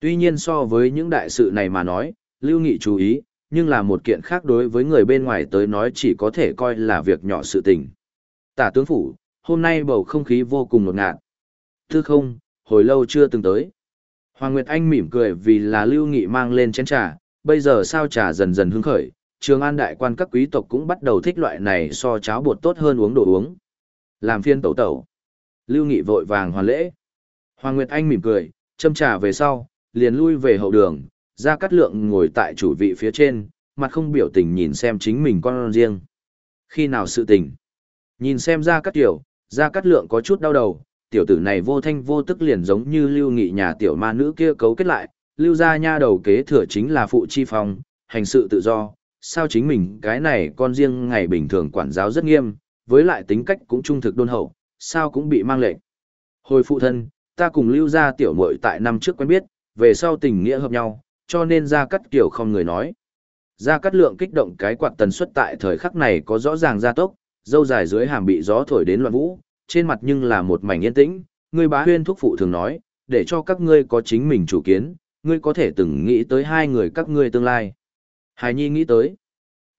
Tuy nhiên so với những đại sự này mà nói, Lưu Nghị chú ý, nhưng là một kiện khác đối với người bên ngoài tới nói chỉ có thể coi là việc nhỏ sự tình. Tả tướng phủ, hôm nay bầu không khí vô cùng ngột ngạt. Thư không, hồi lâu chưa từng tới. Hoàng Nguyệt Anh mỉm cười vì là Lưu Nghị mang lên chén trà, bây giờ sao trà dần dần hứng khởi, trường an đại quan các quý tộc cũng bắt đầu thích loại này so cháo bột tốt hơn uống đồ uống. Làm phiên tẩu tẩu. Lưu Nghị vội vàng hoàn lễ. Hoàng Nguyệt Anh mỉm cười, châm trà về sau, liền lui về hậu đường, ra cắt lượng ngồi tại chủ vị phía trên, mặt không biểu tình nhìn xem chính mình con riêng. Khi nào sự tình? Nhìn xem ra cắt tiểu, ra cắt lượng có chút đau đầu, tiểu tử này vô thanh vô tức liền giống như lưu nghị nhà tiểu ma nữ kia cấu kết lại, lưu ra nha đầu kế thừa chính là phụ chi phòng, hành sự tự do, sao chính mình cái này con riêng ngày bình thường quản giáo rất nghiêm, với lại tính cách cũng trung thực đôn hậu, sao cũng bị mang lệnh. Hồi phụ thân, ta cùng lưu ra tiểu muội tại năm trước quen biết, về sau tình nghĩa hợp nhau, cho nên gia cát kiều không người nói. Gia Cát Lượng kích động cái quạt tần suất tại thời khắc này có rõ ràng gia tốc, dâu dài dưới hàm bị gió thổi đến loạn vũ, trên mặt nhưng là một mảnh yên tĩnh, người bá huyên thúc phụ thường nói, để cho các ngươi có chính mình chủ kiến, ngươi có thể từng nghĩ tới hai người các ngươi tương lai. Hải Nhi nghĩ tới.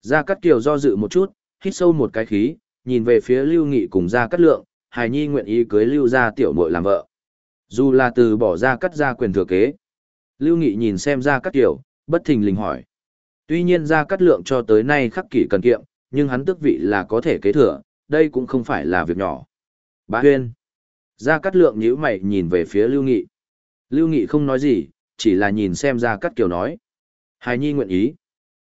Gia Cát Kiều do dự một chút, hít sâu một cái khí, nhìn về phía Lưu Nghị cùng Gia Cát Lượng, Hải Nhi nguyện ý cưới Lưu gia tiểu muội làm vợ. Dù là từ bỏ ra cắt ra quyền thừa kế. Lưu Nghị nhìn xem ra các Kiều, bất thình lình hỏi. Tuy nhiên ra cắt Lượng cho tới nay khắc kỷ cần kiệm, nhưng hắn tước vị là có thể kế thừa, đây cũng không phải là việc nhỏ. Bá Huyên. ra cắt Lượng nhíu mày nhìn về phía Lưu Nghị. Lưu Nghị không nói gì, chỉ là nhìn xem ra cắt Kiều nói. Hài Nhi nguyện ý.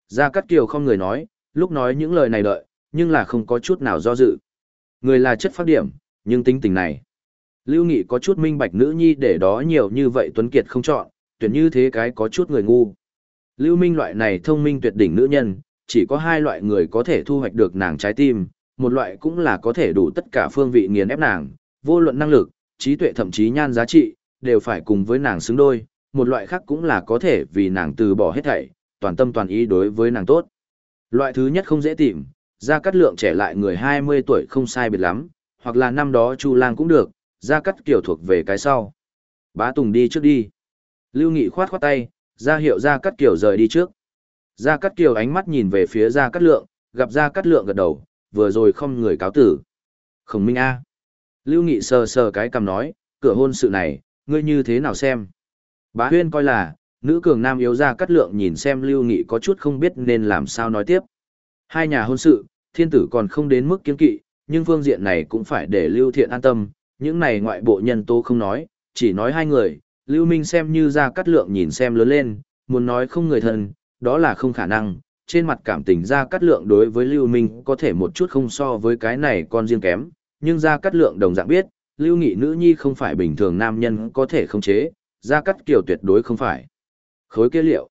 Ra cắt Kiều không người nói, lúc nói những lời này đợi, nhưng là không có chút nào do dự. Người là chất phát điểm, nhưng tính tình này. Lưu Nghị có chút minh bạch nữ nhi để đó nhiều như vậy Tuấn Kiệt không chọn, tuyển như thế cái có chút người ngu. Lưu Minh loại này thông minh tuyệt đỉnh nữ nhân, chỉ có hai loại người có thể thu hoạch được nàng trái tim, một loại cũng là có thể đủ tất cả phương vị nghiền ép nàng, vô luận năng lực, trí tuệ thậm chí nhan giá trị, đều phải cùng với nàng xứng đôi, một loại khác cũng là có thể vì nàng từ bỏ hết thảy, toàn tâm toàn ý đối với nàng tốt. Loại thứ nhất không dễ tìm, gia cắt lượng trẻ lại người 20 tuổi không sai biệt lắm, hoặc là năm đó Chu Lang cũng được, gia cắt kiểu thuộc về cái sau. Bá Tùng đi trước đi. Lưu Nghị khoát khoát tay, ra hiệu ra cắt kiểu rời đi trước. Ra cắt kiểu ánh mắt nhìn về phía ra cắt lượng, gặp ra cắt lượng gật đầu, vừa rồi không người cáo tử. Khổng minh A. Lưu Nghị sờ sờ cái cầm nói, cửa hôn sự này, ngươi như thế nào xem? Bá Huyên coi là, nữ cường nam yếu ra cắt lượng nhìn xem Lưu Nghị có chút không biết nên làm sao nói tiếp. Hai nhà hôn sự, thiên tử còn không đến mức kiên kỵ, nhưng phương diện này cũng phải để Lưu Thiện an tâm, những này ngoại bộ nhân tố không nói, chỉ nói hai người, Lưu Minh xem như ra cắt lượng nhìn xem lớn lên, muốn nói không người thân, đó là không khả năng, trên mặt cảm tình ra cắt lượng đối với Lưu Minh có thể một chút không so với cái này con riêng kém, nhưng ra cắt lượng đồng dạng biết, Lưu Nghị nữ nhi không phải bình thường nam nhân có thể khống chế, ra cắt kiểu tuyệt đối không phải. Khối kia liệu,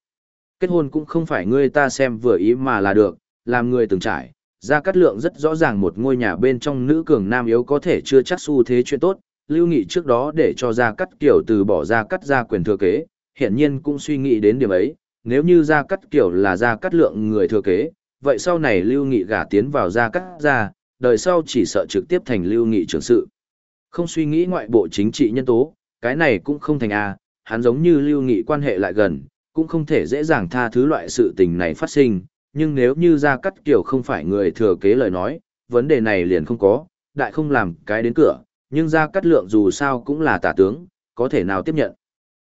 kết hôn cũng không phải ngươi ta xem vừa ý mà là được, làm người từng trải, Gia Cát Lượng rất rõ ràng một ngôi nhà bên trong nữ cường nam yếu có thể chưa chắc xu thế chuyện tốt, Lưu Nghị trước đó để cho Gia Cắt Kiều từ bỏ Gia Cắt Ra quyền thừa kế, hiện nhiên cũng suy nghĩ đến điểm ấy, nếu như Gia Cắt Kiều là Gia Cắt Lượng người thừa kế, vậy sau này Lưu Nghị gả tiến vào Gia Cắt Ra, đời sau chỉ sợ trực tiếp thành Lưu Nghị trưởng sự. Không suy nghĩ ngoại bộ chính trị nhân tố, cái này cũng không thành a, hắn giống như Lưu Nghị quan hệ lại gần, cũng không thể dễ dàng tha thứ loại sự tình này phát sinh, nhưng nếu như Gia Cắt Kiều không phải người thừa kế lời nói, vấn đề này liền không có, đại không làm cái đến cửa, nhưng Gia Cát Lượng dù sao cũng là tả tướng, có thể nào tiếp nhận.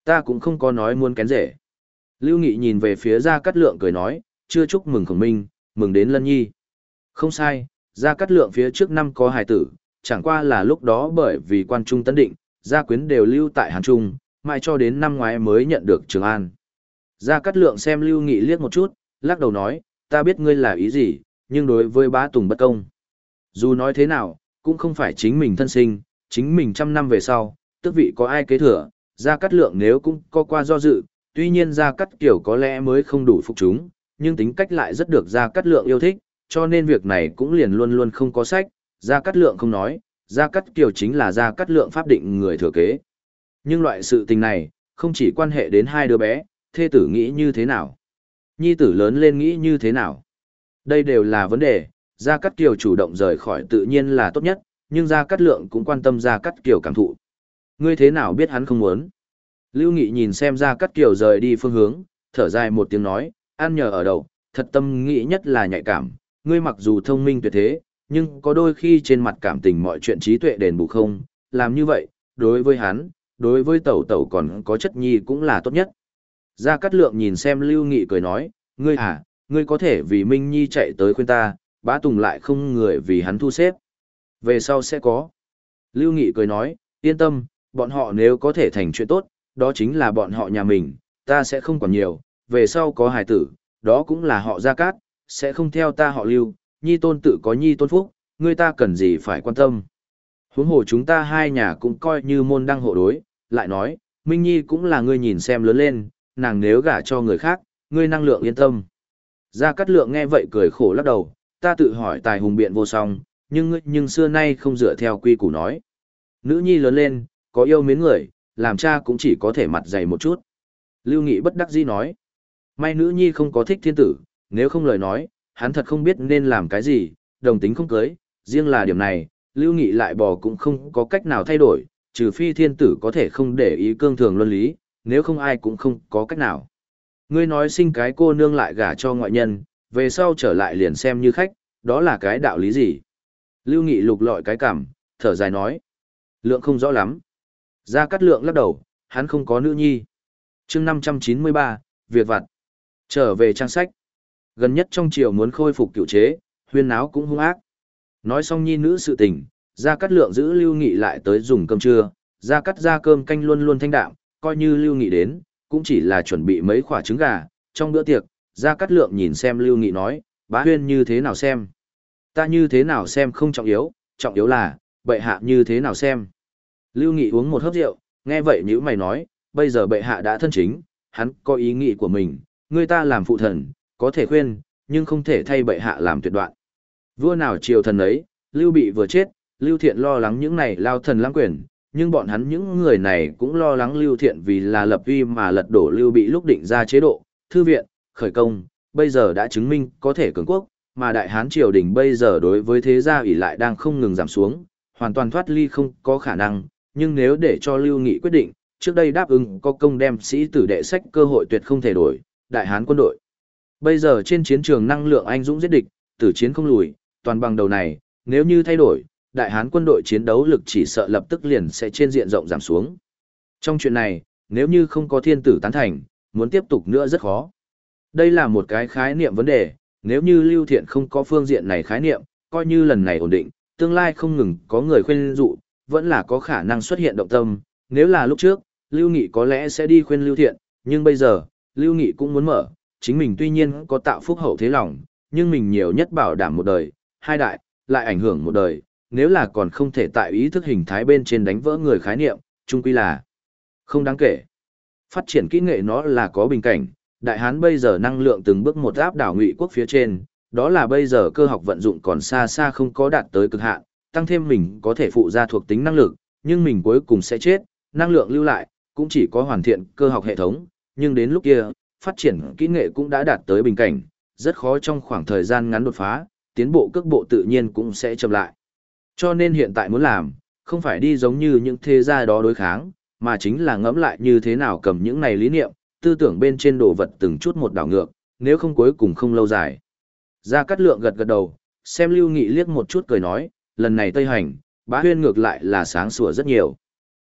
Ta cũng không có nói muốn kén rể. Lưu Nghị nhìn về phía Gia Cát Lượng cười nói, chưa chúc mừng khổng minh, mừng đến lân nhi. Không sai, Gia Cát Lượng phía trước năm có hài tử, chẳng qua là lúc đó bởi vì quan trung tấn định, Gia Quyến đều lưu tại Hàn Trung, mãi cho đến năm ngoái mới nhận được Trường An. Gia Cát Lượng xem Lưu Nghị liếc một chút, lắc đầu nói, ta biết ngươi là ý gì, nhưng đối với bá tùng bất công. Dù nói thế nào, cũng không phải chính mình thân sinh, chính mình trăm năm về sau, tức vị có ai kế thừa, Gia Cát Lượng nếu cũng có qua do dự, tuy nhiên Gia Cát Kiểu có lẽ mới không đủ phục chúng, nhưng tính cách lại rất được Gia Cát Lượng yêu thích, cho nên việc này cũng liền luôn luôn không có sách, Gia Cát Lượng không nói, Gia Cát Kiều chính là Gia Cát Lượng pháp định người thừa kế. Nhưng loại sự tình này, không chỉ quan hệ đến hai đứa bé, thê tử nghĩ như thế nào. Nhi tử lớn lên nghĩ như thế nào? Đây đều là vấn đề, Gia Cát Kiều chủ động rời khỏi tự nhiên là tốt nhất, nhưng Gia Cát Lượng cũng quan tâm Gia Cát Kiều cảm thụ. Ngươi thế nào biết hắn không muốn? Lưu Nghị nhìn xem gia cát kiều rời đi phương hướng, thở dài một tiếng nói, ăn nhờ ở đầu, thật tâm nghĩ nhất là nhạy cảm, ngươi mặc dù thông minh tuyệt thế, nhưng có đôi khi trên mặt cảm tình mọi chuyện trí tuệ đền bù không, làm như vậy, đối với hắn, đối với tẩu tẩu còn có chất nhi cũng là tốt nhất. Gia Cát Lượng nhìn xem Lưu Nghị cười nói, ngươi à, ngươi có thể vì Minh Nhi chạy tới khuyên ta, bá tùng lại không người vì hắn thu xếp. Về sau sẽ có. Lưu Nghị cười nói, yên tâm, bọn họ nếu có thể thành chuyện tốt, đó chính là bọn họ nhà mình, ta sẽ không còn nhiều, về sau có hài tử, đó cũng là họ Gia Cát, sẽ không theo ta họ Lưu, Nhi tôn tự có Nhi tôn phúc, người ta cần gì phải quan tâm. Huống hồ chúng ta hai nhà cũng coi như môn đăng hộ đối, lại nói, Minh Nhi cũng là ngươi nhìn xem lớn lên, nàng nếu gả cho người khác, ngươi năng lượng yên tâm. Gia Cát Lượng nghe vậy cười khổ lắc đầu, ta tự hỏi tài hùng biện vô song, nhưng ngươi nhưng xưa nay không dựa theo quy củ nói. Nữ nhi lớn lên, có yêu mến người, làm cha cũng chỉ có thể mặt dày một chút. Lưu Nghị bất đắc dĩ nói, may nữ nhi không có thích thiên tử, nếu không lời nói, hắn thật không biết nên làm cái gì, đồng tính không cưới, riêng là điểm này, Lưu Nghị lại bò cũng không có cách nào thay đổi, trừ phi thiên tử có thể không để ý cương thường luân lý, nếu không ai cũng không có cách nào. Ngươi nói sinh cái cô nương lại gả cho ngoại nhân, về sau trở lại liền xem như khách, đó là cái đạo lý gì? Lưu Nghị lục lọi cái cảm, thở dài nói. Lượng không rõ lắm. Gia Cát Lượng lắc đầu, hắn không có nữ nhi. chương 593, Việc vặt. Trở về trang sách. Gần nhất trong triều muốn khôi phục cựu chế, huyên náo cũng hung ác. Nói xong nhi nữ sự tình, Gia Cát Lượng giữ Lưu Nghị lại tới dùng cơm trưa, Gia Cát ra cơm canh luôn luôn thanh đạm, coi như Lưu Nghị đến, cũng chỉ là chuẩn bị mấy quả trứng gà. Trong bữa tiệc, Gia Cát Lượng nhìn xem Lưu Nghị nói, bá huyên như thế nào xem. Ta như thế nào xem không trọng yếu, trọng yếu là, bệ hạ như thế nào xem. Lưu Nghị uống một hớp rượu, nghe vậy như mày nói, bây giờ bệ hạ đã thân chính, hắn có ý nghĩ của mình, người ta làm phụ thần, có thể khuyên, nhưng không thể thay bệ hạ làm tuyệt đoạn. Vua nào triều thần ấy, Lưu Bị vừa chết, Lưu Thiện lo lắng những này lao thần lãng quyền, nhưng bọn hắn những người này cũng lo lắng Lưu Thiện vì là lập uy mà lật đổ Lưu Bị lúc định ra chế độ, thư viện, khởi công, bây giờ đã chứng minh có thể cường quốc, mà đại hán triều đình bây giờ đối với thế gia ủy lại đang không ngừng giảm xuống, hoàn toàn thoát ly không có khả năng, nhưng nếu để cho Lưu Nghị quyết định, trước đây đáp ứng có công đem sĩ tử đệ sách cơ hội tuyệt không thể đổi, đại hán quân đội. Bây giờ trên chiến trường năng lượng anh dũng giết địch, tử chiến không lùi, toàn bằng đầu này, nếu như thay đổi, đại hán quân đội chiến đấu lực chỉ sợ lập tức liền sẽ trên diện rộng giảm xuống. Trong chuyện này, nếu như không có thiên tử tán thành, muốn tiếp tục nữa rất khó. Đây là một cái khái niệm vấn đề, nếu như Lưu Thiện không có phương diện này khái niệm, coi như lần này ổn định, tương lai không ngừng có người khuyên dụ, vẫn là có khả năng xuất hiện động tâm, nếu là lúc trước, Lưu Nghị có lẽ sẽ đi khuyên Lưu Thiện, nhưng bây giờ, Lưu Nghị cũng muốn mở, chính mình tuy nhiên có tạo phúc hậu thế lòng, nhưng mình nhiều nhất bảo đảm một đời, hai đại, lại ảnh hưởng một đời, nếu là còn không thể tại ý thức hình thái bên trên đánh vỡ người khái niệm, chung quy là không đáng kể. Phát triển kỹ nghệ nó là có bình cảnh, đại hán bây giờ năng lượng từng bước một áp đảo ngụy quốc phía trên, đó là bây giờ cơ học vận dụng còn xa xa không có đạt tới cực hạn, tăng thêm mình có thể phụ ra thuộc tính năng lực, nhưng mình cuối cùng sẽ chết, năng lượng lưu lại, cũng chỉ có hoàn thiện cơ học hệ thống, nhưng đến lúc kia, phát triển kỹ nghệ cũng đã đạt tới bình cảnh, rất khó trong khoảng thời gian ngắn đột phá, tiến bộ cước bộ tự nhiên cũng sẽ chậm lại. Cho nên hiện tại muốn làm, không phải đi giống như những thế gia đó đối kháng, mà chính là ngẫm lại như thế nào cầm những này lý niệm, tư tưởng bên trên đồ vật từng chút một đảo ngược, nếu không cuối cùng không lâu dài. Gia Cát Lượng gật gật đầu, xem Lưu Nghị liếc một chút cười nói, lần này Tây Hành, bá huyên ngược lại là sáng sủa rất nhiều.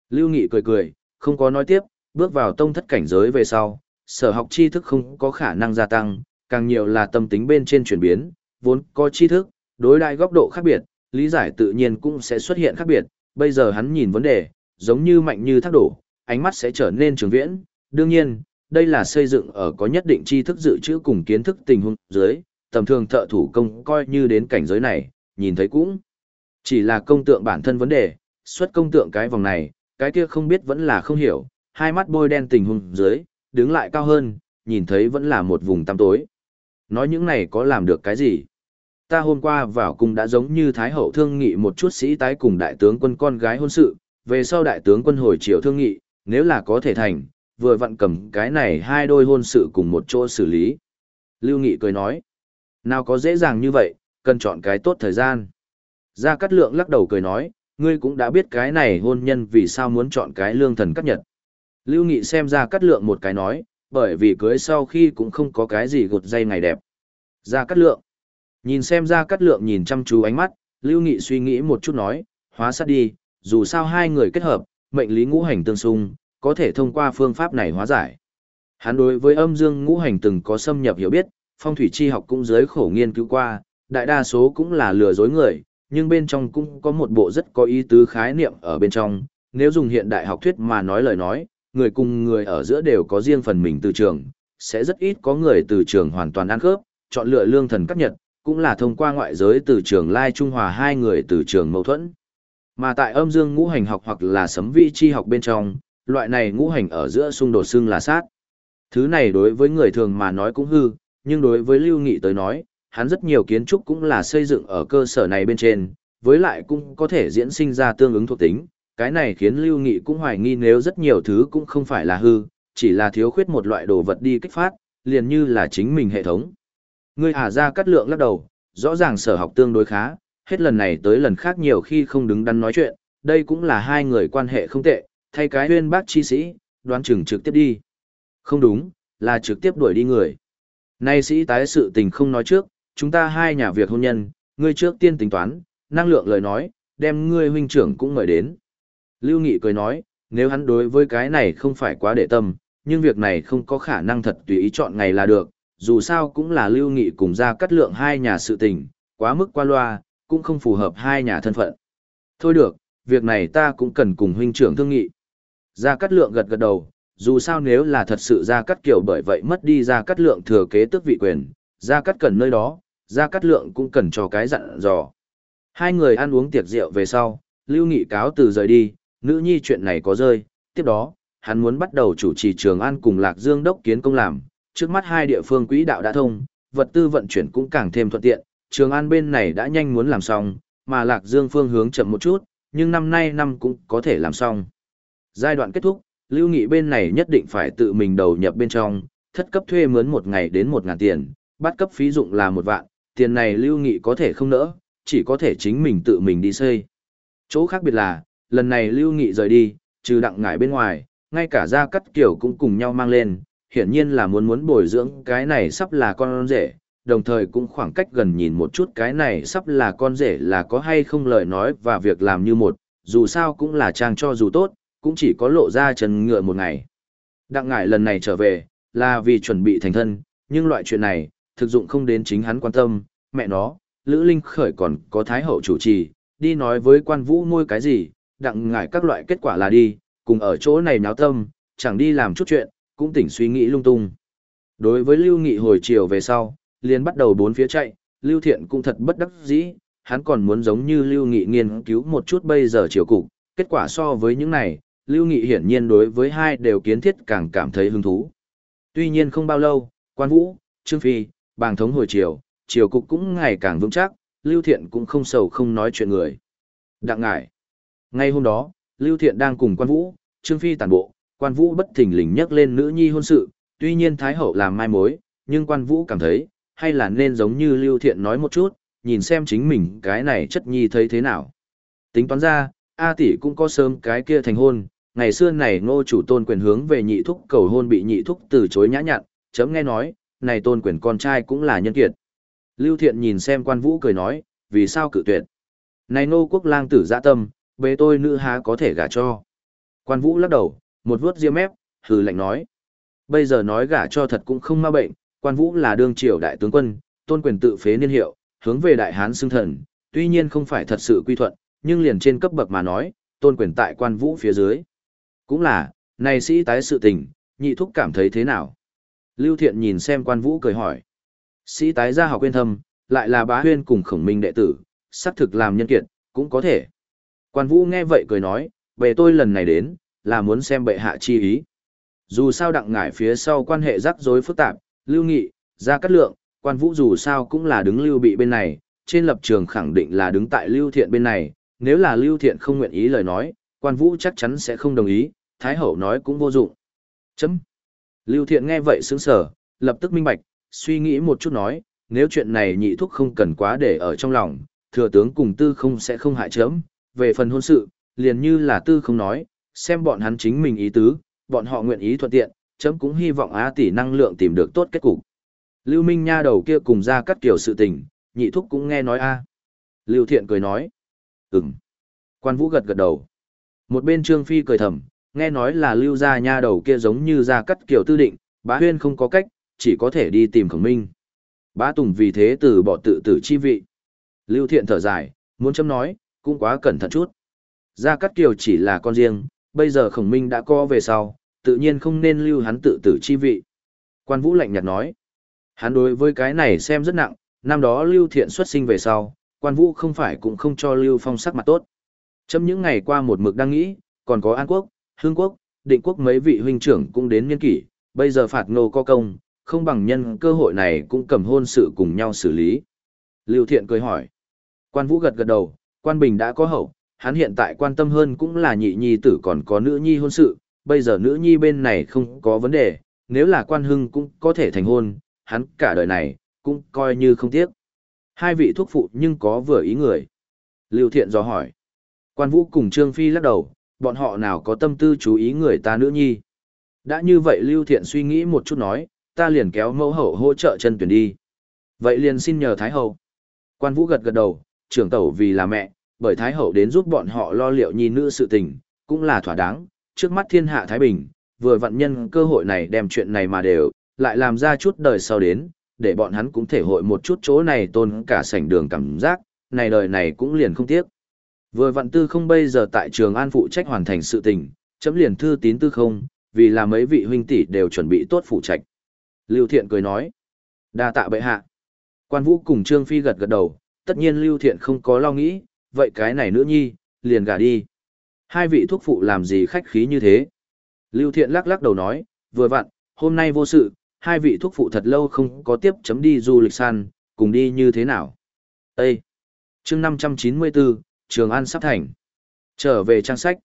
Lưu Nghị cười cười, không có nói tiếp, bước vào tông thất cảnh giới về sau, sở học tri thức không có khả năng gia tăng, càng nhiều là tâm tính bên trên chuyển biến, vốn có tri thức, đối đại góc độ khác biệt, lý giải tự nhiên cũng sẽ xuất hiện khác biệt, bây giờ hắn nhìn vấn đề, giống như mạnh như thác đổ, ánh mắt sẽ trở nên trường viễn, đương nhiên, đây là xây dựng ở có nhất định tri thức dự trữ cùng kiến thức tình huống dưới, tầm thường thợ thủ công coi như đến cảnh giới này, nhìn thấy cũng chỉ là công tượng bản thân vấn đề, xuất công tượng cái vòng này, cái kia không biết vẫn là không hiểu, hai mắt bôi đen tình huống dưới, đứng lại cao hơn, nhìn thấy vẫn là một vùng tăm tối. Nói những này có làm được cái gì? Ta hôm qua vào cung đã giống như Thái Hậu thương nghị một chút sĩ tái cùng đại tướng quân con gái hôn sự, về sau đại tướng quân hồi chiều thương nghị, nếu là có thể thành, vừa vặn cầm cái này hai đôi hôn sự cùng một chỗ xử lý. Lưu Nghị cười nói, nào có dễ dàng như vậy, cần chọn cái tốt thời gian. Gia Cát Lượng lắc đầu cười nói, ngươi cũng đã biết cái này hôn nhân vì sao muốn chọn cái lương thần cắt nhật. Lưu Nghị xem gia cát lượng một cái nói, bởi vì cưới sau khi cũng không có cái gì gột dây ngày đẹp. gia cát lượng. Nhìn xem gia cát lượng nhìn chăm chú ánh mắt, Lưu Nghị suy nghĩ một chút nói, hóa sát đi, dù sao hai người kết hợp, mệnh lý ngũ hành tương xung, có thể thông qua phương pháp này hóa giải. Hắn đối với âm dương ngũ hành từng có xâm nhập hiểu biết, phong thủy chi học cũng giới khổ nghiên cứu qua, đại đa số cũng là lừa dối người, nhưng bên trong cũng có một bộ rất có ý tứ khái niệm ở bên trong, nếu dùng hiện đại học thuyết mà nói lời nói, người cùng người ở giữa đều có riêng phần mình từ trường, sẽ rất ít có người từ trường hoàn toàn ăn khớp, chọn lựa lương thần cấp nhật, cũng là thông qua ngoại giới từ trường lai trung hòa hai người từ trường mâu thuẫn. Mà tại âm dương ngũ hành học hoặc là sấm vi chi học bên trong, loại này ngũ hành ở giữa xung đột xưng là sát. Thứ này đối với người thường mà nói cũng hư, nhưng đối với Lưu Nghị tới nói, hắn rất nhiều kiến trúc cũng là xây dựng ở cơ sở này bên trên, với lại cũng có thể diễn sinh ra tương ứng thuộc tính. Cái này khiến Lưu Nghị cũng hoài nghi nếu rất nhiều thứ cũng không phải là hư, chỉ là thiếu khuyết một loại đồ vật đi kích phát, liền như là chính mình hệ thống. Người Hà ra cắt lượng lắc đầu, rõ ràng sở học tương đối khá, hết lần này tới lần khác nhiều khi không đứng đắn nói chuyện, đây cũng là hai người quan hệ không tệ, thay cái huyên bác chi sĩ, đoán chừng trực tiếp đi. Không đúng, là trực tiếp đuổi đi người. Nay sĩ tái sự tình không nói trước, chúng ta hai nhà việc hôn nhân, ngươi trước tiên tính toán, năng lượng lời nói, đem ngươi huynh trưởng cũng mời đến. Lưu Nghị cười nói, nếu hắn đối với cái này không phải quá để tâm, nhưng việc này không có khả năng thật tùy ý chọn ngày là được, dù sao cũng là Lưu Nghị cùng ra cắt lượng hai nhà sự tình, quá mức qua loa, cũng không phù hợp hai nhà thân phận. Thôi được, việc này ta cũng cần cùng huynh trưởng thương nghị. Gia Cát Lượng gật gật đầu, dù sao nếu là thật sự Gia Cát Kiều bởi vậy mất đi Gia Cát Lượng thừa kế tước vị quyền, Gia Cát cần nơi đó, Gia Cát Lượng cũng cần cho cái dặn dò. Hai người ăn uống tiệc rượu về sau, Lưu Nghị cáo từ rời đi, nữ nhi chuyện này có rơi, tiếp đó, hắn muốn bắt đầu chủ trì trường ăn cùng Lạc Dương đốc kiến công làm, trước mắt hai địa phương quỹ đạo đã thông, vật tư vận chuyển cũng càng thêm thuận tiện, trường an bên này đã nhanh muốn làm xong, mà Lạc Dương phương hướng chậm một chút, nhưng năm nay năm cũng có thể làm xong. Giai đoạn kết thúc, Lưu Nghị bên này nhất định phải tự mình đầu nhập bên trong, thất cấp thuê mướn một ngày đến một ngàn tiền, bắt cấp phí dụng là một vạn, tiền này Lưu Nghị có thể không nỡ, chỉ có thể chính mình tự mình đi xây. Chỗ khác biệt là, lần này Lưu Nghị rời đi, trừ đặng ngải bên ngoài, ngay cả Gia Cắt Kiểu cũng cùng nhau mang lên, hiển nhiên là muốn muốn bồi dưỡng cái này sắp là con rể, đồng thời cũng khoảng cách gần nhìn một chút cái này sắp là con rể là có hay không lời nói và việc làm như một, dù sao cũng là trang cho dù tốt, cũng chỉ có lộ ra chân ngựa một ngày. Đặng ngải lần này trở về, là vì chuẩn bị thành thân, nhưng loại chuyện này, thực dụng không đến chính hắn quan tâm, mẹ nó, Lữ Linh khởi còn có Thái Hậu chủ trì, đi nói với quan vũ nuôi cái gì, đặng ngải các loại kết quả là đi, cùng ở chỗ này náo tâm, chẳng đi làm chút chuyện, cũng tỉnh suy nghĩ lung tung. Đối với Lưu Nghị hồi chiều về sau, liền bắt đầu bốn phía chạy, Lưu Thiện cũng thật bất đắc dĩ, hắn còn muốn giống như Lưu Nghị nghiên cứu một chút bây giờ chiều cục, kết quả so với những này, Lưu Nghị hiển nhiên đối với hai đều kiến thiết càng cảm thấy hứng thú. Tuy nhiên không bao lâu, Quan Vũ, Trương Phi, bàng thống hồi chiều, chiều cục cũng ngày càng vững chắc, Lưu Thiện cũng không sầu không nói chuyện người. Đặng ngại. Ngay hôm đó, Lưu Thiện đang cùng Quan Vũ, Trương Phi tàn bộ, Quan Vũ bất thình lình nhắc lên nữ nhi hôn sự, tuy nhiên Thái Hậu làm mai mối, nhưng Quan Vũ cảm thấy, hay là nên giống như Lưu Thiện nói một chút, nhìn xem chính mình cái này chất nhi thấy thế nào. Tính toán ra, A tỷ cũng có sớm cái kia thành hôn, ngày xưa này ngô chủ tôn quyền hướng về nhị thúc cầu hôn bị nhị thúc từ chối nhã nhặn, chấm nghe nói, này tôn quyền con trai cũng là nhân kiệt. Lưu Thiện nhìn xem quan vũ cười nói, vì sao cự tuyệt. Này nô quốc lang tử dạ tâm, bế tôi nữ há có thể gả cho. Quan vũ lắc đầu, một vuốt riêng mép, hừ lạnh nói. Bây giờ nói gả cho thật cũng không ma bệnh, quan vũ là đương triều đại tướng quân, tôn quyền tự phế niên hiệu, hướng về đại hán xưng thần, tuy nhiên không phải thật sự quy thuận, nhưng liền trên cấp bậc mà nói, tôn quyền tại quan vũ phía dưới. Cũng là, này sĩ tái sự tình, nhị thúc cảm thấy thế nào? Lưu Thiện nhìn xem quan vũ cười hỏi. Sĩ tái gia học quên thâm, lại là bá huyên cùng khổng minh đệ tử, xác thực làm nhân kiệt, cũng có thể. Quan vũ nghe vậy cười nói, về tôi lần này đến, là muốn xem bệ hạ chi ý. Dù sao đặng ngải phía sau quan hệ rắc rối phức tạp, lưu nghị, gia cát lượng, quan vũ dù sao cũng là đứng lưu bị bên này, trên lập trường khẳng định là đứng tại lưu thiện bên này, nếu là lưu thiện không nguyện ý lời nói, quan vũ chắc chắn sẽ không đồng ý, Thái Hậu nói cũng vô dụng. Chấm. Lưu Thiện nghe vậy sững sờ, lập tức minh bạch, suy nghĩ một chút nói, nếu chuyện này nhị thúc không cần quá để ở trong lòng, thừa tướng cùng tư không sẽ không hại chấm. Về phần hôn sự, liền như là tư không nói, xem bọn hắn chính mình ý tứ, bọn họ nguyện ý thuận tiện, chấm cũng hy vọng Á tỷ năng lượng tìm được tốt kết cục. Lưu Minh Nha đầu kia cùng ra cắt kiểu sự tình, nhị thúc cũng nghe nói a. Lưu Thiện cười nói. Ừm. Quan Vũ gật gật đầu. Một bên Trương Phi cười thầm, nghe nói là Lưu gia nha đầu kia giống như gia cắt kiểu tư định, bá huyên không có cách, chỉ có thể đi tìm khổng minh. Bá Tùng vì thế từ bỏ tự tử chi vị. Lưu Thiện thở dài, muốn chấm nói, cũng quá cẩn thận chút. Gia Cát Kiều chỉ là con riêng, bây giờ khổng minh đã co về sau, tự nhiên không nên lưu hắn tự tử chi vị. Quan Vũ lạnh nhạt nói, hắn đối với cái này xem rất nặng, năm đó Lưu Thiện xuất sinh về sau, Quan Vũ không phải cũng không cho Lưu Phong sắc mặt tốt. Chấm những ngày qua một mực đang nghĩ, còn có An Quốc, Hương Quốc, Định Quốc mấy vị huynh trưởng cũng đến niên kỷ, bây giờ phạt nô có công, không bằng nhân cơ hội này cũng cầm hôn sự cùng nhau xử lý. Lưu Thiện cười hỏi. Quan Vũ gật gật đầu, Quan Bình đã có hậu, hắn hiện tại quan tâm hơn cũng là nhị nhi tử còn có nữ nhi hôn sự, bây giờ nữ nhi bên này không có vấn đề, nếu là quan hưng cũng có thể thành hôn, hắn cả đời này, cũng coi như không tiếc. Hai vị thuốc phụ nhưng có vừa ý người. Lưu Thiện do hỏi. Quan Vũ cùng Trương Phi lắc đầu, bọn họ nào có tâm tư chú ý người ta nữ nhi. Đã như vậy Lưu Thiện suy nghĩ một chút nói, ta liền kéo mẫu hậu hỗ trợ chân tuyển đi. Vậy liền xin nhờ Thái Hậu. Quan Vũ gật gật đầu, trưởng tẩu vì là mẹ, bởi Thái Hậu đến giúp bọn họ lo liệu nhi nữ sự tình, cũng là thỏa đáng, trước mắt thiên hạ Thái Bình, vừa vận nhân cơ hội này đem chuyện này mà đều, lại làm ra chút đời sau đến, để bọn hắn cũng thể hội một chút chỗ này tôn cả sảnh đường cảm giác, này đời này cũng liền không tiếc. Vừa vạn tư không bây giờ tại trường an phụ trách hoàn thành sự tình, chấm liền thư tín tư không, vì là mấy vị huynh tỷ đều chuẩn bị tốt phụ trách. Lưu Thiện cười nói, đa tạ bệ hạ. Quan Vũ cùng Trương Phi gật gật đầu, tất nhiên Lưu Thiện không có lo nghĩ, vậy cái này nữ nhi, liền gả đi. Hai vị thuốc phụ làm gì khách khí như thế? Lưu Thiện lắc lắc đầu nói, vừa vặn, hôm nay vô sự, hai vị thuốc phụ thật lâu không có tiếp chấm đi du lịch săn, cùng đi như thế nào? Ê! chương 594, Trường An sắp thành. Trở về trang sách.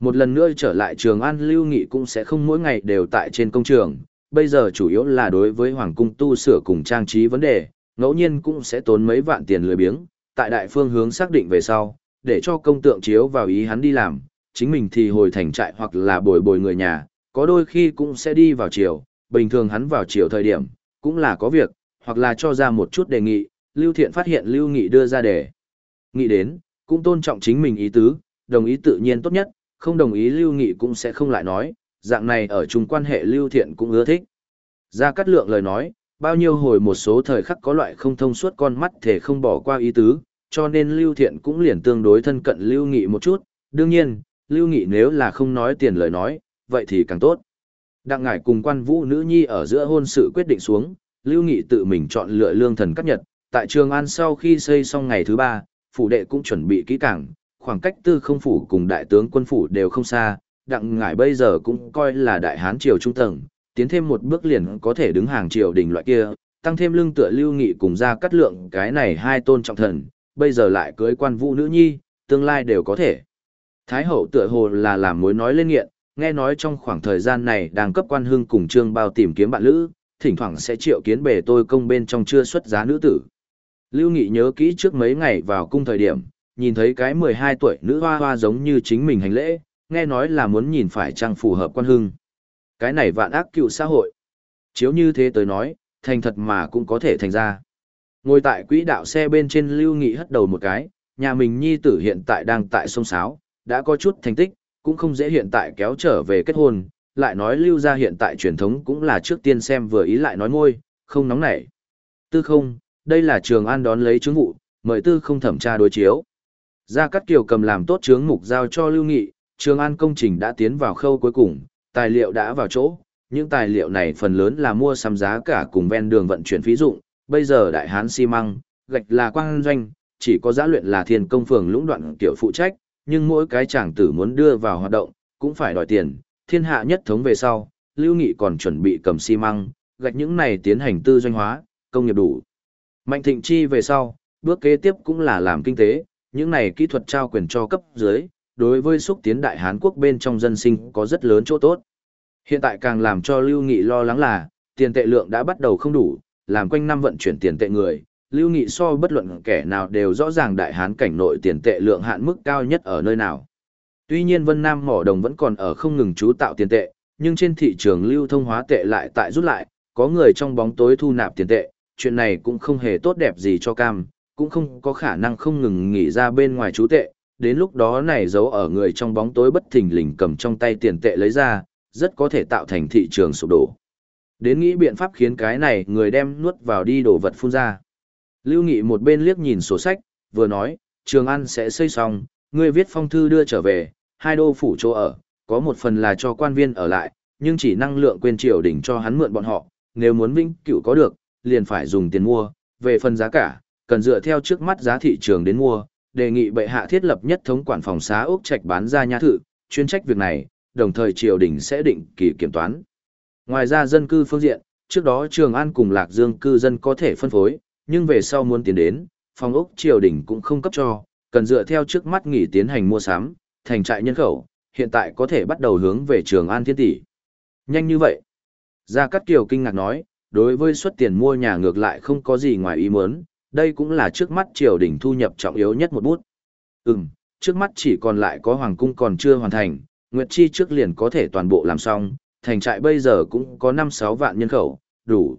Một lần nữa trở lại Trường An Lưu Nghị cũng sẽ không mỗi ngày đều tại trên công trường, bây giờ chủ yếu là đối với Hoàng cung tu sửa cùng trang trí vấn đề, ngẫu nhiên cũng sẽ tốn mấy vạn tiền lười biếng, tại đại phương hướng xác định về sau, để cho công tượng chiếu vào ý hắn đi làm, chính mình thì hồi thành trại hoặc là bồi bồi người nhà, có đôi khi cũng sẽ đi vào chiều, bình thường hắn vào chiều thời điểm, cũng là có việc, hoặc là cho ra một chút đề nghị, Lưu Thiện phát hiện Lưu Nghị đưa ra đề. Nghị đến, cũng tôn trọng chính mình ý tứ, đồng ý tự nhiên tốt nhất, không đồng ý Lưu Nghị cũng sẽ không lại nói, dạng này ở chung quan hệ Lưu Thiện cũng ưa thích. Ra cắt lượng lời nói, bao nhiêu hồi một số thời khắc có loại không thông suốt con mắt thể không bỏ qua ý tứ, cho nên Lưu Thiện cũng liền tương đối thân cận Lưu Nghị một chút, đương nhiên, Lưu Nghị nếu là không nói tiền lời nói, vậy thì càng tốt. Đặng ngải cùng quan vũ nữ nhi ở giữa hôn sự quyết định xuống, Lưu Nghị tự mình chọn lựa lương thần cắt nhật, tại Trường An sau khi xây xong ngày thứ ba, phủ đệ cũng chuẩn bị kỹ càng, khoảng cách tư không phủ cùng đại tướng quân phủ đều không xa, đặng ngải bây giờ cũng coi là đại hán triều trung tầng, tiến thêm một bước liền có thể đứng hàng triều đình loại kia, tăng thêm lưng tựa lưu nghị cùng ra cắt lượng cái này hai tôn trọng thần, bây giờ lại cưới quan vũ nữ nhi, tương lai đều có thể. Thái hậu tựa hồ là làm mối nói lên nghiện, nghe nói trong khoảng thời gian này đang cấp quan hưng cùng trương bao tìm kiếm bạn lữ, thỉnh thoảng sẽ triệu kiến bề tôi công bên trong chưa xuất giá nữ tử. Lưu Nghị nhớ kỹ trước mấy ngày vào cung thời điểm, nhìn thấy cái 12 tuổi nữ hoa hoa giống như chính mình hành lễ, nghe nói là muốn nhìn phải trang phù hợp quan hưng. Cái này vạn ác cựu xã hội. Chiếu như thế tới nói, thành thật mà cũng có thể thành ra. Ngồi tại quỹ đạo xe bên trên Lưu Nghị hất đầu một cái, nhà mình nhi tử hiện tại đang tại sông Sáo, đã có chút thành tích, cũng không dễ hiện tại kéo trở về kết hôn, lại nói Lưu gia hiện tại truyền thống cũng là trước tiên xem vừa ý lại nói ngôi, không nóng nảy. Tư không, đây là trường an đón lấy chứng vụ, mời tư không thẩm tra đối chiếu. Gia Cát Kiều cầm làm tốt chướng mục giao cho Lưu Nghị, Trường An công trình đã tiến vào khâu cuối cùng, tài liệu đã vào chỗ, những tài liệu này phần lớn là mua sắm giá cả cùng ven đường vận chuyển phí dụng, bây giờ đại hán xi măng, gạch là quang doanh, chỉ có giá luyện là thiên công phường lũng đoạn tiểu phụ trách, nhưng mỗi cái chàng tử muốn đưa vào hoạt động, cũng phải đòi tiền, thiên hạ nhất thống về sau, Lưu Nghị còn chuẩn bị cầm xi măng, gạch những này tiến hành tư doanh hóa, công nghiệp đủ. Mạnh thịnh chi về sau, bước kế tiếp cũng là làm kinh tế, những này kỹ thuật trao quyền cho cấp dưới, đối với xúc tiến đại Hán quốc bên trong dân sinh có rất lớn chỗ tốt. Hiện tại càng làm cho Lưu Nghị lo lắng là, tiền tệ lượng đã bắt đầu không đủ, làm quanh năm vận chuyển tiền tệ người, Lưu Nghị so bất luận kẻ nào đều rõ ràng đại hán cảnh nội tiền tệ lượng hạn mức cao nhất ở nơi nào. Tuy nhiên Vân Nam mỏ đồng vẫn còn ở không ngừng chú tạo tiền tệ, nhưng trên thị trường lưu thông hóa tệ lại tại rút lại, có người trong bóng tối thu nạp tiền tệ, chuyện này cũng không hề tốt đẹp gì cho cam, cũng không có khả năng không ngừng nghỉ ra bên ngoài chú tệ, đến lúc đó này giấu ở người trong bóng tối bất thình lình cầm trong tay tiền tệ lấy ra, rất có thể tạo thành thị trường sụp đổ. Đến nghĩ biện pháp khiến cái này người đem nuốt vào đi đổ vật phun ra. Lưu Nghị một bên liếc nhìn sổ sách, vừa nói, Trường An sẽ xây xong, ngươi viết phong thư đưa trở về, hai đô phủ chỗ ở, có một phần là cho quan viên ở lại, nhưng chỉ năng lượng quên triều đỉnh cho hắn mượn bọn họ, nếu muốn vĩnh cựu có được, liền phải dùng tiền mua, về phần giá cả, cần dựa theo trước mắt giá thị trường đến mua, đề nghị bệ hạ thiết lập nhất thống quản phòng xá ốc trạch bán ra nhà thự, chuyên trách việc này, đồng thời triều đình sẽ định kỳ kiểm toán. Ngoài ra dân cư phương diện, trước đó Trường An cùng Lạc Dương cư dân có thể phân phối, nhưng về sau muốn tiến đến, phòng ốc triều đình cũng không cấp cho, cần dựa theo trước mắt nghỉ tiến hành mua sắm, thành trại nhân khẩu, hiện tại có thể bắt đầu hướng về Trường An thiên tỷ. Nhanh như vậy. Gia Cát Kiều kinh ngạc nói, đối với suất tiền mua nhà ngược lại không có gì ngoài ý muốn, đây cũng là trước mắt triều đình thu nhập trọng yếu nhất một bút. Ừm, trước mắt chỉ còn lại có hoàng cung còn chưa hoàn thành, Nguyệt Chi trước liền có thể toàn bộ làm xong, thành trại bây giờ cũng có 5-6 vạn nhân khẩu, đủ.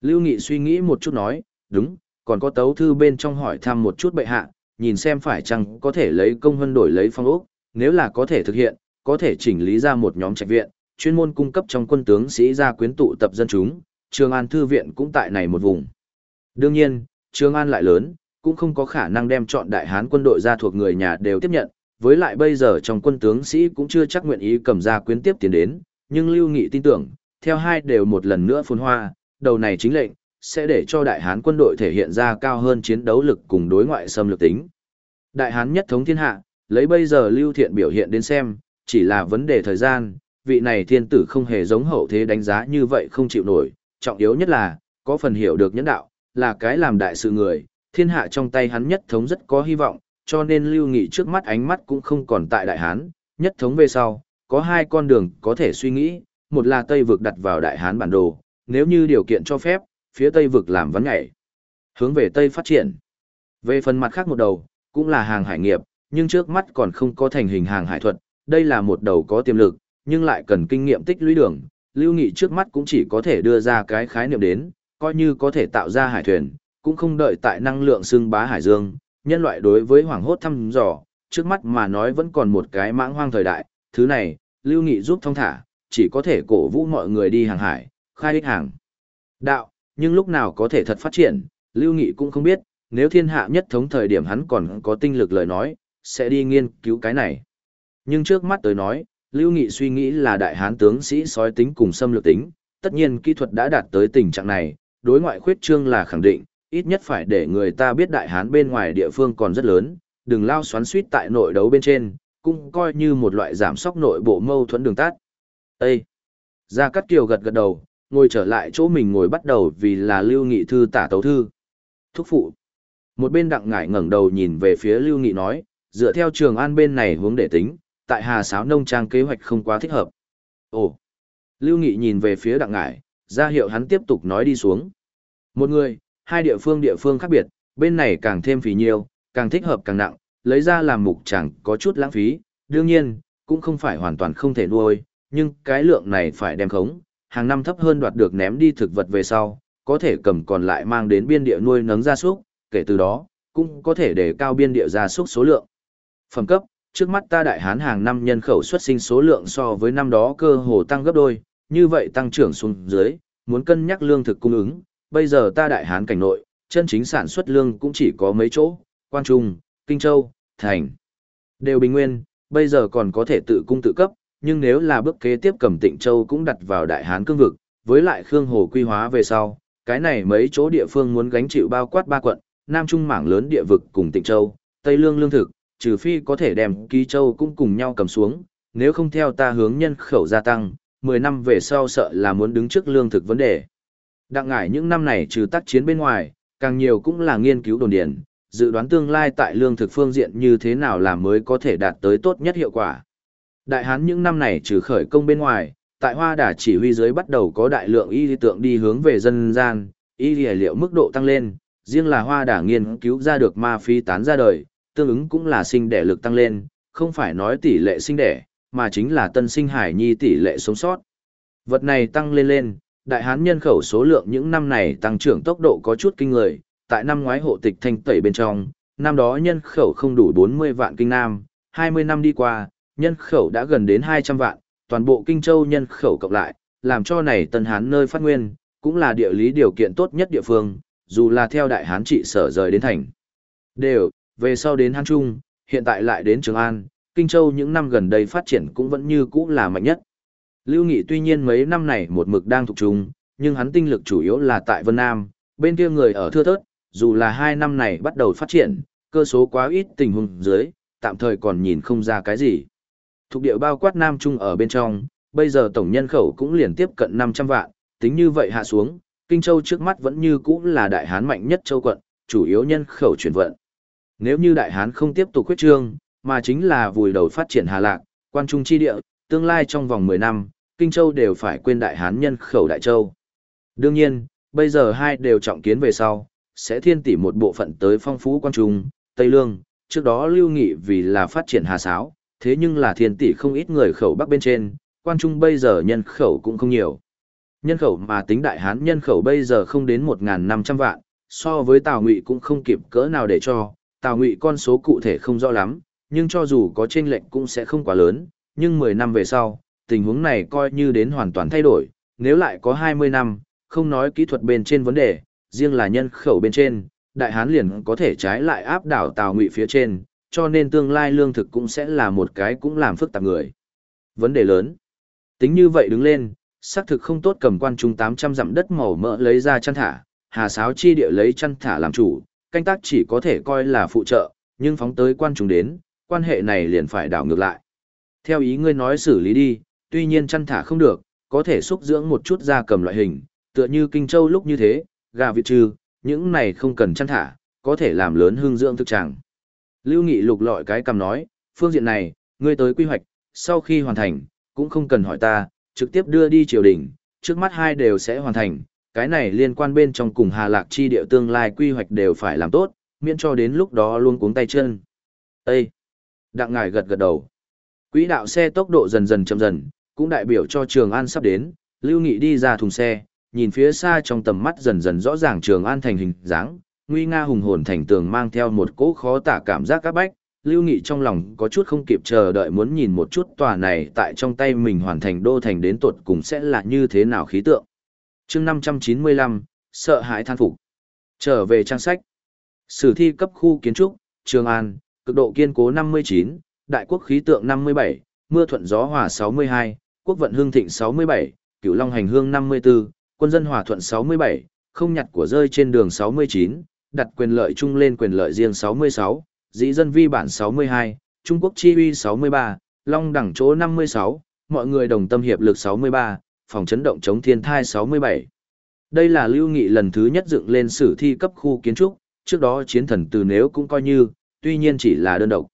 Lưu Nghị suy nghĩ một chút nói, đúng, còn có tấu thư bên trong hỏi thăm một chút bệ hạ, nhìn xem phải chăng có thể lấy công hân đổi lấy phong ốc, nếu là có thể thực hiện, có thể chỉnh lý ra một nhóm trạch viện, chuyên môn cung cấp trong quân tướng sĩ ra quyến tụ tập dân chúng, Trường An Thư Viện cũng tại này một vùng. Đương nhiên, Trường An lại lớn, cũng không có khả năng đem chọn đại hán quân đội ra thuộc người nhà đều tiếp nhận, với lại bây giờ trong quân tướng sĩ cũng chưa chắc nguyện ý cầm ra quyến tiếp tiền đến, nhưng Lưu Nghị tin tưởng, theo hai đều một lần nữa phồn hoa, đầu này chính lệnh, sẽ để cho đại hán quân đội thể hiện ra cao hơn chiến đấu lực cùng đối ngoại xâm lược tính. Đại hán nhất thống thiên hạ, lấy bây giờ Lưu Thiện biểu hiện đến xem, chỉ là vấn đề thời gian, vị này thiên tử không hề giống hậu thế đánh giá như vậy không chịu nổi, trọng yếu nhất là, có phần hiểu được nhân đạo, là cái làm đại sự người, thiên hạ trong tay hắn nhất thống rất có hy vọng, cho nên lưu nghị trước mắt ánh mắt cũng không còn tại đại hán, nhất thống về sau, có hai con đường có thể suy nghĩ, một là Tây vực đặt vào đại hán bản đồ, nếu như điều kiện cho phép, phía Tây vực làm vấn nhảy, hướng về Tây phát triển. Về phần mặt khác một đầu, cũng là hàng hải nghiệp, nhưng trước mắt còn không có thành hình hàng hải thuật, đây là một đầu có tiềm lực, nhưng lại cần kinh nghiệm tích lũy đường, Lưu Nghị trước mắt cũng chỉ có thể đưa ra cái khái niệm đến, coi như có thể tạo ra hải thuyền, cũng không đợi tại năng lượng xưng bá hải dương, nhân loại đối với hoàng hốt thăm dò, trước mắt mà nói vẫn còn một cái mãng hoang thời đại, thứ này, Lưu Nghị giúp thông thả, chỉ có thể cổ vũ mọi người đi hàng hải, khai ích hàng. Đạo, nhưng lúc nào có thể thật phát triển, Lưu Nghị cũng không biết, nếu thiên hạ nhất thống thời điểm hắn còn có tinh lực lời nói, sẽ đi nghiên cứu cái này. Nhưng trước mắt tới nói, Lưu Nghị suy nghĩ là đại hán tướng sĩ sói tính cùng xâm lược tính, tất nhiên kỹ thuật đã đạt tới tình trạng này, đối ngoại khuyết trương là khẳng định, ít nhất phải để người ta biết đại hán bên ngoài địa phương còn rất lớn, đừng lao xoắn suýt tại nội đấu bên trên, cũng coi như một loại giảm sóc nội bộ mâu thuẫn đường tát. Ê! Gia Cát Kiều gật gật đầu, ngồi trở lại chỗ mình ngồi bắt đầu vì là Lưu Nghị thư tả tấu thư. Thúc phụ! Một bên đặng ngải ngẩng đầu nhìn về phía Lưu Nghị nói, dựa theo trường an bên này hướng để tính, tại Hà Sáo nông trang kế hoạch không quá thích hợp. Ồ! Lưu Nghị nhìn về phía đặng ngải, ra hiệu hắn tiếp tục nói đi xuống. Một người, hai địa phương địa phương khác biệt, bên này càng thêm phí nhiều, càng thích hợp càng nặng, lấy ra làm mục chẳng có chút lãng phí, đương nhiên, cũng không phải hoàn toàn không thể nuôi, nhưng cái lượng này phải đem khống, hàng năm thấp hơn đoạt được ném đi thực vật về sau, có thể cầm còn lại mang đến biên địa nuôi nấng gia súc, kể từ đó, cũng có thể để cao biên địa gia súc số lượng. Phẩm cấp, trước mắt ta đại hán hàng năm nhân khẩu xuất sinh số lượng so với năm đó cơ hồ tăng gấp đôi, như vậy tăng trưởng xuống dưới, muốn cân nhắc lương thực cung ứng, bây giờ ta đại hán cảnh nội, chân chính sản xuất lương cũng chỉ có mấy chỗ, quan trung, kinh châu, thành. Đều bình nguyên, bây giờ còn có thể tự cung tự cấp, nhưng nếu là bước kế tiếp cầm tịnh châu cũng đặt vào đại hán cương vực, với lại khương hồ quy hóa về sau, cái này mấy chỗ địa phương muốn gánh chịu bao quát ba quận, nam trung mảng lớn địa vực cùng tịnh châu, tây lương lương thực, trừ phi có thể đem ký châu cũng cùng nhau cầm xuống, nếu không theo ta hướng nhân khẩu gia tăng, 10 năm về sau sợ là muốn đứng trước lương thực vấn đề. Đặng ngải những năm này trừ tác chiến bên ngoài, càng nhiều cũng là nghiên cứu đồn điển, dự đoán tương lai tại lương thực phương diện như thế nào là mới có thể đạt tới tốt nhất hiệu quả. Đại hán những năm này trừ khởi công bên ngoài, tại hoa đà chỉ huy dưới bắt đầu có đại lượng y lý tượng đi hướng về dân gian, y lý liệu mức độ tăng lên, riêng là hoa đà nghiên cứu ra được ma phi tán ra đời, tương ứng cũng là sinh đẻ lực tăng lên, không phải nói tỷ lệ sinh đẻ, mà chính là tân sinh hải nhi tỷ lệ sống sót, Vật này tăng lên lên, đại hán nhân khẩu số lượng những năm này tăng trưởng tốc độ có chút kinh người, tại năm ngoái hộ tịch thanh tẩy bên trong, năm đó nhân khẩu không đủ 40 vạn kinh nam, 20 năm đi qua, nhân khẩu đã gần đến 200 vạn, toàn bộ kinh châu nhân khẩu cộng lại, làm cho này tân hán nơi phát nguyên, cũng là địa lý điều kiện tốt nhất địa phương, dù là theo đại hán trị sở rời đến thành. Đều, về sau đến Hán Trung, hiện tại lại đến Trường An, Kinh Châu những năm gần đây phát triển cũng vẫn như cũ là mạnh nhất. Lưu Nghị tuy nhiên mấy năm này một mực đang thuộc trung, nhưng hắn tinh lực chủ yếu là tại Vân Nam, bên kia người ở thưa thớt, dù là hai năm này bắt đầu phát triển, cơ số quá ít tình huống dưới, tạm thời còn nhìn không ra cái gì. Thuộc địa bao quát Nam Trung ở bên trong, bây giờ tổng nhân khẩu cũng liền tiếp cận 500 vạn, tính như vậy hạ xuống, Kinh Châu trước mắt vẫn như cũ là đại hán mạnh nhất châu quận, chủ yếu nhân khẩu chuyển vận. Nếu như đại hán không tiếp tục quyết trương, mà chính là vùi đầu phát triển Hà Lạc, quan trung chi địa, tương lai trong vòng 10 năm, Kinh Châu đều phải quên đại hán nhân khẩu đại châu. Đương nhiên, bây giờ hai đều trọng kiến về sau, sẽ thiên tỷ một bộ phận tới phong phú quan trung, Tây Lương, trước đó lưu nghị vì là phát triển Hà Sáo, thế nhưng là thiên tỷ không ít người khẩu bắc bên trên, quan trung bây giờ nhân khẩu cũng không nhiều. Nhân khẩu mà tính đại hán nhân khẩu bây giờ không đến 1.500 vạn, so với Tào Ngụy cũng không kịp cỡ nào để cho, Tào Ngụy con số cụ thể không rõ lắm, nhưng cho dù có chênh lệch cũng sẽ không quá lớn, nhưng 10 năm về sau, tình huống này coi như đến hoàn toàn thay đổi, nếu lại có 20 năm, không nói kỹ thuật bên trên vấn đề, riêng là nhân khẩu bên trên, đại hán liền có thể trái lại áp đảo Tào Ngụy phía trên, cho nên tương lai lương thực cũng sẽ là một cái cũng làm phức tạp người. Vấn đề lớn. Tính như vậy đứng lên, xác thực không tốt cầm quan trung 800 dặm đất màu mỡ lấy ra chăn thả, hà sáo chi địa lấy chăn thả làm chủ, canh tác chỉ có thể coi là phụ trợ, nhưng phóng tới quan trung đến, quan hệ này liền phải đảo ngược lại. Theo ý ngươi nói xử lý đi, tuy nhiên chăn thả không được, có thể xúc dưỡng một chút ra cầm loại hình, tựa như kinh châu lúc như thế, gà vịt trừ, những này không cần chăn thả, có thể làm lớn hương dưỡng thực trạng. Lưu Nghị lục lọi cái cầm nói, phương diện này, ngươi tới quy hoạch, sau khi hoàn thành, cũng không cần hỏi ta, trực tiếp đưa đi triều đình, trước mắt hai đều sẽ hoàn thành, cái này liên quan bên trong cùng Hà Lạc chi địa tương lai quy hoạch đều phải làm tốt, miễn cho đến lúc đó luôn cuống tay chân. Ê! Đặng ngài gật gật đầu. Quỹ đạo xe tốc độ dần dần chậm dần, cũng đại biểu cho Trường An sắp đến, Lưu Nghị đi ra thùng xe, nhìn phía xa trong tầm mắt dần dần rõ ràng Trường An thành hình dáng, nguy nga hùng hồn thành tường mang theo một cỗ khó tả cảm giác các bách, Lưu Nghị trong lòng có chút không kịp chờ đợi muốn nhìn một chút tòa này tại trong tay mình hoàn thành đô thành đến tuột cùng sẽ là như thế nào khí tượng chương 595, sợ hãi than phục. Trở về trang sách. Sử thi cấp khu kiến trúc, Trường An, cực độ kiên cố 59, đại quốc khí tượng 57, mưa thuận gió hòa 62, quốc vận hương thịnh 67, cửu long hành hương 54, quân dân hòa thuận 67, không nhặt của rơi trên đường 69, đặt quyền lợi chung lên quyền lợi riêng 66, dĩ dân vi bản 62, Trung Quốc chi uy 63, Long đẳng chỗ 56, mọi người đồng tâm hiệp lực 63, phòng chấn động chống thiên thai 67. Đây là lưu nghị lần thứ nhất dựng lên sử thi cấp khu kiến trúc, trước đó chiến thần từ nếu cũng coi như, tuy nhiên chỉ là đơn độc.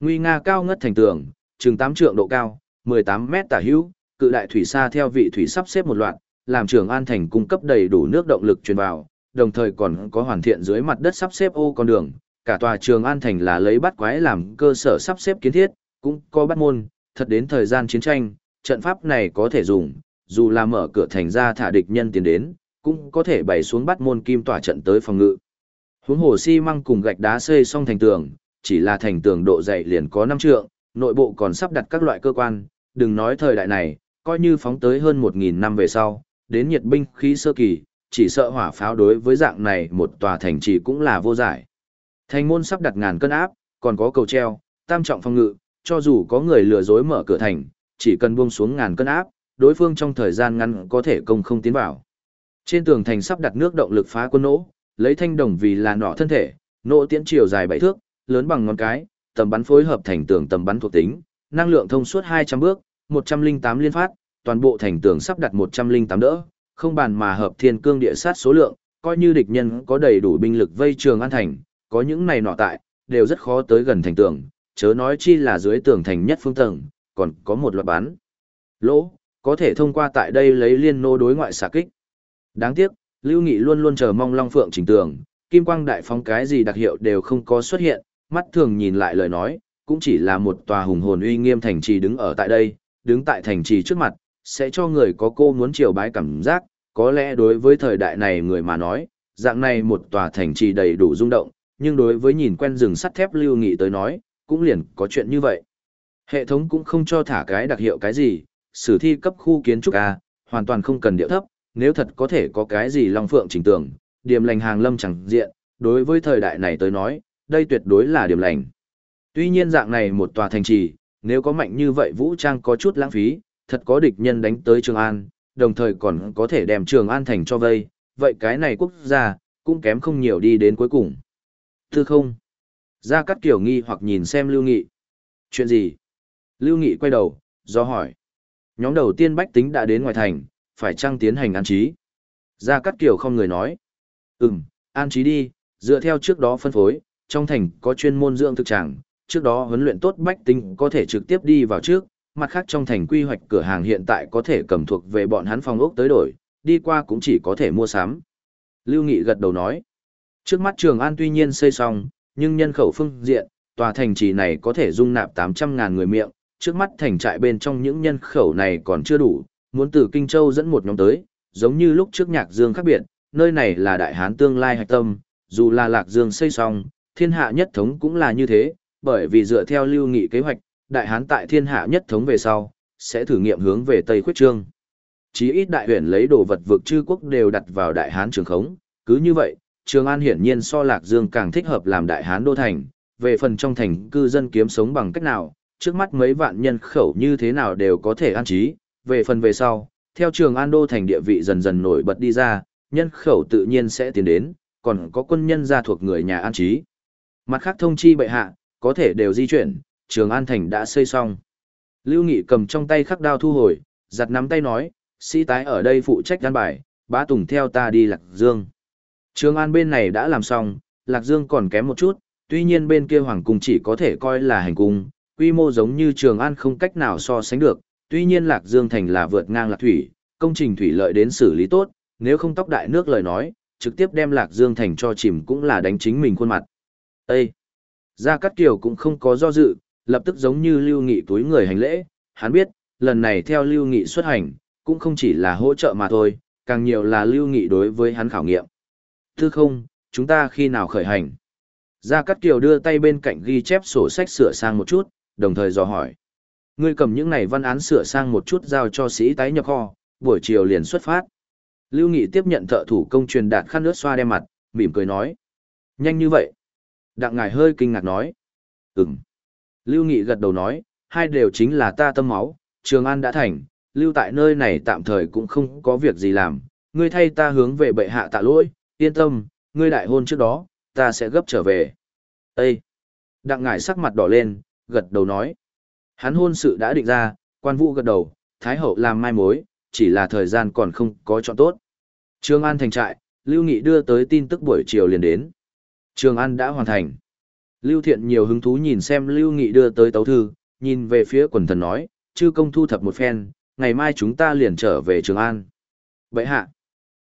Nguy nga cao ngất thành tường, chừng 8 trượng độ cao, 18 mét tả hữu, cự đại thủy xa theo vị thủy sắp xếp một loạt, làm trường an thành cung cấp đầy đủ nước động lực truyền vào, đồng thời còn có hoàn thiện dưới mặt đất sắp xếp ô con đường, cả tòa trường An Thành là lấy bắt quái làm cơ sở sắp xếp kiến thiết, cũng có bắt môn, thật đến thời gian chiến tranh, trận pháp này có thể dùng, dù là mở cửa thành ra thả địch nhân tiến đến, cũng có thể bày xuống bắt môn kim tỏa trận tới phòng ngự. Huống hồ xi măng cùng gạch đá xây xong thành tường, chỉ là thành tường độ dày liền có 5 trượng, nội bộ còn sắp đặt các loại cơ quan, đừng nói thời đại này, coi như phóng tới hơn 1.000 năm về sau, đến nhiệt binh khí sơ kỳ, chỉ sợ hỏa pháo đối với dạng này một tòa thành trì cũng là vô giải. Thành môn sắp đặt ngàn cân áp, còn có cầu treo, tam trọng phòng ngự, cho dù có người lừa dối mở cửa thành, chỉ cần buông xuống ngàn cân áp, đối phương trong thời gian ngắn có thể công không tiến vào. Trên tường thành sắp đặt nước động lực phá quân nỗ, lấy thanh đồng vì là nọ thân thể, nỗ tiễn chiều dài bảy thước, lớn bằng ngón cái, tầm bắn phối hợp thành tường tầm bắn thuộc tính, năng lượng thông suốt 200 bước, 108 liên phát, toàn bộ thành tường sắp đặt 108 đỡ, không bàn mà hợp thiên cương địa sát số lượng, coi như địch nhân có đầy đủ binh lực vây trường an thành, có những này nọ tại, đều rất khó tới gần thành tường, chớ nói chi là dưới tường thành nhất phương tầng, còn có một loạt bán. Lỗ, có thể thông qua tại đây lấy liên nô đối ngoại xả kích. Đáng tiếc, Lưu Nghị luôn luôn chờ mong Long Phượng chỉnh tường, Kim Quang Đại Phóng cái gì đặc hiệu đều không có xuất hiện, mắt thường nhìn lại lời nói, cũng chỉ là một tòa hùng hồn uy nghiêm thành trì đứng ở tại đây, đứng tại thành trì trước mặt, sẽ cho người có cô muốn triều bái cảm giác, có lẽ đối với thời đại này người mà nói, dạng này một tòa thành trì đầy đủ rung động, nhưng đối với nhìn quen rừng sắt thép lưu nghị tới nói, cũng liền có chuyện như vậy. Hệ thống cũng không cho thả cái đặc hiệu cái gì, sử thi cấp khu kiến trúc A, hoàn toàn không cần điệu thấp, nếu thật có thể có cái gì long phượng trình tưởng, điểm lành hàng lâm chẳng diện, đối với thời đại này tới nói, đây tuyệt đối là điểm lành. Tuy nhiên dạng này một tòa thành trì, nếu có mạnh như vậy vũ trang có chút lãng phí, thật có địch nhân đánh tới Trường An, đồng thời còn có thể đem Trường An thành cho vây, vậy cái này quốc gia, cũng kém không nhiều đi đến cuối cùng. Thư không? Gia Cát Kiểu nghi hoặc nhìn xem Lưu Nghị. Chuyện gì? Lưu Nghị quay đầu, do hỏi. Nhóm đầu tiên bách tính đã đến ngoài thành, phải trăng tiến hành an trí? Gia Cát Kiều không người nói. Ừm, an trí đi, dựa theo trước đó phân phối, trong thành có chuyên môn dưỡng thực trạng, trước đó huấn luyện tốt bách tính có thể trực tiếp đi vào trước, mặt khác trong thành quy hoạch cửa hàng hiện tại có thể cầm thuộc về bọn hắn phòng ốc tới đổi, đi qua cũng chỉ có thể mua sắm. Lưu Nghị gật đầu nói, trước mắt Trường An tuy nhiên xây xong, nhưng nhân khẩu phương diện, tòa thành trì này có thể dung nạp 800.000 người miệng, trước mắt thành trại bên trong những nhân khẩu này còn chưa đủ, muốn từ Kinh Châu dẫn một nhóm tới, giống như lúc trước Nhạc Dương khác biệt, nơi này là đại hán tương lai hạch tâm, dù là Lạc Dương xây xong, thiên hạ nhất thống cũng là như thế, bởi vì dựa theo lưu nghị kế hoạch, đại hán tại thiên hạ nhất thống về sau, sẽ thử nghiệm hướng về Tây khuyết trương. Chí ít đại huyền lấy đồ vật vực chư quốc đều đặt vào đại hán trường khống, cứ như vậy, Trường An hiển nhiên so Lạc Dương càng thích hợp làm đại hán đô thành, về phần trong thành cư dân kiếm sống bằng cách nào, trước mắt mấy vạn nhân khẩu như thế nào đều có thể an trí, về phần về sau, theo Trường An đô thành địa vị dần dần nổi bật đi ra, nhân khẩu tự nhiên sẽ tiến đến, còn có quân nhân gia thuộc người nhà an trí. Mặt khác thông chi bệ hạ, có thể đều di chuyển, Trường An thành đã xây xong. Lưu Nghị cầm trong tay khắc đao thu hồi, giặt nắm tay nói, sĩ tái ở đây phụ trách đan bài, bá tùng theo ta đi Lạc Dương. Trường An bên này đã làm xong, Lạc Dương còn kém một chút, tuy nhiên bên kia Hoàng Cung chỉ có thể coi là hành cung, quy mô giống như Trường An không cách nào so sánh được, tuy nhiên Lạc Dương thành là vượt ngang Lạc Thủy, công trình thủy lợi đến xử lý tốt, nếu không tóc đại nước lời nói, trực tiếp đem Lạc Dương thành cho chìm cũng là đánh chính mình khuôn mặt. Ê! Gia Cát Kiều cũng không có do dự, lập tức giống như Lưu Nghị túi người hành lễ, hắn biết, lần này theo Lưu Nghị xuất hành, cũng không chỉ là hỗ trợ mà thôi, càng nhiều là Lưu Nghị đối với hắn khảo nghiệm. Thư không, chúng ta khi nào khởi hành? Gia Cát Kiều đưa tay bên cạnh ghi chép sổ sách sửa sang một chút, đồng thời dò hỏi. Ngươi cầm những này văn án sửa sang một chút giao cho sĩ tái nhập kho, buổi chiều liền xuất phát. Lưu Nghị tiếp nhận thợ thủ công truyền đạt khăn nước xoa đem mặt, mỉm cười nói. Nhanh như vậy. Đặng ngài hơi kinh ngạc nói. Ừm. Lưu Nghị gật đầu nói, hai đều chính là ta tâm máu, Trường An đã thành, lưu tại nơi này tạm thời cũng không có việc gì làm, ngươi thay ta hướng về bệ hạ tạ lỗi, yên tâm, ngươi đại hôn trước đó, ta sẽ gấp trở về. Ê! Đặng ngải sắc mặt đỏ lên, gật đầu nói. Hắn hôn sự đã định ra, quan vũ gật đầu, thái hậu làm mai mối, chỉ là thời gian còn không có chọn tốt. Trường An thành trại, Lưu Nghị đưa tới tin tức buổi chiều liền đến. Trường An đã hoàn thành. Lưu Thiện nhiều hứng thú nhìn xem Lưu Nghị đưa tới tấu thư, nhìn về phía quần thần nói, chư công thu thập một phen, ngày mai chúng ta liền trở về Trường An. Vậy hạ,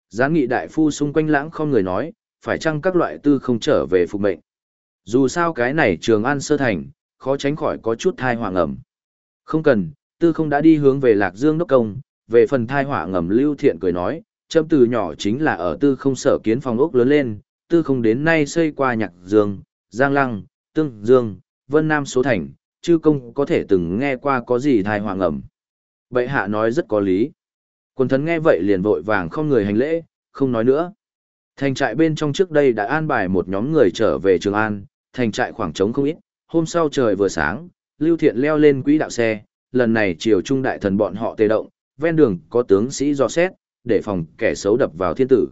gián nghị đại phu xung quanh lãng không người nói, phải chăng các loại tư không trở về phục mệnh. Dù sao cái này Trường An sơ thành, khó tránh khỏi có chút thai hỏa ngầm Không cần, tư không đã đi hướng về Lạc Dương đốc công, về phần thai hỏa ngầm Lưu Thiện cười nói, châm từ nhỏ chính là ở tư không sở kiến phòng ốc lớn lên, tư không đến nay xây qua nhạc dương, giang lăng, tương dương, vân nam số thành, chư công có thể từng nghe qua có gì thai hỏa ngầm Bệ hạ nói rất có lý. Quân thần nghe vậy liền vội vàng không người hành lễ, không nói nữa. Thành trại bên trong trước đây đã an bài một nhóm người trở về Trường An, thành trại khoảng trống không ít, hôm sau trời vừa sáng, Lưu Thiện leo lên quỹ đạo xe, lần này chiều trung đại thần bọn họ tê động, ven đường có tướng sĩ do xét, để phòng kẻ xấu đập vào thiên tử.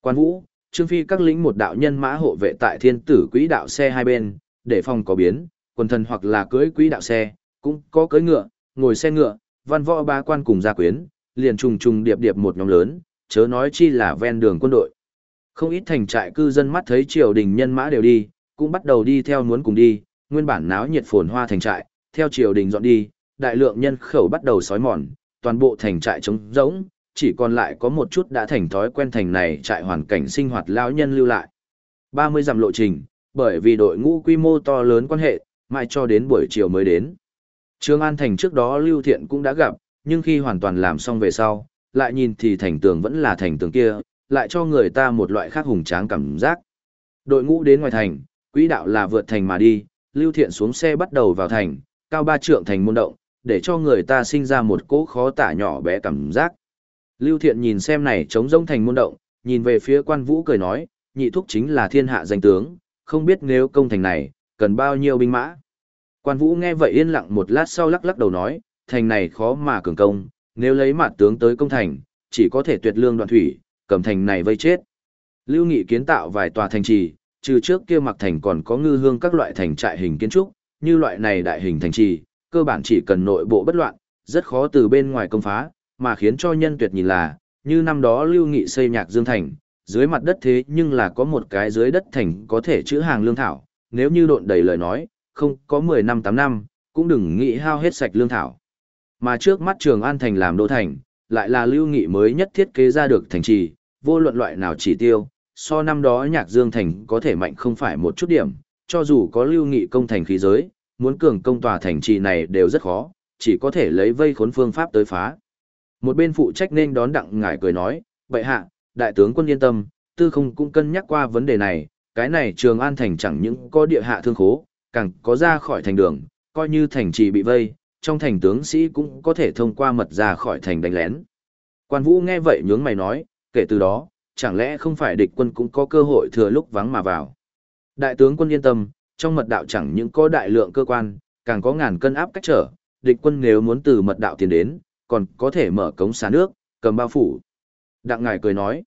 Quan Vũ, Trương Phi các lĩnh một đạo nhân mã hộ vệ tại thiên tử quỹ đạo xe hai bên, để phòng có biến, quần thần hoặc là cưỡi quỹ đạo xe, cũng có cưỡi ngựa, ngồi xe ngựa, văn võ ba quan cùng gia quyến, liền trùng trùng điệp điệp một nhóm lớn, chớ nói chi là ven đường quân đội. Không ít thành trại cư dân mắt thấy triều đình nhân mã đều đi, cũng bắt đầu đi theo muốn cùng đi, nguyên bản náo nhiệt phồn hoa thành trại, theo triều đình dọn đi, đại lượng nhân khẩu bắt đầu sói mòn, toàn bộ thành trại trống rỗng, chỉ còn lại có một chút đã thành thói quen thành này trại hoàn cảnh sinh hoạt lão nhân lưu lại. 30 dặm lộ trình, bởi vì đội ngũ quy mô to lớn quan hệ, mãi cho đến buổi chiều mới đến. Trương An Thành trước đó Lưu Thiện cũng đã gặp, nhưng khi hoàn toàn làm xong về sau, lại nhìn thì thành tường vẫn là thành tường kia, lại cho người ta một loại khác hùng tráng cảm giác. Đội ngũ đến ngoài thành, quỹ đạo là vượt thành mà đi, Lưu Thiện xuống xe bắt đầu vào thành, cao ba trượng thành môn động, để cho người ta sinh ra một cỗ khó tả nhỏ bé cảm giác. Lưu Thiện nhìn xem này trống rỗng thành môn động, nhìn về phía quan vũ cười nói, nhị thúc chính là thiên hạ danh tướng, không biết nếu công thành này, cần bao nhiêu binh mã. Quan vũ nghe vậy yên lặng một lát sau lắc lắc đầu nói, thành này khó mà cường công, nếu lấy mặt tướng tới công thành, chỉ có thể tuyệt lương đoạn thủy, cầm thành này vây chết. Lưu Nghị kiến tạo vài tòa thành trì, trừ trước kia mặc thành còn có ngư hương các loại thành trại hình kiến trúc, như loại này đại hình thành trì, cơ bản chỉ cần nội bộ bất loạn, rất khó từ bên ngoài công phá, mà khiến cho nhân tuyệt nhìn là, như năm đó Lưu Nghị xây nhạc Dương Thành, dưới mặt đất thế nhưng là có một cái dưới đất thành có thể chữ hàng lương thảo, nếu như độn đầy lời nói, không có 10 năm 8 năm, cũng đừng nghĩ hao hết sạch lương thảo. Mà trước mắt Trường An Thành làm đô thành, lại là Lưu Nghị mới nhất thiết kế ra được thành trì, vô luận loại nào chỉ tiêu, so năm đó Nhạc Dương Thành có thể mạnh không phải một chút điểm, cho dù có Lưu Nghị công thành khí giới, muốn cường công tòa thành trì này đều rất khó, chỉ có thể lấy vây khốn phương pháp tới phá. Một bên phụ trách nên đón đặng ngải cười nói, vậy hạ, đại tướng quân yên tâm, tư không cũng cân nhắc qua vấn đề này, cái này Trường An Thành chẳng những có địa hạ thương khố, càng có ra khỏi thành đường, coi như thành trì bị vây, trong thành tướng sĩ cũng có thể thông qua mật ra khỏi thành đánh lén. Quan Vũ nghe vậy nhướng mày nói, kể từ đó, chẳng lẽ không phải địch quân cũng có cơ hội thừa lúc vắng mà vào. Đại tướng quân yên tâm, trong mật đạo chẳng những có đại lượng cơ quan, càng có ngàn cân áp cách trở, địch quân nếu muốn từ mật đạo tiến đến, còn có thể mở cống xả nước, cầm bao phủ. Đặng ngài cười nói,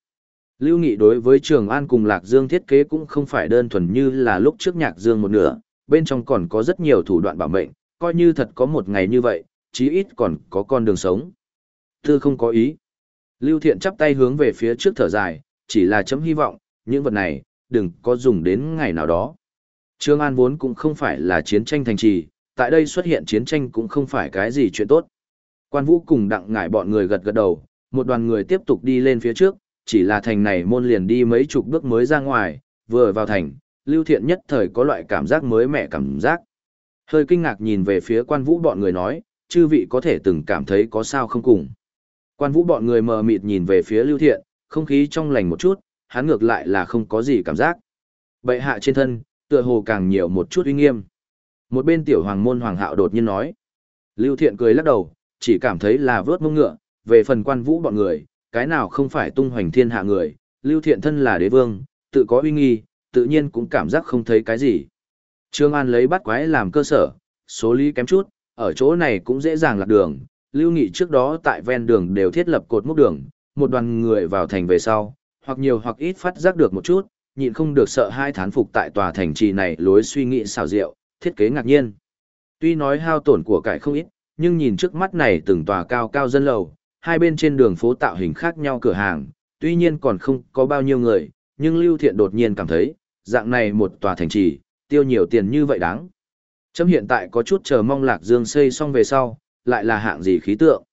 Lưu Nghị đối với Trường An cùng Lạc Dương thiết kế cũng không phải đơn thuần như là lúc trước Nhạc Dương một nửa, bên trong còn có rất nhiều thủ đoạn bảo mệnh, coi như thật có một ngày như vậy, chí ít còn có con đường sống. Thư không có ý. Lưu Thiện chắp tay hướng về phía trước thở dài, chỉ là chấm hy vọng, những vật này, đừng có dùng đến ngày nào đó. Trương An vốn cũng không phải là chiến tranh thành trì, tại đây xuất hiện chiến tranh cũng không phải cái gì chuyện tốt. Quan Vũ cùng đặng ngải bọn người gật gật đầu, một đoàn người tiếp tục đi lên phía trước, chỉ là thành này môn liền đi mấy chục bước mới ra ngoài, vừa vào thành, Lưu Thiện nhất thời có loại cảm giác mới mẻ cảm giác. Hơi kinh ngạc nhìn về phía quan vũ bọn người nói, chư vị có thể từng cảm thấy có sao không cùng. Quan vũ bọn người mờ mịt nhìn về phía Lưu Thiện, không khí trong lành một chút, hắn ngược lại là không có gì cảm giác. Bệ hạ trên thân, tựa hồ càng nhiều một chút uy nghiêm. Một bên tiểu hoàng môn hoàng hạo đột nhiên nói. Lưu Thiện cười lắc đầu, chỉ cảm thấy là vớt mông ngựa, về phần quan vũ bọn người, cái nào không phải tung hoành thiên hạ người, Lưu Thiện thân là đế vương, tự có uy nghi, tự nhiên cũng cảm giác không thấy cái gì. Trương An lấy bắt quái làm cơ sở, số lý kém chút, ở chỗ này cũng dễ dàng lạc đường. Lưu Nghị trước đó tại ven đường đều thiết lập cột mốc đường, một đoàn người vào thành về sau, hoặc nhiều hoặc ít phát giác được một chút, nhịn không được sợ hai thán phục tại tòa thành trì này lối suy nghĩ xào rượu, thiết kế ngạc nhiên. Tuy nói hao tổn của cải không ít, nhưng nhìn trước mắt này từng tòa cao cao dân lầu, hai bên trên đường phố tạo hình khác nhau cửa hàng, tuy nhiên còn không có bao nhiêu người, nhưng Lưu Thiện đột nhiên cảm thấy, dạng này một tòa thành trì, tiêu nhiều tiền như vậy đáng. Chấm hiện tại có chút chờ mong Lạc Dương xây xong về sau, lại là hạng gì khí tượng.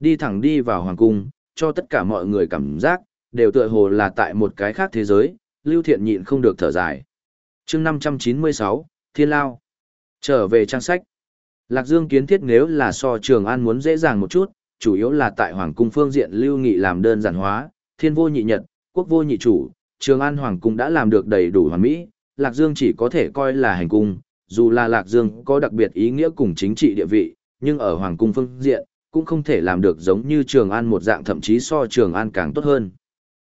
Đi thẳng đi vào hoàng cung, cho tất cả mọi người cảm giác, đều tựa hồ là tại một cái khác thế giới, Lưu Thiện nhịn không được thở dài. chương 596, Thiên Lao. Trở về trang sách. Lạc Dương kiến thiết nếu là so Trường An muốn dễ dàng một chút, chủ yếu là tại Hoàng cung phương diện Lưu Nghị làm đơn giản hóa, thiên vô nhị nhật, quốc vô nhị chủ, Trường An Hoàng cung đã làm được đầy đủ hoàn mỹ, Lạc Dương chỉ có thể coi là hành cung, dù là Lạc Dương có đặc biệt ý nghĩa cùng chính trị địa vị, nhưng ở Hoàng cung phương diện, cũng không thể làm được giống như Trường An một dạng thậm chí so Trường An càng tốt hơn.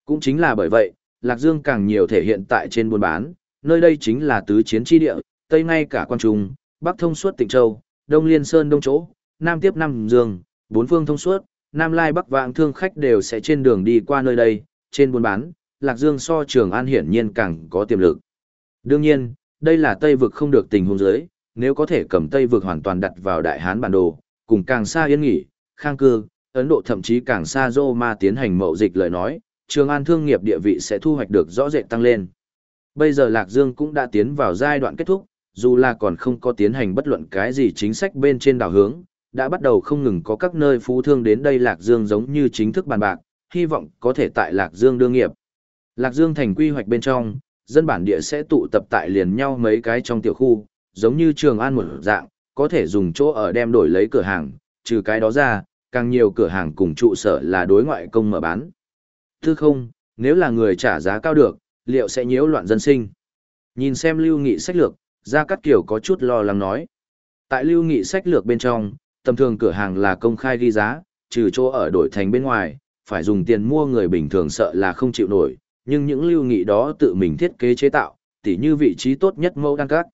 Cũng chính là bởi vậy, Lạc Dương càng nhiều thể hiện tại trên buôn bán, nơi đây chính là tứ chiến chi địa, Tây ngay cả quan trung, Bắc thông suốt Tịnh Châu, Đông Liên Sơn Đông Chỗ, Nam tiếp Nam Dương, bốn phương thông suốt, Nam Lai Bắc vạng thương khách đều sẽ trên đường đi qua nơi đây, trên buôn bán, Lạc Dương so Trường An hiển nhiên càng có tiềm lực. Đương nhiên, đây là Tây vực không được tình huống giới, nếu có thể cầm Tây vực hoàn toàn đặt vào Đại Hán bản đồ, cùng càng xa Yên Nghỉ, Khang Cư, Ấn Độ thậm chí càng xa Roma tiến hành mậu dịch lời nói, Trường An thương nghiệp địa vị sẽ thu hoạch được rõ rệt tăng lên. Bây giờ Lạc Dương cũng đã tiến vào giai đoạn kết thúc, dù là còn không có tiến hành bất luận cái gì chính sách bên trên đảo hướng, đã bắt đầu không ngừng có các nơi phú thương đến đây Lạc Dương giống như chính thức bàn bạc, hy vọng có thể tại Lạc Dương đương nghiệp. Lạc Dương thành quy hoạch bên trong, dân bản địa sẽ tụ tập tại liền nhau mấy cái trong tiểu khu, giống như Trường An một dạng, có thể dùng chỗ ở đem đổi lấy cửa hàng, trừ cái đó ra, càng nhiều cửa hàng cùng trụ sở là đối ngoại công mở bán. Thứ không, nếu là người trả giá cao được, liệu sẽ nhiễu loạn dân sinh. Nhìn xem lưu nghị sách lược, Gia Cát Kiều có chút lo lắng nói. Tại lưu nghị sách lược bên trong, tầm thường cửa hàng là công khai ghi giá, trừ chỗ ở đổi thành bên ngoài, phải dùng tiền mua người bình thường sợ là không chịu nổi, nhưng những lưu nghị đó tự mình thiết kế chế tạo, tỉ như vị trí tốt nhất mẫu đăng cắt,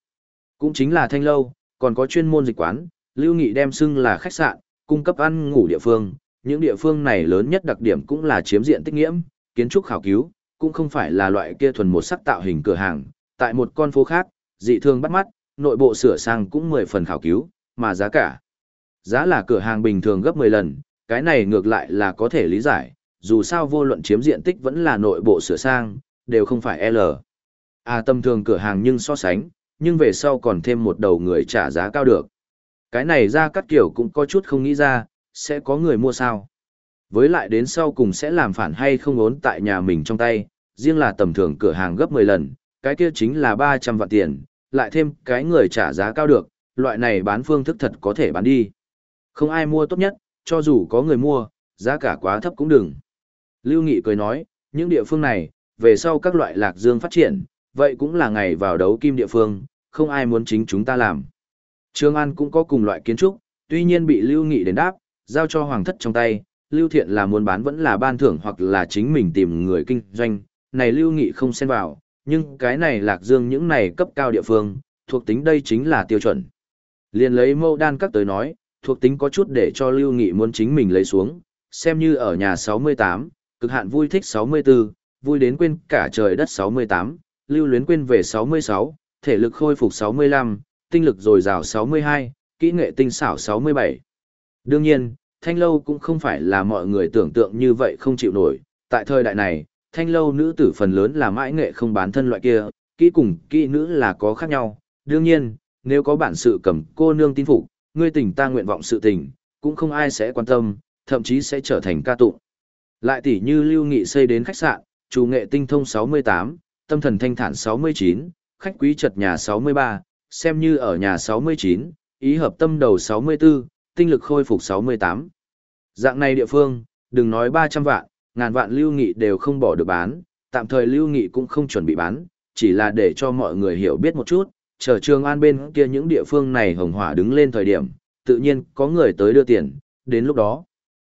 Cũng chính là thanh lâu, còn có chuyên môn dịch quán, lưu nghị đem xưng là khách sạn, cung cấp ăn ngủ địa phương, những địa phương này lớn nhất đặc điểm cũng là chiếm diện tích nghiễm, kiến trúc khảo cứu, cũng không phải là loại kia thuần một sắc tạo hình cửa hàng, tại một con phố khác, dị thường bắt mắt, nội bộ sửa sang cũng 10 phần khảo cứu, mà giá cả. Giá là cửa hàng bình thường gấp 10 lần, cái này ngược lại là có thể lý giải, dù sao vô luận chiếm diện tích vẫn là nội bộ sửa sang, đều không phải L. À tầm thường cửa hàng nhưng so sánh, nhưng về sau còn thêm một đầu người trả giá cao được. Cái này ra cắt kiểu cũng có chút không nghĩ ra, sẽ có người mua sao. Với lại đến sau cùng sẽ làm phản hay không ốn tại nhà mình trong tay, riêng là tầm thường cửa hàng gấp 10 lần, cái kia chính là 300 vạn tiền, lại thêm cái người trả giá cao được, loại này bán phương thức thật có thể bán đi. Không ai mua tốt nhất, cho dù có người mua, giá cả quá thấp cũng đừng. Lưu Nghị cười nói, những địa phương này, về sau các loại lạc dương phát triển, vậy cũng là ngày vào đấu kim địa phương, không ai muốn chính chúng ta làm. Trương An cũng có cùng loại kiến trúc, tuy nhiên bị Lưu Nghị đền đáp, giao cho hoàng thất trong tay, Lưu Thiện là muốn bán vẫn là ban thưởng hoặc là chính mình tìm người kinh doanh, này Lưu Nghị không xen vào, nhưng cái này lạc dương những này cấp cao địa phương, thuộc tính đây chính là tiêu chuẩn. Liền lấy mâu đan các tới nói, thuộc tính có chút để cho Lưu Nghị muốn chính mình lấy xuống, xem như ở nhà 68, cực hạn vui thích 64, vui đến quên cả trời đất 68, lưu luyến quên về 66, thể lực khôi phục 65, tinh lực dồi dào 62, kỹ nghệ tinh xảo 67. Đương nhiên, thanh lâu cũng không phải là mọi người tưởng tượng như vậy không chịu nổi, tại thời đại này, thanh lâu nữ tử phần lớn là mãi nghệ không bán thân loại kia, kỹ cùng kỹ nữ là có khác nhau. Đương nhiên, nếu có bản sự cầm cô nương tin phục, ngươi tình ta nguyện vọng sự tình, cũng không ai sẽ quan tâm, thậm chí sẽ trở thành ca tụng. Lại tỷ như Lưu Nghị xây đến khách sạn, chủ nghệ tinh thông 68, tâm thần thanh thản 69, khách quý trật nhà 63, xem như ở nhà 69, ý hợp tâm đầu 64, tinh lực khôi phục 68. Dạng này địa phương, đừng nói 300 vạn, ngàn vạn Lưu Nghị đều không bỏ được bán, tạm thời Lưu Nghị cũng không chuẩn bị bán, chỉ là để cho mọi người hiểu biết một chút, chờ trường an bên kia những địa phương này hồng hỏa đứng lên thời điểm, tự nhiên có người tới đưa tiền, đến lúc đó.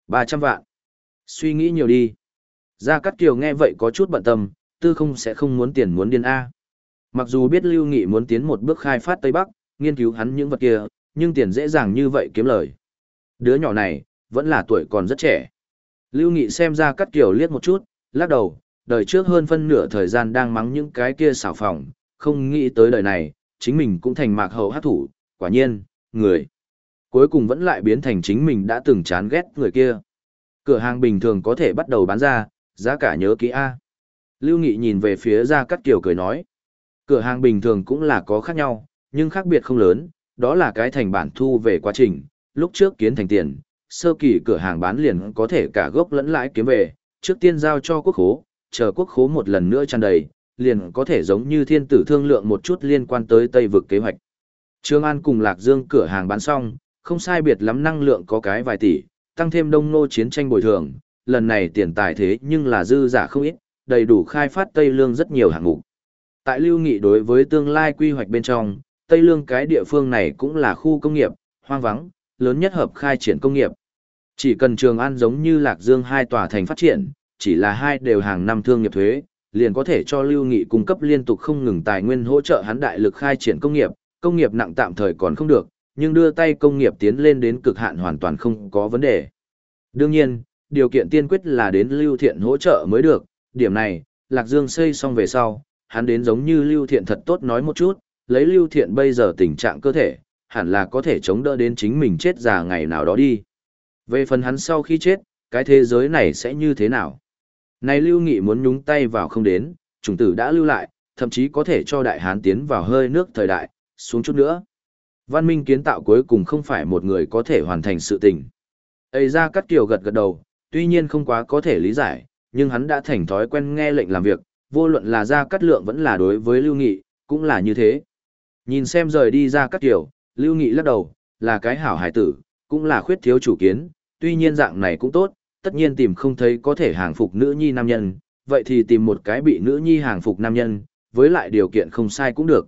300 vạn. Suy nghĩ nhiều đi. Gia Cát Kiều nghe vậy có chút bận tâm, tư không sẽ không muốn tiền muốn điên A. Mặc dù biết Lưu Nghị muốn tiến một bước khai phát Tây Bắc, nghiên cứu hắn những vật kia, nhưng tiền dễ dàng như vậy kiếm lời. Đứa nhỏ này, vẫn là tuổi còn rất trẻ. Lưu Nghị xem ra cắt Kiều liếc một chút, lắc đầu, đời trước hơn phân nửa thời gian đang mắng những cái kia xảo phòng, không nghĩ tới đời này, chính mình cũng thành mạc hậu hát thủ, quả nhiên, người. Cuối cùng vẫn lại biến thành chính mình đã từng chán ghét người kia. Cửa hàng bình thường có thể bắt đầu bán ra, giá cả nhớ kỹ A. Lưu Nghị nhìn về phía ra cắt Kiều cười nói. Cửa hàng bình thường cũng là có khác nhau, nhưng khác biệt không lớn, đó là cái thành bản thu về quá trình, lúc trước kiến thành tiền, sơ kỳ cửa hàng bán liền có thể cả gốc lẫn lãi kiếm về, trước tiên giao cho quốc khố, chờ quốc khố một lần nữa tràn đầy, liền có thể giống như thiên tử thương lượng một chút liên quan tới Tây vực kế hoạch. Trương An cùng Lạc Dương cửa hàng bán xong, không sai biệt lắm năng lượng có cái vài tỷ, tăng thêm đông nô chiến tranh bồi thường, lần này tiền tài thế nhưng là dư giả không ít, đầy đủ khai phát Tây Lương rất nhiều hạng mục. Tại Lưu Nghị đối với tương lai quy hoạch bên trong, Tây Lương cái địa phương này cũng là khu công nghiệp, hoang vắng, lớn nhất hợp khai triển công nghiệp. Chỉ cần Trường An giống như Lạc Dương hai tòa thành phát triển, chỉ là hai đều hàng năm thương nghiệp thuế, liền có thể cho Lưu Nghị cung cấp liên tục không ngừng tài nguyên hỗ trợ hắn đại lực khai triển công nghiệp, công nghiệp nặng tạm thời còn không được, nhưng đưa tay công nghiệp tiến lên đến cực hạn hoàn toàn không có vấn đề. Đương nhiên, điều kiện tiên quyết là đến Lưu Thiện hỗ trợ mới được, điểm này, Lạc Dương xây xong về sau, hắn đến giống như Lưu Thiện thật tốt nói một chút, lấy Lưu Thiện bây giờ tình trạng cơ thể, hẳn là có thể chống đỡ đến chính mình chết già ngày nào đó đi. Về phần hắn sau khi chết, cái thế giới này sẽ như thế nào? Này Lưu Nghị muốn nhúng tay vào không đến, chủng tử đã lưu lại, thậm chí có thể cho đại hán tiến vào hơi nước thời đại, xuống chút nữa. Văn minh kiến tạo cuối cùng không phải một người có thể hoàn thành sự tình. Ây ra cắt kiều gật gật đầu, tuy nhiên không quá có thể lý giải, nhưng hắn đã thành thói quen nghe lệnh làm việc, vô luận là ra cắt lượng vẫn là đối với Lưu Nghị, cũng là như thế. Nhìn xem rời đi ra cắt kiểu Lưu Nghị lắc đầu, là cái hảo hải tử, cũng là khuyết thiếu chủ kiến, tuy nhiên dạng này cũng tốt, tất nhiên tìm không thấy có thể hàng phục nữ nhi nam nhân, vậy thì tìm một cái bị nữ nhi hàng phục nam nhân, với lại điều kiện không sai cũng được.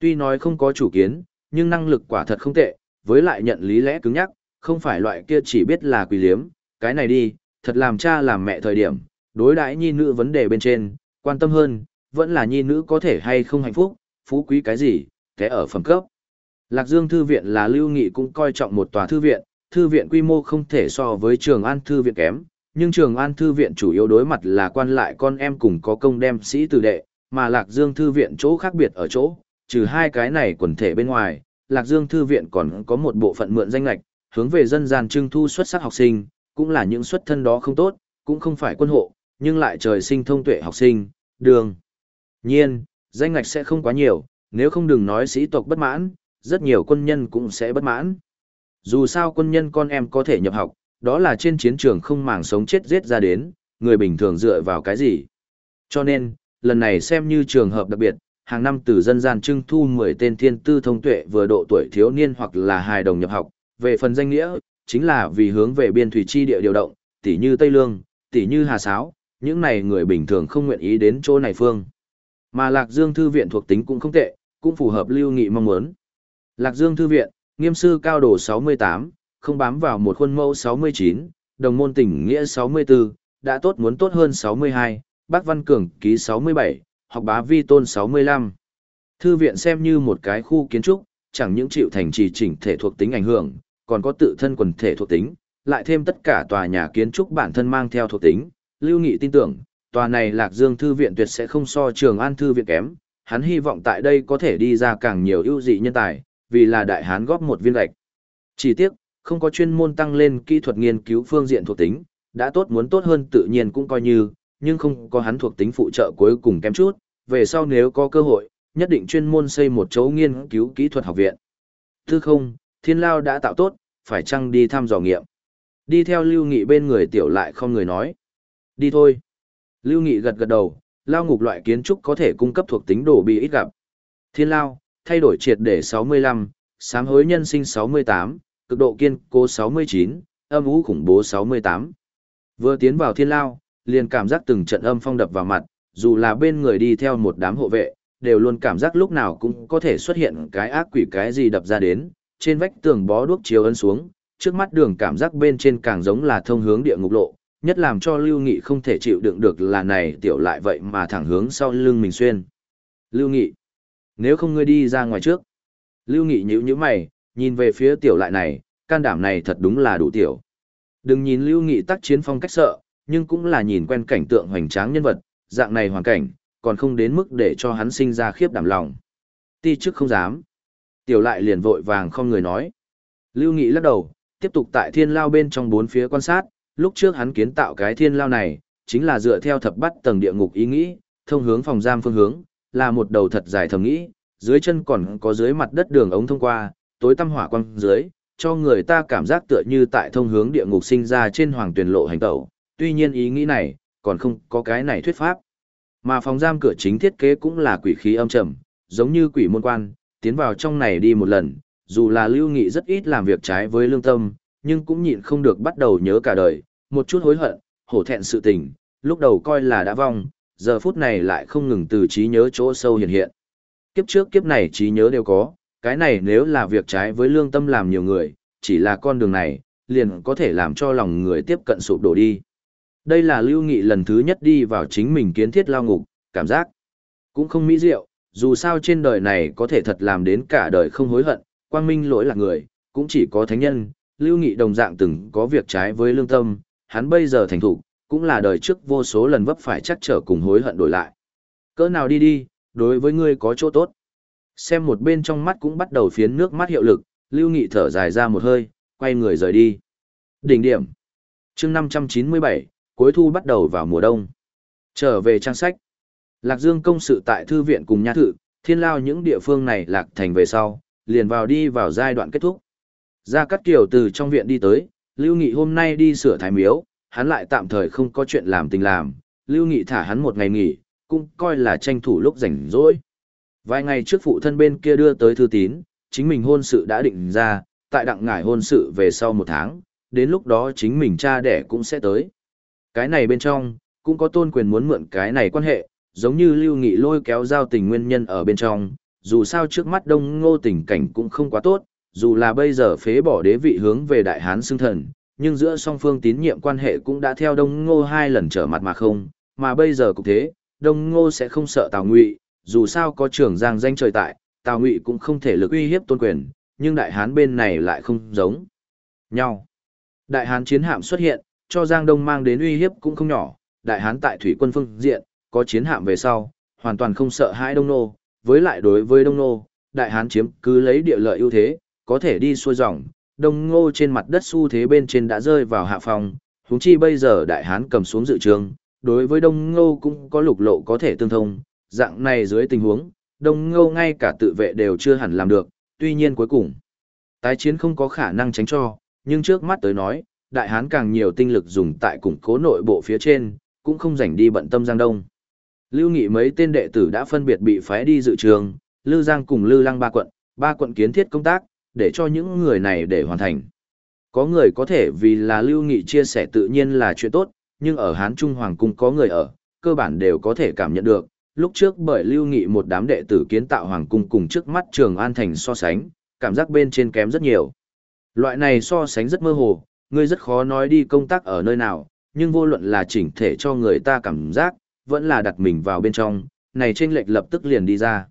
Tuy nói không có chủ kiến, nhưng năng lực quả thật không tệ, với lại nhận lý lẽ cứng nhắc, không phải loại kia chỉ biết là quỷ liếm, cái này đi, thật làm cha làm mẹ thời điểm, đối đãi nhi nữ vấn đề bên trên, quan tâm hơn, vẫn là nhi nữ có thể hay không hạnh phúc, phú quý cái gì, thế ở phẩm cấp. Lạc Dương Thư viện là lưu nghị cũng coi trọng một tòa thư viện, thư viện quy mô không thể so với trường an thư viện kém, nhưng trường an thư viện chủ yếu đối mặt là quan lại con em cùng có công đem sĩ tử đệ, mà Lạc Dương Thư viện chỗ khác biệt ở chỗ, trừ hai cái này quần thể bên ngoài, Lạc Dương Thư viện còn có một bộ phận mượn danh lạch, hướng về dân gian trưng thu xuất sắc học sinh, cũng là những xuất thân đó không tốt, cũng không phải quân hộ, nhưng lại trời sinh thông tuệ học sinh, đường. Nhiên, danh ngạch sẽ không quá nhiều, nếu không đừng nói sĩ tộc bất mãn, rất nhiều quân nhân cũng sẽ bất mãn. Dù sao quân nhân con em có thể nhập học, đó là trên chiến trường không màng sống chết giết ra đến, người bình thường dựa vào cái gì. Cho nên, lần này xem như trường hợp đặc biệt, hàng năm từ dân gian trưng thu 10 tên thiên tư thông tuệ vừa độ tuổi thiếu niên hoặc là hài đồng nhập học, về phần danh nghĩa, chính là vì hướng về biên thủy chi địa điều động, tỉ như Tây Lương, tỉ như Hà Sáo, những này người bình thường không nguyện ý đến chỗ này phương. Mà Lạc Dương Thư viện thuộc tính cũng không tệ, cũng phù hợp lưu nghị mong muốn. Lạc Dương Thư viện, nghiêm sư cao đồ 68, không bám vào một khuôn mẫu 69, đồng môn tỉnh nghĩa 64, đã tốt muốn tốt hơn 62, bác Văn Cường ký 67, học bá vi tôn 65. Thư viện xem như một cái khu kiến trúc, chẳng những chịu thành trì chỉnh thể thuộc tính ảnh hưởng, còn có tự thân quần thể thuộc tính, lại thêm tất cả tòa nhà kiến trúc bản thân mang theo thuộc tính. Lưu Nghị tin tưởng, tòa này Lạc Dương Thư viện tuyệt sẽ không so Trường An Thư viện kém, hắn hy vọng tại đây có thể đi ra càng nhiều ưu dị nhân tài, vì là đại hán góp một viên gạch. Chỉ tiếc, không có chuyên môn tăng lên kỹ thuật nghiên cứu phương diện thuộc tính, đã tốt muốn tốt hơn tự nhiên cũng coi như, nhưng không có hắn thuộc tính phụ trợ cuối cùng kém chút, về sau nếu có cơ hội, nhất định chuyên môn xây một chỗ nghiên cứu kỹ thuật học viện. Thứ không, thiên lao đã tạo tốt, phải chăng đi thăm dò nghiệm. Đi theo Lưu Nghị bên người tiểu lại không người nói. Đi thôi. Lưu Nghị gật gật đầu, lao ngục loại kiến trúc có thể cung cấp thuộc tính đồ bị ít gặp. Thiên lao, thay đổi triệt để 65, sám hối nhân sinh 68, cực độ kiên cố 69, âm ú khủng bố 68. Vừa tiến vào thiên lao, liền cảm giác từng trận âm phong đập vào mặt, dù là bên người đi theo một đám hộ vệ, đều luôn cảm giác lúc nào cũng có thể xuất hiện cái ác quỷ cái gì đập ra đến, trên vách tường bó đuốc chiếu ấn xuống, trước mắt đường cảm giác bên trên càng giống là thông hướng địa ngục lộ, nhất làm cho Lưu Nghị không thể chịu đựng được là này tiểu lại vậy mà thẳng hướng sau lưng mình xuyên. Lưu Nghị, nếu không ngươi đi ra ngoài trước. Lưu Nghị nhíu nhíu mày, nhìn về phía tiểu lại này, can đảm này thật đúng là đủ tiểu. Đừng nhìn Lưu Nghị tác chiến phong cách sợ, nhưng cũng là nhìn quen cảnh tượng hoành tráng nhân vật, dạng này hoàn cảnh, còn không đến mức để cho hắn sinh ra khiếp đảm lòng. Ti chức không dám. Tiểu lại liền vội vàng không người nói. Lưu Nghị lắc đầu, tiếp tục tại thiên lao bên trong bốn phía quan sát, lúc trước hắn kiến tạo cái thiên lao này, chính là dựa theo thập bắt tầng địa ngục ý nghĩ, thông hướng phòng giam phương hướng, là một đầu thật dài thầm nghĩ, dưới chân còn có dưới mặt đất đường ống thông qua, tối tăm hỏa quang dưới, cho người ta cảm giác tựa như tại thông hướng địa ngục sinh ra trên hoàng tuyển lộ hành tẩu, tuy nhiên ý nghĩ này, còn không có cái này thuyết pháp. Mà phòng giam cửa chính thiết kế cũng là quỷ khí âm trầm, giống như quỷ môn quan, tiến vào trong này đi một lần, dù là lưu nghị rất ít làm việc trái với lương tâm, nhưng cũng nhịn không được bắt đầu nhớ cả đời, một chút hối hận, hổ thẹn sự tình, lúc đầu coi là đã vong, giờ phút này lại không ngừng từ trí nhớ chỗ sâu hiện hiện. Kiếp trước kiếp này trí nhớ đều có, cái này nếu là việc trái với lương tâm làm nhiều người, chỉ là con đường này, liền có thể làm cho lòng người tiếp cận sụp đổ đi. Đây là lưu nghị lần thứ nhất đi vào chính mình kiến thiết lao ngục, cảm giác cũng không mỹ diệu, dù sao trên đời này có thể thật làm đến cả đời không hối hận, quang minh lỗi là người, cũng chỉ có thánh nhân, lưu nghị đồng dạng từng có việc trái với lương tâm, hắn bây giờ thành thủ, cũng là đời trước vô số lần vấp phải chắc trở cùng hối hận đổi lại. Cỡ nào đi đi, đối với ngươi có chỗ tốt. Xem một bên trong mắt cũng bắt đầu phiến nước mắt hiệu lực, lưu nghị thở dài ra một hơi, quay người rời đi. Đỉnh điểm. chương 597, cuối thu bắt đầu vào mùa đông. Trở về trang sách. Lạc Dương công sự tại thư viện cùng nha thự, thiên lao những địa phương này lạc thành về sau, liền vào đi vào giai đoạn kết thúc. Gia Cát Kiều từ trong viện đi tới, Lưu Nghị hôm nay đi sửa thái miếu, hắn lại tạm thời không có chuyện làm tình làm, Lưu Nghị thả hắn một ngày nghỉ, cũng coi là tranh thủ lúc rảnh rỗi. Vài ngày trước phụ thân bên kia đưa tới thư tín, chính mình hôn sự đã định ra, tại đặng ngải hôn sự về sau một tháng, đến lúc đó chính mình cha đẻ cũng sẽ tới. Cái này bên trong, cũng có tôn quyền muốn mượn cái này quan hệ, giống như lưu nghị lôi kéo giao tình nguyên nhân ở bên trong, dù sao trước mắt đông ngô tình cảnh cũng không quá tốt, dù là bây giờ phế bỏ đế vị hướng về đại hán xưng thần, nhưng giữa song phương tín nhiệm quan hệ cũng đã theo đông ngô hai lần trở mặt mà không, mà bây giờ cũng thế, đông ngô sẽ không sợ tào ngụy, dù sao có trưởng giang danh trời tại, tào ngụy cũng không thể lực uy hiếp tôn quyền, nhưng đại hán bên này lại không giống nhau. Đại hán chiến hạm xuất hiện, cho Giang Đông mang đến uy hiếp cũng không nhỏ, đại hán tại thủy quân phương diện, có chiến hạm về sau, hoàn toàn không sợ hãi Đông Nô, với lại đối với Đông Nô, đại hán chiếm cứ lấy địa lợi ưu thế, có thể đi xuôi dòng, Đông Ngô trên mặt đất xu thế bên trên đã rơi vào hạ phòng, huống chi bây giờ đại hán cầm xuống dự trường, đối với Đông Ngô cũng có lục lộ có thể tương thông, dạng này dưới tình huống, Đông Ngô ngay cả tự vệ đều chưa hẳn làm được, tuy nhiên cuối cùng, tái chiến không có khả năng tránh cho, nhưng trước mắt tới nói, đại hán càng nhiều tinh lực dùng tại củng cố nội bộ phía trên, cũng không rảnh đi bận tâm Giang Đông. Lưu Nghị mấy tên đệ tử đã phân biệt bị phái đi dự trường, Lư Giang cùng Lư Lăng ba quận, ba quận kiến thiết công tác, để cho những người này để hoàn thành. Có người có thể vì là Lưu Nghị chia sẻ tự nhiên là chuyện tốt, nhưng ở Hán Trung Hoàng Cung có người ở, cơ bản đều có thể cảm nhận được. Lúc trước bởi Lưu Nghị một đám đệ tử kiến tạo Hoàng Cung cùng trước mắt Trường An Thành so sánh, cảm giác bên trên kém rất nhiều. Loại này so sánh rất mơ hồ, ngươi rất khó nói đi công tác ở nơi nào, nhưng vô luận là chỉnh thể cho người ta cảm giác, vẫn là đặt mình vào bên trong, này trên lệch lập tức liền đi ra.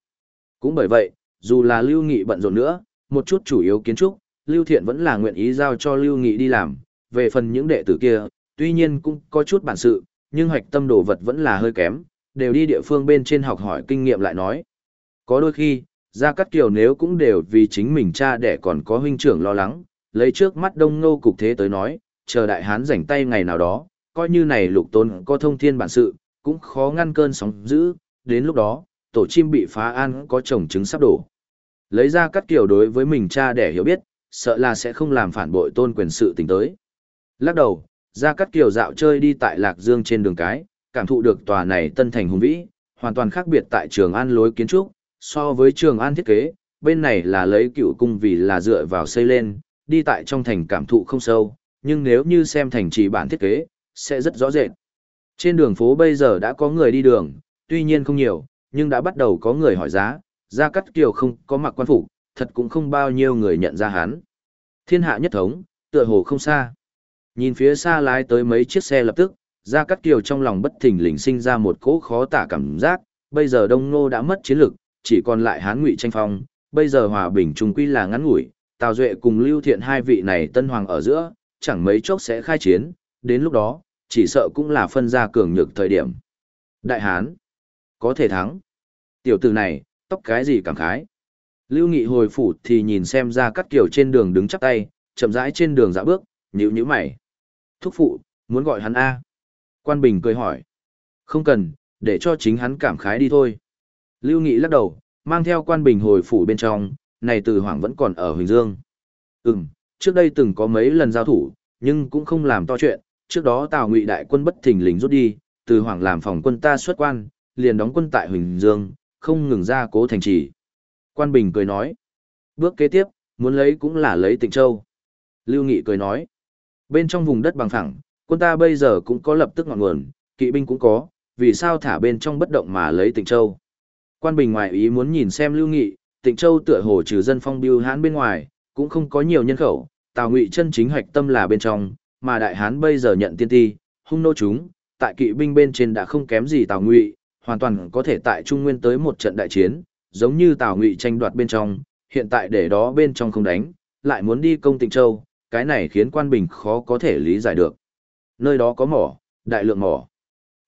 Cũng bởi vậy, dù là Lưu Nghị bận rộn nữa, một chút chủ yếu kiến trúc, Lưu Thiện vẫn là nguyện ý giao cho Lưu Nghị đi làm, về phần những đệ tử kia, tuy nhiên cũng có chút bản sự, nhưng hoạch tâm đồ vật vẫn là hơi kém, đều đi địa phương bên trên học hỏi kinh nghiệm lại nói. Có đôi khi, Gia Cát Kiều nếu cũng đều vì chính mình cha đẻ còn có huynh trưởng lo lắng, lấy trước mắt đông ngô cục thế tới nói, chờ đại hán rảnh tay ngày nào đó, coi như này lục tôn có thông thiên bản sự, cũng khó ngăn cơn sóng dữ, đến lúc đó, tổ chim bị phá an có chồng trứng sắp đổ. Lấy ra cắt kiểu đối với mình cha để hiểu biết, sợ là sẽ không làm phản bội tôn quyền sự tình tới. Lắc đầu, ra cắt kiểu dạo chơi đi tại Lạc Dương trên đường cái, cảm thụ được tòa này tân thành hùng vĩ, hoàn toàn khác biệt tại trường an lối kiến trúc, so với trường an thiết kế, bên này là lấy cựu cung vì là dựa vào xây lên, đi tại trong thành cảm thụ không sâu, nhưng nếu như xem thành trì bản thiết kế, sẽ rất rõ rệt. Trên đường phố bây giờ đã có người đi đường, tuy nhiên không nhiều, nhưng đã bắt đầu có người hỏi giá, Gia Cát Kiều không có mặc quan phục, thật cũng không bao nhiêu người nhận ra hắn. Thiên hạ nhất thống, tựa hồ không xa. Nhìn phía xa lái tới mấy chiếc xe lập tức, Gia Cát Kiều trong lòng bất thình lình sinh ra một cỗ khó tả cảm giác, bây giờ Đông Ngô đã mất chiến lực, chỉ còn lại Hán Ngụy tranh phong, bây giờ hòa bình trung quy là ngắn ngủi, Tào Duệ cùng Lưu Thiện hai vị này tân hoàng ở giữa, chẳng mấy chốc sẽ khai chiến, đến lúc đó, chỉ sợ cũng là phân ra cường nhược thời điểm. Đại Hán, có thể thắng. Tiểu tử này, tóc cái gì cảm khái. Lưu Nghị hồi phủ thì nhìn xem ra cắt kiểu trên đường đứng chắp tay, chậm rãi trên đường dạo bước, nhíu nhíu mày. Thúc phụ, muốn gọi hắn A. Quan Bình cười hỏi. Không cần, để cho chính hắn cảm khái đi thôi. Lưu Nghị lắc đầu, mang theo quan Bình hồi phủ bên trong, này từ Hoàng vẫn còn ở Huỳnh Dương. Ừm, trước đây từng có mấy lần giao thủ, nhưng cũng không làm to chuyện, trước đó Tào Ngụy đại quân bất thình lình rút đi, từ Hoàng làm phòng quân ta xuất quan, liền đóng quân tại Huỳnh Dương, không ngừng ra cố thành trì. Quan Bình cười nói, bước kế tiếp, muốn lấy cũng là lấy Tịnh Châu. Lưu Nghị cười nói, bên trong vùng đất bằng phẳng, quân ta bây giờ cũng có lập tức ngọn nguồn, kỵ binh cũng có, vì sao thả bên trong bất động mà lấy Tịnh Châu. Quan Bình ngoài ý muốn nhìn xem Lưu Nghị, Tịnh Châu tựa hồ trừ dân phong biêu hán bên ngoài, cũng không có nhiều nhân khẩu, Tào Ngụy chân chính hoạch tâm là bên trong, mà Đại Hán bây giờ nhận tiên ti, hung nô chúng, tại kỵ binh bên trên đã không kém gì Tào Ngụy, hoàn toàn có thể tại Trung Nguyên tới một trận đại chiến, giống như Tào Ngụy tranh đoạt bên trong, hiện tại để đó bên trong không đánh, lại muốn đi công Tịnh Châu, cái này khiến quan bình khó có thể lý giải được. Nơi đó có mỏ, đại lượng mỏ.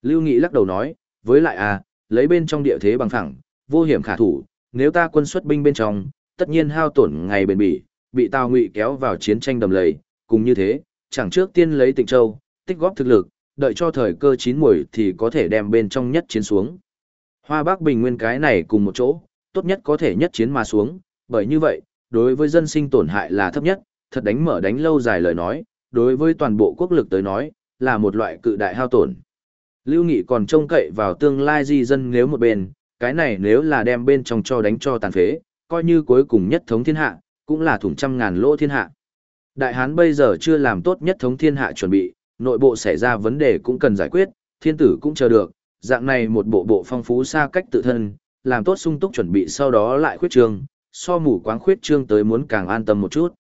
Lưu Nghị lắc đầu nói, với lại à, lấy bên trong địa thế bằng phẳng, vô hiểm khả thủ, nếu ta quân xuất binh bên trong, tất nhiên hao tổn ngày bền bỉ, bị Tào Ngụy kéo vào chiến tranh đầm lầy, cùng như thế, chẳng trước tiên lấy Tịnh Châu, tích góp thực lực, đợi cho thời cơ chín muồi thì có thể đem bên trong nhất chiến xuống. Hoa Bắc Bình Nguyên cái này cùng một chỗ, tốt nhất có thể nhất chiến mà xuống, bởi như vậy, đối với dân sinh tổn hại là thấp nhất, thật đánh mở đánh lâu dài lời nói, đối với toàn bộ quốc lực tới nói, là một loại cự đại hao tổn. Lưu Nghị còn trông cậy vào tương lai di dân nếu một bên, cái này nếu là đem bên trong cho đánh cho tàn phế, coi như cuối cùng nhất thống thiên hạ, cũng là thủng trăm ngàn lỗ thiên hạ. Đại Hán bây giờ chưa làm tốt nhất thống thiên hạ chuẩn bị, nội bộ xảy ra vấn đề cũng cần giải quyết, thiên tử cũng chờ được, dạng này một bộ bộ phong phú xa cách tự thân, làm tốt sung túc chuẩn bị sau đó lại khuyết trương, so mù quáng khuyết trương tới muốn càng an tâm một chút.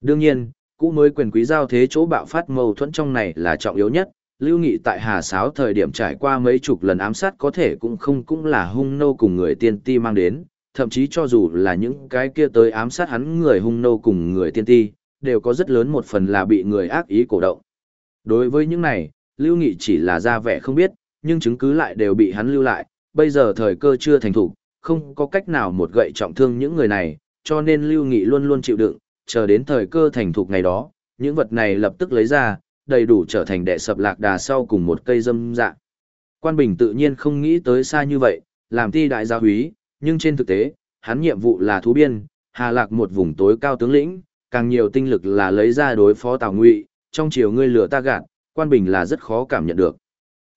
Đương nhiên, cũ mới quyền quý giao thế chỗ bạo phát mâu thuẫn trong này là trọng yếu nhất, Lưu Nghị tại Hà Sáo thời điểm trải qua mấy chục lần ám sát có thể cũng không cũng là hung nô cùng người tiên ti mang đến, thậm chí cho dù là những cái kia tới ám sát hắn người hung nô cùng người tiên ti, đều có rất lớn một phần là bị người ác ý cổ động. Đối với những này, Lưu Nghị chỉ là ra vẻ không biết, nhưng chứng cứ lại đều bị hắn lưu lại, bây giờ thời cơ chưa thành thủ, không có cách nào một gậy trọng thương những người này, cho nên Lưu Nghị luôn luôn chịu đựng, chờ đến thời cơ thành thục ngày đó, những vật này lập tức lấy ra, đầy đủ trở thành đệ sập lạc đà sau cùng một cây dâm dạ. Quan Bình tự nhiên không nghĩ tới xa như vậy, làm ti đại gia húy, nhưng trên thực tế, hắn nhiệm vụ là thú biên, hà lạc một vùng tối cao tướng lĩnh, càng nhiều tinh lực là lấy ra đối phó Tào Ngụy, trong chiều ngươi lừa ta gạt, Quan Bình là rất khó cảm nhận được.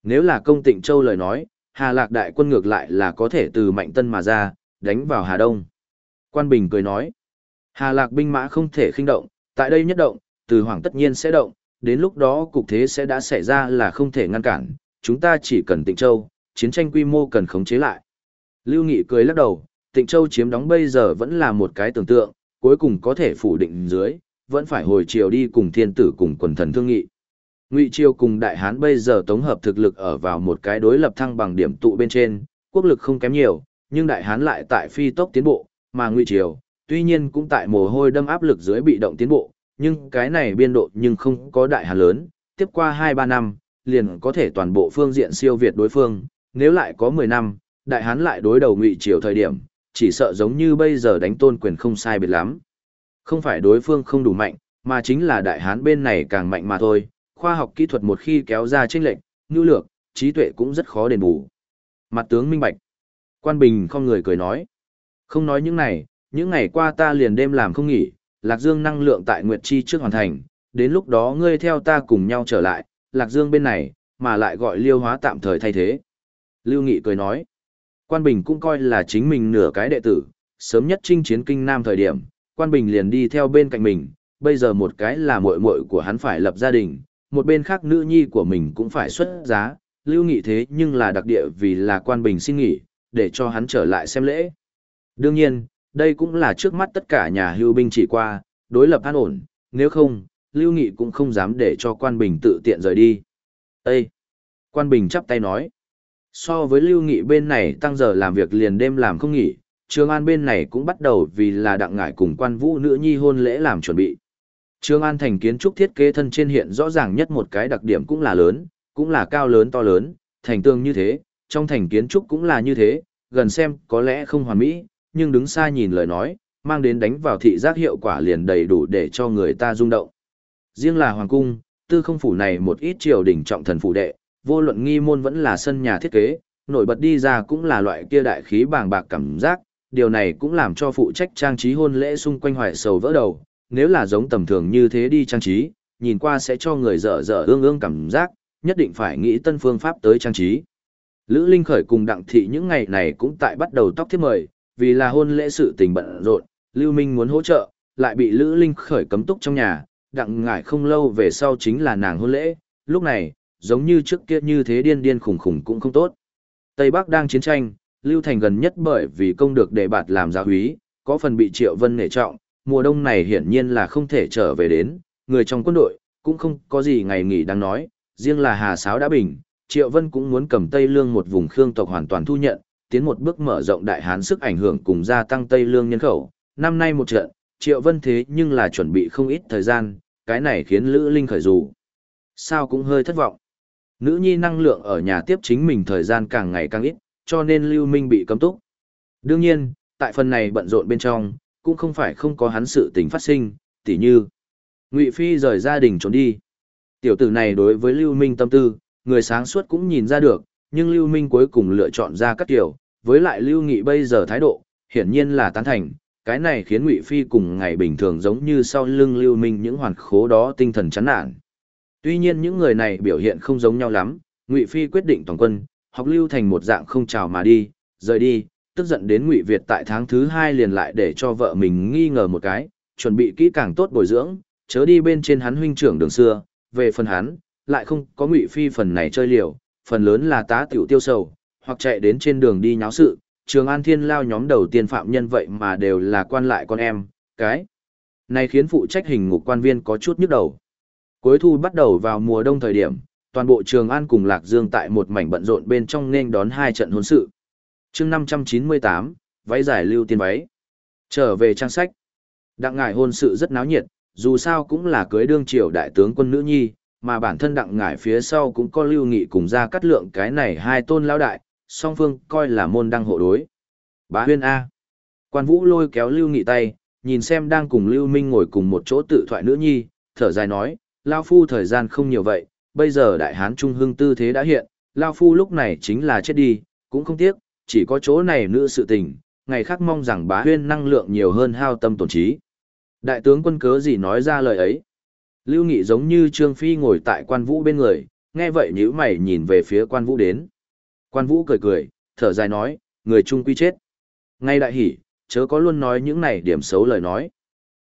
Nếu là công tịnh châu lời nói, Hà Lạc đại quân ngược lại là có thể từ Mạnh Tân mà ra, đánh vào Hà Đông. Quan Bình cười nói, Hà Lạc binh mã không thể khinh động, tại đây nhất động, từ Hoàng tất nhiên sẽ động, đến lúc đó cục thế sẽ đã xảy ra là không thể ngăn cản, chúng ta chỉ cần Tịnh Châu, chiến tranh quy mô cần khống chế lại. Lưu Nghị cười lắc đầu, Tịnh Châu chiếm đóng bây giờ vẫn là một cái tưởng tượng, cuối cùng có thể phủ định dưới, vẫn phải hồi triều đi cùng thiên tử cùng quần thần thương nghị. Ngụy Triều cùng Đại Hán bây giờ tổng hợp thực lực ở vào một cái đối lập thăng bằng điểm tụ bên trên, quốc lực không kém nhiều, nhưng Đại Hán lại tại phi tốc tiến bộ, mà Ngụy Triều, tuy nhiên cũng tại mồ hôi đâm áp lực dưới bị động tiến bộ, nhưng cái này biên độ nhưng không có Đại Hán lớn, tiếp qua 2-3 năm, liền có thể toàn bộ phương diện siêu việt đối phương, nếu lại có 10 năm, Đại Hán lại đối đầu Ngụy Triều thời điểm, chỉ sợ giống như bây giờ đánh tôn quyền không sai biệt lắm. Không phải đối phương không đủ mạnh, mà chính là Đại Hán bên này càng mạnh mà thôi khoa học kỹ thuật một khi kéo ra chênh lệch, nhu lược, trí tuệ cũng rất khó đền bù. Mặt tướng minh bạch. Quan Bình không người cười nói. Không nói những này, những ngày qua ta liền đêm làm không nghỉ, Lạc Dương năng lượng tại Nguyệt Chi trước hoàn thành, đến lúc đó ngươi theo ta cùng nhau trở lại, Lạc Dương bên này, mà lại gọi liêu hóa tạm thời thay thế. Lưu Nghị cười nói. Quan Bình cũng coi là chính mình nửa cái đệ tử, sớm nhất chinh chiến kinh nam thời điểm, Quan Bình liền đi theo bên cạnh mình, bây giờ một cái là muội muội của hắn phải lập gia đình, một bên khác nữ nhi của mình cũng phải xuất giá, lưu nghị thế nhưng là đặc địa vì là quan bình xin nghỉ, để cho hắn trở lại xem lễ. Đương nhiên, đây cũng là trước mắt tất cả nhà hưu binh chỉ qua, đối lập an ổn, nếu không, lưu nghị cũng không dám để cho quan bình tự tiện rời đi. Ê! Quan bình chắp tay nói. So với lưu nghị bên này tăng giờ làm việc liền đêm làm không nghỉ, Trường An bên này cũng bắt đầu vì là đặng ngải cùng quan vũ nữ nhi hôn lễ làm chuẩn bị. Trương An thành kiến trúc thiết kế thân trên hiện rõ ràng nhất một cái đặc điểm cũng là lớn, cũng là cao lớn to lớn, thành tường như thế, trong thành kiến trúc cũng là như thế, gần xem có lẽ không hoàn mỹ, nhưng đứng xa nhìn lời nói, mang đến đánh vào thị giác hiệu quả liền đầy đủ để cho người ta rung động. Riêng là hoàng cung, tư không phủ này một ít triều đỉnh trọng thần phủ đệ, vô luận nghi môn vẫn là sân nhà thiết kế, nổi bật đi ra cũng là loại kia đại khí bàng bạc cảm giác, điều này cũng làm cho phụ trách trang trí hôn lễ xung quanh hoài sầu vỡ đầu, nếu là giống tầm thường như thế đi trang trí, nhìn qua sẽ cho người dở dở ương ương cảm giác, nhất định phải nghĩ tân phương pháp tới trang trí. Lữ Linh Khởi cùng Đặng Thị những ngày này cũng tại bắt đầu tóc thiết mời, vì là hôn lễ sự tình bận rộn, Lưu Minh muốn hỗ trợ, lại bị Lữ Linh Khởi cấm túc trong nhà, Đặng ngải không lâu về sau chính là nàng hôn lễ, lúc này, giống như trước kia như thế điên điên khủng khủng cũng không tốt. Tây Bắc đang chiến tranh, Lưu Thành gần nhất bởi vì công được đề bạt làm gia úy, có phần bị Triệu Vân nể trọng, mùa đông này hiển nhiên là không thể trở về đến, người trong quân đội, cũng không có gì ngày nghỉ đang nói, riêng là Hà Sáo đã bình, Triệu Vân cũng muốn cầm Tây Lương một vùng khương tộc hoàn toàn thu nhận, tiến một bước mở rộng đại hán sức ảnh hưởng cùng gia tăng Tây Lương nhân khẩu. Năm nay một trận, Triệu Vân thế nhưng là chuẩn bị không ít thời gian, cái này khiến Lữ Linh khởi dù. Sao cũng hơi thất vọng. Nữ nhi năng lượng ở nhà tiếp chính mình thời gian càng ngày càng ít, cho nên Lưu Minh bị cấm túc. Đương nhiên, tại phần này bận rộn bên trong, cũng không phải không có hắn sự tình phát sinh, tỉ như Ngụy Phi rời gia đình trốn đi. Tiểu tử này đối với Lưu Minh tâm tư, người sáng suốt cũng nhìn ra được, nhưng Lưu Minh cuối cùng lựa chọn ra các kiểu, với lại Lưu Nghị bây giờ thái độ, hiển nhiên là tán thành, cái này khiến Ngụy Phi cùng ngày bình thường giống như sau lưng Lưu Minh những hoàn khố đó tinh thần chán nản. Tuy nhiên những người này biểu hiện không giống nhau lắm, Ngụy Phi quyết định toàn quân, học Lưu thành một dạng không chào mà đi, rời đi, tức giận đến Ngụy Việt tại tháng thứ hai liền lại để cho vợ mình nghi ngờ một cái, chuẩn bị kỹ càng tốt bồi dưỡng, chớ đi bên trên hắn huynh trưởng đường xưa, về phần hắn, lại không có ngụy phi phần này chơi liều, phần lớn là tá tiểu tiêu sầu, hoặc chạy đến trên đường đi nháo sự, trường an thiên lao nhóm đầu tiên phạm nhân vậy mà đều là quan lại con em, cái này khiến phụ trách hình ngục quan viên có chút nhức đầu. Cuối thu bắt đầu vào mùa đông thời điểm, toàn bộ Trường An cùng Lạc Dương tại một mảnh bận rộn bên trong nên đón hai trận hôn sự. chương 598, váy giải lưu tiên váy. Trở về trang sách. Đặng ngải hôn sự rất náo nhiệt, dù sao cũng là cưới đương triều đại tướng quân nữ nhi, mà bản thân đặng ngải phía sau cũng có lưu nghị cùng ra cắt lượng cái này hai tôn lao đại, song phương coi là môn đăng hộ đối. Bá huyên A. Quan vũ lôi kéo lưu nghị tay, nhìn xem đang cùng lưu minh ngồi cùng một chỗ tự thoại nữ nhi, thở dài nói, lao phu thời gian không nhiều vậy, bây giờ đại hán trung hưng tư thế đã hiện, lao phu lúc này chính là chết đi, cũng không tiếc, chỉ có chỗ này nữ sự tình, ngày khác mong rằng bá huyên năng lượng nhiều hơn hao tâm tổn trí. Đại tướng quân cớ gì nói ra lời ấy? Lưu Nghị giống như Trương Phi ngồi tại quan vũ bên người, nghe vậy nhíu mày nhìn về phía quan vũ đến. Quan vũ cười cười, thở dài nói, người trung quy chết. Ngay đại hỉ, chớ có luôn nói những này điểm xấu lời nói.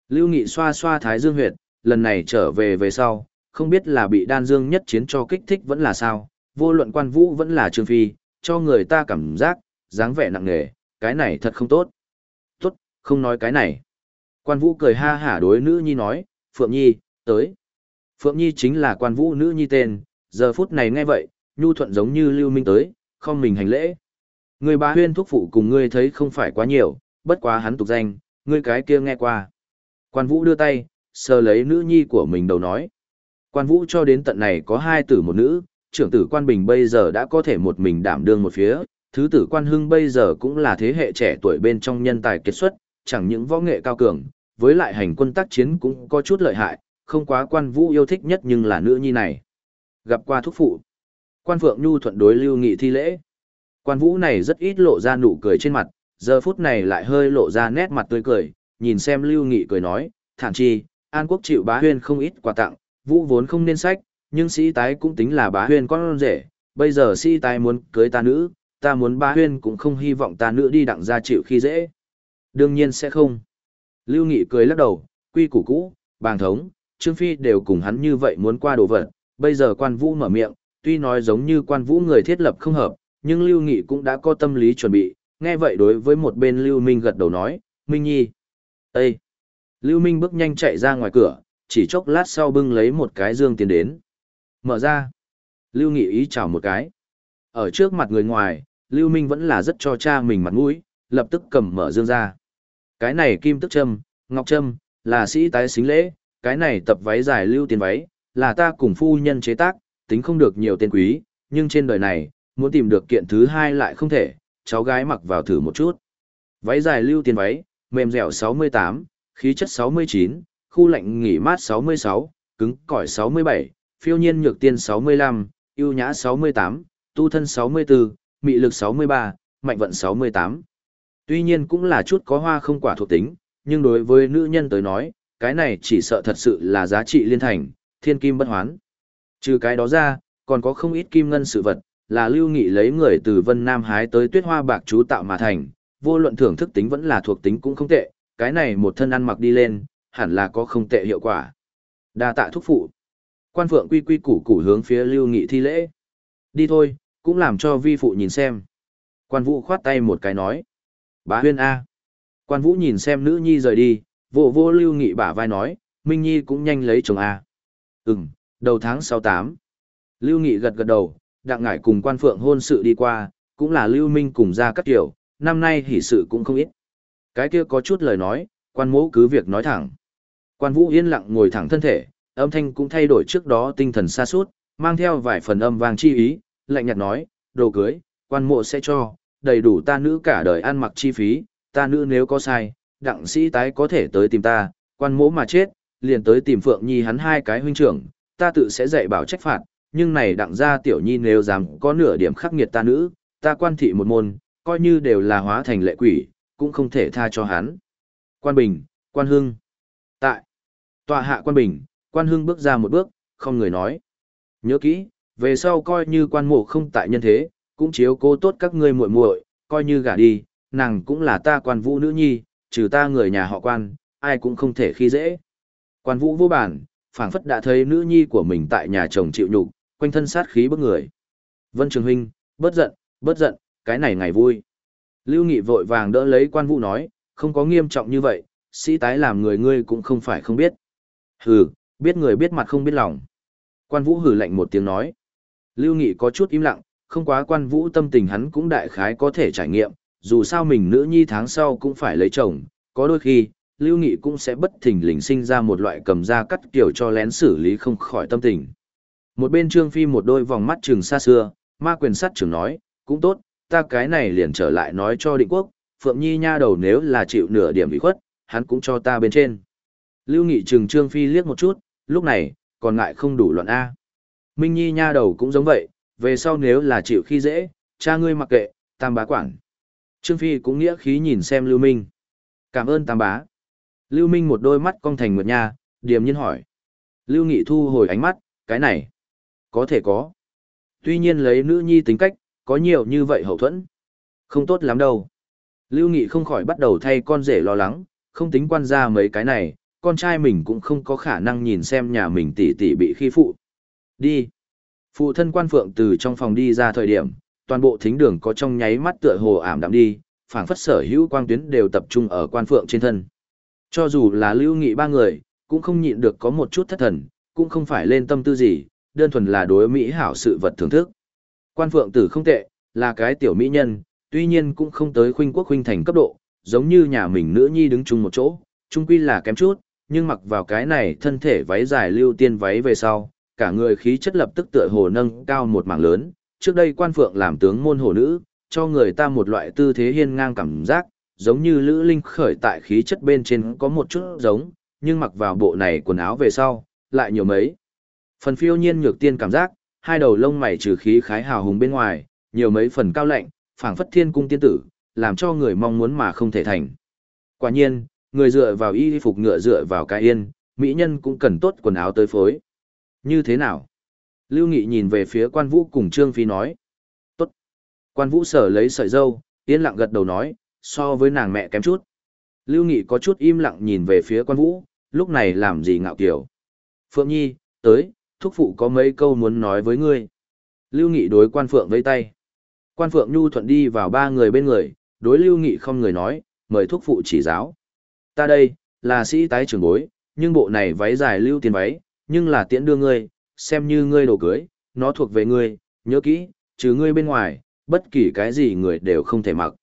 Lưu Nghị xoa xoa thái dương huyệt, lần này trở về về sau, không biết là bị đan dương nhất chiến cho kích thích vẫn là sao, vô luận quan vũ vẫn là trương phi, cho người ta cảm giác, dáng vẻ nặng nề, cái này thật không tốt. Tốt, không nói cái này. Quan vũ cười ha hả đối nữ nhi nói, Phượng Nhi, tới. Phượng Nhi chính là quan vũ nữ nhi tên, giờ phút này nghe vậy, nhu thuận giống như lưu minh tới, không mình hành lễ. Người bà huyên thúc phụ cùng ngươi thấy không phải quá nhiều, bất quá hắn tục danh, ngươi cái kia nghe qua. Quan vũ đưa tay, sờ lấy nữ nhi của mình đầu nói. Quan vũ cho đến tận này có hai tử một nữ, trưởng tử quan bình bây giờ đã có thể một mình đảm đương một phía, thứ tử quan hưng bây giờ cũng là thế hệ trẻ tuổi bên trong nhân tài kết xuất, chẳng những võ nghệ cao cường, với lại hành quân tác chiến cũng có chút lợi hại, không quá quan vũ yêu thích nhất nhưng là nữ nhi này. Gặp qua thúc phụ. Quan Phượng Nhu thuận đối lưu nghị thi lễ. Quan vũ này rất ít lộ ra nụ cười trên mặt, giờ phút này lại hơi lộ ra nét mặt tươi cười, nhìn xem lưu nghị cười nói, thản chi, An Quốc chịu bá huyên không ít quà tặng, vũ vốn không nên sách, nhưng sĩ tái cũng tính là bá huyên con rể, bây giờ sĩ tái muốn cưới ta nữ, ta muốn bá huyên cũng không hy vọng ta nữ đi đặng ra chịu khi dễ. Đương nhiên sẽ không. Lưu Nghị cười lắc đầu, quy củ cũ, bàng thống, Trương Phi đều cùng hắn như vậy muốn qua đồ vật, bây giờ quan vũ mở miệng, tuy nói giống như quan vũ người thiết lập không hợp, nhưng Lưu Nghị cũng đã có tâm lý chuẩn bị, nghe vậy đối với một bên Lưu Minh gật đầu nói, Minh Nhi. Ê! Lưu Minh bước nhanh chạy ra ngoài cửa, chỉ chốc lát sau bưng lấy một cái dương tiền đến. Mở ra. Lưu Nghị ý chào một cái. Ở trước mặt người ngoài, Lưu Minh vẫn là rất cho cha mình mặt mũi, lập tức cầm mở dương ra. Cái này kim tức châm, ngọc châm, là sĩ tái xính lễ, cái này tập váy dài lưu tiền váy, là ta cùng phu nhân chế tác, tính không được nhiều tên quý, nhưng trên đời này, muốn tìm được kiện thứ hai lại không thể, cháu gái mặc vào thử một chút. Váy dài lưu tiền váy, mềm dẻo 68, khí chất 69, khu lạnh nghỉ mát 66, cứng cỏi 67, phiêu nhiên nhược tiên 65, yêu nhã 68, tu thân 64, mị lực 63, mạnh vận 68. Tuy nhiên cũng là chút có hoa không quả thuộc tính, nhưng đối với nữ nhân tới nói, cái này chỉ sợ thật sự là giá trị liên thành, thiên kim bất hoán. Trừ cái đó ra, còn có không ít kim ngân sự vật, là lưu nghị lấy người từ Vân Nam hái tới tuyết hoa bạc chú tạo mà thành, vô luận thưởng thức tính vẫn là thuộc tính cũng không tệ, cái này một thân ăn mặc đi lên, hẳn là có không tệ hiệu quả. Đa tạ thúc phụ. Quan phượng quy quy củ củ hướng phía lưu nghị thi lễ. Đi thôi, cũng làm cho vi phụ nhìn xem. Quan vũ khoát tay một cái nói. Bá huyên A. Quan vũ nhìn xem nữ nhi rời đi, vô vô lưu nghị bả vai nói, Minh Nhi cũng nhanh lấy chồng A. Ừm, đầu tháng 68. Lưu Nghị gật gật đầu, đặng ngải cùng quan phượng hôn sự đi qua, cũng là Lưu Minh cùng ra các kiểu, năm nay hỷ sự cũng không ít. Cái kia có chút lời nói, quan mỗ cứ việc nói thẳng. Quan vũ yên lặng ngồi thẳng thân thể, âm thanh cũng thay đổi trước đó tinh thần xa suốt, mang theo vài phần âm vang chi ý, lạnh nhạt nói, đồ cưới, quan mộ sẽ cho, đầy đủ ta nữ cả đời ăn mặc chi phí, ta nữ nếu có sai, đặng sĩ tái có thể tới tìm ta, quan mỗ mà chết, liền tới tìm Phượng Nhi hắn hai cái huynh trưởng, ta tự sẽ dạy bảo trách phạt, nhưng này đặng gia tiểu nhi nếu dám có nửa điểm khắc nghiệt ta nữ, ta quan thị một môn, coi như đều là hóa thành lệ quỷ, cũng không thể tha cho hắn. Quan Bình, Quan Hưng. Tại. Tòa hạ Quan Bình, Quan Hưng bước ra một bước, không người nói. Nhớ kỹ, về sau coi như quan mộ không tại nhân thế, cũng chiếu cố tốt các ngươi muội muội, coi như gả đi, nàng cũng là ta quan vũ nữ nhi, trừ ta người nhà họ quan, ai cũng không thể khi dễ. Quan vũ vô bản, phảng phất đã thấy nữ nhi của mình tại nhà chồng chịu nhục, quanh thân sát khí bức người. Vân Trường Huynh, bớt giận, bớt giận, cái này ngày vui. Lưu Nghị vội vàng đỡ lấy quan vũ nói, không có nghiêm trọng như vậy, sĩ tái làm người ngươi cũng không phải không biết. Hừ, biết người biết mặt không biết lòng. Quan vũ hừ lạnh một tiếng nói. Lưu Nghị có chút im lặng, không quá quan vũ tâm tình hắn cũng đại khái có thể trải nghiệm, dù sao mình nữ nhi tháng sau cũng phải lấy chồng, có đôi khi, Lưu Nghị cũng sẽ bất thình lình sinh ra một loại cầm da cắt kiểu cho lén xử lý không khỏi tâm tình. Một bên Trương Phi một đôi vòng mắt trừng xa xưa, ma quyền sắt trưởng nói, cũng tốt, ta cái này liền trở lại nói cho định quốc, Phượng Nhi nha đầu nếu là chịu nửa điểm bị khuất, hắn cũng cho ta bên trên. Lưu Nghị trừng Trương Phi liếc một chút, lúc này, còn ngại không đủ loạn A. Minh Nhi nha đầu cũng giống vậy, về sau nếu là chịu khi dễ, cha ngươi mặc kệ, tam bá quản. Trương Phi cũng nghĩa khí nhìn xem Lưu Minh. Cảm ơn tam bá. Lưu Minh một đôi mắt cong thành nguyệt nha, điềm nhiên hỏi. Lưu Nghị thu hồi ánh mắt, cái này, có thể có. Tuy nhiên lấy nữ nhi tính cách, có nhiều như vậy hậu thuẫn. Không tốt lắm đâu. Lưu Nghị không khỏi bắt đầu thay con rể lo lắng, không tính quan ra mấy cái này, con trai mình cũng không có khả năng nhìn xem nhà mình tỷ tỷ bị khi phụ. Đi. Phụ thân quan phượng từ trong phòng đi ra thời điểm, toàn bộ thính đường có trong nháy mắt tựa hồ ảm đạm đi, phảng phất sở hữu quang tuyến đều tập trung ở quan phượng trên thân. Cho dù là lưu nghị ba người, cũng không nhịn được có một chút thất thần, cũng không phải lên tâm tư gì, đơn thuần là đối mỹ hảo sự vật thưởng thức. Quan phượng tử không tệ, là cái tiểu mỹ nhân, tuy nhiên cũng không tới khuynh quốc khuynh thành cấp độ, giống như nhà mình nữ nhi đứng chung một chỗ, chung quy là kém chút, nhưng mặc vào cái này thân thể váy dài lưu tiên váy về sau, cả người khí chất lập tức tựa hồ nâng cao một mảng lớn, trước đây quan phượng làm tướng môn hồ nữ, cho người ta một loại tư thế hiên ngang cảm giác, giống như Lữ Linh khởi tại khí chất bên trên có một chút giống, nhưng mặc vào bộ này quần áo về sau, lại nhiều mấy. Phần phiêu nhiên nhược tiên cảm giác, hai đầu lông mày trừ khí khái hào hùng bên ngoài, nhiều mấy phần cao lạnh, phảng phất thiên cung tiên tử, làm cho người mong muốn mà không thể thành. Quả nhiên, người dựa vào y phục ngựa dựa vào cái yên, mỹ nhân cũng cần tốt quần áo tới phối. Như thế nào? Lưu Nghị nhìn về phía quan vũ cùng Trương Phi nói. Tốt. Quan vũ sở lấy sợi dâu, yên lặng gật đầu nói, so với nàng mẹ kém chút. Lưu Nghị có chút im lặng nhìn về phía quan vũ, lúc này làm gì ngạo kiểu. Phượng Nhi, tới, thúc phụ có mấy câu muốn nói với ngươi. Lưu Nghị đối quan Phượng vây tay. Quan Phượng Nhu thuận đi vào ba người bên người, đối Lưu Nghị không người nói, mời thúc phụ chỉ giáo. Ta đây, là sĩ tái trưởng bối, nhưng bộ này váy dài lưu tiền váy, nhưng là tiễn đưa ngươi, xem như ngươi đồ cưới, nó thuộc về ngươi, nhớ kỹ, trừ ngươi bên ngoài, bất kỳ cái gì người đều không thể mặc.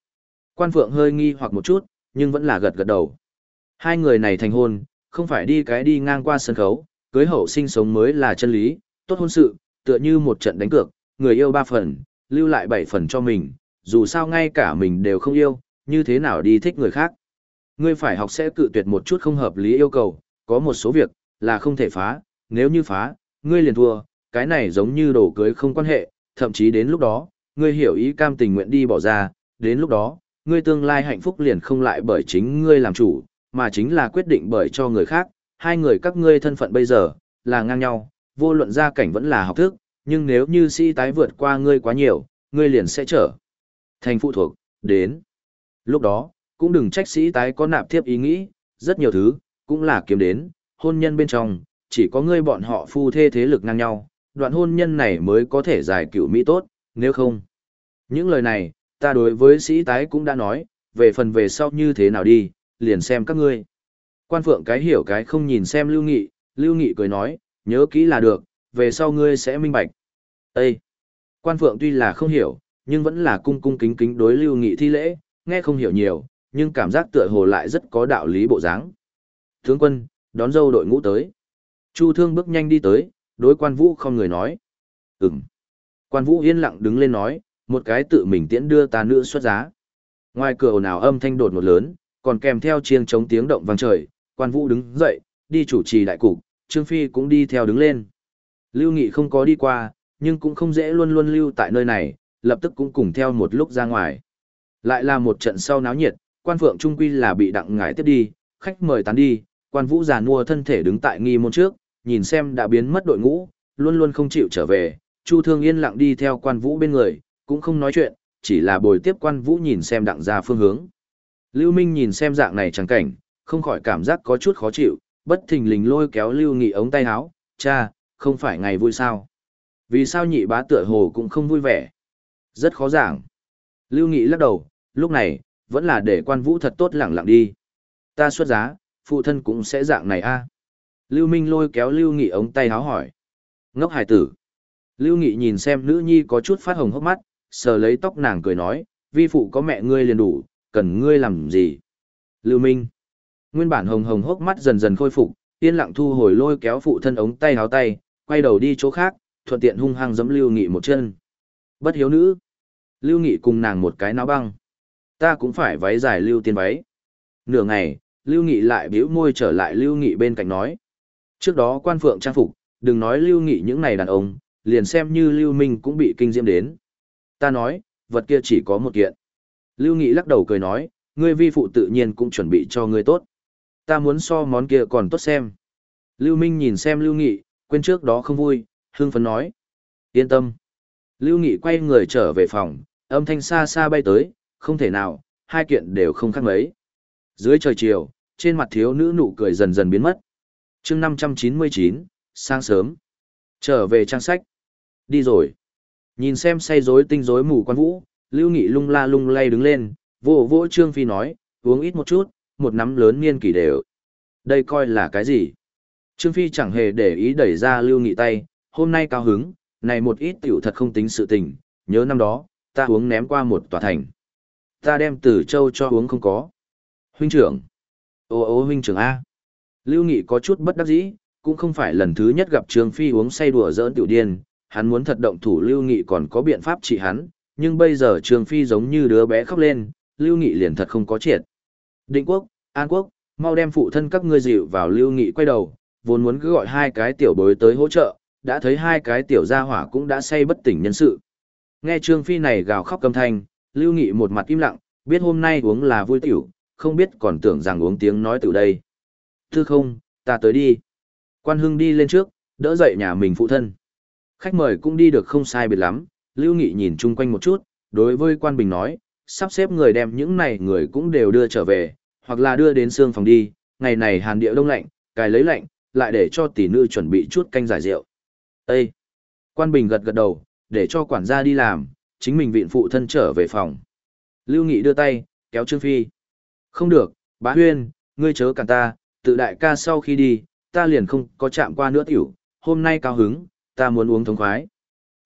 Quan Phượng hơi nghi hoặc một chút, nhưng vẫn là gật gật đầu. Hai người này thành hôn, không phải đi cái đi ngang qua sân khấu, cưới hậu sinh sống mới là chân lý, tốt hôn sự, tựa như một trận đánh cược, người yêu ba phần, lưu lại bảy phần cho mình, dù sao ngay cả mình đều không yêu, như thế nào đi thích người khác. Ngươi phải học sẽ cự tuyệt một chút không hợp lý yêu cầu, có một số việc, là không thể phá, nếu như phá, ngươi liền thua, cái này giống như đồ cưới không quan hệ, thậm chí đến lúc đó, ngươi hiểu ý cam tình nguyện đi bỏ ra, đến lúc đó, ngươi tương lai hạnh phúc liền không lại bởi chính ngươi làm chủ, mà chính là quyết định bởi cho người khác, hai người các ngươi thân phận bây giờ, là ngang nhau, vô luận gia cảnh vẫn là học thức, nhưng nếu như sĩ tái vượt qua ngươi quá nhiều, ngươi liền sẽ trở thành phụ thuộc, đến. Lúc đó, cũng đừng trách sĩ tái có nạp thiếp ý nghĩ, rất nhiều thứ, cũng là kiếm đến, hôn nhân bên trong, chỉ có ngươi bọn họ phu thê thế lực ngang nhau, đoạn hôn nhân này mới có thể giải cựu Mỹ tốt, nếu không. Những lời này, ta đối với sĩ tái cũng đã nói, về phần về sau như thế nào đi, liền xem các ngươi. Quan phượng cái hiểu cái không nhìn xem Lưu Nghị, Lưu Nghị cười nói, nhớ kỹ là được, về sau ngươi sẽ minh bạch. Ê! Quan phượng tuy là không hiểu, nhưng vẫn là cung cung kính kính đối Lưu Nghị thi lễ, nghe không hiểu nhiều, nhưng cảm giác tựa hồ lại rất có đạo lý bộ dáng. Tướng quân, đón dâu đội ngũ tới. Chu thương bước nhanh đi tới, đối quan vũ không người nói. Ừm. Quan vũ yên lặng đứng lên nói, một cái tự mình tiễn đưa ta nữ xuất giá. Ngoài cửa ồn ào âm thanh đột một lớn, còn kèm theo chiêng chống tiếng động vang trời, quan vũ đứng dậy, đi chủ trì đại cục, Trương Phi cũng đi theo đứng lên. Lưu Nghị không có đi qua, nhưng cũng không dễ luôn luôn lưu tại nơi này, lập tức cũng cùng theo một lúc ra ngoài. Lại là một trận sau náo nhiệt, quan phượng trung quy là bị đặng ngải tiếp đi, khách mời tán đi, quan vũ già mua thân thể đứng tại nghi môn trước, nhìn xem đã biến mất đội ngũ, luôn luôn không chịu trở về, Chu Thương yên lặng đi theo quan vũ bên người, cũng không nói chuyện, chỉ là bồi tiếp quan vũ nhìn xem đặng ra phương hướng. Lưu Minh nhìn xem dạng này chẳng cảnh, không khỏi cảm giác có chút khó chịu, bất thình lình lôi kéo Lưu Nghị ống tay áo, cha, không phải ngày vui sao. Vì sao nhị bá tựa hồ cũng không vui vẻ? Rất khó giảng. Lưu Nghị lắc đầu, lúc này, vẫn là để quan vũ thật tốt lẳng lặng đi. Ta xuất giá, phụ thân cũng sẽ dạng này a. Lưu Minh lôi kéo Lưu Nghị ống tay háo hỏi. Ngốc hải tử. Lưu Nghị nhìn xem nữ nhi có chút phát hồng hốc mắt, sờ lấy tóc nàng cười nói, vi phụ có mẹ ngươi liền đủ, cần ngươi làm gì? Lưu Minh. Nguyên bản hồng hồng hốc mắt dần dần khôi phục, yên lặng thu hồi lôi kéo phụ thân ống tay háo tay, quay đầu đi chỗ khác, thuận tiện hung hăng giẫm Lưu Nghị một chân. Bất hiếu nữ. Lưu Nghị cùng nàng một cái náo băng. Ta cũng phải váy dài Lưu tiên váy. Nửa ngày, Lưu Nghị lại bĩu môi trở lại Lưu Nghị bên cạnh nói. Trước đó quan phượng trang phục, đừng nói Lưu Nghị những này đàn ông, liền xem như Lưu Minh cũng bị kinh diễm đến. Ta nói, vật kia chỉ có một kiện. Lưu Nghị lắc đầu cười nói, ngươi vi phụ tự nhiên cũng chuẩn bị cho ngươi tốt. Ta muốn so món kia còn tốt xem. Lưu Minh nhìn xem Lưu Nghị, quên trước đó không vui, hương phấn nói. Yên tâm. Lưu Nghị quay người trở về phòng, âm thanh xa xa bay tới, không thể nào, hai kiện đều không khác mấy. Dưới trời chiều, trên mặt thiếu nữ nụ cười dần dần biến mất. chương 599, sáng sớm. Trở về trang sách. Đi rồi. Nhìn xem say rối tinh rối mù quan vũ, Lưu Nghị lung la lung lay đứng lên, vỗ vỗ Trương Phi nói, uống ít một chút, một nắm lớn niên kỳ đều. Đây coi là cái gì? Trương Phi chẳng hề để ý đẩy ra Lưu Nghị tay, hôm nay cao hứng, này một ít tiểu thật không tính sự tình, nhớ năm đó, ta uống ném qua một tòa thành. Ta đem từ châu cho uống không có. Huynh trưởng. Ô ô huynh trưởng A. Lưu Nghị có chút bất đắc dĩ, cũng không phải lần thứ nhất gặp Trương Phi uống say đùa giỡn tiểu điên, hắn muốn thật động thủ Lưu Nghị còn có biện pháp trị hắn, nhưng bây giờ Trương Phi giống như đứa bé khóc lên, Lưu Nghị liền thật không có triệt. Định quốc, An quốc, mau đem phụ thân các ngươi dịu vào Lưu Nghị quay đầu, vốn muốn cứ gọi hai cái tiểu bối tới hỗ trợ, đã thấy hai cái tiểu gia hỏa cũng đã say bất tỉnh nhân sự. Nghe Trương Phi này gào khóc cầm thanh, Lưu Nghị một mặt im lặng, biết hôm nay uống là vui tiểu, không biết còn tưởng rằng uống tiếng nói từ đây. Thư không, ta tới đi. Quan Hưng đi lên trước, đỡ dậy nhà mình phụ thân. Khách mời cũng đi được không sai biệt lắm, Lưu Nghị nhìn chung quanh một chút, đối với Quan Bình nói, sắp xếp người đem những này người cũng đều đưa trở về, hoặc là đưa đến xương phòng đi, ngày này hàn địa đông lạnh, cài lấy lạnh, lại để cho tỷ nữ chuẩn bị chút canh giải rượu. Ê! Quan Bình gật gật đầu, để cho quản gia đi làm, chính mình viện phụ thân trở về phòng. Lưu Nghị đưa tay, kéo Trương Phi. Không được, bá huyên, ngươi chớ cản ta, tự đại ca sau khi đi, ta liền không có chạm qua nữa tiểu, hôm nay cao hứng, ta muốn uống thống khoái.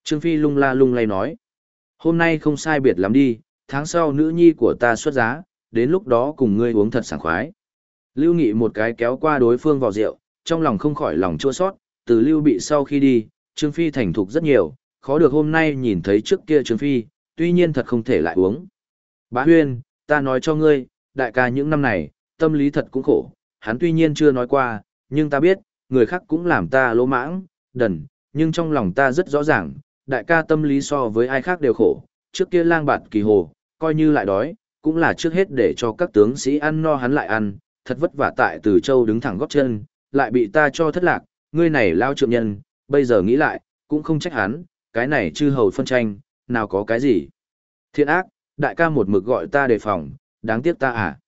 Trương Phi lung la lung lay nói. Hôm nay không sai biệt lắm đi, tháng sau nữ nhi của ta xuất giá, đến lúc đó cùng ngươi uống thật sảng khoái. Lưu Nghị một cái kéo qua đối phương vào rượu, trong lòng không khỏi lòng chua sót, từ Lưu bị sau khi đi, Trương Phi thành thục rất nhiều, khó được hôm nay nhìn thấy trước kia Trương Phi, tuy nhiên thật không thể lại uống. Bá Huyên, ta nói cho ngươi, đại ca những năm này, tâm lý thật cũng khổ, hắn tuy nhiên chưa nói qua, nhưng ta biết, người khác cũng làm ta lỗ mãng, đần, nhưng trong lòng ta rất rõ ràng, đại ca tâm lý so với ai khác đều khổ, trước kia lang bạt kỳ hồ, coi như lại đói, cũng là trước hết để cho các tướng sĩ ăn no hắn lại ăn, thật vất vả tại từ châu đứng thẳng góp chân, lại bị ta cho thất lạc, ngươi này lao trượng nhân, bây giờ nghĩ lại, cũng không trách hắn, cái này chư hầu phân tranh, nào có cái gì. Thiện ác, đại ca một mực gọi ta đề phòng, đáng tiếc ta à.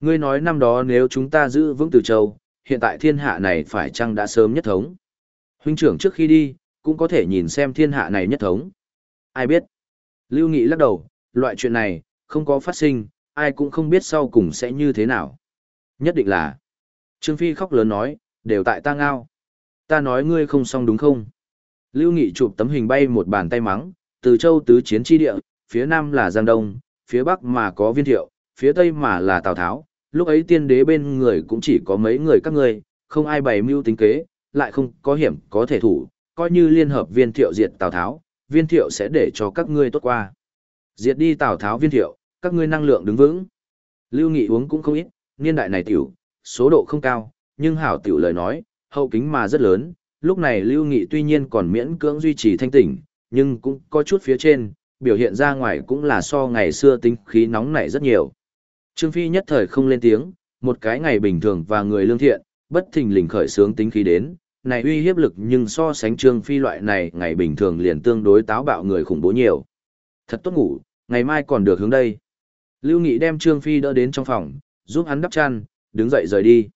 Ngươi nói năm đó nếu chúng ta giữ vững từ châu, hiện tại thiên hạ này phải chăng đã sớm nhất thống. Huynh trưởng trước khi đi, cũng có thể nhìn xem thiên hạ này nhất thống. Ai biết? Lưu Nghị lắc đầu, loại chuyện này, không có phát sinh, ai cũng không biết sau cùng sẽ như thế nào. Nhất định là. Trương Phi khóc lớn nói, đều tại ta ngao. Ta nói ngươi không xong đúng không? Lưu Nghị chụp tấm hình bay một bàn tay mắng, từ châu tứ chiến chi địa, phía nam là Giang Đông, phía bắc mà có viên thiệu, phía tây mà là Tào Tháo. Lúc ấy tiên đế bên người cũng chỉ có mấy người các ngươi, không ai bày mưu tính kế, lại không có hiểm có thể thủ, coi như liên hợp viên thiệu diệt Tào Tháo, viên thiệu sẽ để cho các ngươi tốt qua. Diệt đi Tào Tháo viên thiệu, các ngươi năng lượng đứng vững. Lưu Nghị uống cũng không ít, niên đại này tiểu, số độ không cao, nhưng hảo tiểu lời nói, hậu kính mà rất lớn. Lúc này Lưu Nghị tuy nhiên còn miễn cưỡng duy trì thanh tỉnh, nhưng cũng có chút phía trên, biểu hiện ra ngoài cũng là so ngày xưa tính khí nóng nảy rất nhiều. Trương Phi nhất thời không lên tiếng, một cái ngày bình thường và người lương thiện, bất thình lình khởi sướng tính khí đến, này uy hiếp lực nhưng so sánh Trương Phi loại này ngày bình thường liền tương đối táo bạo người khủng bố nhiều. Thật tốt ngủ, ngày mai còn được hướng đây. Lưu Nghị đem Trương Phi đỡ đến trong phòng, giúp hắn đắp chăn, đứng dậy rời đi.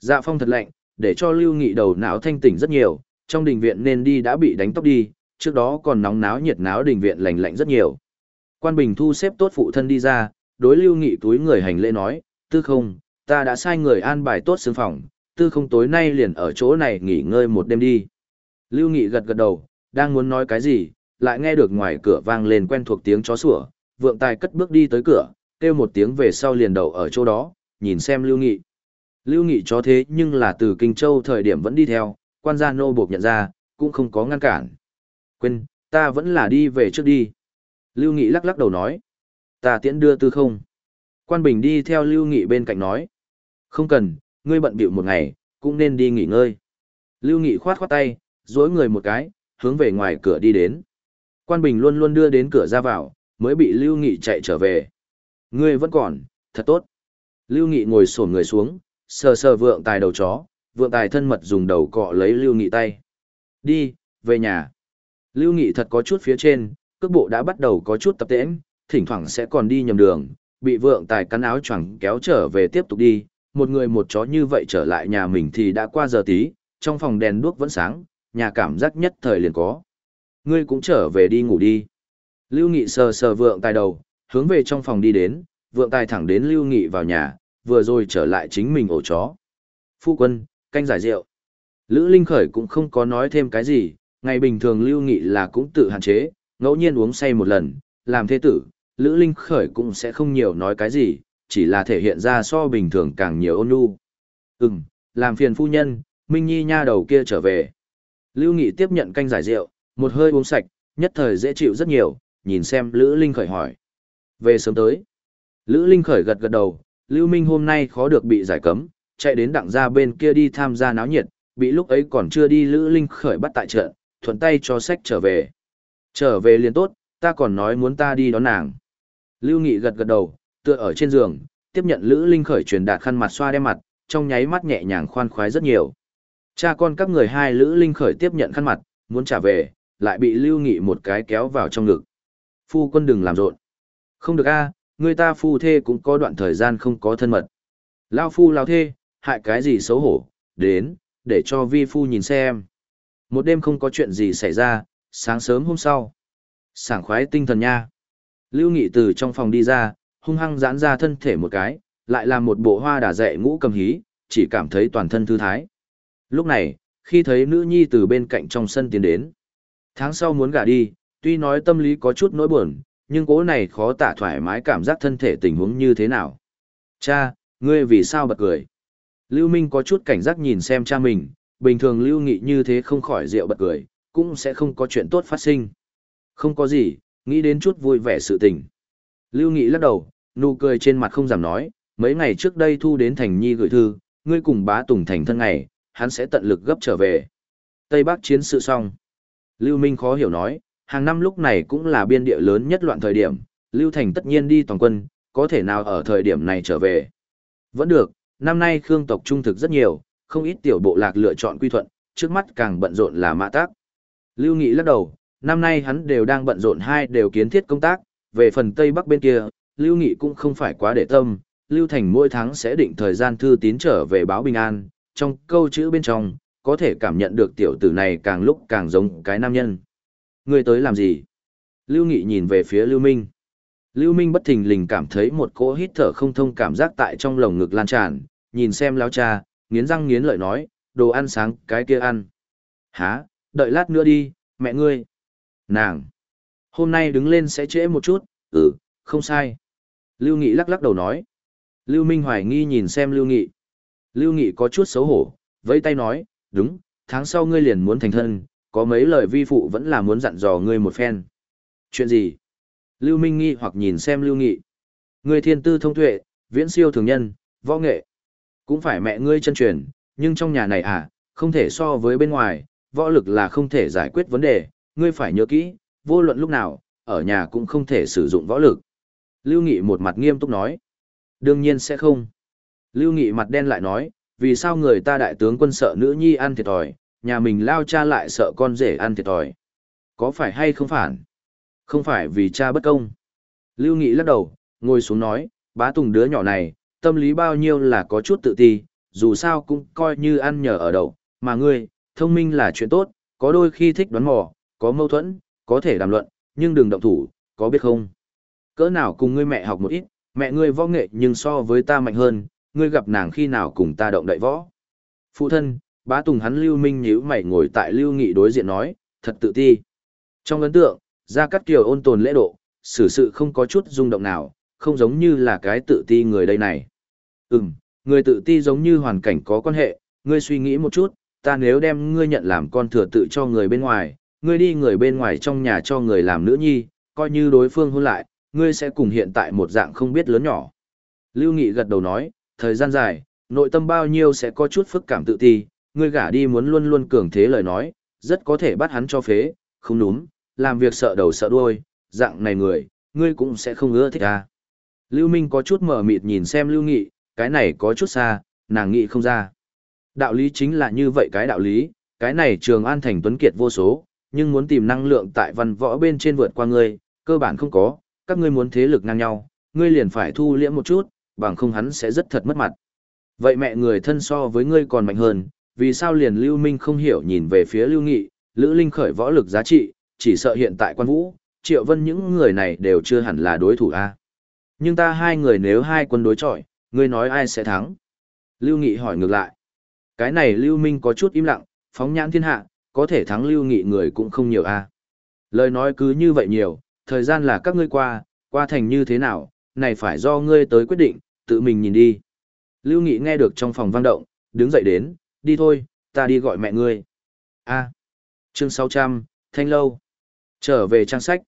Dạ phong thật lạnh, để cho Lưu Nghị đầu não thanh tỉnh rất nhiều, trong đình viện nên đi đã bị đánh tóc đi, trước đó còn nóng náo nhiệt náo đình viện lành lạnh rất nhiều. Quan Bình thu xếp tốt phụ thân đi ra, đối Lưu Nghị túi người hành lễ nói, tư không, ta đã sai người an bài tốt xương phòng, tư không tối nay liền ở chỗ này nghỉ ngơi một đêm đi. Lưu Nghị gật gật đầu, đang muốn nói cái gì, lại nghe được ngoài cửa vang lên quen thuộc tiếng chó sủa, vượng tài cất bước đi tới cửa, kêu một tiếng về sau liền đầu ở chỗ đó, nhìn xem Lưu Nghị. Lưu Nghị chó thế nhưng là từ Kinh Châu thời điểm vẫn đi theo, quan gia nô buộc nhận ra, cũng không có ngăn cản. Quên, ta vẫn là đi về trước đi. Lưu Nghị lắc lắc đầu nói. Ta tiễn đưa tư không. Quan Bình đi theo Lưu Nghị bên cạnh nói. Không cần, ngươi bận bịu một ngày, cũng nên đi nghỉ ngơi. Lưu Nghị khoát khoát tay, dối người một cái, hướng về ngoài cửa đi đến. Quan Bình luôn luôn đưa đến cửa ra vào, mới bị Lưu Nghị chạy trở về. Ngươi vẫn còn, thật tốt. Lưu Nghị ngồi xổm người xuống, sờ sờ vượng tài đầu chó, vượng tài thân mật dùng đầu cọ lấy Lưu Nghị tay. Đi, về nhà. Lưu Nghị thật có chút phía trên, cước bộ đã bắt đầu có chút tập tễnh, thỉnh thoảng sẽ còn đi nhầm đường, bị vượng tài cắn áo choàng kéo trở về tiếp tục đi. Một người một chó như vậy trở lại nhà mình thì đã qua giờ tí, trong phòng đèn đuốc vẫn sáng, nhà cảm giác nhất thời liền có. Ngươi cũng trở về đi ngủ đi. Lưu Nghị sờ sờ vượng tài đầu, hướng về trong phòng đi đến, vượng tài thẳng đến Lưu Nghị vào nhà, vừa rồi trở lại chính mình ổ chó. Phu quân, canh giải rượu. Lữ Linh Khởi cũng không có nói thêm cái gì, ngày bình thường Lưu Nghị là cũng tự hạn chế, ngẫu nhiên uống say một lần, làm thế tử, Lữ Linh Khởi cũng sẽ không nhiều nói cái gì, chỉ là thể hiện ra so bình thường càng nhiều ôn nhu. Ừm, làm phiền phu nhân, Minh Nhi nha đầu kia trở về. Lưu Nghị tiếp nhận canh giải rượu, một hơi uống sạch, nhất thời dễ chịu rất nhiều, nhìn xem Lữ Linh Khởi hỏi. Về sớm tới. Lữ Linh Khởi gật gật đầu, Lưu Minh hôm nay khó được bị giải cấm, chạy đến đặng gia bên kia đi tham gia náo nhiệt, bị lúc ấy còn chưa đi Lữ Linh Khởi bắt tại trận, thuận tay cho sách trở về. Trở về liền tốt, ta còn nói muốn ta đi đón nàng. Lưu Nghị gật gật đầu, tựa ở trên giường, tiếp nhận Lữ Linh Khởi truyền đạt khăn mặt xoa đem mặt, trong nháy mắt nhẹ nhàng khoan khoái rất nhiều. Cha con các người hai Lữ Linh Khởi tiếp nhận khăn mặt, muốn trả về, lại bị Lưu Nghị một cái kéo vào trong ngực. Phu quân đừng làm rộn. Không được a, người ta phu thê cũng có đoạn thời gian không có thân mật. Lao phu lao thê, hại cái gì xấu hổ, đến, để cho vi phu nhìn xem. Một đêm không có chuyện gì xảy ra, sáng sớm hôm sau. Sảng khoái tinh thần nha. Lưu Nghị từ trong phòng đi ra, hung hăng giãn ra thân thể một cái, lại làm một bộ hoa đà dạy ngũ cầm hí, chỉ cảm thấy toàn thân thư thái. Lúc này, khi thấy nữ nhi từ bên cạnh trong sân tiến đến. Tháng sau muốn gả đi, tuy nói tâm lý có chút nỗi buồn, nhưng cố này khó tả thoải mái cảm giác thân thể tình huống như thế nào. Cha, ngươi vì sao bật cười? Lưu Minh có chút cảnh giác nhìn xem cha mình, bình thường Lưu Nghị như thế không khỏi rượu bật cười, cũng sẽ không có chuyện tốt phát sinh. Không có gì, nghĩ đến chút vui vẻ sự tình. Lưu Nghị lắc đầu, nụ cười trên mặt không giảm nói, mấy ngày trước đây thu đến Thành Nhi gửi thư, ngươi cùng bá Tùng Thành thân ngày, hắn sẽ tận lực gấp trở về. Tây Bắc chiến sự xong. Lưu Minh khó hiểu nói, hàng năm lúc này cũng là biên địa lớn nhất loạn thời điểm, Lưu Thành tất nhiên đi toàn quân, có thể nào ở thời điểm này trở về. Vẫn được, năm nay Khương tộc trung thực rất nhiều, không ít tiểu bộ lạc lựa chọn quy thuận, trước mắt càng bận rộn là mã tác. Lưu Nghị lắc đầu, năm nay hắn đều đang bận rộn hai đều kiến thiết công tác, về phần Tây Bắc bên kia, Lưu Nghị cũng không phải quá để tâm, Lưu Thành mỗi tháng sẽ định thời gian thư tín trở về báo bình an, trong câu chữ bên trong, có thể cảm nhận được tiểu tử này càng lúc càng giống cái nam nhân. Người tới làm gì? Lưu Nghị nhìn về phía Lưu Minh. Lưu Minh bất thình lình cảm thấy một cỗ hít thở không thông cảm giác tại trong lồng ngực lan tràn, nhìn xem lão cha, nghiến răng nghiến lợi nói, đồ ăn sáng cái kia ăn. Hả, đợi lát nữa đi, mẹ ngươi. Nàng. Hôm nay đứng lên sẽ trễ một chút, ừ, không sai. Lưu Nghị lắc lắc đầu nói. Lưu Minh hoài nghi nhìn xem Lưu Nghị. Lưu Nghị có chút xấu hổ, vẫy tay nói, đúng, tháng sau ngươi liền muốn thành thân, có mấy lời vi phụ vẫn là muốn dặn dò ngươi một phen. Chuyện gì? Lưu Minh nghi hoặc nhìn xem Lưu Nghị. Ngươi thiên tư thông tuệ, viễn siêu thường nhân, võ nghệ. Cũng phải mẹ ngươi chân truyền, nhưng trong nhà này à, không thể so với bên ngoài, võ lực là không thể giải quyết vấn đề, ngươi phải nhớ kỹ, vô luận lúc nào, ở nhà cũng không thể sử dụng võ lực. Lưu Nghị một mặt nghiêm túc nói. Đương nhiên sẽ không. Lưu Nghị mặt đen lại nói, vì sao người ta đại tướng quân sợ nữ nhi ăn thiệt thòi, nhà mình lao cha lại sợ con rể ăn thiệt thòi. Có phải hay không phản? Không phải vì cha bất công. Lưu Nghị lắc đầu, ngồi xuống nói, bá tùng đứa nhỏ này, tâm lý bao nhiêu là có chút tự ti, dù sao cũng coi như ăn nhờ ở đậu, mà ngươi, thông minh là chuyện tốt, có đôi khi thích đoán mò, có mâu thuẫn, có thể đàm luận, nhưng đừng động thủ, có biết không? Cỡ nào cùng ngươi mẹ học một ít, mẹ ngươi võ nghệ nhưng so với ta mạnh hơn, ngươi gặp nàng khi nào cùng ta động đậy võ. Phụ thân, bá tùng hắn lưu minh nhíu mày ngồi tại lưu nghị đối diện nói, thật tự ti. Trong ấn tượng, Gia Cát Kiều ôn tồn lễ độ, xử sự không có chút rung động nào, không giống như là cái tự ti người đây này. Ừm, người tự ti giống như hoàn cảnh có quan hệ, ngươi suy nghĩ một chút, ta nếu đem ngươi nhận làm con thừa tự cho người bên ngoài, ngươi đi người bên ngoài trong nhà cho người làm nữ nhi, coi như đối phương hôn lại, ngươi sẽ cùng hiện tại một dạng không biết lớn nhỏ. Lưu Nghị gật đầu nói, thời gian dài, nội tâm bao nhiêu sẽ có chút phức cảm tự ti, ngươi gả đi muốn luôn luôn cường thế lời nói, rất có thể bắt hắn cho phế, không đúng, làm việc sợ đầu sợ đuôi, dạng này người, ngươi cũng sẽ không ưa thích ta. Lưu Minh có chút mở mịt nhìn xem Lưu Nghị, cái này có chút xa, nàng nghĩ không ra. Đạo lý chính là như vậy cái đạo lý, cái này trường an thành tuấn kiệt vô số, nhưng muốn tìm năng lượng tại văn võ bên trên vượt qua ngươi, cơ bản không có, các ngươi muốn thế lực ngang nhau, ngươi liền phải thu liễm một chút, bằng không hắn sẽ rất thật mất mặt. Vậy mẹ người thân so với ngươi còn mạnh hơn, vì sao liền Lưu Minh không hiểu nhìn về phía Lưu Nghị, Lữ Linh khởi võ lực giá trị, chỉ sợ hiện tại quan vũ, Triệu Vân những người này đều chưa hẳn là đối thủ a. Nhưng ta hai người nếu hai quân đối chọi, ngươi nói ai sẽ thắng? Lưu Nghị hỏi ngược lại. Cái này Lưu Minh có chút im lặng, phóng nhãn thiên hạ, có thể thắng Lưu Nghị người cũng không nhiều a. Lời nói cứ như vậy nhiều, thời gian là các ngươi qua, qua thành như thế nào, này phải do ngươi tới quyết định, tự mình nhìn đi. Lưu Nghị nghe được trong phòng vang động, đứng dậy đến, đi thôi, ta đi gọi mẹ ngươi. A. chương 600, Thanh Lâu. Trở về trang sách.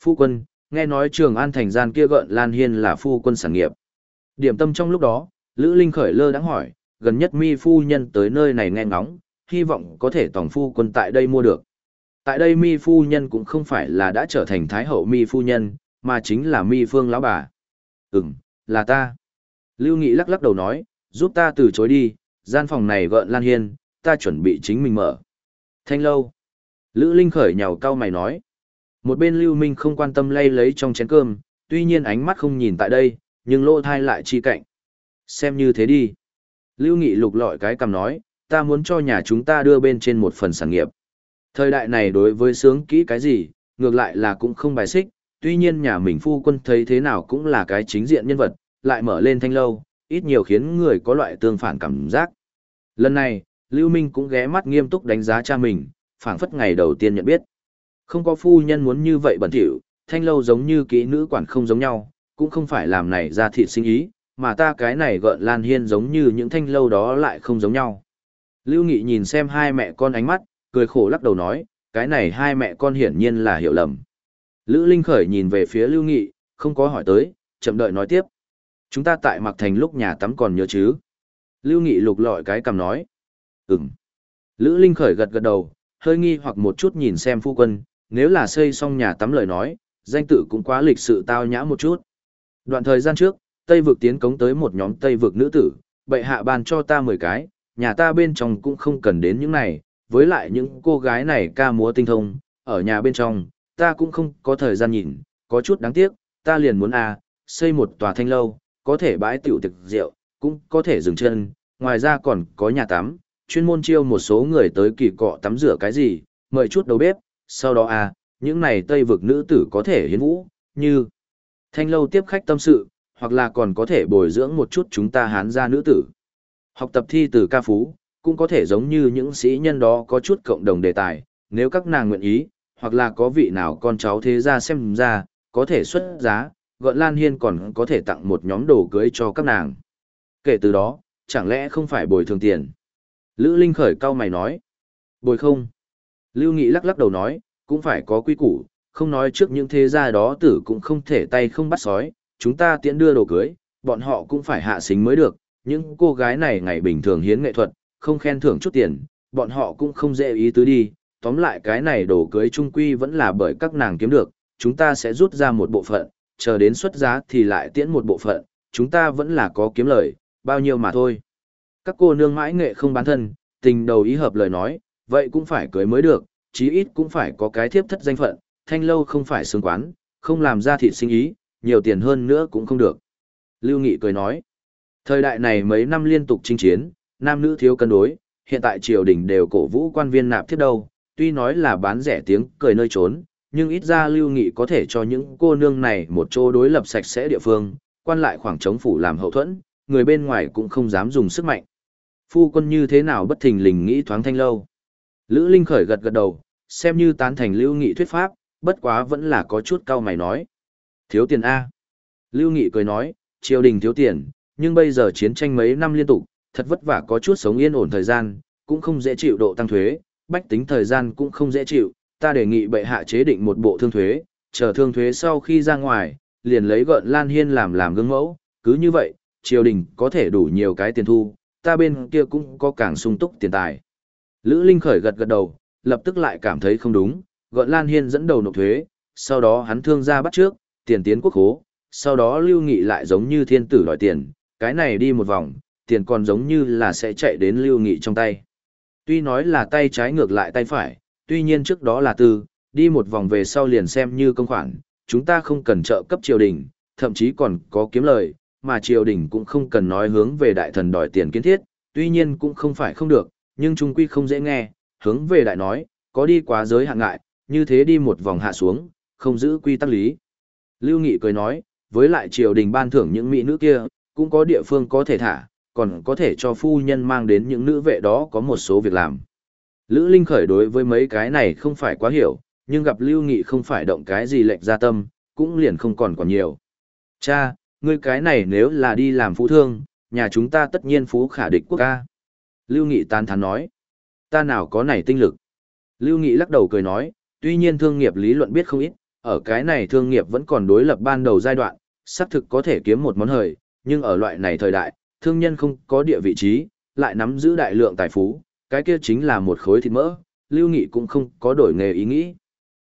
Phu quân, nghe nói trường an thành gian kia gợn Lan Hiên là phu quân sản nghiệp. Điểm tâm trong lúc đó, Lữ Linh khởi lơ đáng hỏi, gần nhất mi phu nhân tới nơi này nghe ngóng, hy vọng có thể tổng phu quân tại đây mua được. Tại đây mi phu nhân cũng không phải là đã trở thành thái hậu mi phu nhân, mà chính là mi phương lão bà. Ừm, là ta. Lưu Nghị lắc lắc đầu nói, giúp ta từ chối đi, gian phòng này gợn lan hiên, ta chuẩn bị chính mình mở. Thanh lâu. Lữ Linh khởi nhào cao mày nói. Một bên Lưu Minh không quan tâm lay lấy trong chén cơm, tuy nhiên ánh mắt không nhìn tại đây, nhưng lỗ thai lại chi cạnh. Xem như thế đi. Lưu Nghị lục lọi cái cầm nói, ta muốn cho nhà chúng ta đưa bên trên một phần sản nghiệp. Thời đại này đối với sướng kỹ cái gì, ngược lại là cũng không bài xích, tuy nhiên nhà mình phu quân thấy thế nào cũng là cái chính diện nhân vật, lại mở lên thanh lâu, ít nhiều khiến người có loại tương phản cảm giác. Lần này, Lưu Minh cũng ghé mắt nghiêm túc đánh giá cha mình, phảng phất ngày đầu tiên nhận biết. Không có phu nhân muốn như vậy bẩn thỉu, thanh lâu giống như kỹ nữ quản không giống nhau, cũng không phải làm này ra thị sinh ý, mà ta cái này gợn lan hiên giống như những thanh lâu đó lại không giống nhau. Lưu Nghị nhìn xem hai mẹ con ánh mắt, cười khổ lắc đầu nói, cái này hai mẹ con hiển nhiên là hiểu lầm. Lữ Linh Khởi nhìn về phía Lưu Nghị, không có hỏi tới, chậm đợi nói tiếp. Chúng ta tại Mạc Thành lúc nhà tắm còn nhớ chứ? Lưu Nghị lục lọi cái cầm nói. Ừm. Lữ Linh Khởi gật gật đầu, hơi nghi hoặc một chút nhìn xem phu quân, nếu là xây xong nhà tắm lời nói, danh tự cũng quá lịch sự tao nhã một chút. Đoạn thời gian trước, Tây vực tiến cống tới một nhóm Tây vực nữ tử, bệ hạ ban cho ta 10 cái, nhà ta bên trong cũng không cần đến những này, với lại những cô gái này ca múa tinh thông, ở nhà bên trong, ta cũng không có thời gian nhìn, có chút đáng tiếc, ta liền muốn à, xây một tòa thanh lâu, có thể bãi tiểu thực rượu, cũng có thể dừng chân, ngoài ra còn có nhà tắm, chuyên môn chiêu một số người tới kỳ cọ tắm rửa cái gì, mời chút đầu bếp, sau đó à, những này tây vực nữ tử có thể hiến vũ, như thanh lâu tiếp khách tâm sự, hoặc là còn có thể bồi dưỡng một chút chúng ta hán gia nữ tử. Học tập thi từ ca phú, cũng có thể giống như những sĩ nhân đó có chút cộng đồng đề tài, nếu các nàng nguyện ý, hoặc là có vị nào con cháu thế gia xem ra, có thể xuất giá, gợn Lan Hiên còn có thể tặng một nhóm đồ cưới cho các nàng. Kể từ đó, chẳng lẽ không phải bồi thường tiền? Lữ Linh khởi cao mày nói. Bồi không? Lưu Nghị lắc lắc đầu nói, cũng phải có quy củ, không nói trước những thế gia đó tử cũng không thể tay không bắt sói, chúng ta tiễn đưa đồ cưới, bọn họ cũng phải hạ xính mới được, những cô gái này ngày bình thường hiến nghệ thuật, không khen thưởng chút tiền, bọn họ cũng không dễ ý tứ đi, tóm lại cái này đồ cưới trung quy vẫn là bởi các nàng kiếm được, chúng ta sẽ rút ra một bộ phận, chờ đến xuất giá thì lại tiễn một bộ phận, chúng ta vẫn là có kiếm lời, bao nhiêu mà thôi. Các cô nương mãi nghệ không bán thân, tình đầu ý hợp lời nói, vậy cũng phải cưới mới được, chí ít cũng phải có cái thiếp thất danh phận, thanh lâu không phải xương quán, không làm ra thị sinh ý, nhiều tiền hơn nữa cũng không được. Lưu Nghị cười nói, Thời đại này mấy năm liên tục chinh chiến, nam nữ thiếu cân đối, hiện tại triều đình đều cổ vũ quan viên nạp thiết đâu, tuy nói là bán rẻ tiếng cười nơi trốn, nhưng ít ra lưu nghị có thể cho những cô nương này một chỗ đối lập sạch sẽ địa phương, quan lại khoảng trống phủ làm hậu thuẫn, người bên ngoài cũng không dám dùng sức mạnh. Phu quân như thế nào bất thình lình nghĩ thoáng thanh lâu. Lữ Linh khởi gật gật đầu, xem như tán thành lưu nghị thuyết pháp, bất quá vẫn là có chút cao mày nói. Thiếu tiền A. Lưu Nghị cười nói, triều đình thiếu tiền, nhưng bây giờ chiến tranh mấy năm liên tục, thật vất vả có chút sống yên ổn thời gian, cũng không dễ chịu độ tăng thuế, bách tính thời gian cũng không dễ chịu, ta đề nghị bệ hạ chế định một bộ thương thuế, chờ thương thuế sau khi ra ngoài, liền lấy gợn Lan Hiên làm làm gương mẫu, cứ như vậy, triều đình có thể đủ nhiều cái tiền thu, ta bên kia cũng có càng sung túc tiền tài. Lữ Linh khởi gật gật đầu, lập tức lại cảm thấy không đúng, gợn Lan Hiên dẫn đầu nộp thuế, sau đó hắn thương ra bắt trước, tiền tiến quốc khố, sau đó Lưu Nghị lại giống như thiên tử đòi tiền, cái này đi một vòng, tiền còn giống như là sẽ chạy đến Lưu Nghị trong tay. Tuy nói là tay trái ngược lại tay phải, tuy nhiên trước đó là tư, đi một vòng về sau liền xem như công khoản, chúng ta không cần trợ cấp triều đình, thậm chí còn có kiếm lời, mà triều đình cũng không cần nói hướng về đại thần đòi tiền kiến thiết, tuy nhiên cũng không phải không được, nhưng trung quy không dễ nghe, hướng về đại nói, có đi quá giới hạn ngại, như thế đi một vòng hạ xuống, không giữ quy tắc lý. Lưu Nghị cười nói, với lại triều đình ban thưởng những mỹ nữ kia, cũng có địa phương có thể thả, còn có thể cho phu nhân mang đến những nữ vệ đó có một số việc làm. Lữ Linh khởi đối với mấy cái này không phải quá hiểu, nhưng gặp Lưu Nghị không phải động cái gì lệnh ra tâm, cũng liền không còn còn nhiều. Cha, ngươi cái này nếu là đi làm phú thương, nhà chúng ta tất nhiên phú khả địch quốc ca. Lưu Nghị tán thán nói, ta nào có này tinh lực. Lưu Nghị lắc đầu cười nói, tuy nhiên thương nghiệp lý luận biết không ít, ở cái này thương nghiệp vẫn còn đối lập ban đầu giai đoạn, xác thực có thể kiếm một món hời, nhưng ở loại này thời đại, thương nhân không có địa vị trí, lại nắm giữ đại lượng tài phú, cái kia chính là một khối thịt mỡ, Lưu Nghị cũng không có đổi nghề ý nghĩ.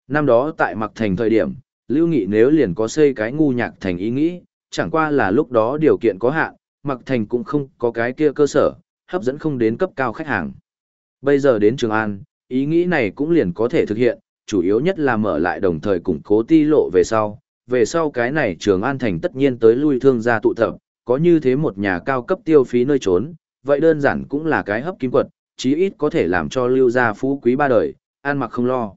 Năm đó tại Mặc Thành thời điểm, Lưu Nghị nếu liền có xây cái ngu nhạc thành ý nghĩ, chẳng qua là lúc đó điều kiện có hạn, Mặc Thành cũng không có cái kia cơ sở, hấp dẫn không đến cấp cao khách hàng. Bây giờ đến Trường An, ý nghĩ này cũng liền có thể thực hiện, chủ yếu nhất là mở lại đồng thời củng cố ti lộ về sau. Về sau cái này Trường An Thành tất nhiên tới lui thương gia tụ tập, có như thế một nhà cao cấp tiêu phí nơi trốn, vậy đơn giản cũng là cái hấp kim quật, chí ít có thể làm cho lưu gia phú quý ba đời, an mặc không lo.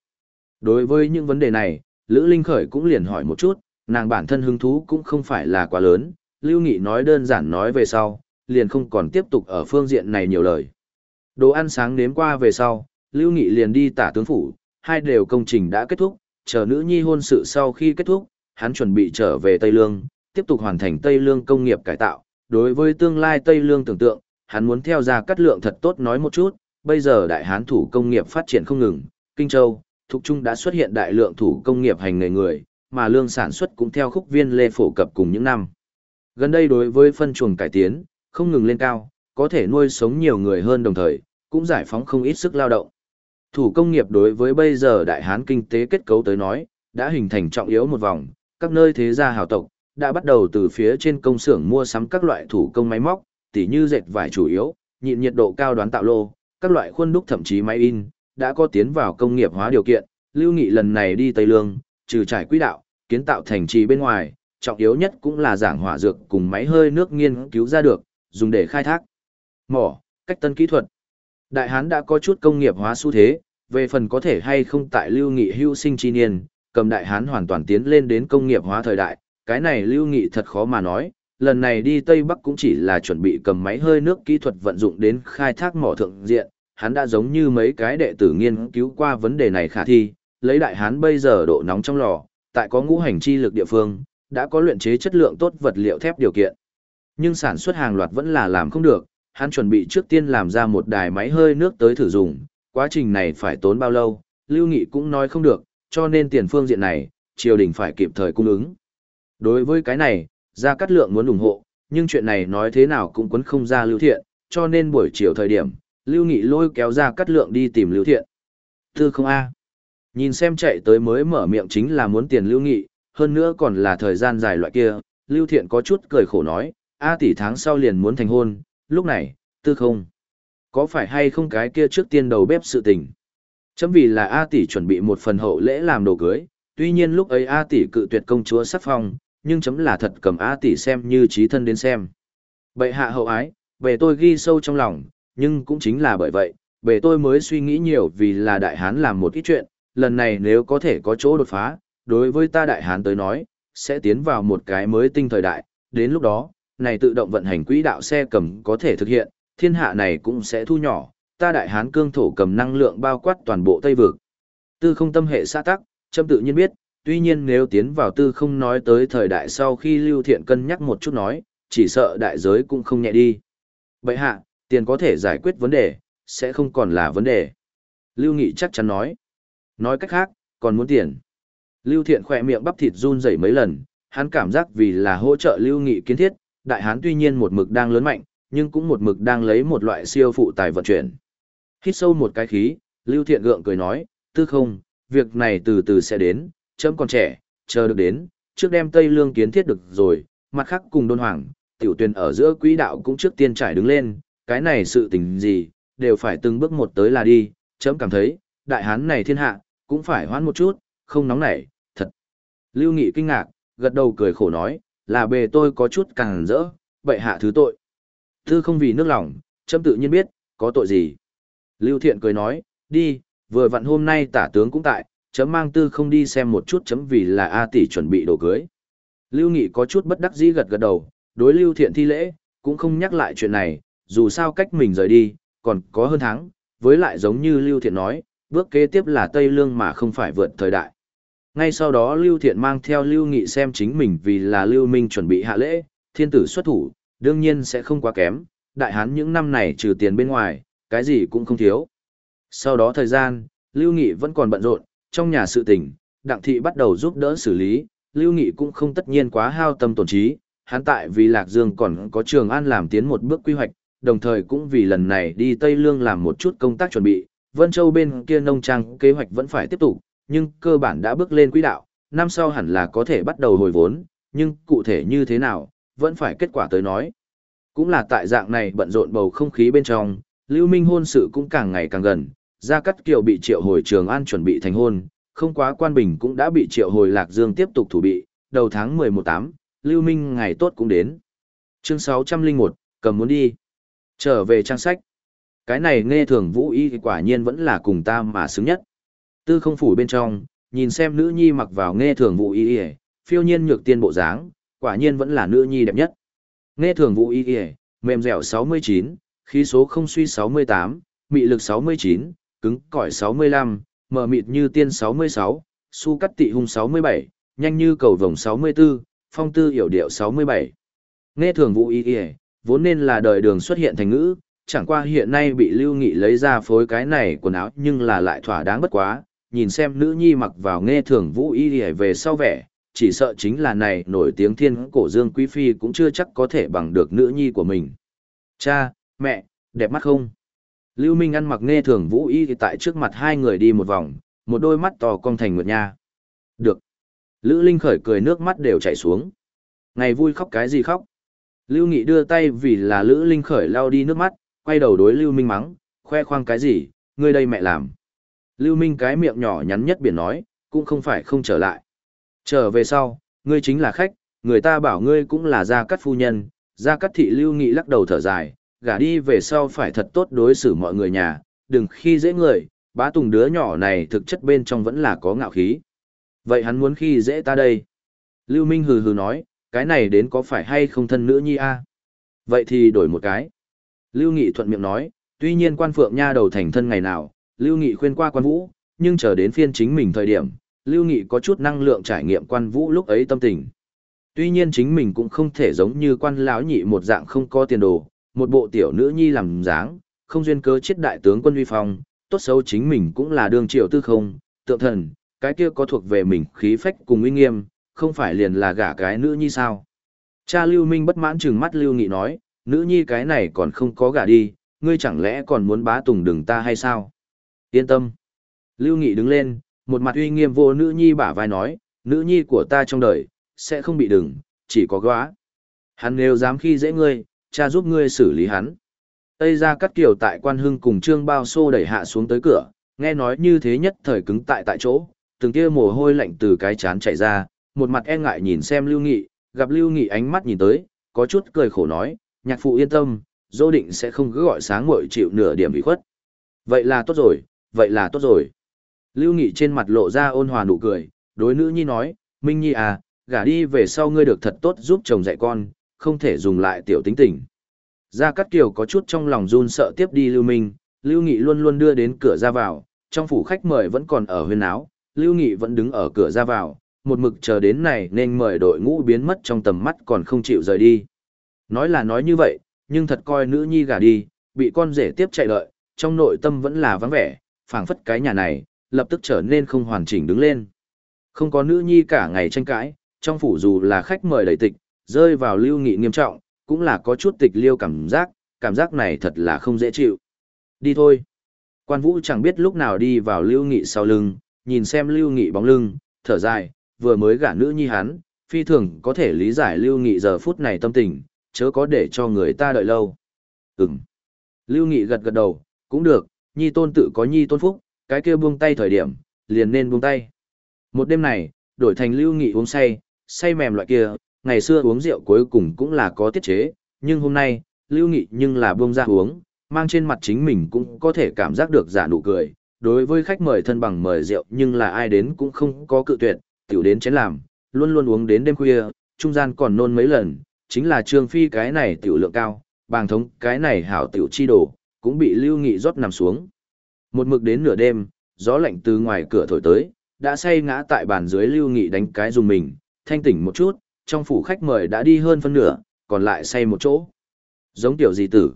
Đối với những vấn đề này, Lữ Linh Khởi cũng liền hỏi một chút, nàng bản thân hứng thú cũng không phải là quá lớn, Lưu Nghị nói đơn giản nói về sau, liền không còn tiếp tục ở phương diện này nhiều lời. Đồ ăn sáng nếm qua về sau, Lưu Nghị liền đi tả tướng phủ, hai đều công trình đã kết thúc, chờ nữ nhi hôn sự sau khi kết thúc, hắn chuẩn bị trở về Tây Lương, tiếp tục hoàn thành Tây Lương công nghiệp cải tạo. Đối với tương lai Tây Lương tưởng tượng, hắn muốn theo ra cắt lượng thật tốt nói một chút, bây giờ đại hán thủ công nghiệp phát triển không ngừng, Kinh Châu, Thục Trung đã xuất hiện đại lượng thủ công nghiệp hành nghề người, mà lương sản xuất cũng theo khúc viên lê phổ cập cùng những năm. Gần đây đối với phân chuồng cải tiến, không ngừng lên cao, có thể nuôi sống nhiều người hơn đồng thời, cũng giải phóng không ít sức lao động. Thủ công nghiệp đối với bây giờ đại hán kinh tế kết cấu tới nói, đã hình thành trọng yếu một vòng, các nơi thế gia hào tộc, đã bắt đầu từ phía trên công xưởng mua sắm các loại thủ công máy móc, tỉ như dệt vải chủ yếu, nhịn nhiệt độ cao đoán tạo lô, các loại khuôn đúc thậm chí máy in, đã có tiến vào công nghiệp hóa điều kiện. Lưu Nghị lần này đi Tây Lương, trừ trải quỹ đạo, kiến tạo thành trì bên ngoài, trọng yếu nhất cũng là giảng hỏa dược cùng máy hơi nước nghiên cứu ra được, dùng để khai thác. Mỏ, cách tân kỹ thuật. Đại Hán đã có chút công nghiệp hóa xu thế, về phần có thể hay không tại Lưu Nghị hưu sinh chi niên, cầm Đại Hán hoàn toàn tiến lên đến công nghiệp hóa thời đại, cái này Lưu Nghị thật khó mà nói, lần này đi Tây Bắc cũng chỉ là chuẩn bị cầm máy hơi nước kỹ thuật vận dụng đến khai thác mỏ thượng diện, hắn đã giống như mấy cái đệ tử nghiên cứu qua vấn đề này khả thi, lấy đại hán bây giờ độ nóng trong lò, tại có ngũ hành chi lực địa phương, đã có luyện chế chất lượng tốt vật liệu thép điều kiện. Nhưng sản xuất hàng loạt vẫn là làm không được, hắn chuẩn bị trước tiên làm ra một đài máy hơi nước tới thử dùng, quá trình này phải tốn bao lâu, Lưu Nghị cũng nói không được, cho nên tiền phương diện này, triều đình phải kịp thời cung ứng. Đối với cái này, Gia Cát Lượng muốn ủng hộ, nhưng chuyện này nói thế nào cũng quấn không ra Lưu Thiện, cho nên buổi chiều thời điểm, Lưu Nghị lôi kéo Gia Cát Lượng đi tìm Lưu Thiện. Tư không A. Nhìn xem chạy tới mới mở miệng chính là muốn tiền Lưu Nghị, hơn nữa còn là thời gian dài loại kia, Lưu Thiện có chút cười khổ nói, A tỷ tháng sau liền muốn thành hôn, lúc này, tư không. Có phải hay không cái kia trước tiên đầu bếp sự tình? Chấm vì là A tỷ chuẩn bị một phần hậu lễ làm đồ cưới, tuy nhiên lúc ấy A tỷ cự tuyệt công chúa sắc phong, nhưng chấm là thật cầm A tỷ xem như trí thân đến xem. Bệ hạ hậu ái, về tôi ghi sâu trong lòng, nhưng cũng chính là bởi vậy, về tôi mới suy nghĩ nhiều vì là đại hán làm một ít chuyện, lần này nếu có thể có chỗ đột phá, đối với ta đại hán tới nói, sẽ tiến vào một cái mới tinh thời đại, đến lúc đó, này tự động vận hành quỹ đạo xe cầm có thể thực hiện, thiên hạ này cũng sẽ thu nhỏ, ta đại hán cương thổ cầm năng lượng bao quát toàn bộ Tây Vực. Tư không tâm hệ xã tắc, châm tự nhiên biết, tuy nhiên nếu tiến vào tư không nói tới thời đại sau khi Lưu Thiện cân nhắc một chút nói, chỉ sợ đại giới cũng không nhẹ đi. Vậy hạ, tiền có thể giải quyết vấn đề, sẽ không còn là vấn đề. Lưu Nghị chắc chắn nói. Nói cách khác, còn muốn tiền. Lưu Thiện khỏe miệng bắp thịt run rẩy mấy lần, hắn cảm giác vì là hỗ trợ Lưu Nghị kiến thiết, đại hán tuy nhiên một mực đang lớn mạnh, nhưng cũng một mực đang lấy một loại siêu phụ tài vận chuyển. Hít sâu một cái khí, Lưu Thiện gượng cười nói, tư không, việc này từ từ sẽ đến, chấm còn trẻ, chờ được đến, trước đem Tây Lương kiến thiết được rồi, mặt khác cùng đôn hoàng, tiểu tuyển ở giữa quỹ đạo cũng trước tiên trải đứng lên, cái này sự tình gì, đều phải từng bước một tới là đi, chấm cảm thấy, đại hán này thiên hạ, cũng phải hoãn một chút, không nóng nảy, thật. Lưu Nghị kinh ngạc, gật đầu cười khổ nói, là bề tôi có chút càng rỡ, vậy hạ thứ tội. Tư không vì nước lòng, chấm tự nhiên biết, có tội gì. Lưu Thiện cười nói, đi, vừa vặn hôm nay tả tướng cũng tại, chấm mang tư không đi xem một chút chấm vì là A tỷ chuẩn bị đồ cưới. Lưu Nghị có chút bất đắc dĩ gật gật đầu, đối Lưu Thiện thi lễ, cũng không nhắc lại chuyện này, dù sao cách mình rời đi, còn có hơn tháng, với lại giống như Lưu Thiện nói, bước kế tiếp là Tây Lương mà không phải vượt thời đại. Ngay sau đó Lưu Thiện mang theo Lưu Nghị xem chính mình vì là Lưu Minh chuẩn bị hạ lễ, thiên tử xuất thủ, đương nhiên sẽ không quá kém, đại hán những năm này trừ tiền bên ngoài, cái gì cũng không thiếu. Sau đó thời gian, Lưu Nghị vẫn còn bận rộn, trong nhà sự tình, Đặng Thị bắt đầu giúp đỡ xử lý, Lưu Nghị cũng không tất nhiên quá hao tâm tổn trí, hắn tại vì Lạc Dương còn có Trường An làm tiến một bước quy hoạch, đồng thời cũng vì lần này đi Tây Lương làm một chút công tác chuẩn bị, Vân Châu bên kia nông trang kế hoạch vẫn phải tiếp tục, nhưng cơ bản đã bước lên quỹ đạo, năm sau hẳn là có thể bắt đầu hồi vốn, nhưng cụ thể như thế nào, vẫn phải kết quả tới nói. Cũng là tại dạng này bận rộn bầu không khí bên trong, Lưu Minh hôn sự cũng càng ngày càng gần, Gia Cát Kiều bị triệu hồi Trường An chuẩn bị thành hôn, không quá Quan Bình cũng đã bị triệu hồi Lạc Dương tiếp tục thủ bị, đầu tháng 11-8, Lưu Minh ngày tốt cũng đến. Chương 601, cầm muốn đi. Trở về trang sách. Cái này nghe thường vũ y quả nhiên vẫn là cùng ta mà xứng nhất. Tư không phủ bên trong, nhìn xem nữ nhi mặc vào nghe thường vũ y phiêu nhiên nhược tiên bộ dáng, quả nhiên vẫn là nữ nhi đẹp nhất. Nghe thường vũ y y, mềm dẻo 69, khí số không suy 68, mị lực 69, cứng cỏi 65, mờ mịt như tiên 66, su cắt tị hung 67, nhanh như cầu vồng 64, phong tư hiểu điệu 67. Nghe thường vũ y y, vốn nên là đời đường xuất hiện thành ngữ, chẳng qua hiện nay bị Lưu Nghị lấy ra phối cái này quần áo nhưng là lại thỏa đáng bất quá, nhìn xem nữ nhi mặc vào nghe thường vũ y y về sau vẻ, chỉ sợ chính là này nổi tiếng thiên cổ dương quý phi cũng chưa chắc có thể bằng được nữ nhi của mình. Cha, mẹ, đẹp mắt không? Lưu Minh ăn mặc nghe thường vũ y thì tại trước mặt hai người đi một vòng, một đôi mắt to cong thành nguyệt nha. Được. Lữ Linh khởi cười nước mắt đều chảy xuống. Ngày vui khóc cái gì khóc? Lưu Nghị đưa tay vì là Lữ Linh khởi lau đi nước mắt, quay đầu đối Lưu Minh mắng, khoe khoang cái gì, ngươi đây mẹ làm. Lưu Minh cái miệng nhỏ nhắn nhất biển nói, cũng không phải không trở lại. Trở về sau, ngươi chính là khách, người ta bảo ngươi cũng là gia cắt phu nhân, gia cắt thị Lưu Nghị lắc đầu thở dài, gả đi về sau phải thật tốt đối xử mọi người nhà, đừng khi dễ người, bá tùng đứa nhỏ này thực chất bên trong vẫn là có ngạo khí. Vậy hắn muốn khi dễ ta đây. Lưu Minh hừ hừ nói, cái này đến có phải hay không thân nữ nhi a? Vậy thì đổi một cái. Lưu Nghị thuận miệng nói, tuy nhiên quan phượng nha đầu thành thân ngày nào, Lưu Nghị khuyên qua quan vũ, nhưng chờ đến phiên chính mình thời điểm, Lưu Nghị có chút năng lượng trải nghiệm quan vũ lúc ấy tâm tình. Tuy nhiên chính mình cũng không thể giống như quan lão nhị một dạng không có tiền đồ, một bộ tiểu nữ nhi làm dáng, không duyên cớ chết đại tướng quân uy phong, tốt xấu chính mình cũng là đương triệu tư không, tượng thần, cái kia có thuộc về mình khí phách cùng uy nghiêm, không phải liền là gả cái nữ nhi sao. Cha Lưu Minh bất mãn trừng mắt Lưu Nghị nói, nữ nhi cái này còn không có gả đi, ngươi chẳng lẽ còn muốn bá tùng đường ta hay sao? Yên tâm. Lưu Nghị đứng lên, một mặt uy nghiêm vô nữ nhi bả vai nói, nữ nhi của ta trong đời, sẽ không bị đừng, chỉ có góa. Hắn nếu dám khi dễ ngươi, cha giúp ngươi xử lý hắn. Tây ra cắt kiểu tại quan hưng cùng trương bao xô đẩy hạ xuống tới cửa, nghe nói như thế nhất thời cứng tại tại chỗ, từng kia mồ hôi lạnh từ cái chán chạy ra, một mặt e ngại nhìn xem Lưu Nghị, gặp Lưu Nghị ánh mắt nhìn tới, có chút cười khổ nói, nhạc phụ yên tâm, dô định sẽ không cứ gọi sáng muội chịu nửa điểm bị khuất. Vậy là tốt rồi, vậy là tốt rồi. Lưu Nghị trên mặt lộ ra ôn hòa nụ cười, đối nữ nhi nói, Minh Nhi à, gả đi về sau ngươi được thật tốt giúp chồng dạy con, không thể dùng lại tiểu tính tình. Gia Cát Kiều có chút trong lòng run sợ tiếp đi Lưu Minh, Lưu Nghị luôn luôn đưa đến cửa ra vào, trong phủ khách mời vẫn còn ở huyên áo, Lưu Nghị vẫn đứng ở cửa ra vào, một mực chờ đến này nên mời đội ngũ biến mất trong tầm mắt còn không chịu rời đi. Nói là nói như vậy, nhưng thật coi nữ nhi gả đi, bị con rể tiếp chạy lợi, trong nội tâm vẫn là vắng vẻ, phảng phất cái nhà này, lập tức trở nên không hoàn chỉnh đứng lên. Không có nữ nhi cả ngày tranh cãi, trong phủ dù là khách mời đầy tịch, rơi vào lưu nghị nghiêm trọng, cũng là có chút tịch liêu cảm giác, cảm giác này thật là không dễ chịu. Đi thôi. Quan vũ chẳng biết lúc nào đi vào lưu nghị sau lưng, nhìn xem lưu nghị bóng lưng, thở dài, vừa mới gả nữ nhi hắn, phi thường có thể lý giải lưu nghị giờ phút này tâm tình, chớ có để cho người ta đợi lâu. Ừm. Lưu nghị gật gật đầu, cũng được, nhi tôn tự có nhi tôn phúc, cái kia buông tay thời điểm, liền nên buông tay. Một đêm này, đổi thành lưu nghị uống say, say mềm loại kia, ngày xưa uống rượu cuối cùng cũng là có tiết chế, nhưng hôm nay, lưu nghị nhưng là buông ra uống, mang trên mặt chính mình cũng có thể cảm giác được giả nụ cười. Đối với khách mời thân bằng mời rượu nhưng là ai đến cũng không có cự tuyệt, tiểu đến chén làm, luôn luôn uống đến đêm khuya, trung gian còn nôn mấy lần, chính là Trương Phi cái này tiểu lượng cao, bàng thống cái này hảo tiểu chi đồ, cũng bị Lưu Nghị rót nằm xuống. Một mực đến nửa đêm, gió lạnh từ ngoài cửa thổi tới, đã say ngã tại bàn dưới Lưu Nghị đánh cái dùng mình, thanh tỉnh một chút, trong phủ khách mời đã đi hơn phân nửa, còn lại say một chỗ. Giống tiểu gì tử.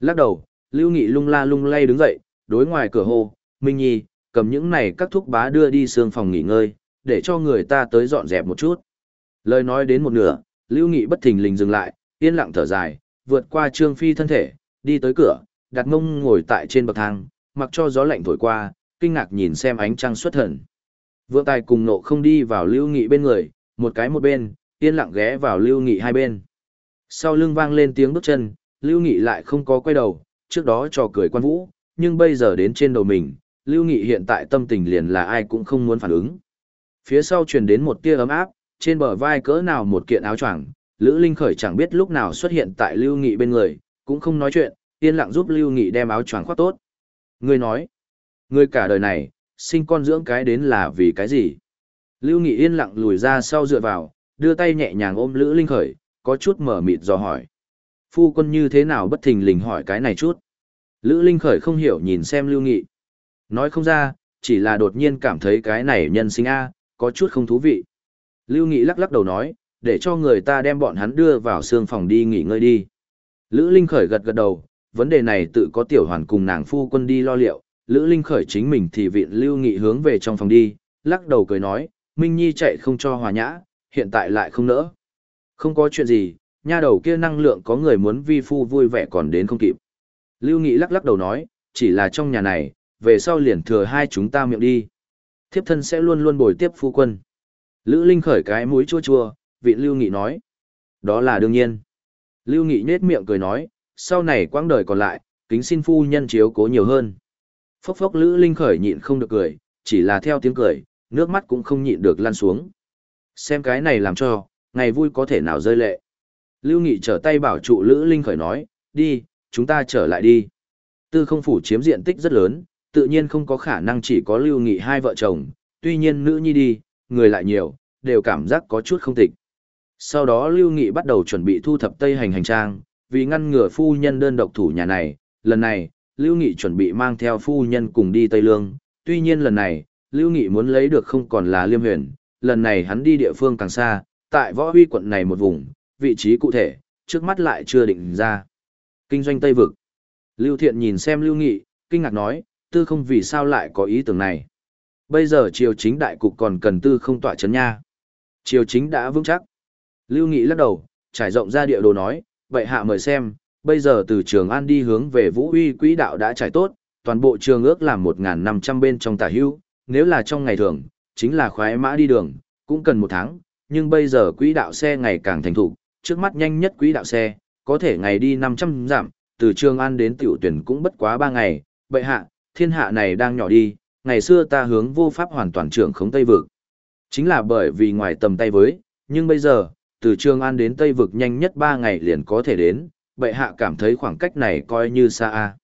Lắc đầu, Lưu Nghị lung la lung lay đứng dậy, đối ngoài cửa hồ, Minh Nhi, cầm những này các thuốc bá đưa đi sương phòng nghỉ ngơi, để cho người ta tới dọn dẹp một chút. Lời nói đến một nửa, Lưu Nghị bất thình lình dừng lại, yên lặng thở dài, vượt qua Trương Phi thân thể, đi tới cửa, đặt mông ngồi tại trên bậc thang, mặc cho gió lạnh thổi qua, kinh ngạc nhìn xem ánh trăng xuất thần. Vượng tài cùng nộ không đi vào Lưu Nghị bên người, một cái một bên, yên lặng ghé vào Lưu Nghị hai bên. Sau lưng vang lên tiếng bước chân, Lưu Nghị lại không có quay đầu, trước đó trò cười quan vũ, nhưng bây giờ đến trên đầu mình, Lưu Nghị hiện tại tâm tình liền là ai cũng không muốn phản ứng. Phía sau truyền đến một tia ấm áp, trên bờ vai cỡ nào một kiện áo choàng, Lữ Linh Khởi chẳng biết lúc nào xuất hiện tại Lưu Nghị bên người, cũng không nói chuyện, yên lặng giúp Lưu Nghị đem áo choàng khoác tốt. Người nói, người cả đời này, sinh con dưỡng cái đến là vì cái gì? Lưu Nghị yên lặng lùi ra sau dựa vào, đưa tay nhẹ nhàng ôm Lữ Linh Khởi, có chút mở mịt dò hỏi. Phu quân như thế nào bất thình lình hỏi cái này chút? Lữ Linh Khởi không hiểu nhìn xem Lưu Nghị. Nói không ra, chỉ là đột nhiên cảm thấy cái này nhân sinh A, có chút không thú vị. Lưu Nghị lắc lắc đầu nói, để cho người ta đem bọn hắn đưa vào xương phòng đi nghỉ ngơi đi. Lữ Linh Khởi gật gật đầu, vấn đề này tự có tiểu hoàn cùng nàng phu quân đi lo liệu, Lữ Linh Khởi chính mình thì viện Lưu Nghị hướng về trong phòng đi, lắc đầu cười nói, Minh Nhi chạy không cho hòa nhã, hiện tại lại không nỡ. Không có chuyện gì, nha đầu kia năng lượng có người muốn vi phu vui vẻ còn đến không kịp. Lưu Nghị lắc lắc đầu nói, chỉ là trong nhà này, về sau liền thừa hai chúng ta miệng đi. Thiếp thân sẽ luôn luôn bồi tiếp phu quân. Lữ Linh khởi cái mũi chua chua, vị Lưu Nghị nói. Đó là đương nhiên. Lưu Nghị nết miệng cười nói, sau này quãng đời còn lại, kính xin phu nhân chiếu cố nhiều hơn. Phốc phốc Lữ Linh khởi nhịn không được cười, chỉ là theo tiếng cười, nước mắt cũng không nhịn được lăn xuống. Xem cái này làm cho, ngày vui có thể nào rơi lệ. Lưu Nghị trở tay bảo trụ Lữ Linh khởi nói, đi, chúng ta trở lại đi. Tư không phủ chiếm diện tích rất lớn, tự nhiên không có khả năng chỉ có Lưu Nghị hai vợ chồng, tuy nhiên nữ nhi đi, người lại nhiều, đều cảm giác có chút không tịch. Sau đó Lưu Nghị bắt đầu chuẩn bị thu thập Tây hành hành trang, vì ngăn ngừa phu nhân đơn độc thủ nhà này, lần này, Lưu Nghị chuẩn bị mang theo phu nhân cùng đi Tây Lương, tuy nhiên lần này, Lưu Nghị muốn lấy được không còn là Liêm Huyền, lần này hắn đi địa phương càng xa, tại võ huy quận này một vùng, vị trí cụ thể, trước mắt lại chưa định ra. Kinh doanh Tây Vực Lưu Thiện nhìn xem Lưu Nghị, kinh ngạc nói, tư không vì sao lại có ý tưởng này. Bây giờ triều chính đại cục còn cần tư không tỏa chấn nha. Triều chính đã vững chắc. Lưu Nghị lắc đầu, trải rộng ra địa đồ nói, vậy hạ mời xem, bây giờ từ trường An đi hướng về Vũ Uy quỹ đạo đã trải tốt, toàn bộ trường ước làm 1.500 bên trong tả hưu, nếu là trong ngày thường, chính là khoái mã đi đường, cũng cần một tháng, nhưng bây giờ quỹ đạo xe ngày càng thành thục, trước mắt nhanh nhất quỹ đạo xe, có thể ngày đi 500 giảm, từ Trường An đến tiểu tuyển cũng bất quá 3 ngày, vậy hạ, thiên hạ này đang nhỏ đi, ngày xưa ta hướng vô pháp hoàn toàn trưởng khống Tây Vực. Chính là bởi vì ngoài tầm tay với, nhưng bây giờ, từ Trường An đến Tây Vực nhanh nhất 3 ngày liền có thể đến, bệ hạ cảm thấy khoảng cách này coi như xa a.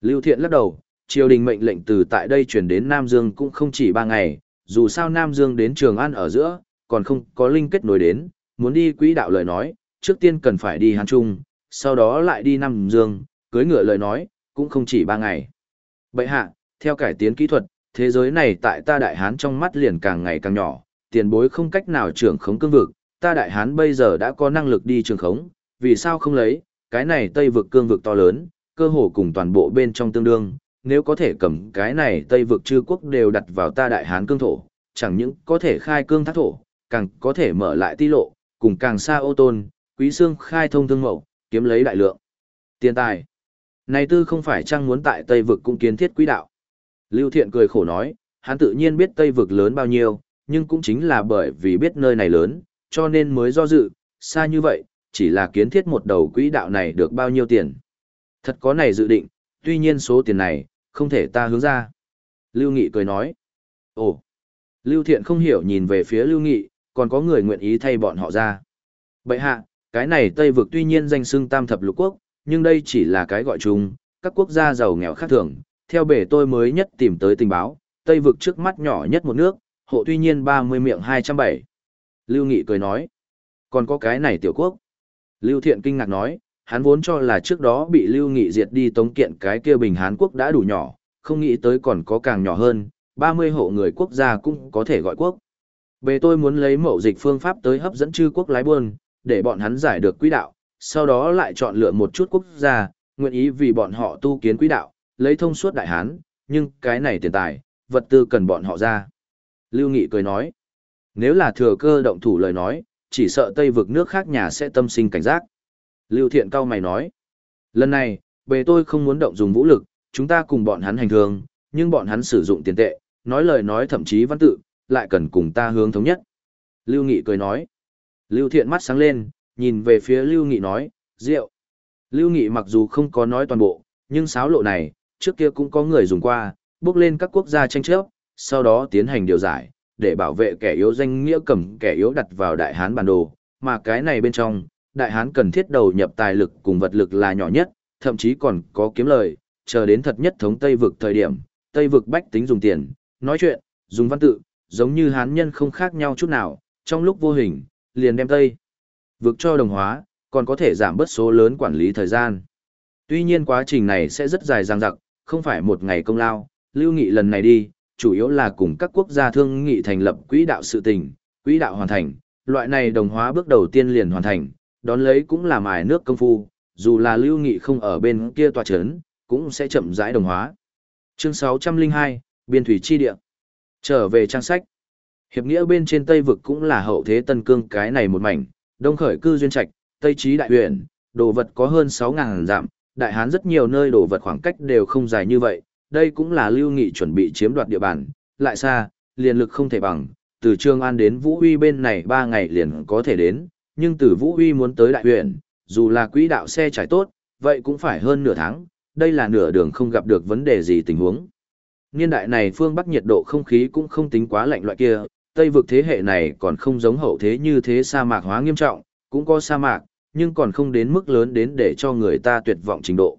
Lưu Thiện lắc đầu, triều đình mệnh lệnh từ tại đây chuyển đến Nam Dương cũng không chỉ ba ngày, dù sao Nam Dương đến Trường An ở giữa, còn không có linh kết nối đến, muốn đi quỹ đạo lời nói, trước tiên cần phải đi Hán Trung, sau đó lại đi Nam Dương, cưới ngựa lời nói, cũng không chỉ ba ngày. Bậy hạ, theo cải tiến kỹ thuật, thế giới này tại ta Đại Hán trong mắt liền càng ngày càng nhỏ, tiền bối không cách nào trưởng khống cương vực, ta Đại Hán bây giờ đã có năng lực đi trường khống, vì sao không lấy, cái này Tây vực cương vực to lớn, cơ hồ cùng toàn bộ bên trong tương đương, nếu có thể cầm cái này Tây vực chư quốc đều đặt vào ta Đại Hán cương thổ, chẳng những có thể khai cương thác thổ, càng có thể mở lại ti lộ, cùng càng xa ô tôn, quý xương khai thông thương mậu, kiếm lấy đại lượng. Tiền tài. Này tư không phải chăng muốn tại Tây vực cũng kiến thiết quý đạo. Lưu Thiện cười khổ nói, hắn tự nhiên biết Tây vực lớn bao nhiêu, nhưng cũng chính là bởi vì biết nơi này lớn, cho nên mới do dự, xa như vậy, chỉ là kiến thiết một đầu quỹ đạo này được bao nhiêu tiền. Thật có này dự định, tuy nhiên số tiền này, không thể ta hướng ra. Lưu Nghị cười nói, ồ, Lưu Thiện không hiểu nhìn về phía Lưu Nghị, còn có người nguyện ý thay bọn họ ra. Bậy hạ, cái này Tây vực tuy nhiên danh xưng tam thập lục quốc, nhưng đây chỉ là cái gọi chung, các quốc gia giàu nghèo khác thường. Theo bể tôi mới nhất tìm tới tình báo, Tây vực trước mắt nhỏ nhất một nước, hộ tuy nhiên 30 miệng 207. Lưu Nghị cười nói, còn có cái này tiểu quốc. Lưu Thiện kinh ngạc nói, hắn vốn cho là trước đó bị Lưu Nghị diệt đi tống kiện cái kia Bình Hán quốc đã đủ nhỏ, không nghĩ tới còn có càng nhỏ hơn, 30 hộ người quốc gia cũng có thể gọi quốc. Bề tôi muốn lấy mẫu dịch phương pháp tới hấp dẫn chư quốc lái buôn, để bọn hắn giải được quỹ đạo, sau đó lại chọn lựa một chút quốc gia, nguyện ý vì bọn họ tu kiến quỹ đạo, lấy thông suốt đại hán, nhưng cái này tiền tài, vật tư cần bọn họ ra. Lưu Nghị cười nói, nếu là thừa cơ động thủ lời nói, chỉ sợ Tây vực nước khác nhà sẽ tâm sinh cảnh giác. Lưu Thiện cao mày nói, lần này, bề tôi không muốn động dùng vũ lực, chúng ta cùng bọn hắn hành thương, nhưng bọn hắn sử dụng tiền tệ, nói lời nói thậm chí văn tự, lại cần cùng ta hướng thống nhất. Lưu Nghị cười nói. Lưu Thiện mắt sáng lên, nhìn về phía Lưu Nghị nói, rượu. Lưu Nghị mặc dù không có nói toàn bộ, nhưng sáo lộ này, trước kia cũng có người dùng qua, bước lên các quốc gia tranh chấp, sau đó tiến hành điều giải, để bảo vệ kẻ yếu danh nghĩa cầm kẻ yếu đặt vào Đại Hán bản đồ, mà cái này bên trong, Đại Hán cần thiết đầu nhập tài lực cùng vật lực là nhỏ nhất, thậm chí còn có kiếm lời, chờ đến thật nhất thống Tây vực thời điểm, Tây vực bách tính dùng tiền, nói chuyện, dùng văn tự, giống như hán nhân không khác nhau chút nào, trong lúc vô hình, liền đem Tây vực cho đồng hóa, còn có thể giảm bớt số lớn quản lý thời gian. Tuy nhiên quá trình này sẽ rất dài dằng dặc, không phải một ngày công lao, lưu nghị lần này đi, chủ yếu là cùng các quốc gia thương nghị thành lập quỹ đạo sự tình, quỹ đạo hoàn thành, loại này đồng hóa bước đầu tiên liền hoàn thành, đón lấy cũng là mài nước công phu, dù là lưu nghị không ở bên kia tòa chấn, cũng sẽ chậm rãi đồng hóa. Chương 602, Biên thủy chi địa. Trở về trang sách. Hiệp nghĩa bên trên Tây vực cũng là hậu thế Tân Cương cái này một mảnh, đông khởi cư duyên trạch, Tây trí đại huyện, đồ vật có hơn 6.000 giảm đại hán rất nhiều nơi đồ vật khoảng cách đều không dài như vậy, đây cũng là lưu nghị chuẩn bị chiếm đoạt địa bàn, lại xa, liền lực không thể bằng, từ Trương An đến Vũ Huy bên này 3 ngày liền có thể đến, nhưng từ Vũ Huy muốn tới đại huyện, dù là quỹ đạo xe trải tốt, vậy cũng phải hơn nửa tháng, đây là nửa đường không gặp được vấn đề gì tình huống. Niên đại này phương Bắc nhiệt độ không khí cũng không tính quá lạnh loại kia, Tây vực thế hệ này còn không giống hậu thế như thế sa mạc hóa nghiêm trọng, cũng có sa mạc, nhưng còn không đến mức lớn đến để cho người ta tuyệt vọng trình độ.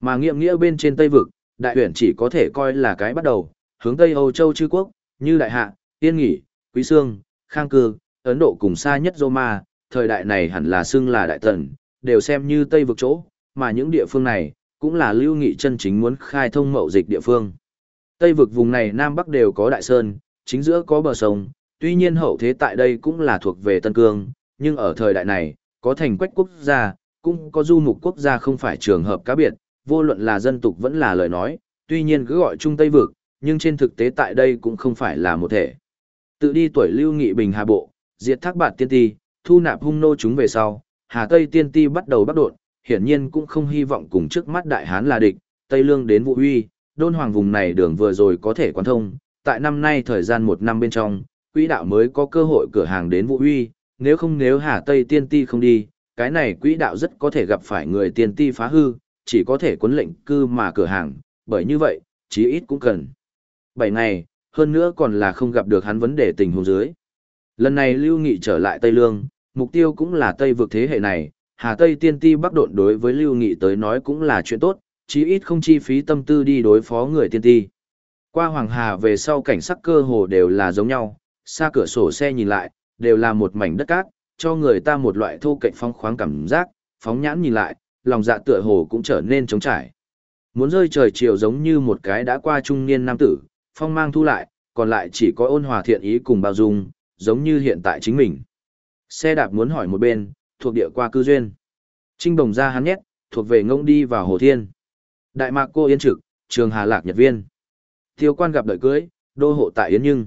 Mà nghiệm nghĩa bên trên Tây vực, đại huyện chỉ có thể coi là cái bắt đầu, hướng Tây Âu Châu chư quốc, như Đại Hạ, Yên Nghỉ, Quý Sương, Khang Cư, Ấn Độ cùng xa nhất Roma, thời đại này hẳn là xưng là Đại Tần, đều xem như Tây vực chỗ, mà những địa phương này, cũng là lưu nghị chân chính muốn khai thông mậu dịch địa phương. Tây vực vùng này Nam Bắc đều có đại sơn, chính giữa có bờ sông, tuy nhiên hậu thế tại đây cũng là thuộc về Tân Cương, nhưng ở thời đại này, có thành quách quốc gia, cũng có du mục quốc gia không phải trường hợp cá biệt, vô luận là dân tục vẫn là lời nói, tuy nhiên cứ gọi chung Tây vực, nhưng trên thực tế tại đây cũng không phải là một thể. Tự đi tuổi lưu nghị bình hà bộ, diệt thác bạt tiên ti, thu nạp hung nô chúng về sau, Hà Tây tiên ti bắt đầu bắt đột, hiển nhiên cũng không hy vọng cùng trước mắt đại hán là địch, Tây Lương đến Vũ Huy, đôn hoàng vùng này đường vừa rồi có thể quan thông, tại năm nay thời gian một năm bên trong, quỹ đạo mới có cơ hội cửa hàng đến Vũ Huy, nếu không nếu Hà Tây tiên ti không đi, cái này quỹ đạo rất có thể gặp phải người tiên ti phá hư, chỉ có thể cuốn lệnh cư mà cửa hàng, bởi như vậy, chí ít cũng cần. 7 ngày, hơn nữa còn là không gặp được hắn vấn đề tình huống dưới. Lần này Lưu Nghị trở lại Tây Lương, mục tiêu cũng là Tây vực thế hệ này, Hà Tây tiên ti bắc độn đối với Lưu Nghị tới nói cũng là chuyện tốt, chí ít không chi phí tâm tư đi đối phó người tiên ti. Qua Hoàng Hà về sau cảnh sắc cơ hồ đều là giống nhau, xa cửa sổ xe nhìn lại, đều là một mảnh đất cát, cho người ta một loại thô cạnh phong khoáng cảm giác, phóng nhãn nhìn lại, lòng dạ tựa hồ cũng trở nên trống trải. Muốn rơi trời chiều giống như một cái đã qua trung niên nam tử, phong mang thu lại, còn lại chỉ có ôn hòa thiện ý cùng bao dung, giống như hiện tại chính mình. Xe đạp muốn hỏi một bên, thuộc địa qua cư duyên. Trinh bồng ra hắn nhét, thuộc về ngông đi vào hồ thiên. Đại mạc cô yên trực, trường hà lạc nhật viên. Tiêu quan gặp đợi cưới, đô hộ tại Yến Nhưng.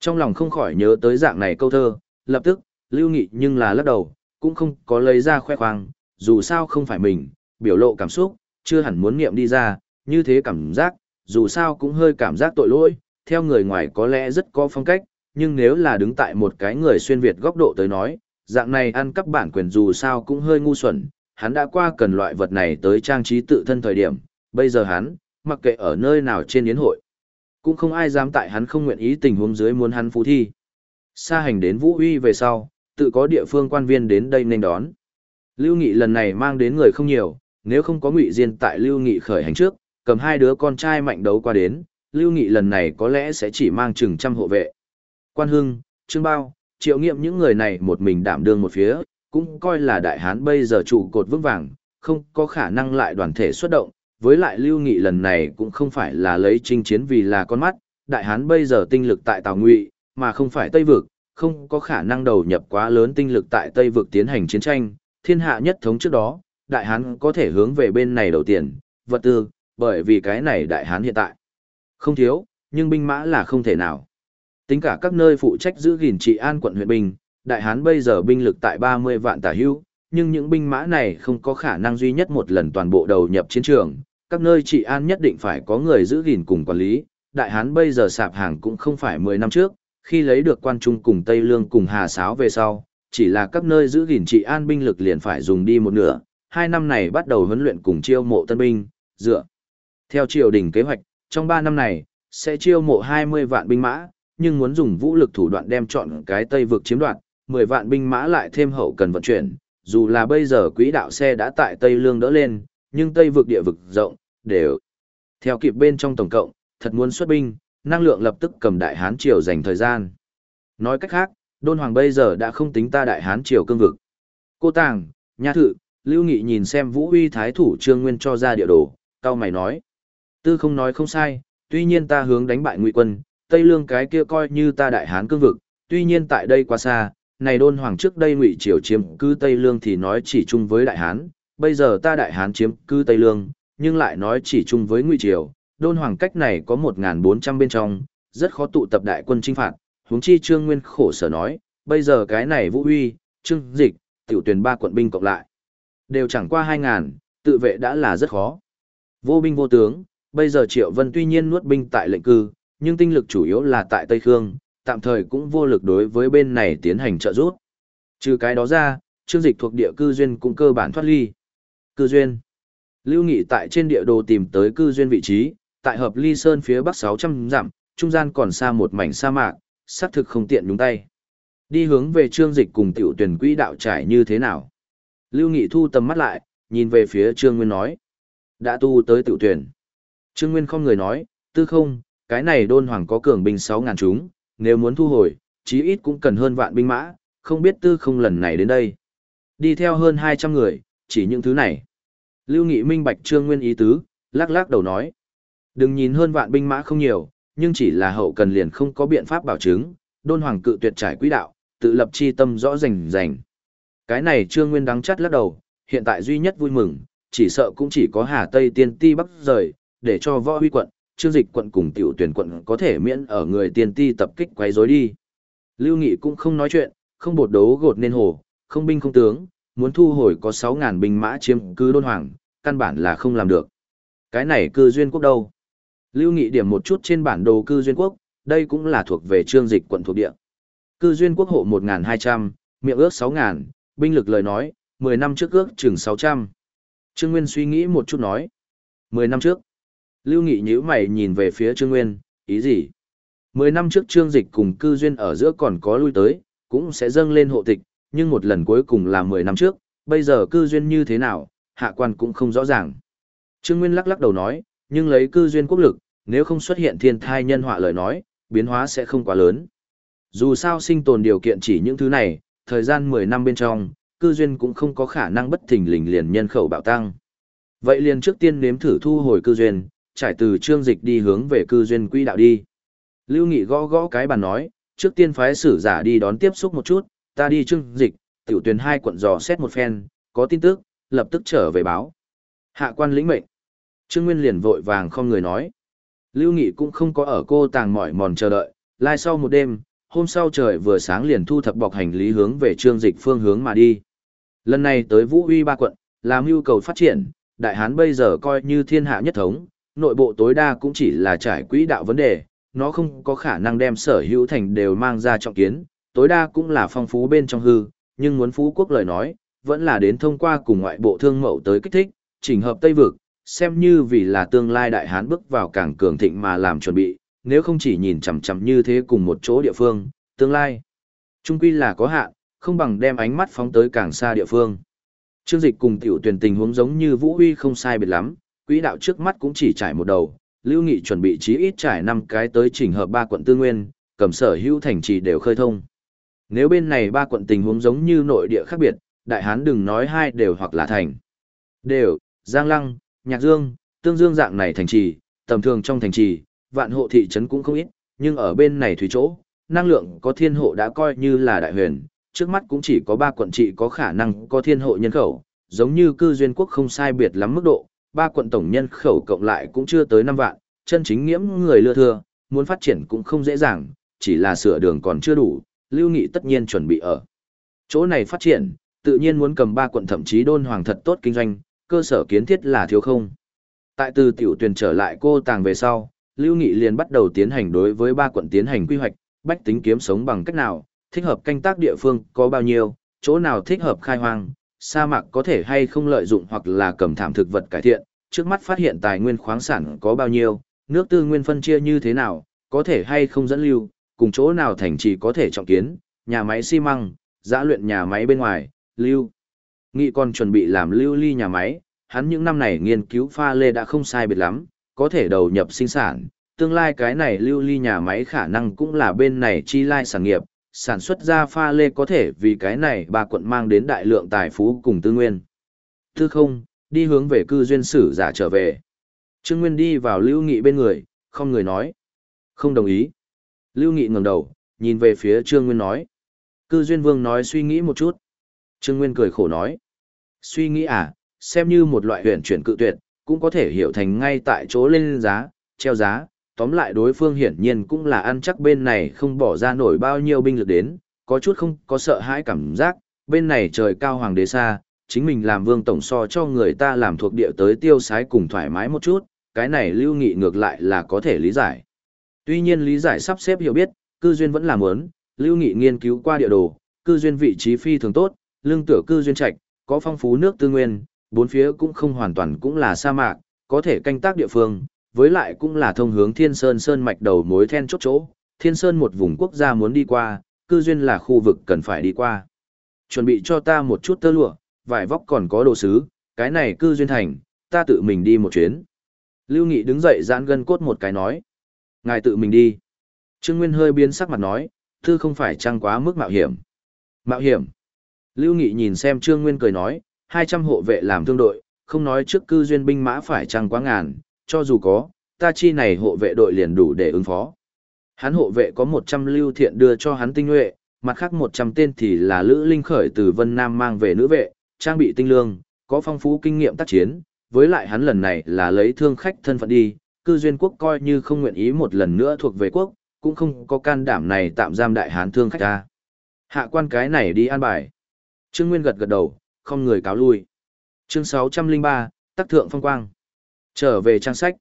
Trong lòng không khỏi nhớ tới dạng này câu thơ, lập tức, lưu nghị nhưng là lắc đầu, cũng không có lấy ra khoe khoang, dù sao không phải mình, biểu lộ cảm xúc, chưa hẳn muốn nghiệm đi ra, như thế cảm giác, dù sao cũng hơi cảm giác tội lỗi, theo người ngoài có lẽ rất có phong cách, nhưng nếu là đứng tại một cái người xuyên Việt góc độ tới nói, dạng này ăn cắp bản quyền dù sao cũng hơi ngu xuẩn, hắn đã qua cần loại vật này tới trang trí tự thân thời điểm, bây giờ hắn, mặc kệ ở nơi nào trên yến hội, cũng không ai dám tại hắn không nguyện ý tình huống dưới muốn hắn phú thi. Sa hành đến Vũ Uy về sau, tự có địa phương quan viên đến đây nên đón. Lưu Nghị lần này mang đến người không nhiều, nếu không có Ngụy Diên tại Lưu Nghị khởi hành trước, cầm hai đứa con trai mạnh đấu qua đến, Lưu Nghị lần này có lẽ sẽ chỉ mang chừng trăm hộ vệ. Quan Hưng, Trương Bao, Triệu Nghiệm những người này một mình đảm đương một phía, cũng coi là đại hán bây giờ trụ cột vững vàng, không có khả năng lại đoàn thể xuất động, với lại Lưu Nghị lần này cũng không phải là lấy chinh chiến vì là con mắt, đại hán bây giờ tinh lực tại Tào Ngụy, mà không phải Tây vực, không có khả năng đầu nhập quá lớn tinh lực tại Tây vực tiến hành chiến tranh, thiên hạ nhất thống trước đó, đại hán có thể hướng về bên này đầu tiền, vật tư, bởi vì cái này đại hán hiện tại không thiếu, nhưng binh mã là không thể nào. Tính cả các nơi phụ trách giữ gìn trị an quận huyện bình đại hán bây giờ binh lực tại 30 vạn tả hữu, nhưng những binh mã này không có khả năng duy nhất một lần toàn bộ đầu nhập chiến trường, các nơi trị an nhất định phải có người giữ gìn cùng quản lý. Đại hán bây giờ sạp hàng cũng không phải 10 năm trước, khi lấy được quan trung cùng Tây Lương cùng Hà Sáo về sau, chỉ là các nơi giữ gìn trị an binh lực liền phải dùng đi một nửa. Hai năm này bắt đầu huấn luyện cùng chiêu mộ tân binh, dựa. Theo triều đình kế hoạch, trong 3 năm này, sẽ chiêu mộ 20 vạn binh mã, nhưng muốn dùng vũ lực thủ đoạn đem chọn cái Tây vực chiếm đoạt, 10 vạn binh mã lại thêm hậu cần vận chuyển, dù là bây giờ quỹ đạo xe đã tại Tây Lương đỡ lên, nhưng Tây vực địa vực rộng, đều theo kịp bên trong tổng cộng, thật muốn xuất binh, năng lượng lập tức cầm Đại Hán Triều dành thời gian. Nói cách khác, Đôn Hoàng bây giờ đã không tính ta Đại Hán Triều cương vực. Cô Tàng, Nha Thự, Lưu Nghị nhìn xem Vũ Uy Thái Thủ Trương Nguyên cho ra địa đồ, cao mày nói. Tư không nói không sai, tuy nhiên ta hướng đánh bại ngụy quân, Tây Lương cái kia coi như ta Đại Hán cương vực, tuy nhiên tại đây quá xa, này Đôn Hoàng trước đây ngụy triều chiếm cứ Tây Lương thì nói chỉ chung với Đại Hán, bây giờ ta Đại Hán chiếm cứ Tây Lương, nhưng lại nói chỉ chung với ngụy triều, Đôn Hoàng cách này có 1.400 bên trong, rất khó tụ tập đại quân chinh phạt, huống chi Trương Nguyên khổ sở nói, bây giờ cái này Vũ Huy, Trương Dịch, tiểu tuyển ba quận binh cộng lại. Đều chẳng qua 2.000, tự vệ đã là rất khó. Vô binh vô tướng, bây giờ Triệu Vân tuy nhiên nuốt binh tại lệnh cư, nhưng tinh lực chủ yếu là tại Tây Khương, tạm thời cũng vô lực đối với bên này tiến hành trợ giúp. Trừ cái đó ra, Trương Dịch thuộc địa cư duyên cũng cơ bản thoát ly. Cư duyên. Lưu Nghị tại trên địa đồ tìm tới cư duyên vị trí, tại hợp ly sơn phía bắc 600 dặm, trung gian còn xa một mảnh sa mạc, xác thực không tiện nhúng tay. Đi hướng về trương dịch cùng tiểu tuyển quỹ đạo trải như thế nào? Lưu Nghị thu tầm mắt lại, nhìn về phía trương nguyên nói. Đã tu tới tiểu tuyển. Trương Nguyên không người nói, tư không, cái này đôn hoàng có cường binh 6.000 chúng, nếu muốn thu hồi, chí ít cũng cần hơn vạn binh mã, không biết tư không lần này đến đây. Đi theo hơn 200 người, chỉ những thứ này. Lưu Nghị minh bạch trương nguyên ý tứ, lắc lắc đầu nói. Đừng nhìn hơn vạn binh mã không nhiều, nhưng chỉ là hậu cần liền không có biện pháp bảo chứng, đôn hoàng cự tuyệt trải quỹ đạo, tự lập chi tâm rõ rành rành. Cái này trương nguyên đắng chắt lắc đầu, hiện tại duy nhất vui mừng, chỉ sợ cũng chỉ có Hà Tây tiên ti bắc rời, để cho võ huy quận, chương dịch quận cùng tiểu tuyển quận có thể miễn ở người tiền ti tập kích quấy rối đi. Lưu Nghị cũng không nói chuyện, không bột đấu gột nên hồ, không binh không tướng, muốn thu hồi có 6.000 binh mã chiếm cứ đôn hoàng, căn bản là không làm được. Cái này cư duyên quốc đâu? Lưu Nghị điểm một chút trên bản đồ cư duyên quốc, đây cũng là thuộc về chương dịch quận thuộc địa. Cư duyên quốc hộ 1.200, miệng ước 6.000, binh lực lời nói, 10 năm trước ước chừng 600. Trương Nguyên suy nghĩ một chút nói. 10 năm trước. Lưu Nghị nhíu mày nhìn về phía Trương Nguyên, ý gì? 10 năm trước trương dịch cùng cư duyên ở giữa còn có lui tới, cũng sẽ dâng lên hộ tịch, nhưng một lần cuối cùng là 10 năm trước, Bây giờ cư duyên như thế nào, hạ quan cũng không rõ ràng. Trương Nguyên lắc lắc đầu nói, nhưng lấy cư duyên quốc lực, nếu không xuất hiện thiên thai nhân họa lời nói, biến hóa sẽ không quá lớn. Dù sao sinh tồn điều kiện chỉ những thứ này, thời gian 10 năm bên trong, cư duyên cũng không có khả năng bất thình lình liền nhân khẩu bạo tăng. Vậy liền trước tiên nếm thử thu hồi cư duyên, trải từ trương dịch đi hướng về cư duyên quỹ đạo đi. Lưu Nghị gõ gõ cái bàn nói, trước tiên phái sử giả đi đón tiếp xúc một chút, ta đi trương dịch, tiểu tuyển hai quận dò xét một phen, có tin tức, lập tức trở về báo. Hạ quan lĩnh mệnh. Trương Nguyên liền vội vàng không người nói. Lưu Nghị cũng không có ở cô tàng mỏi mòn chờ đợi, lai sau một đêm, hôm sau trời vừa sáng liền thu thập bọc hành lý hướng về trương dịch phương hướng mà đi. Lần này tới Vũ Uy ba quận, làm yêu cầu phát triển, Đại Hán bây giờ coi như thiên hạ nhất thống, nội bộ tối đa cũng chỉ là trải quỹ đạo vấn đề, nó không có khả năng đem sở hữu thành đều mang ra trọng kiến, tối đa cũng là phong phú bên trong hư, nhưng muốn phú quốc lời nói, vẫn là đến thông qua cùng ngoại bộ thương mậu tới kích thích, chỉnh hợp Tây Vực, xem như vì là tương lai Đại Hán bước vào càng cường thịnh mà làm chuẩn bị, nếu không chỉ nhìn chằm chằm như thế cùng một chỗ địa phương, tương lai, trung quy là có hạn, không bằng đem ánh mắt phóng tới càng xa địa phương. Trương Dịch cùng tiểu tuyển tình huống giống như Vũ Huy không sai biệt lắm, quỹ đạo trước mắt cũng chỉ trải một đầu, Lưu Nghị chuẩn bị chí ít trải năm cái tới chỉnh hợp ba quận tư nguyên, cầm sở hữu thành trì đều khơi thông. Nếu bên này ba quận tình huống giống như nội địa khác biệt, đại hán đừng nói hai đều hoặc là thành. Đều, Giang Lăng, Nhạc Dương, Tương Dương dạng này thành trì, tầm thường trong thành trì, vạn hộ thị trấn cũng không ít, nhưng ở bên này thủy chỗ, năng lượng có thiên hộ đã coi như là đại huyền, trước mắt cũng chỉ có ba quận trị có khả năng có thiên hộ nhân khẩu, giống như cư duyên quốc không sai biệt lắm mức độ, ba quận tổng nhân khẩu cộng lại cũng chưa tới 5 vạn, chân chính nghiễm người lừa thừa, muốn phát triển cũng không dễ dàng, chỉ là sửa đường còn chưa đủ, Lưu Nghị tất nhiên chuẩn bị ở. Chỗ này phát triển, tự nhiên muốn cầm ba quận thậm chí đôn hoàng thật tốt kinh doanh, cơ sở kiến thiết là thiếu không. Tại từ tiểu tuyển trở lại cô tàng về sau, Lưu Nghị liền bắt đầu tiến hành đối với ba quận tiến hành quy hoạch, bách tính kiếm sống bằng cách nào, thích hợp canh tác địa phương có bao nhiêu, chỗ nào thích hợp khai hoang, sa mạc có thể hay không lợi dụng hoặc là cầm thảm thực vật cải thiện, trước mắt phát hiện tài nguyên khoáng sản có bao nhiêu, nước tư nguyên phân chia như thế nào, có thể hay không dẫn lưu, cùng chỗ nào thành trì có thể trọng kiến, nhà máy xi măng, giã luyện nhà máy bên ngoài, lưu. Nghị còn chuẩn bị làm lưu ly nhà máy, hắn những năm này nghiên cứu pha lê đã không sai biệt lắm, có thể đầu nhập sinh sản, tương lai cái này lưu ly nhà máy khả năng cũng là bên này chi lai sản nghiệp, sản xuất ra pha lê có thể vì cái này ba quận mang đến đại lượng tài phú cùng tư nguyên. Tư không, đi hướng về cư duyên sử giả trở về. Trương Nguyên đi vào Lưu Nghị bên người, không người nói. Không đồng ý. Lưu Nghị ngẩng đầu, nhìn về phía Trương Nguyên nói. Cư duyên vương nói suy nghĩ một chút. Trương Nguyên cười khổ nói. Suy nghĩ à, xem như một loại huyền chuyển cự tuyệt, cũng có thể hiểu thành ngay tại chỗ lên giá, treo giá, tóm lại đối phương hiển nhiên cũng là ăn chắc bên này không bỏ ra nổi bao nhiêu binh lực đến, có chút không có sợ hãi cảm giác, bên này trời cao hoàng đế xa, chính mình làm vương tổng so cho người ta làm thuộc địa tới tiêu sái cùng thoải mái một chút, cái này lưu nghị ngược lại là có thể lý giải. Tuy nhiên lý giải sắp xếp hiểu biết, cư duyên vẫn là muốn, lưu nghị nghiên cứu qua địa đồ, cư duyên vị trí phi thường tốt, lương tựa cư duyên trạch, có phong phú nước tư nguyên, bốn phía cũng không hoàn toàn cũng là sa mạc, có thể canh tác địa phương, với lại cũng là thông hướng Thiên Sơn Sơn mạch đầu mối then chốt chỗ, Thiên Sơn một vùng quốc gia muốn đi qua, cư duyên là khu vực cần phải đi qua. Chuẩn bị cho ta một chút tơ lụa, vải vóc còn có đồ sứ, cái này cư duyên thành, ta tự mình đi một chuyến. Lưu Nghị đứng dậy giãn gân cốt một cái nói. Ngài tự mình đi. Trương Nguyên hơi biến sắc mặt nói, thư không phải trăng quá mức mạo hiểm. Mạo hiểm. Lưu Nghị nhìn xem Trương Nguyên cười nói, 200 hộ vệ làm thương đội, không nói trước cư duyên binh mã phải trăng quá ngàn, cho dù có, ta chi này hộ vệ đội liền đủ để ứng phó. Hắn hộ vệ có 100 lưu thiện đưa cho hắn tinh nhuệ, mặt khác 100 tên thì là Lữ Linh Khởi từ Vân Nam mang về nữ vệ, trang bị tinh lương, có phong phú kinh nghiệm tác chiến, với lại hắn lần này là lấy thương khách thân phận đi, cư duyên quốc coi như không nguyện ý một lần nữa thuộc về quốc, cũng không có can đảm này tạm giam đại hán thương khách ta. Hạ quan cái này đi an bài. Trương Nguyên gật gật đầu, không người cáo lui. Chương 603, Tắc Thượng Phong Quang. Trở về trang sách.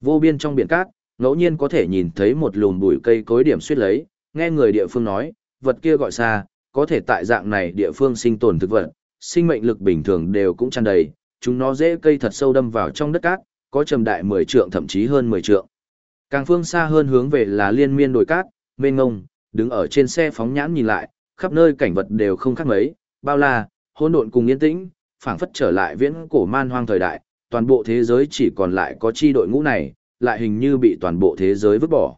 Vô biên trong biển cát, ngẫu nhiên có thể nhìn thấy một lùn bụi cây cối điểm suýt lấy, nghe người địa phương nói, vật kia gọi xa, có thể tại dạng này địa phương sinh tồn thực vật, sinh mệnh lực bình thường đều cũng tràn đầy, chúng nó dễ cây thật sâu đâm vào trong đất cát, có trầm đại 10 trượng thậm chí hơn 10 trượng. Càng phương xa hơn hướng về là liên miên đồi cát, mênh ngông, đứng ở trên xe phóng nhãn nhìn lại, khắp nơi cảnh vật đều không khác mấy, bao la, hỗn độn cùng yên tĩnh, phảng phất trở lại viễn cổ man hoang thời đại, toàn bộ thế giới chỉ còn lại có chi đội ngũ này, lại hình như bị toàn bộ thế giới vứt bỏ.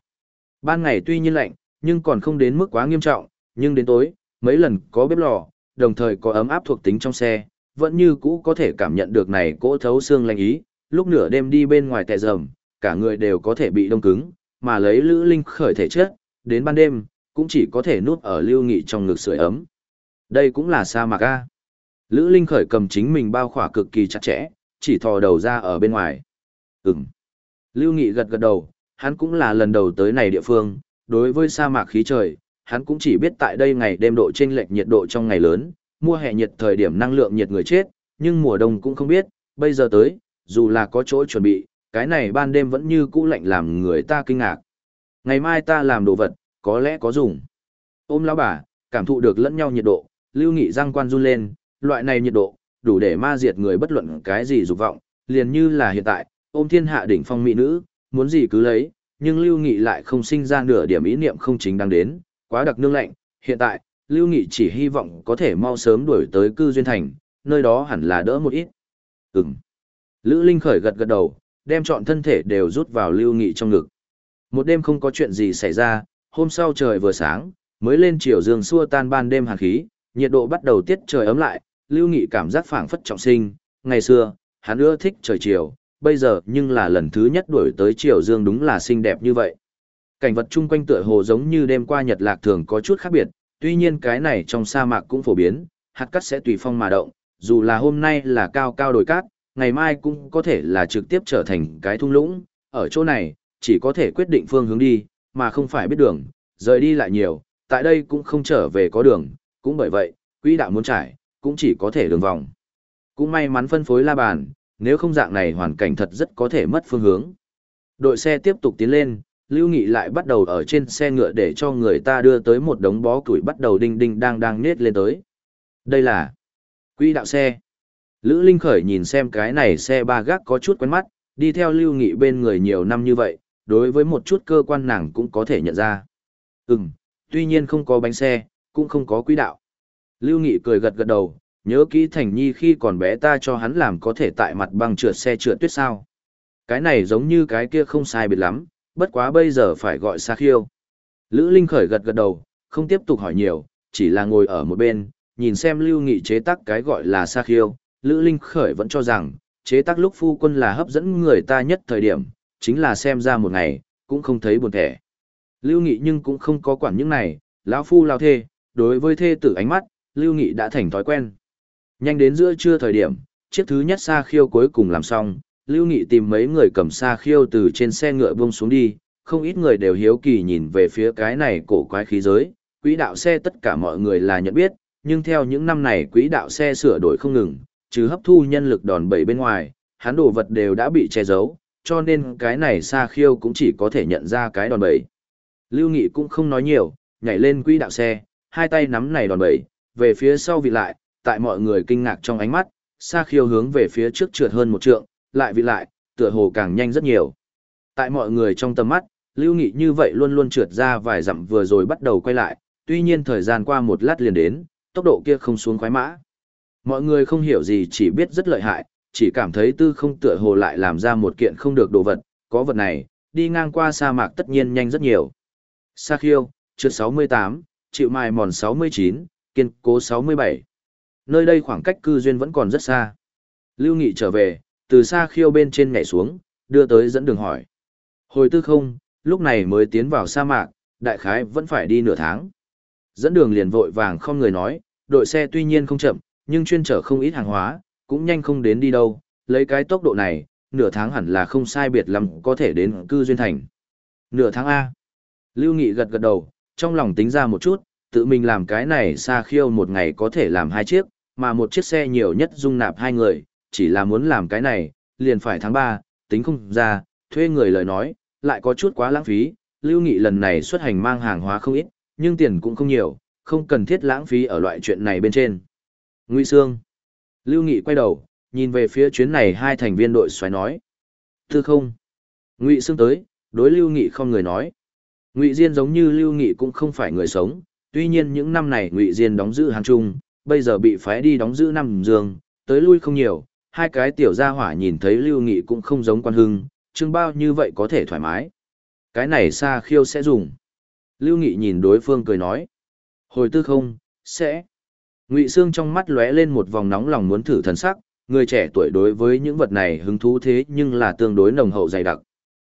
Ban ngày tuy nhiên lạnh, nhưng còn không đến mức quá nghiêm trọng, nhưng đến tối, mấy lần có bếp lò, đồng thời có ấm áp thuộc tính trong xe, vẫn như cũ có thể cảm nhận được này cỗ thấu xương lạnh ý, lúc nửa đêm đi bên ngoài tè rầm, cả người đều có thể bị đông cứng, mà lấy Lữ Linh khởi thể chất, đến ban đêm, cũng chỉ có thể nuốt ở lưu nghị trong ngực sưởi ấm. Đây cũng là sa mạc a. Lữ Linh khởi cầm chính mình bao khỏa cực kỳ chặt chẽ, chỉ thò đầu ra ở bên ngoài. Ừm. Lưu Nghị gật gật đầu, hắn cũng là lần đầu tới này địa phương, đối với sa mạc khí trời, hắn cũng chỉ biết tại đây ngày đêm độ chênh lệch nhiệt độ trong ngày lớn, mùa hè nhiệt thời điểm năng lượng nhiệt người chết, nhưng mùa đông cũng không biết, bây giờ tới, dù là có chỗ chuẩn bị, cái này ban đêm vẫn như cũ lạnh làm người ta kinh ngạc. Ngày mai ta làm đồ vật, có lẽ có dùng. Ôm lão bà, cảm thụ được lẫn nhau nhiệt độ, lưu nghị răng quan run lên, loại này nhiệt độ, đủ để ma diệt người bất luận cái gì dục vọng, liền như là hiện tại, ôm thiên hạ đỉnh phong mỹ nữ, muốn gì cứ lấy, nhưng lưu nghị lại không sinh ra nửa điểm ý niệm không chính đang đến, quá đặc nương lạnh, hiện tại, lưu nghị chỉ hy vọng có thể mau sớm đuổi tới cư duyên thành, nơi đó hẳn là đỡ một ít. Ừm. Lữ Linh khởi gật gật đầu, đem trọn thân thể đều rút vào lưu nghị trong ngực. Một đêm không có chuyện gì xảy ra, hôm sau trời vừa sáng, mới lên chiều dương xua tan ban đêm hàn khí, nhiệt độ bắt đầu tiết trời ấm lại, lưu nghị cảm giác phảng phất trọng sinh, ngày xưa, hắn ưa thích trời chiều, bây giờ nhưng là lần thứ nhất đuổi tới chiều dương đúng là xinh đẹp như vậy. Cảnh vật chung quanh tựa hồ giống như đêm qua nhật lạc thường có chút khác biệt, tuy nhiên cái này trong sa mạc cũng phổ biến, hạt cát sẽ tùy phong mà động, dù là hôm nay là cao cao đồi cát, ngày mai cũng có thể là trực tiếp trở thành cái thung lũng, ở chỗ này, chỉ có thể quyết định phương hướng đi, mà không phải biết đường, rời đi lại nhiều, tại đây cũng không trở về có đường, cũng bởi vậy, quỹ đạo muốn trải, cũng chỉ có thể đường vòng. Cũng may mắn phân phối la bàn, nếu không dạng này hoàn cảnh thật rất có thể mất phương hướng. Đội xe tiếp tục tiến lên, Lưu Nghị lại bắt đầu ở trên xe ngựa để cho người ta đưa tới một đống bó củi bắt đầu đinh đinh đang đang nết lên tới. Đây là quỹ đạo xe. Lữ Linh Khởi nhìn xem cái này xe ba gác có chút quen mắt, đi theo Lưu Nghị bên người nhiều năm như vậy, đối với một chút cơ quan nàng cũng có thể nhận ra. Ừm, tuy nhiên không có bánh xe, cũng không có quỹ đạo. Lưu Nghị cười gật gật đầu, nhớ kỹ Thành Nhi khi còn bé ta cho hắn làm có thể tại mặt băng trượt xe trượt tuyết sao. Cái này giống như cái kia không sai biệt lắm, bất quá bây giờ phải gọi xa khiêu. Lữ Linh khởi gật gật đầu, không tiếp tục hỏi nhiều, chỉ là ngồi ở một bên, nhìn xem Lưu Nghị chế tác cái gọi là xa khiêu. Lữ Linh khởi vẫn cho rằng, chế tác lúc phu quân là hấp dẫn người ta nhất thời điểm, chính là xem ra một ngày, cũng không thấy buồn thẻ. Lưu Nghị nhưng cũng không có quản những này, lão phu lao thê, đối với thê tử ánh mắt, Lưu Nghị đã thành thói quen. Nhanh đến giữa trưa thời điểm, chiếc thứ nhất xa khiêu cuối cùng làm xong, Lưu Nghị tìm mấy người cầm xa khiêu từ trên xe ngựa buông xuống đi, không ít người đều hiếu kỳ nhìn về phía cái này cổ quái khí giới, quỹ đạo xe tất cả mọi người là nhận biết, nhưng theo những năm này quỹ đạo xe sửa đổi không ngừng, trừ hấp thu nhân lực đòn bẩy bên ngoài, hắn đồ vật đều đã bị che giấu, cho nên cái này xa khiêu cũng chỉ có thể nhận ra cái đòn bẩy. Lưu Nghị cũng không nói nhiều, nhảy lên quỹ đạo xe, hai tay nắm này đòn bẩy, về phía sau vị lại, tại mọi người kinh ngạc trong ánh mắt, xa khiêu hướng về phía trước trượt hơn một trượng, lại vị lại, tựa hồ càng nhanh rất nhiều. Tại mọi người trong tầm mắt, Lưu Nghị như vậy luôn luôn trượt ra vài dặm vừa rồi bắt đầu quay lại, tuy nhiên thời gian qua một lát liền đến, tốc độ kia không xuống khoái mã. Mọi người không hiểu gì chỉ biết rất lợi hại, chỉ cảm thấy tư không tựa hồ lại làm ra một kiện không được đồ vật, có vật này, đi ngang qua sa mạc tất nhiên nhanh rất nhiều. Sa khiêu, trượt 68, chịu mài mòn 69, kiên cố 67. Nơi đây khoảng cách cư duyên vẫn còn rất xa. Lưu Nghị trở về, từ xa khiêu bên trên nhảy xuống, đưa tới dẫn đường hỏi. Hồi tư không, lúc này mới tiến vào sa mạc, đại khái vẫn phải đi nửa tháng. Dẫn đường liền vội vàng không người nói, đội xe tuy nhiên không chậm, nhưng chuyên chở không ít hàng hóa, cũng nhanh không đến đi đâu, lấy cái tốc độ này, nửa tháng hẳn là không sai biệt lắm có thể đến cư duyên thành. Nửa tháng A. Lưu Nghị gật gật đầu, trong lòng tính ra một chút, tự mình làm cái này xa khiêu một ngày có thể làm hai chiếc, mà một chiếc xe nhiều nhất dung nạp hai người, chỉ là muốn làm cái này, liền phải tháng 3, tính không ra, thuê người lời nói, lại có chút quá lãng phí, Lưu Nghị lần này xuất hành mang hàng hóa không ít, nhưng tiền cũng không nhiều, không cần thiết lãng phí ở loại chuyện này bên trên. Ngụy Sương. Lưu Nghị quay đầu, nhìn về phía chuyến này hai thành viên đội xoáy nói. Thư không. Ngụy Sương tới, đối Lưu Nghị không người nói. Ngụy Diên giống như Lưu Nghị cũng không phải người sống, tuy nhiên những năm này Ngụy Diên đóng giữ hàng trung, bây giờ bị phái đi đóng giữ Nam Dương, tới lui không nhiều, hai cái tiểu gia hỏa nhìn thấy Lưu Nghị cũng không giống quan hưng, chương bao như vậy có thể thoải mái. Cái này xa khiêu sẽ dùng. Lưu Nghị nhìn đối phương cười nói. Hồi tư không, sẽ. Ngụy Sương trong mắt lóe lên một vòng nóng lòng muốn thử thần sắc, người trẻ tuổi đối với những vật này hứng thú thế nhưng là tương đối nồng hậu dày đặc.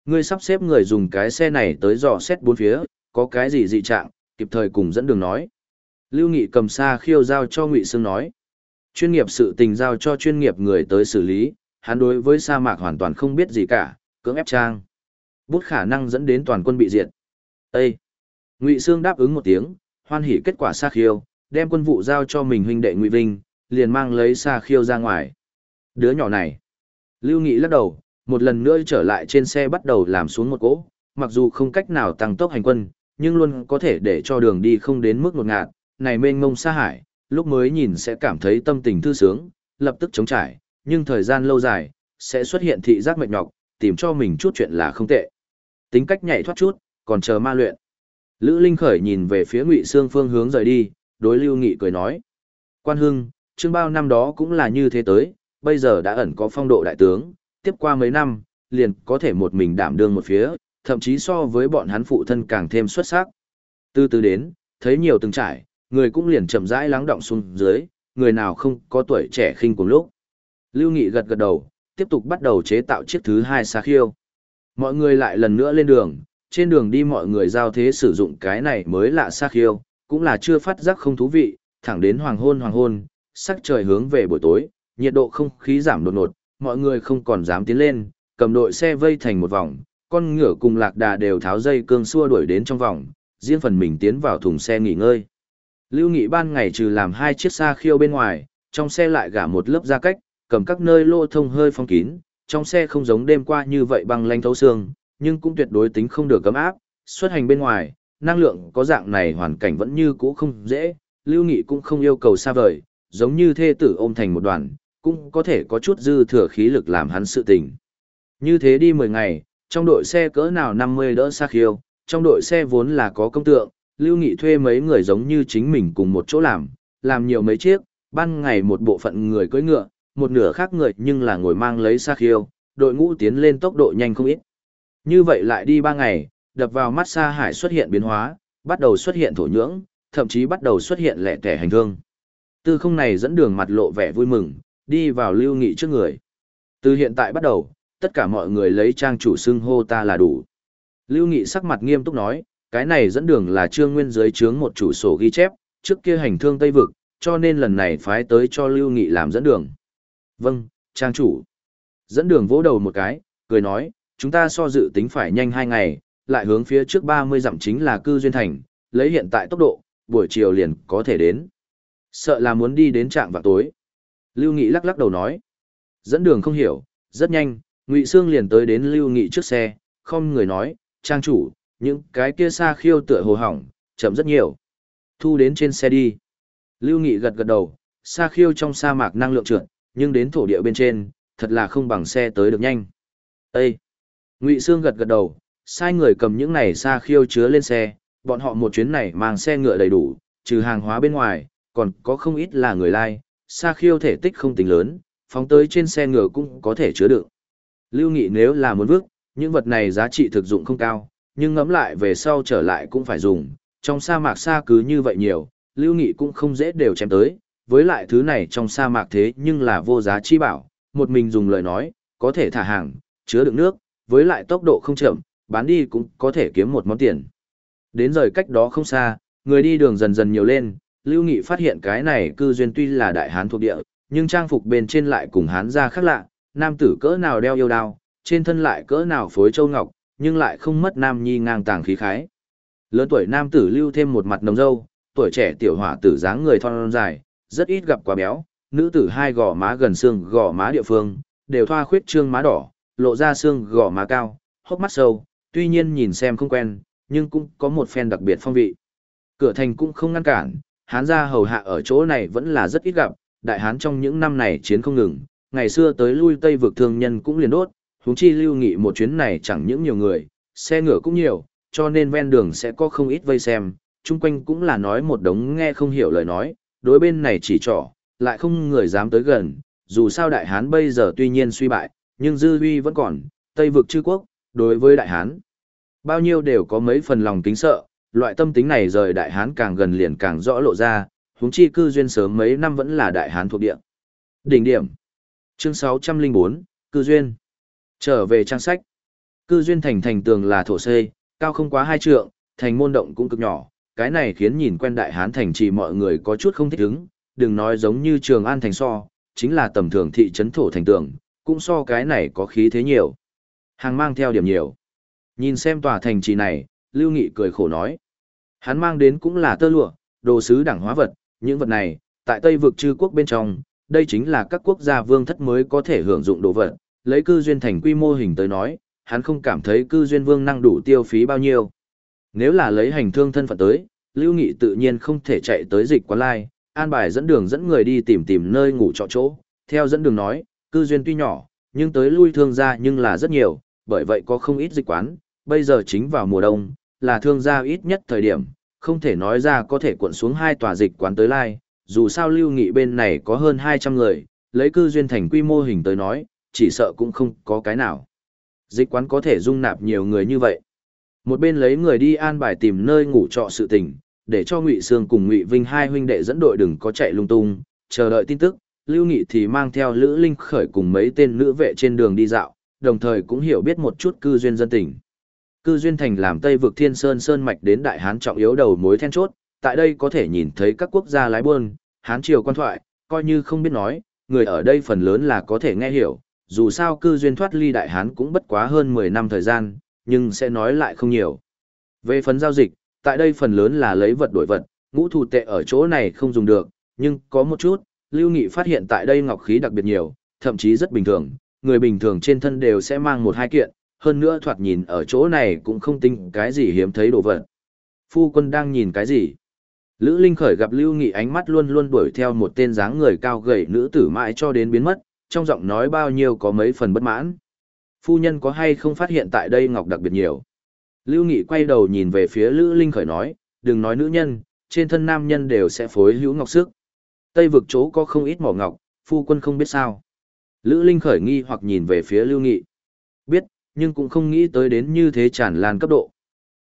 Ngươi sắp xếp người dùng cái xe này tới dò xét bốn phía, có cái gì dị trạng, kịp thời cùng dẫn đường nói. Lưu Nghị cầm xa khiêu giao cho Ngụy Sương nói. Chuyên nghiệp sự tình giao cho chuyên nghiệp người tới xử lý, hắn đối với sa mạc hoàn toàn không biết gì cả, cưỡng ép trang. Bút khả năng dẫn đến toàn quân bị diệt. Ê! Ngụy Sương đáp ứng một tiếng, hoan hỉ kết quả xa khiêu, đem quân vụ giao cho mình huynh đệ Ngụy Vinh, liền mang lấy xa khiêu ra ngoài. Đứa nhỏ này. Lưu Nghị lắc đầu, một lần nữa trở lại trên xe bắt đầu làm xuống một cỗ, mặc dù không cách nào tăng tốc hành quân, nhưng luôn có thể để cho đường đi không đến mức ngột ngạt, này mênh mông xa hải, lúc mới nhìn sẽ cảm thấy tâm tình thư sướng, lập tức chống trải, nhưng thời gian lâu dài, sẽ xuất hiện thị giác mệt nhọc, tìm cho mình chút chuyện là không tệ. Tính cách nhảy thoát chút, còn chờ ma luyện. Lữ Linh Khởi nhìn về phía Ngụy Sương phương hướng rời đi, đối Lưu Nghị cười nói. Quan Hưng, chương bao năm đó cũng là như thế tới, bây giờ đã ẩn có phong độ đại tướng, tiếp qua mấy năm, liền có thể một mình đảm đương một phía, thậm chí so với bọn hắn phụ thân càng thêm xuất sắc. Từ từ đến, thấy nhiều từng trải, người cũng liền chậm rãi lắng động xuống dưới, người nào không có tuổi trẻ khinh cùng lúc. Lưu Nghị gật gật đầu, tiếp tục bắt đầu chế tạo chiếc thứ hai xa khiêu. Mọi người lại lần nữa lên đường, trên đường đi mọi người giao thế sử dụng cái này mới lạ xa khiêu, cũng là chưa phát giác không thú vị, thẳng đến hoàng hôn hoàng hôn, sắc trời hướng về buổi tối, nhiệt độ không khí giảm đột ngột, mọi người không còn dám tiến lên, cầm đội xe vây thành một vòng, con ngựa cùng lạc đà đều tháo dây cương xua đuổi đến trong vòng, riêng phần mình tiến vào thùng xe nghỉ ngơi. Lưu Nghị ban ngày trừ làm hai chiếc xa khiêu bên ngoài, trong xe lại gả một lớp da cách, cầm các nơi lô thông hơi phong kín, trong xe không giống đêm qua như vậy băng lanh thấu xương, nhưng cũng tuyệt đối tính không được cấm áp, xuất hành bên ngoài, năng lượng có dạng này hoàn cảnh vẫn như cũ không dễ, Lưu Nghị cũng không yêu cầu xa vời, giống như thê tử ôm thành một đoàn, cũng có thể có chút dư thừa khí lực làm hắn sự tình. Như thế đi 10 ngày, trong đội xe cỡ nào 50 đỡ xa khiêu, trong đội xe vốn là có công tượng, Lưu Nghị thuê mấy người giống như chính mình cùng một chỗ làm, làm nhiều mấy chiếc, ban ngày một bộ phận người cưỡi ngựa, một nửa khác người nhưng là ngồi mang lấy xa khiêu, đội ngũ tiến lên tốc độ nhanh không ít. Như vậy lại đi 3 ngày, đập vào mắt xa hải xuất hiện biến hóa, bắt đầu xuất hiện thổ nhưỡng, thậm chí bắt đầu xuất hiện lẻ tẻ hành thương. Tư không này dẫn đường mặt lộ vẻ vui mừng, đi vào lưu nghị trước người. Từ hiện tại bắt đầu, tất cả mọi người lấy trang chủ xưng hô ta là đủ. Lưu Nghị sắc mặt nghiêm túc nói, cái này dẫn đường là trương nguyên dưới chướng một chủ sổ ghi chép, trước kia hành thương Tây Vực, cho nên lần này phái tới cho Lưu Nghị làm dẫn đường. Vâng, trang chủ. Dẫn đường vỗ đầu một cái, cười nói, chúng ta so dự tính phải nhanh hai ngày, lại hướng phía trước 30 dặm chính là cư duyên thành, lấy hiện tại tốc độ, buổi chiều liền có thể đến. Sợ là muốn đi đến trạng vào tối. Lưu Nghị lắc lắc đầu nói. Dẫn đường không hiểu, rất nhanh, Ngụy Sương liền tới đến Lưu Nghị trước xe, không người nói, trang chủ, những cái kia xa khiêu tựa hồ hỏng, chậm rất nhiều. Thu đến trên xe đi. Lưu Nghị gật gật đầu, xa khiêu trong sa mạc năng lượng trượt, nhưng đến thổ địa bên trên, thật là không bằng xe tới được nhanh. Ê! Ngụy Sương gật gật đầu, sai người cầm những này xa khiêu chứa lên xe, bọn họ một chuyến này mang xe ngựa đầy đủ, trừ hàng hóa bên ngoài, còn có không ít là người lai, xa khiêu thể tích không tính lớn, phóng tới trên xe ngựa cũng có thể chứa được. Lưu Nghị nếu là muốn vứt, những vật này giá trị thực dụng không cao, nhưng ngẫm lại về sau trở lại cũng phải dùng, trong sa mạc xa cứ như vậy nhiều, Lưu Nghị cũng không dễ đều chém tới, với lại thứ này trong sa mạc thế nhưng là vô giá chi bảo, một mình dùng lời nói, có thể thả hàng, chứa đựng nước, với lại tốc độ không chậm, bán đi cũng có thể kiếm một món tiền. Đến rời cách đó không xa, người đi đường dần dần nhiều lên, Lưu Nghị phát hiện cái này cư duyên tuy là đại hán thuộc địa, nhưng trang phục bên trên lại cùng hán ra khác lạ, nam tử cỡ nào đeo yêu đao, trên thân lại cỡ nào phối châu ngọc, nhưng lại không mất nam nhi ngang tàng khí khái. Lớn tuổi nam tử lưu thêm một mặt nồng dâu, tuổi trẻ tiểu hỏa tử dáng người thon dài, rất ít gặp quá béo, nữ tử hai gò má gần xương gò má địa phương, đều thoa khuyết trương má đỏ, lộ ra xương gò má cao, hốc mắt sâu, tuy nhiên nhìn xem không quen, nhưng cũng có một phen đặc biệt phong vị. Cửa thành cũng không ngăn cản, hán gia hầu hạ ở chỗ này vẫn là rất ít gặp, đại hán trong những năm này chiến không ngừng, ngày xưa tới lui Tây vực thương nhân cũng liền đốt, huống chi lưu nghị một chuyến này chẳng những nhiều người, xe ngựa cũng nhiều, cho nên ven đường sẽ có không ít vây xem, chung quanh cũng là nói một đống nghe không hiểu lời nói, đối bên này chỉ trỏ, lại không người dám tới gần, dù sao Đại Hán bây giờ tuy nhiên suy bại, nhưng dư uy vẫn còn, Tây vực chư quốc, đối với Đại Hán. Bao nhiêu đều có mấy phần lòng kính sợ, loại tâm tính này rời Đại Hán càng gần liền càng rõ lộ ra, huống chi cư duyên sớm mấy năm vẫn là Đại Hán thuộc địa. Đỉnh điểm. Chương 604, Cư duyên. Trở về trang sách. Cư duyên thành thành tường là thổ xây, cao không quá hai trượng, thành môn động cũng cực nhỏ, cái này khiến nhìn quen đại hán thành trì mọi người có chút không thích ứng, đừng nói giống như trường an thành so, chính là tầm thường thị trấn thổ thành tường, cũng so cái này có khí thế nhiều. Hàng mang theo điểm nhiều. Nhìn xem tòa thành trì này, Lưu Nghị cười khổ nói. Hắn mang đến cũng là tơ lụa, đồ sứ đẳng hóa vật, những vật này, tại Tây vực chư quốc bên trong, đây chính là các quốc gia vương thất mới có thể hưởng dụng đồ vật, lấy cư duyên thành quy mô hình tới nói, hắn không cảm thấy cư duyên vương năng đủ tiêu phí bao nhiêu. Nếu là lấy hành thương thân phận tới, Lưu Nghị tự nhiên không thể chạy tới dịch quán lai, an bài dẫn đường dẫn người đi tìm tìm nơi ngủ trọ chỗ. Theo dẫn đường nói, cư duyên tuy nhỏ, nhưng tới lui thương gia nhưng là rất nhiều, bởi vậy có không ít dịch quán, bây giờ chính vào mùa đông, là thương gia ít nhất thời điểm, không thể nói ra có thể cuộn xuống hai tòa dịch quán tới lai, dù sao Lưu Nghị bên này có hơn 200 người, lấy cư duyên thành quy mô hình tới nói, chỉ sợ cũng không có cái nào. Dịch quán có thể dung nạp nhiều người như vậy. Một bên lấy người đi an bài tìm nơi ngủ trọ sự tình, để cho Ngụy Sương cùng Ngụy Vinh hai huynh đệ dẫn đội đừng có chạy lung tung, chờ đợi tin tức. Lưu Nghị thì mang theo Lữ Linh khởi cùng mấy tên nữ vệ trên đường đi dạo, đồng thời cũng hiểu biết một chút cư duyên dân tình. Cư duyên thành làm Tây vực Thiên Sơn Sơn mạch đến Đại Hán trọng yếu đầu mối then chốt, tại đây có thể nhìn thấy các quốc gia lái buôn, Hán triều quan thoại, coi như không biết nói, người ở đây phần lớn là có thể nghe hiểu, dù sao cư duyên thoát ly Đại Hán cũng bất quá hơn 10 năm thời gian, nhưng sẽ nói lại không nhiều. Về phần giao dịch, tại đây phần lớn là lấy vật đổi vật, ngũ thủ tệ ở chỗ này không dùng được, nhưng có một chút, Lưu Nghị phát hiện tại đây ngọc khí đặc biệt nhiều, thậm chí rất bình thường, người bình thường trên thân đều sẽ mang một hai kiện, hơn nữa thoạt nhìn ở chỗ này cũng không tính cái gì hiếm thấy đồ vật. Phu quân đang nhìn cái gì? Lữ Linh Khởi gặp Lưu Nghị ánh mắt luôn luôn đuổi theo một tên dáng người cao gầy nữ tử mãi cho đến biến mất, trong giọng nói bao nhiêu có mấy phần bất mãn. Phu nhân có hay không phát hiện tại đây ngọc đặc biệt nhiều? Lưu Nghị quay đầu nhìn về phía Lữ Linh Khởi nói, đừng nói nữ nhân, trên thân nam nhân đều sẽ phối hữu ngọc sức. Tây vực chỗ có không ít mỏ ngọc, phu quân không biết sao. Lữ Linh Khởi nghi hoặc nhìn về phía Lưu Nghị. Biết, nhưng cũng không nghĩ tới đến như thế tràn lan cấp độ.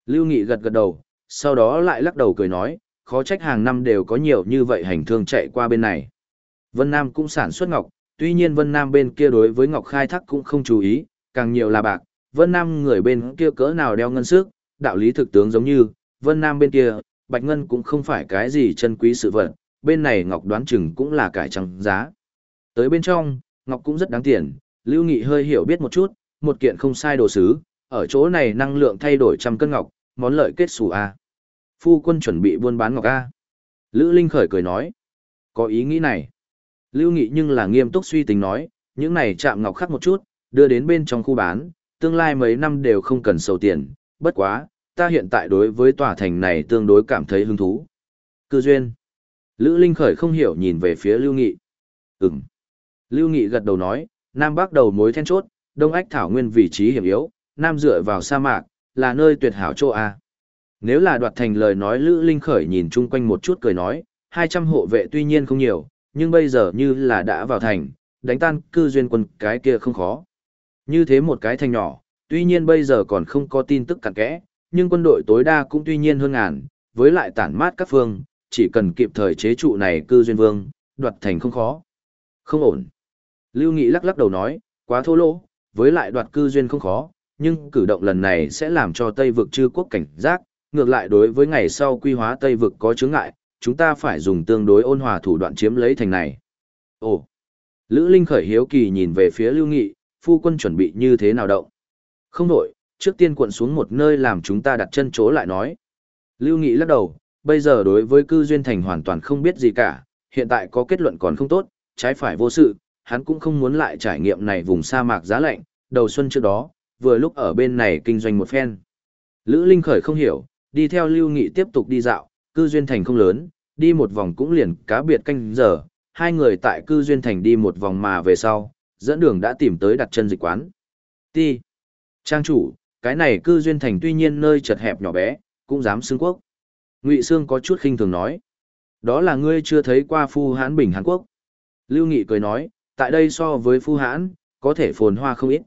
Lưu Nghị gật gật đầu, sau đó lại lắc đầu cười nói, khó trách hàng năm đều có nhiều như vậy hành thương chạy qua bên này. Vân Nam cũng sản xuất ngọc, tuy nhiên Vân Nam bên kia đối với ngọc khai thác cũng không chú ý, càng nhiều là bạc, Vân Nam người bên kia cỡ nào đeo ngân sức, đạo lý thực tướng giống như, Vân Nam bên kia, bạch ngân cũng không phải cái gì chân quý sự vật, bên này ngọc đoán chừng cũng là cải trăng giá. Tới bên trong, ngọc cũng rất đáng tiền, Lưu Nghị hơi hiểu biết một chút, một kiện không sai đồ sứ, ở chỗ này năng lượng thay đổi trăm cân ngọc, món lợi kết sủ A. Phu quân chuẩn bị buôn bán ngọc A. Lữ Linh khởi cười nói, có ý nghĩ này. Lưu Nghị nhưng là nghiêm túc suy tính nói, những này chạm ngọc khắc một chút, đưa đến bên trong khu bán, tương lai mấy năm đều không cần sầu tiền, bất quá, ta hiện tại đối với tòa thành này tương đối cảm thấy hứng thú. Cư duyên. Lữ Linh khởi không hiểu nhìn về phía Lưu Nghị. Ừm. Lưu Nghị gật đầu nói, Nam Bắc đầu mối then chốt, Đông Ách Thảo Nguyên vị trí hiểm yếu, Nam dựa vào sa mạc, là nơi tuyệt hảo chỗ A. Nếu là đoạt thành lời nói Lữ Linh khởi nhìn chung quanh một chút cười nói, 200 hộ vệ tuy nhiên không nhiều, nhưng bây giờ như là đã vào thành, đánh tan cư duyên quân cái kia không khó. Như thế một cái thành nhỏ, tuy nhiên bây giờ còn không có tin tức cặn kẽ, nhưng quân đội tối đa cũng tuy nhiên hơn ngàn, với lại tản mát các phương, chỉ cần kịp thời chế trụ này cư duyên vương, đoạt thành không khó. Không ổn. Lưu Nghị lắc lắc đầu nói, quá thô lỗ, với lại đoạt cư duyên không khó, nhưng cử động lần này sẽ làm cho Tây vực chư quốc cảnh giác, ngược lại đối với ngày sau quy hóa Tây vực có chướng ngại, chúng ta phải dùng tương đối ôn hòa thủ đoạn chiếm lấy thành này. Ồ! Lữ Linh khởi hiếu kỳ nhìn về phía Lưu Nghị, phu quân chuẩn bị như thế nào động. Không đổi, trước tiên cuộn xuống một nơi làm chúng ta đặt chân chỗ lại nói. Lưu Nghị lắc đầu, bây giờ đối với cư duyên thành hoàn toàn không biết gì cả, hiện tại có kết luận còn không tốt, trái phải vô sự, hắn cũng không muốn lại trải nghiệm này vùng sa mạc giá lạnh, đầu xuân trước đó, vừa lúc ở bên này kinh doanh một phen. Lữ Linh khởi không hiểu, đi theo Lưu Nghị tiếp tục đi dạo, cư duyên thành không lớn, đi một vòng cũng liền cá biệt canh giờ, hai người tại cư duyên thành đi một vòng mà về sau, dẫn đường đã tìm tới đặt chân dịch quán. Ti. Trang chủ, cái này cư duyên thành tuy nhiên nơi chật hẹp nhỏ bé, cũng dám xưng quốc. Ngụy Sương có chút khinh thường nói. Đó là ngươi chưa thấy qua phu hãn bình Hàn Quốc. Lưu Nghị cười nói, tại đây so với phu hãn, có thể phồn hoa không ít.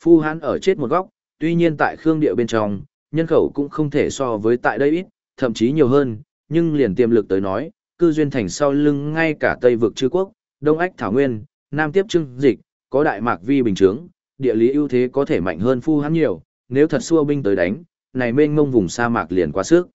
Phu hãn ở chết một góc, tuy nhiên tại Khương Địa bên trong, nhân khẩu cũng không thể so với tại đây ít, thậm chí nhiều hơn, nhưng liền tiềm lực tới nói, cư duyên thành sau lưng ngay cả Tây vực chư quốc, Đông Ách Thảo Nguyên, Nam Tiếp Trưng Dịch, có Đại Mạc Vi bình trướng, địa lý ưu thế có thể mạnh hơn phu hắn nhiều, nếu thật xua binh tới đánh, này mênh mông vùng sa mạc liền quá sức.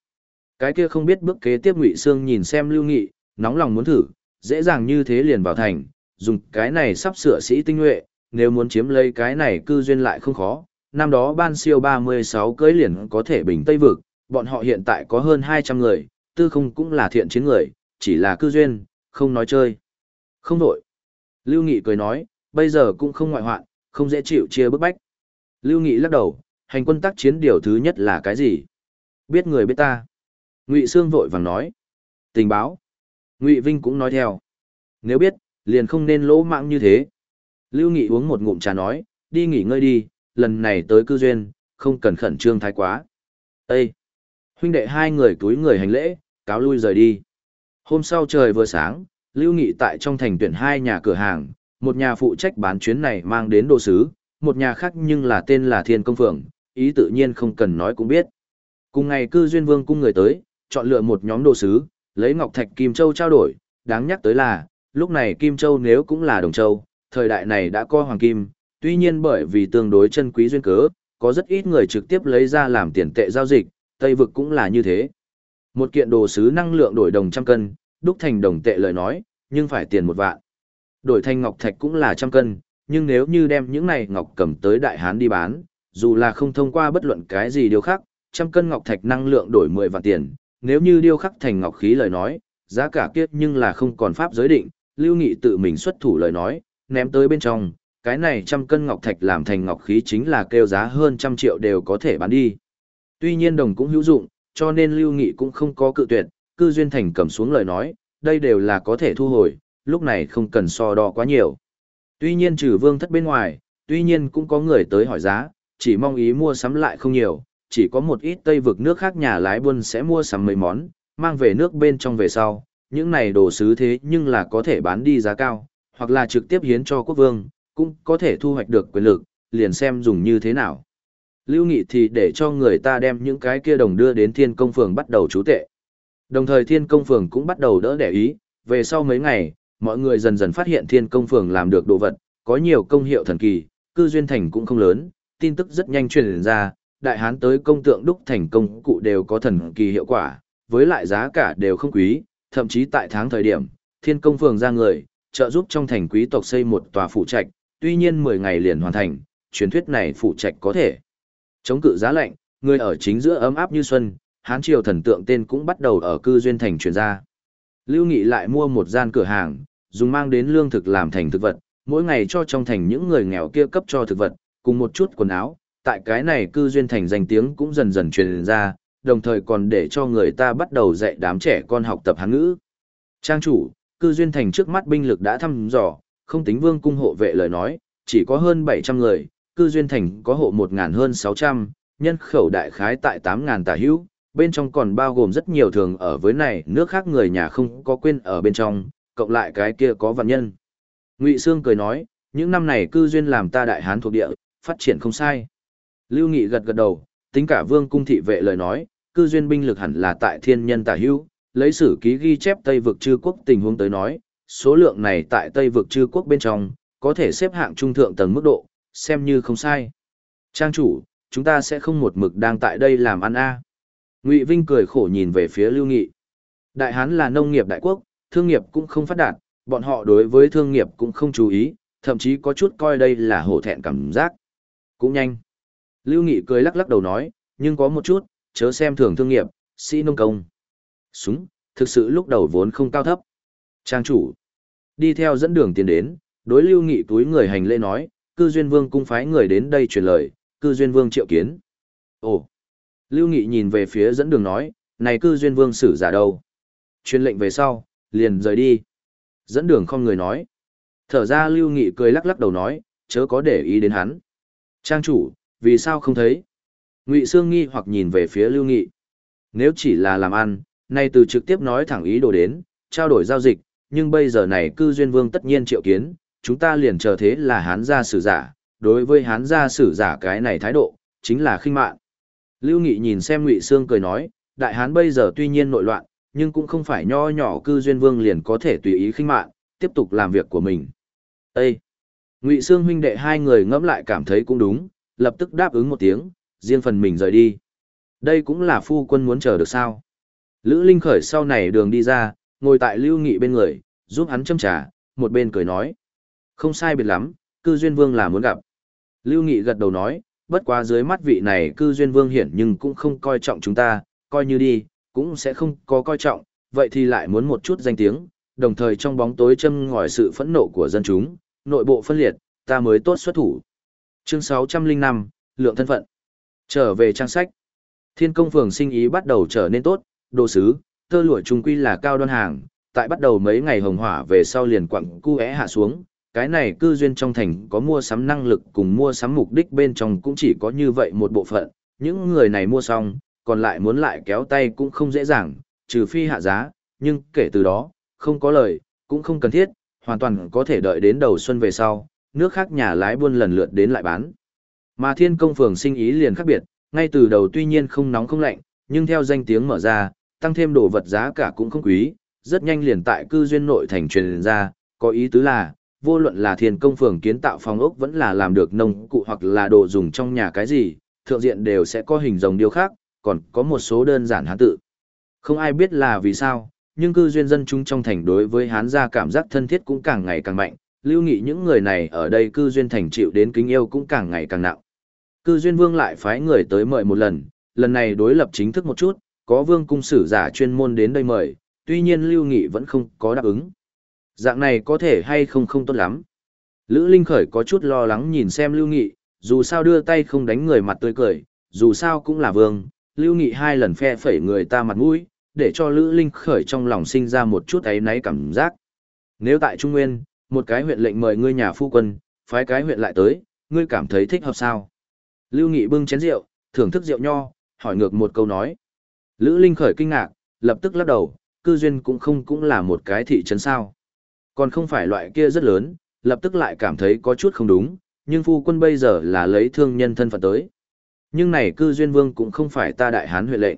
Cái kia không biết bước kế tiếp Ngụy Sương nhìn xem Lưu Nghị, nóng lòng muốn thử, dễ dàng như thế liền vào thành, dùng cái này sắp sửa sĩ tinh nhuệ, nếu muốn chiếm lấy cái này cư duyên lại không khó. Năm đó ban siêu 36 cưới liền có thể bình Tây vực, bọn họ hiện tại có hơn 200 người, tư không cũng là thiện chiến người, chỉ là cư duyên, không nói chơi. Không đổi. Lưu Nghị cười nói, bây giờ cũng không ngoại hoạn, không dễ chịu chia bức bách. Lưu Nghị lắc đầu, hành quân tác chiến điều thứ nhất là cái gì? Biết người biết ta. Ngụy Sương vội vàng nói. Tình báo. Ngụy Vinh cũng nói theo. Nếu biết, liền không nên lỗ mạng như thế. Lưu Nghị uống một ngụm trà nói, đi nghỉ ngơi đi, lần này tới cư duyên, không cần khẩn trương thái quá. Ê! Huynh đệ hai người túi người hành lễ, cáo lui rời đi. Hôm sau trời vừa sáng, Lưu Nghị tại trong thành tuyển hai nhà cửa hàng, một nhà phụ trách bán chuyến này mang đến đồ sứ, một nhà khác nhưng là tên là Thiên Công Phượng, ý tự nhiên không cần nói cũng biết. Cùng ngày cư duyên vương cung người tới, chọn lựa một nhóm đồ sứ, lấy ngọc thạch kim châu trao đổi, đáng nhắc tới là, lúc này kim châu nếu cũng là đồng châu, thời đại này đã coi hoàng kim, tuy nhiên bởi vì tương đối chân quý duyên cớ, có rất ít người trực tiếp lấy ra làm tiền tệ giao dịch, Tây vực cũng là như thế. Một kiện đồ sứ năng lượng đổi đồng trăm cân, đúc thành đồng tệ lời nói, nhưng phải tiền một vạn. Đổi thành ngọc thạch cũng là trăm cân, nhưng nếu như đem những này ngọc cầm tới đại hán đi bán, dù là không thông qua bất luận cái gì điều khác, trăm cân ngọc thạch năng lượng đổi 10 vạn tiền, nếu như điêu khắc thành ngọc khí lời nói, giá cả kiết nhưng là không còn pháp giới định, Lưu Nghị tự mình xuất thủ lời nói, ném tới bên trong, cái này trăm cân ngọc thạch làm thành ngọc khí chính là kêu giá hơn trăm triệu đều có thể bán đi. Tuy nhiên đồng cũng hữu dụng, cho nên Lưu Nghị cũng không có cự tuyệt, cư duyên thành cầm xuống lời nói, đây đều là có thể thu hồi, lúc này không cần so đo quá nhiều. Tuy nhiên trừ vương thất bên ngoài, tuy nhiên cũng có người tới hỏi giá, chỉ mong ý mua sắm lại không nhiều, chỉ có một ít tây vực nước khác nhà lái buôn sẽ mua sắm mấy món, mang về nước bên trong về sau, những này đồ sứ thế nhưng là có thể bán đi giá cao, hoặc là trực tiếp hiến cho quốc vương, cũng có thể thu hoạch được quyền lực, liền xem dùng như thế nào. Lưu Nghị thì để cho người ta đem những cái kia đồng đưa đến thiên công phường bắt đầu chú tệ. Đồng thời thiên công phường cũng bắt đầu đỡ đẻ ý, về sau mấy ngày, mọi người dần dần phát hiện thiên công phường làm được đồ vật, có nhiều công hiệu thần kỳ, cư duyên thành cũng không lớn, tin tức rất nhanh truyền ra, đại hán tới công tượng đúc thành công cụ đều có thần kỳ hiệu quả, với lại giá cả đều không quý, thậm chí tại tháng thời điểm, thiên công phường ra người, trợ giúp trong thành quý tộc xây một tòa phụ trạch, tuy nhiên 10 ngày liền hoàn thành, truyền thuyết này phụ trạch có thể chống cự giá lạnh, người ở chính giữa ấm áp như xuân, hán triều thần tượng tên cũng bắt đầu ở cư duyên thành truyền ra. Lưu Nghị lại mua một gian cửa hàng, dùng mang đến lương thực làm thành thực vật, mỗi ngày cho trong thành những người nghèo kia cấp cho thực vật, cùng một chút quần áo, tại cái này cư duyên thành danh tiếng cũng dần dần truyền ra, đồng thời còn để cho người ta bắt đầu dạy đám trẻ con học tập hán ngữ. Trang chủ, cư duyên thành trước mắt binh lực đã thăm dò, không tính vương cung hộ vệ lời nói, chỉ có hơn 700 người, cư duyên thành có hộ 1.000 hơn 600, nhân khẩu đại khái tại 8.000 tà hữu, bên trong còn bao gồm rất nhiều thường ở với này nước khác người nhà không có quên ở bên trong, cộng lại cái kia có vạn nhân. Ngụy Sương cười nói, những năm này cư duyên làm ta đại hán thuộc địa, phát triển không sai. Lưu Nghị gật gật đầu, tính cả vương cung thị vệ lời nói, cư duyên binh lực hẳn là tại thiên nhân tả hữu, lấy sử ký ghi chép Tây vực chư quốc tình huống tới nói, số lượng này tại Tây vực chư quốc bên trong, có thể xếp hạng trung thượng tầng mức độ, xem như không sai. Trang chủ, chúng ta sẽ không một mực đang tại đây làm ăn a. Ngụy Vinh cười khổ nhìn về phía Lưu Nghị. Đại Hán là nông nghiệp đại quốc, thương nghiệp cũng không phát đạt, bọn họ đối với thương nghiệp cũng không chú ý, thậm chí có chút coi đây là hổ thẹn cảm giác. Cũng nhanh. Lưu Nghị cười lắc lắc đầu nói, nhưng có một chút, chớ xem thường thương nghiệp, sĩ nông công. Súng, thực sự lúc đầu vốn không cao thấp. Trang chủ, đi theo dẫn đường tiến đến, đối Lưu Nghị túi người hành lễ nói, cư duyên vương cung phái người đến đây truyền lời, cư duyên vương triệu kiến. Ồ, Lưu Nghị nhìn về phía dẫn đường nói, này cư duyên vương xử giả đâu? Truyền lệnh về sau, liền rời đi. Dẫn đường không người nói. Thở ra Lưu Nghị cười lắc lắc đầu nói, chớ có để ý đến hắn. Trang chủ, vì sao không thấy? Ngụy Sương nghi hoặc nhìn về phía Lưu Nghị. Nếu chỉ là làm ăn, Nay từ trực tiếp nói thẳng ý đồ đến, trao đổi giao dịch, nhưng bây giờ này cư duyên vương tất nhiên triệu kiến, chúng ta liền chờ thế là hán gia sử giả, đối với hán gia sử giả cái này thái độ, chính là khinh mạn. Lưu Nghị nhìn xem Ngụy Sương cười nói, đại hán bây giờ tuy nhiên nội loạn, nhưng cũng không phải nho nhỏ cư duyên vương liền có thể tùy ý khinh mạn, tiếp tục làm việc của mình. Ê! Ngụy Sương huynh đệ hai người ngẫm lại cảm thấy cũng đúng, lập tức đáp ứng một tiếng, riêng phần mình rời đi. Đây cũng là phu quân muốn chờ được sao. Lữ Linh khởi sau này đường đi ra, ngồi tại Lưu Nghị bên người, giúp hắn châm trà, một bên cười nói. Không sai biệt lắm, cư duyên vương là muốn gặp. Lưu Nghị gật đầu nói, bất quá dưới mắt vị này cư duyên vương hiển nhưng cũng không coi trọng chúng ta, coi như đi, cũng sẽ không có coi trọng, vậy thì lại muốn một chút danh tiếng, đồng thời trong bóng tối châm ngòi sự phẫn nộ của dân chúng, nội bộ phân liệt, ta mới tốt xuất thủ. Chương 605, lượng thân phận. Trở về trang sách. Thiên công phường sinh ý bắt đầu trở nên tốt, đồ sứ, tơ lụa trung quy là cao đoan hàng, tại bắt đầu mấy ngày hồng hỏa về sau liền quặng cu é hạ xuống, cái này cư duyên trong thành có mua sắm năng lực cùng mua sắm mục đích bên trong cũng chỉ có như vậy một bộ phận, những người này mua xong, còn lại muốn lại kéo tay cũng không dễ dàng, trừ phi hạ giá, nhưng kể từ đó, không có lời, cũng không cần thiết, hoàn toàn có thể đợi đến đầu xuân về sau, nước khác nhà lái buôn lần lượt đến lại bán. Mà thiên công phường sinh ý liền khác biệt, ngay từ đầu tuy nhiên không nóng không lạnh, nhưng theo danh tiếng mở ra, tăng thêm đồ vật giá cả cũng không quý, rất nhanh liền tại cư duyên nội thành truyền ra, có ý tứ là, vô luận là thiên công phường kiến tạo phòng ốc vẫn là làm được nông cụ hoặc là đồ dùng trong nhà cái gì, thượng diện đều sẽ có hình rồng điêu khác, còn có một số đơn giản hán tự. Không ai biết là vì sao, nhưng cư duyên dân chúng trong thành đối với hán gia cảm giác thân thiết cũng càng ngày càng mạnh, lưu nghị những người này ở đây cư duyên thành chịu đến kính yêu cũng càng ngày càng nặng. Cư duyên vương lại phái người tới mời một lần, lần này đối lập chính thức một chút, có vương cung sử giả chuyên môn đến đây mời, tuy nhiên lưu nghị vẫn không có đáp ứng. Dạng này có thể hay không không tốt lắm. Lữ Linh Khởi có chút lo lắng nhìn xem lưu nghị, dù sao đưa tay không đánh người mặt tươi cười, dù sao cũng là vương, lưu nghị hai lần phe phẩy người ta mặt mũi, để cho Lữ Linh Khởi trong lòng sinh ra một chút ấy náy cảm giác. Nếu tại Trung Nguyên, một cái huyện lệnh mời ngươi nhà phu quân, phái cái huyện lại tới, ngươi cảm thấy thích hợp sao? Lưu Nghị bưng chén rượu, thưởng thức rượu nho, hỏi ngược một câu nói. Lữ Linh khởi kinh ngạc, lập tức lắc đầu, cư duyên cũng không cũng là một cái thị trấn sao. Còn không phải loại kia rất lớn, lập tức lại cảm thấy có chút không đúng, nhưng phu quân bây giờ là lấy thương nhân thân phận tới. Nhưng này cư duyên vương cũng không phải ta đại hán huyện lệnh.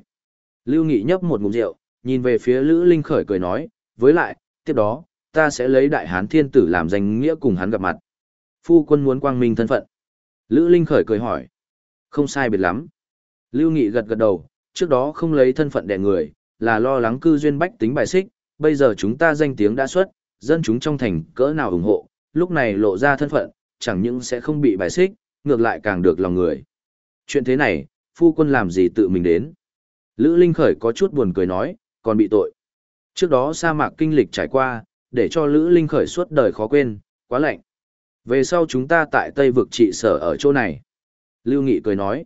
Lưu Nghị nhấp một ngụm rượu, nhìn về phía Lữ Linh khởi cười nói, với lại, tiếp đó, ta sẽ lấy đại hán thiên tử làm danh nghĩa cùng hắn gặp mặt. Phu quân muốn quang minh thân phận. Lữ Linh khởi cười hỏi. Không sai biệt lắm. Lưu Nghị gật gật đầu, trước đó không lấy thân phận đẻ người, là lo lắng cư duyên bách tính bài xích, bây giờ chúng ta danh tiếng đã xuất, dân chúng trong thành cỡ nào ủng hộ, lúc này lộ ra thân phận, chẳng những sẽ không bị bài xích, ngược lại càng được lòng người. Chuyện thế này, phu quân làm gì tự mình đến? Lữ Linh Khởi có chút buồn cười nói, còn bị tội. Trước đó sa mạc kinh lịch trải qua, để cho Lữ Linh Khởi suốt đời khó quên, quá lạnh. Về sau chúng ta tại Tây vực trị sở ở chỗ này. Lưu Nghị cười nói,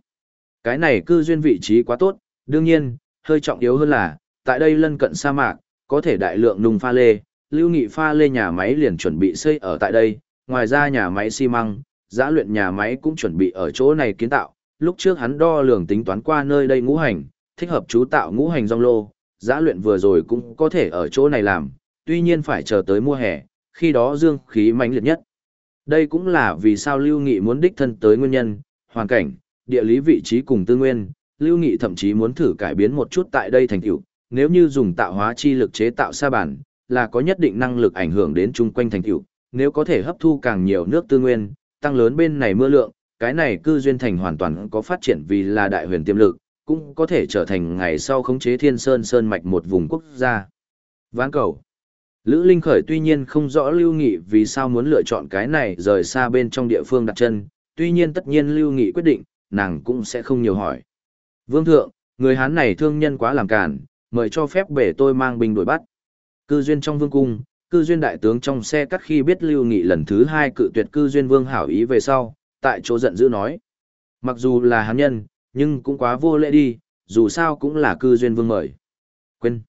cái này cư duyên vị trí quá tốt, đương nhiên, hơi trọng yếu hơn là, tại đây lân cận sa mạc, có thể đại lượng nung pha lê, Lưu Nghị pha lê nhà máy liền chuẩn bị xây ở tại đây, ngoài ra nhà máy xi măng, giã luyện nhà máy cũng chuẩn bị ở chỗ này kiến tạo, lúc trước hắn đo lường tính toán qua nơi đây ngũ hành, thích hợp chú tạo ngũ hành rong lô, giã luyện vừa rồi cũng có thể ở chỗ này làm, tuy nhiên phải chờ tới mùa hè, khi đó dương khí mãnh liệt nhất. Đây cũng là vì sao Lưu Nghị muốn đích thân tới nguyên nhân, hoàn cảnh, địa lý vị trí cùng tư nguyên, Lưu Nghị thậm chí muốn thử cải biến một chút tại đây thành tựu, nếu như dùng tạo hóa chi lực chế tạo sa bản, là có nhất định năng lực ảnh hưởng đến chung quanh thành tựu, nếu có thể hấp thu càng nhiều nước tư nguyên, tăng lớn bên này mưa lượng, cái này cư duyên thành hoàn toàn có phát triển vì là đại huyền tiềm lực, cũng có thể trở thành ngày sau khống chế Thiên Sơn Sơn mạch một vùng quốc gia. Ván cầu Lữ Linh Khởi tuy nhiên không rõ Lưu Nghị vì sao muốn lựa chọn cái này rời xa bên trong địa phương đặt chân, tuy nhiên tất nhiên Lưu Nghị quyết định, nàng cũng sẽ không nhiều hỏi. Vương thượng, người Hán này thương nhân quá làm cản, mời cho phép bể tôi mang binh đuổi bắt. Cư duyên trong vương cung, cư duyên đại tướng trong xe cắt khi biết Lưu Nghị lần thứ hai cự tuyệt cư duyên vương hảo ý về sau, tại chỗ giận dữ nói. Mặc dù là hán nhân, nhưng cũng quá vô lễ đi, dù sao cũng là cư duyên vương mời. Quên.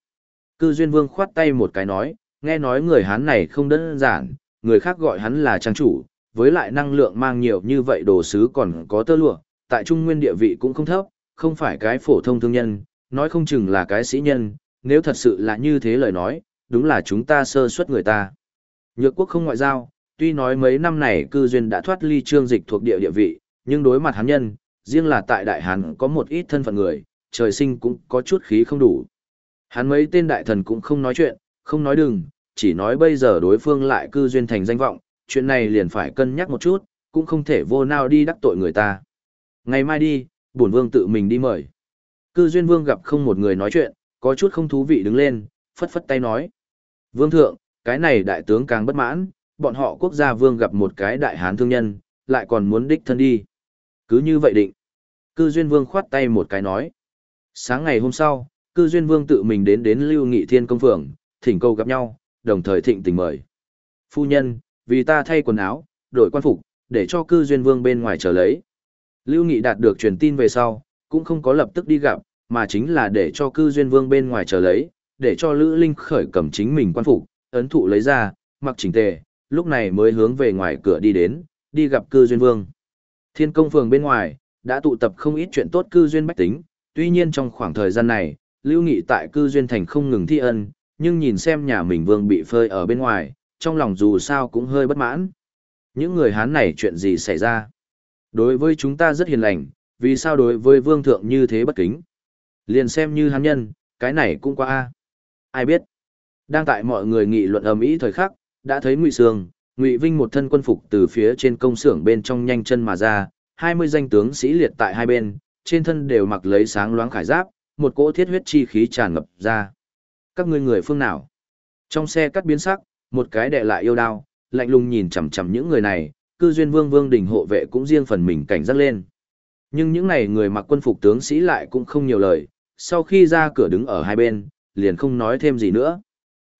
Cư duyên vương khoát tay một cái nói, nghe nói người Hán này không đơn giản, người khác gọi hắn là trang chủ, với lại năng lượng mang nhiều như vậy đồ sứ còn có tơ lụa, tại trung nguyên địa vị cũng không thấp, không phải cái phổ thông thương nhân, nói không chừng là cái sĩ nhân, nếu thật sự là như thế lời nói, đúng là chúng ta sơ suất người ta. Nhược quốc không ngoại giao, tuy nói mấy năm này cư duyên đã thoát ly trương dịch thuộc địa địa vị, nhưng đối mặt hán nhân, riêng là tại đại hán có một ít thân phận người, trời sinh cũng có chút khí không đủ. Hắn mấy tên đại thần cũng không nói chuyện, không nói đừng, chỉ nói bây giờ đối phương lại cư duyên thành danh vọng, chuyện này liền phải cân nhắc một chút, cũng không thể vô nào đi đắc tội người ta. Ngày mai đi, bổn vương tự mình đi mời. Cư duyên vương gặp không một người nói chuyện, có chút không thú vị đứng lên, phất phất tay nói. Vương thượng, cái này đại tướng càng bất mãn, bọn họ quốc gia vương gặp một cái đại hán thương nhân, lại còn muốn đích thân đi. Cứ như vậy định. Cư duyên vương khoát tay một cái nói. Sáng ngày hôm sau, cư duyên vương tự mình đến đến lưu nghị thiên công phường, thỉnh cầu gặp nhau, đồng thời thịnh tình mời. Phu nhân, vì ta thay quần áo, đổi quan phục, để cho cư duyên vương bên ngoài chờ lấy. Lưu Nghị đạt được truyền tin về sau, cũng không có lập tức đi gặp, mà chính là để cho cư duyên vương bên ngoài chờ lấy, để cho Lữ Linh khởi cầm chính mình quan phục, ấn thụ lấy ra, mặc chỉnh tề, lúc này mới hướng về ngoài cửa đi đến, đi gặp cư duyên vương. Thiên công phường bên ngoài, đã tụ tập không ít chuyện tốt cư duyên bách tính, tuy nhiên trong khoảng thời gian này, Lưu Nghị tại cư duyên thành không ngừng thi ân, nhưng nhìn xem nhà mình vương bị phơi ở bên ngoài, trong lòng dù sao cũng hơi bất mãn. Những người Hán này chuyện gì xảy ra? Đối với chúng ta rất hiền lành, vì sao đối với vương thượng như thế bất kính? Liền xem như hắn nhân, cái này cũng quá a. Ai biết? Đang tại mọi người nghị luận ầm ĩ thời khắc, đã thấy Ngụy Sương, Ngụy Vinh một thân quân phục từ phía trên công xưởng bên trong nhanh chân mà ra, 20 danh tướng sĩ liệt tại hai bên, trên thân đều mặc lấy sáng loáng khải giáp, một cỗ thiết huyết chi khí tràn ngập ra. Các ngươi người phương nào? Trong xe cắt biến sắc, một cái đệ lại yêu đao, lạnh lùng nhìn chằm chằm những người này, cư duyên vương vương đình hộ vệ cũng riêng phần mình cảnh giác lên. Nhưng những này người mặc quân phục tướng sĩ lại cũng không nhiều lời, sau khi ra cửa đứng ở hai bên, liền không nói thêm gì nữa.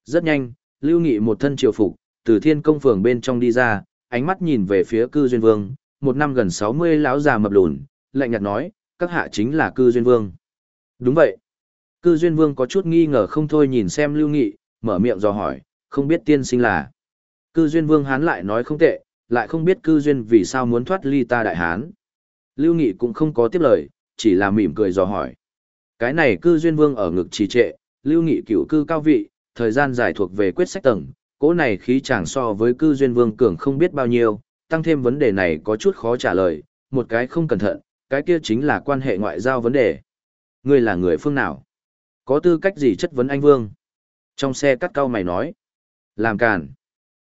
Rất nhanh, Lưu Nghị một thân triều phục, từ thiên công phường bên trong đi ra, ánh mắt nhìn về phía cư duyên vương, một năm gần 60 lão già mập lùn, lạnh nhạt nói, các hạ chính là cư duyên vương. Đúng vậy. Cư duyên vương có chút nghi ngờ không thôi nhìn xem Lưu Nghị, mở miệng dò hỏi, không biết tiên sinh là. Cư duyên vương hán lại nói không tệ, lại không biết cư duyên vì sao muốn thoát ly ta đại hán. Lưu Nghị cũng không có tiếp lời, chỉ là mỉm cười dò hỏi. Cái này cư duyên vương ở ngực trì trệ, Lưu Nghị cửu cư cao vị, thời gian dài thuộc về quyết sách tầng, cỗ này khí chẳng so với cư duyên vương cường không biết bao nhiêu, tăng thêm vấn đề này có chút khó trả lời, một cái không cẩn thận, cái kia chính là quan hệ ngoại giao vấn đề. Ngươi là người phương nào? Có tư cách gì chất vấn anh vương? Trong xe cắt cao mày nói. Làm càn.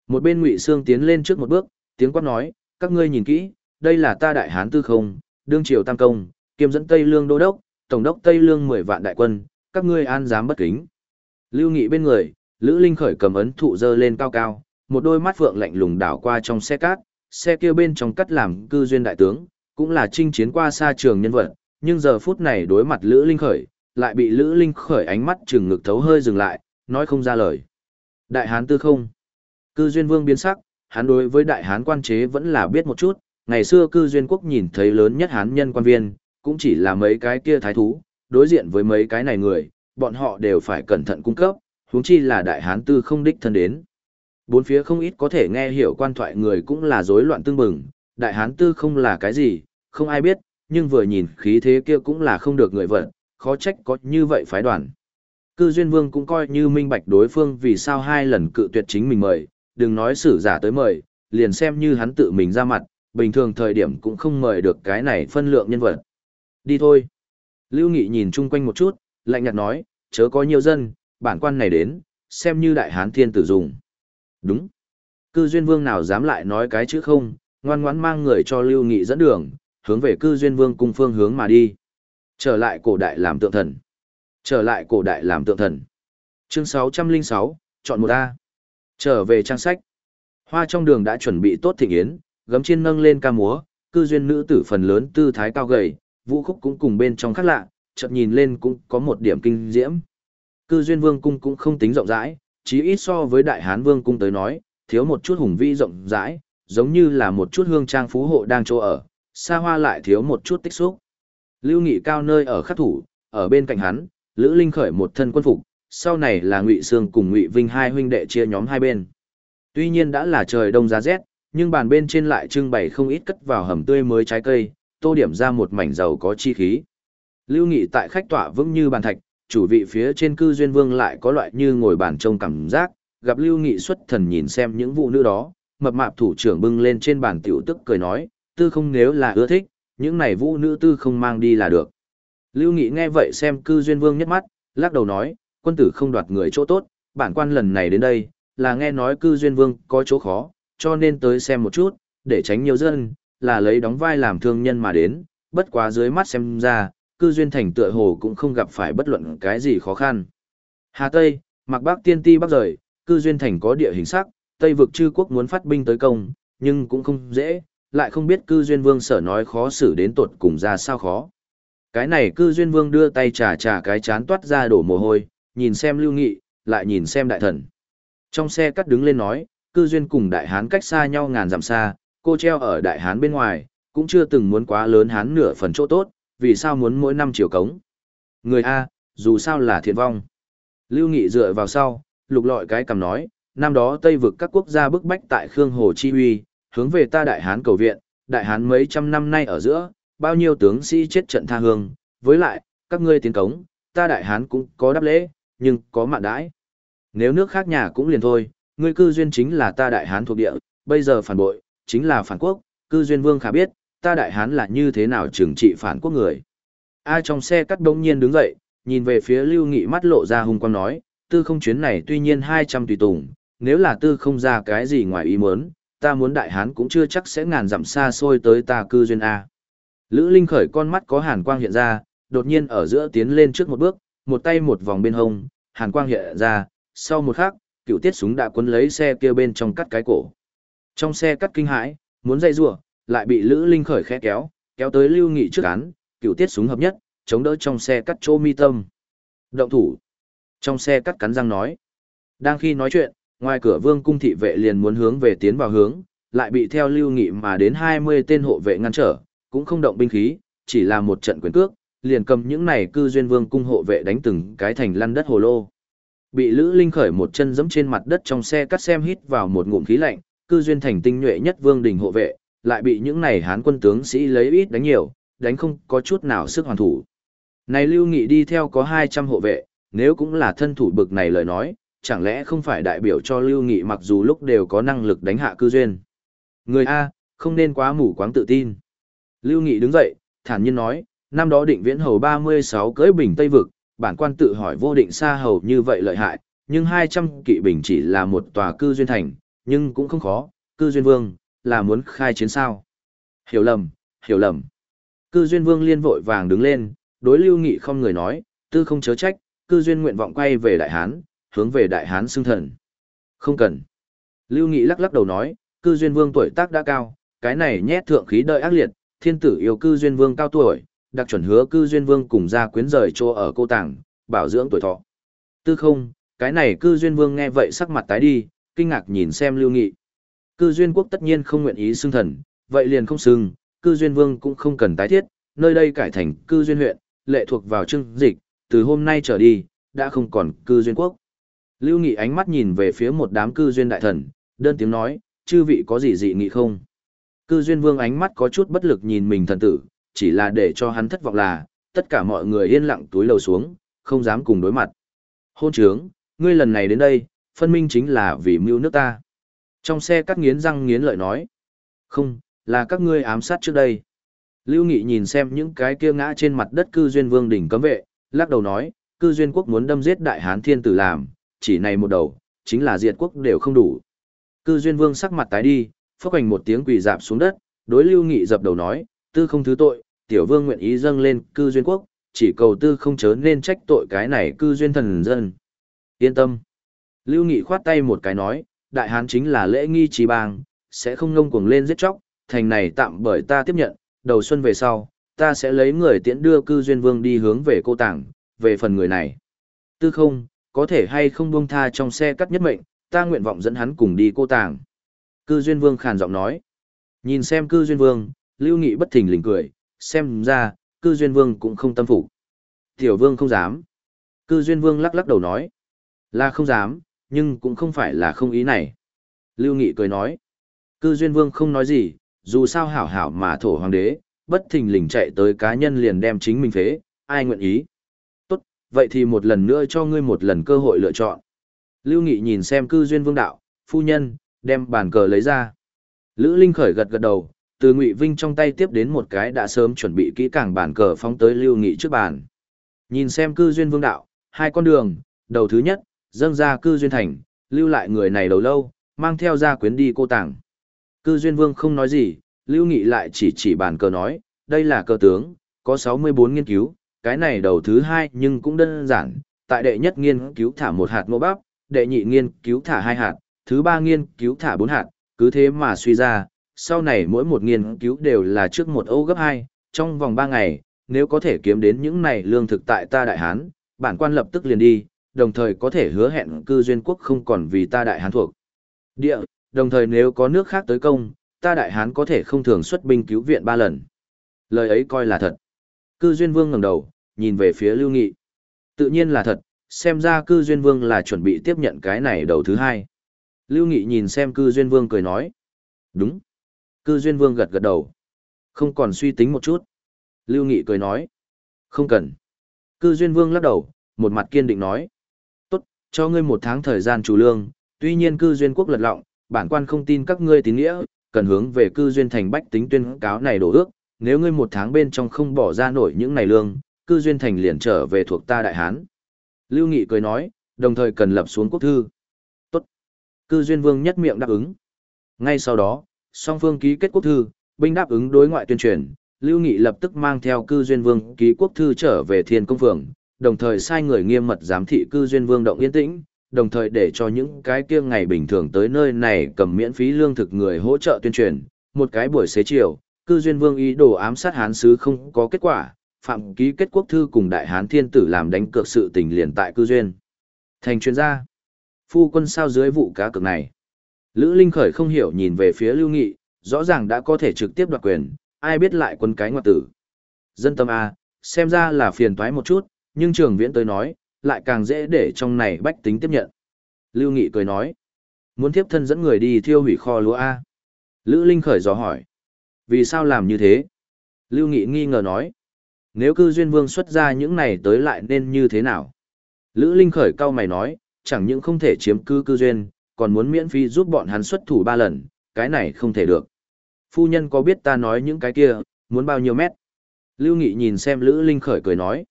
Một bên Ngụy Sương tiến lên trước một bước, tiếng quát nói, các ngươi nhìn kỹ, đây là ta đại hán tư không, đương triều tam công, kiêm dẫn Tây Lương đô đốc, tổng đốc Tây Lương 10 vạn đại quân, các ngươi an dám bất kính. Lưu Nghị bên người, Lữ Linh khởi cầm ấn thụ dơ lên cao cao, một đôi mắt phượng lạnh lùng đảo qua trong xe cát, xe kia bên trong cắt làm cư duyên đại tướng, cũng là chinh chiến qua xa trường nhân vật, nhưng giờ phút này đối mặt Lữ Linh khởi, lại bị Lữ Linh khởi ánh mắt trừng ngực thấu hơi dừng lại, nói không ra lời. Đại hán tư không. Cư duyên vương biến sắc, hắn đối với đại hán quan chế vẫn là biết một chút, ngày xưa cư duyên quốc nhìn thấy lớn nhất hán nhân quan viên, cũng chỉ là mấy cái kia thái thú, đối diện với mấy cái này người, bọn họ đều phải cẩn thận cung cấp, huống chi là đại hán tư không đích thân đến. Bốn phía không ít có thể nghe hiểu quan thoại người cũng là rối loạn tương bừng, đại hán tư không là cái gì, không ai biết, nhưng vừa nhìn khí thế kia cũng là không được người vận, khó trách có như vậy phái đoàn. Cư Duyên Vương cũng coi như minh bạch đối phương vì sao hai lần cự tuyệt chính mình mời, đừng nói xử giả tới mời, liền xem như hắn tự mình ra mặt, bình thường thời điểm cũng không mời được cái này phân lượng nhân vật. Đi thôi. Lưu Nghị nhìn chung quanh một chút, lạnh nhạt nói, chớ có nhiều dân, bản quan này đến, xem như đại hán thiên tử dùng. Đúng. Cư Duyên Vương nào dám lại nói cái chữ không, ngoan ngoãn mang người cho Lưu Nghị dẫn đường, hướng về Cư Duyên Vương cung phương hướng mà đi. Trở lại cổ đại làm tượng thần. Trở lại cổ đại làm tượng thần. Chương 606, chọn một A. Trở về trang sách. Hoa trong đường đã chuẩn bị tốt thịnh yến, gấm chiên nâng lên ca múa, cư duyên nữ tử phần lớn tư thái cao gầy, vũ khúc cũng cùng bên trong khác lạ, chợt nhìn lên cũng có một điểm kinh diễm. Cư duyên vương cung cũng không tính rộng rãi, chí ít so với đại hán vương cung tới nói, thiếu một chút hùng vĩ rộng rãi, giống như là một chút hương trang phú hộ đang chỗ ở, xa hoa lại thiếu một chút tích xúc. Lưu Nghị cao nơi ở khắc thủ, ở bên cạnh hắn, Lữ Linh khởi một thân quân phục, sau này là Ngụy Sương cùng Ngụy Vinh hai huynh đệ chia nhóm hai bên. Tuy nhiên đã là trời đông giá rét, nhưng bàn bên trên lại trưng bày không ít cất vào hầm tươi mới trái cây, tô điểm ra một mảnh dầu có chi khí. Lưu Nghị tại khách tọa vững như bàn thạch, chủ vị phía trên cư duyên vương lại có loại như ngồi bàn trông cảm giác, gặp Lưu Nghị xuất thần nhìn xem những vụ nữ đó, mập mạp thủ trưởng bưng lên trên bàn tiểu tức cười nói, tư không nếu là ưa thích, những này vũ nữ tư không mang đi là được. Lưu Nghị nghe vậy xem cư duyên vương nhất mắt, lắc đầu nói, quân tử không đoạt người chỗ tốt, bản quan lần này đến đây, là nghe nói cư duyên vương có chỗ khó, cho nên tới xem một chút, để tránh nhiều dân, là lấy đóng vai làm thương nhân mà đến, bất quá dưới mắt xem ra, cư duyên thành tựa hồ cũng không gặp phải bất luận cái gì khó khăn. Hà Tây, mặc bác tiên ti bắc rời, cư duyên thành có địa hình sắc, Tây vực chư quốc muốn phát binh tới công, nhưng cũng không dễ, lại không biết cư duyên vương sở nói khó xử đến tột cùng ra sao khó. Cái này cư duyên vương đưa tay trà trà cái chán toát ra đổ mồ hôi, nhìn xem lưu nghị, lại nhìn xem đại thần. Trong xe cắt đứng lên nói, cư duyên cùng đại hán cách xa nhau ngàn dặm xa, cô treo ở đại hán bên ngoài, cũng chưa từng muốn quá lớn hán nửa phần chỗ tốt, vì sao muốn mỗi năm chiều cống. Người A, dù sao là thiện vong. Lưu Nghị dựa vào sau, lục lọi cái cầm nói, năm đó Tây vực các quốc gia bức bách tại Khương Hồ Chi Huy, hướng về ta Đại Hán cầu viện, Đại Hán mấy trăm năm nay ở giữa, bao nhiêu tướng sĩ chết trận tha hương, với lại, các ngươi tiến cống, ta Đại Hán cũng có đáp lễ, nhưng có mạn đãi. Nếu nước khác nhà cũng liền thôi, ngươi cư duyên chính là ta Đại Hán thuộc địa, bây giờ phản bội, chính là phản quốc, cư duyên vương khả biết, ta Đại Hán là như thế nào trừng trị phản quốc người. Ai trong xe cắt đông nhiên đứng dậy, nhìn về phía Lưu Nghị mắt lộ ra hung quang nói, tư không chuyến này tuy nhiên 200 tùy tùng, nếu là tư không ra cái gì ngoài ý muốn, ta muốn đại hán cũng chưa chắc sẽ ngàn dặm xa xôi tới ta cư duyên A. Lữ Linh khởi con mắt có hàn quang hiện ra, đột nhiên ở giữa tiến lên trước một bước, một tay một vòng bên hông, hàn quang hiện ra, sau một khắc, cựu tiết súng đã cuốn lấy xe kia bên trong cắt cái cổ. Trong xe cắt kinh hãi, muốn dây rủa, lại bị Lữ Linh khởi khẽ kéo, kéo tới Lưu Nghị trước án, cựu tiết súng hợp nhất, chống đỡ trong xe cắt chỗ mi tâm. Động thủ. Trong xe cắt cắn răng nói. Đang khi nói chuyện, ngoài cửa vương cung thị vệ liền muốn hướng về tiến vào hướng, lại bị theo lưu nghị mà đến 20 tên hộ vệ ngăn trở, cũng không động binh khí, chỉ là một trận quyền cước, liền cầm những này cư duyên vương cung hộ vệ đánh từng cái thành lăn đất hồ lô. Bị Lữ Linh khởi một chân giẫm trên mặt đất trong xe cắt xem hít vào một ngụm khí lạnh, cư duyên thành tinh nhuệ nhất vương đình hộ vệ, lại bị những này hán quân tướng sĩ lấy ít đánh nhiều, đánh không có chút nào sức hoàn thủ. Này Lưu Nghị đi theo có 200 hộ vệ, nếu cũng là thân thủ bực này lời nói, chẳng lẽ không phải đại biểu cho Lưu Nghị mặc dù lúc đều có năng lực đánh hạ cư duyên. Người A, không nên quá mù quáng tự tin. Lưu Nghị đứng dậy, thản nhiên nói, năm đó định viễn hầu 36 cưỡi bình Tây Vực, bản quan tự hỏi vô định xa hầu như vậy lợi hại, nhưng 200 kỵ bình chỉ là một tòa cư duyên thành, nhưng cũng không khó, cư duyên vương, là muốn khai chiến sao. Hiểu lầm, hiểu lầm. Cư duyên vương liên vội vàng đứng lên, đối lưu nghị không người nói, tư không chớ trách, cư duyên nguyện vọng quay về đại hán, hướng về đại hán xưng thần. Không cần. Lưu Nghị lắc lắc đầu nói, cư duyên vương tuổi tác đã cao, cái này nhét thượng khí đợi ác liệt, thiên tử yêu cư duyên vương cao tuổi, đặc chuẩn hứa cư duyên vương cùng ra quyến rời chỗ ở cô tàng, bảo dưỡng tuổi thọ. Tư không, cái này cư duyên vương nghe vậy sắc mặt tái đi, kinh ngạc nhìn xem Lưu Nghị. Cư duyên quốc tất nhiên không nguyện ý xưng thần, vậy liền không xưng, cư duyên vương cũng không cần tái thiết, nơi đây cải thành cư duyên huyện, lệ thuộc vào chương dịch, từ hôm nay trở đi, đã không còn cư duyên quốc. Lưu Nghị ánh mắt nhìn về phía một đám cư duyên đại thần, đơn tiếng nói, chư vị có gì dị nghị không? Cư duyên vương ánh mắt có chút bất lực nhìn mình thần tử, chỉ là để cho hắn thất vọng là, tất cả mọi người yên lặng túi lầu xuống, không dám cùng đối mặt. Hôn trướng, ngươi lần này đến đây, phân minh chính là vì mưu nước ta. Trong xe cắt nghiến răng nghiến lợi nói. Không, là các ngươi ám sát trước đây. Lưu Nghị nhìn xem những cái kia ngã trên mặt đất cư duyên vương đỉnh cấm vệ, lắc đầu nói, cư duyên quốc muốn đâm giết đại hán thiên tử làm, chỉ này một đầu, chính là diệt quốc đều không đủ. Cư duyên vương sắc mặt tái đi, phốc hành một tiếng quỳ dạp xuống đất, đối lưu nghị dập đầu nói, tư không thứ tội, tiểu vương nguyện ý dâng lên cư duyên quốc, chỉ cầu tư không chớ nên trách tội cái này cư duyên thần dân. Yên tâm. Lưu nghị khoát tay một cái nói, đại hán chính là lễ nghi trí bang, sẽ không ngông cuồng lên giết chóc, thành này tạm bởi ta tiếp nhận, đầu xuân về sau, ta sẽ lấy người tiễn đưa cư duyên vương đi hướng về cô tảng, về phần người này. Tư không, có thể hay không buông tha trong xe cắt nhất mệnh, ta nguyện vọng dẫn hắn cùng đi cô tàng. Cư duyên vương khàn giọng nói. Nhìn xem cư duyên vương, lưu nghị bất thình lình cười, xem ra, cư duyên vương cũng không tâm phục. Tiểu vương không dám. Cư duyên vương lắc lắc đầu nói. Là không dám, nhưng cũng không phải là không ý này. Lưu nghị cười nói. Cư duyên vương không nói gì, dù sao hảo hảo mà thổ hoàng đế, bất thình lình chạy tới cá nhân liền đem chính mình phế, ai nguyện ý. Tốt, vậy thì một lần nữa cho ngươi một lần cơ hội lựa chọn. Lưu Nghị nhìn xem cư duyên vương đạo, phu nhân, đem bàn cờ lấy ra. Lữ Linh khởi gật gật đầu, từ Ngụy Vinh trong tay tiếp đến một cái đã sớm chuẩn bị kỹ càng bản cờ phóng tới Lưu Nghị trước bàn. Nhìn xem cư duyên vương đạo, hai con đường, đầu thứ nhất, dâng ra cư duyên thành, lưu lại người này đầu lâu, mang theo ra quyến đi cô tàng. Cư duyên vương không nói gì, Lưu Nghị lại chỉ chỉ bản cờ nói, đây là cờ tướng, có 64 nghiên cứu, cái này đầu thứ hai nhưng cũng đơn giản, tại đệ nhất nghiên cứu thả một hạt mô bắp, đệ nhị nghiên cứu thả hai hạt, thứ ba nghiên cứu thả bốn hạt, cứ thế mà suy ra, sau này mỗi một nghiên cứu đều là trước một ô gấp hai, trong vòng ba ngày, nếu có thể kiếm đến những này lương thực tại ta đại hán, bản quan lập tức liền đi, đồng thời có thể hứa hẹn cư duyên quốc không còn vì ta đại hán thuộc. Địa, đồng thời nếu có nước khác tới công, ta đại hán có thể không thường xuất binh cứu viện ba lần. Lời ấy coi là thật. Cư duyên vương ngẩng đầu, nhìn về phía lưu nghị. Tự nhiên là thật, xem ra cư duyên vương là chuẩn bị tiếp nhận cái này đầu thứ hai. Lưu nghị nhìn xem cư duyên vương cười nói. Đúng. Cư duyên vương gật gật đầu. Không còn suy tính một chút. Lưu nghị cười nói. Không cần. Cư duyên vương lắc đầu, một mặt kiên định nói. Tốt, cho ngươi một tháng thời gian chủ lương, tuy nhiên cư duyên quốc lật lọng, bản quan không tin các ngươi tín nghĩa, cần hướng về cư duyên thành bách tính tuyên cáo này đổ ước, nếu ngươi một tháng bên trong không bỏ ra nổi những này lương, cư duyên thành liền trở về thuộc ta đại hán. Lưu Nghị cười nói, đồng thời cần lập xuống quốc thư. Tốt. Cư duyên vương nhất miệng đáp ứng. Ngay sau đó, song phương ký kết quốc thư, binh đáp ứng đối ngoại tuyên truyền, Lưu Nghị lập tức mang theo cư duyên vương ký quốc thư trở về thiên công phường, đồng thời sai người nghiêm mật giám thị cư duyên vương động yên tĩnh, đồng thời để cho những cái kia ngày bình thường tới nơi này cầm miễn phí lương thực người hỗ trợ tuyên truyền. Một cái buổi xế chiều, cư duyên vương ý đồ ám sát hán sứ không có kết quả, phạm ký kết quốc thư cùng đại hán thiên tử làm đánh cược sự tình liền tại cư duyên. Thành chuyên gia, phu quân sao dưới vụ cá cược này. Lữ Linh Khởi không hiểu nhìn về phía Lưu Nghị, rõ ràng đã có thể trực tiếp đoạt quyền, ai biết lại quân cái ngoại tử. Dân tâm A, xem ra là phiền toái một chút, nhưng trường viễn tới nói, lại càng dễ để trong này bách tính tiếp nhận. Lưu Nghị cười nói, muốn tiếp thân dẫn người đi thiêu hủy kho lúa A. Lữ Linh khởi dò hỏi, vì sao làm như thế? Lưu Nghị nghi ngờ nói, nếu cư duyên vương xuất ra những này tới lại nên như thế nào? Lữ Linh khởi cau mày nói, chẳng những không thể chiếm cư cư duyên, còn muốn miễn phí giúp bọn hắn xuất thủ ba lần, cái này không thể được. Phu nhân có biết ta nói những cái kia, muốn bao nhiêu mét? Lưu Nghị nhìn xem Lữ Linh khởi cười nói.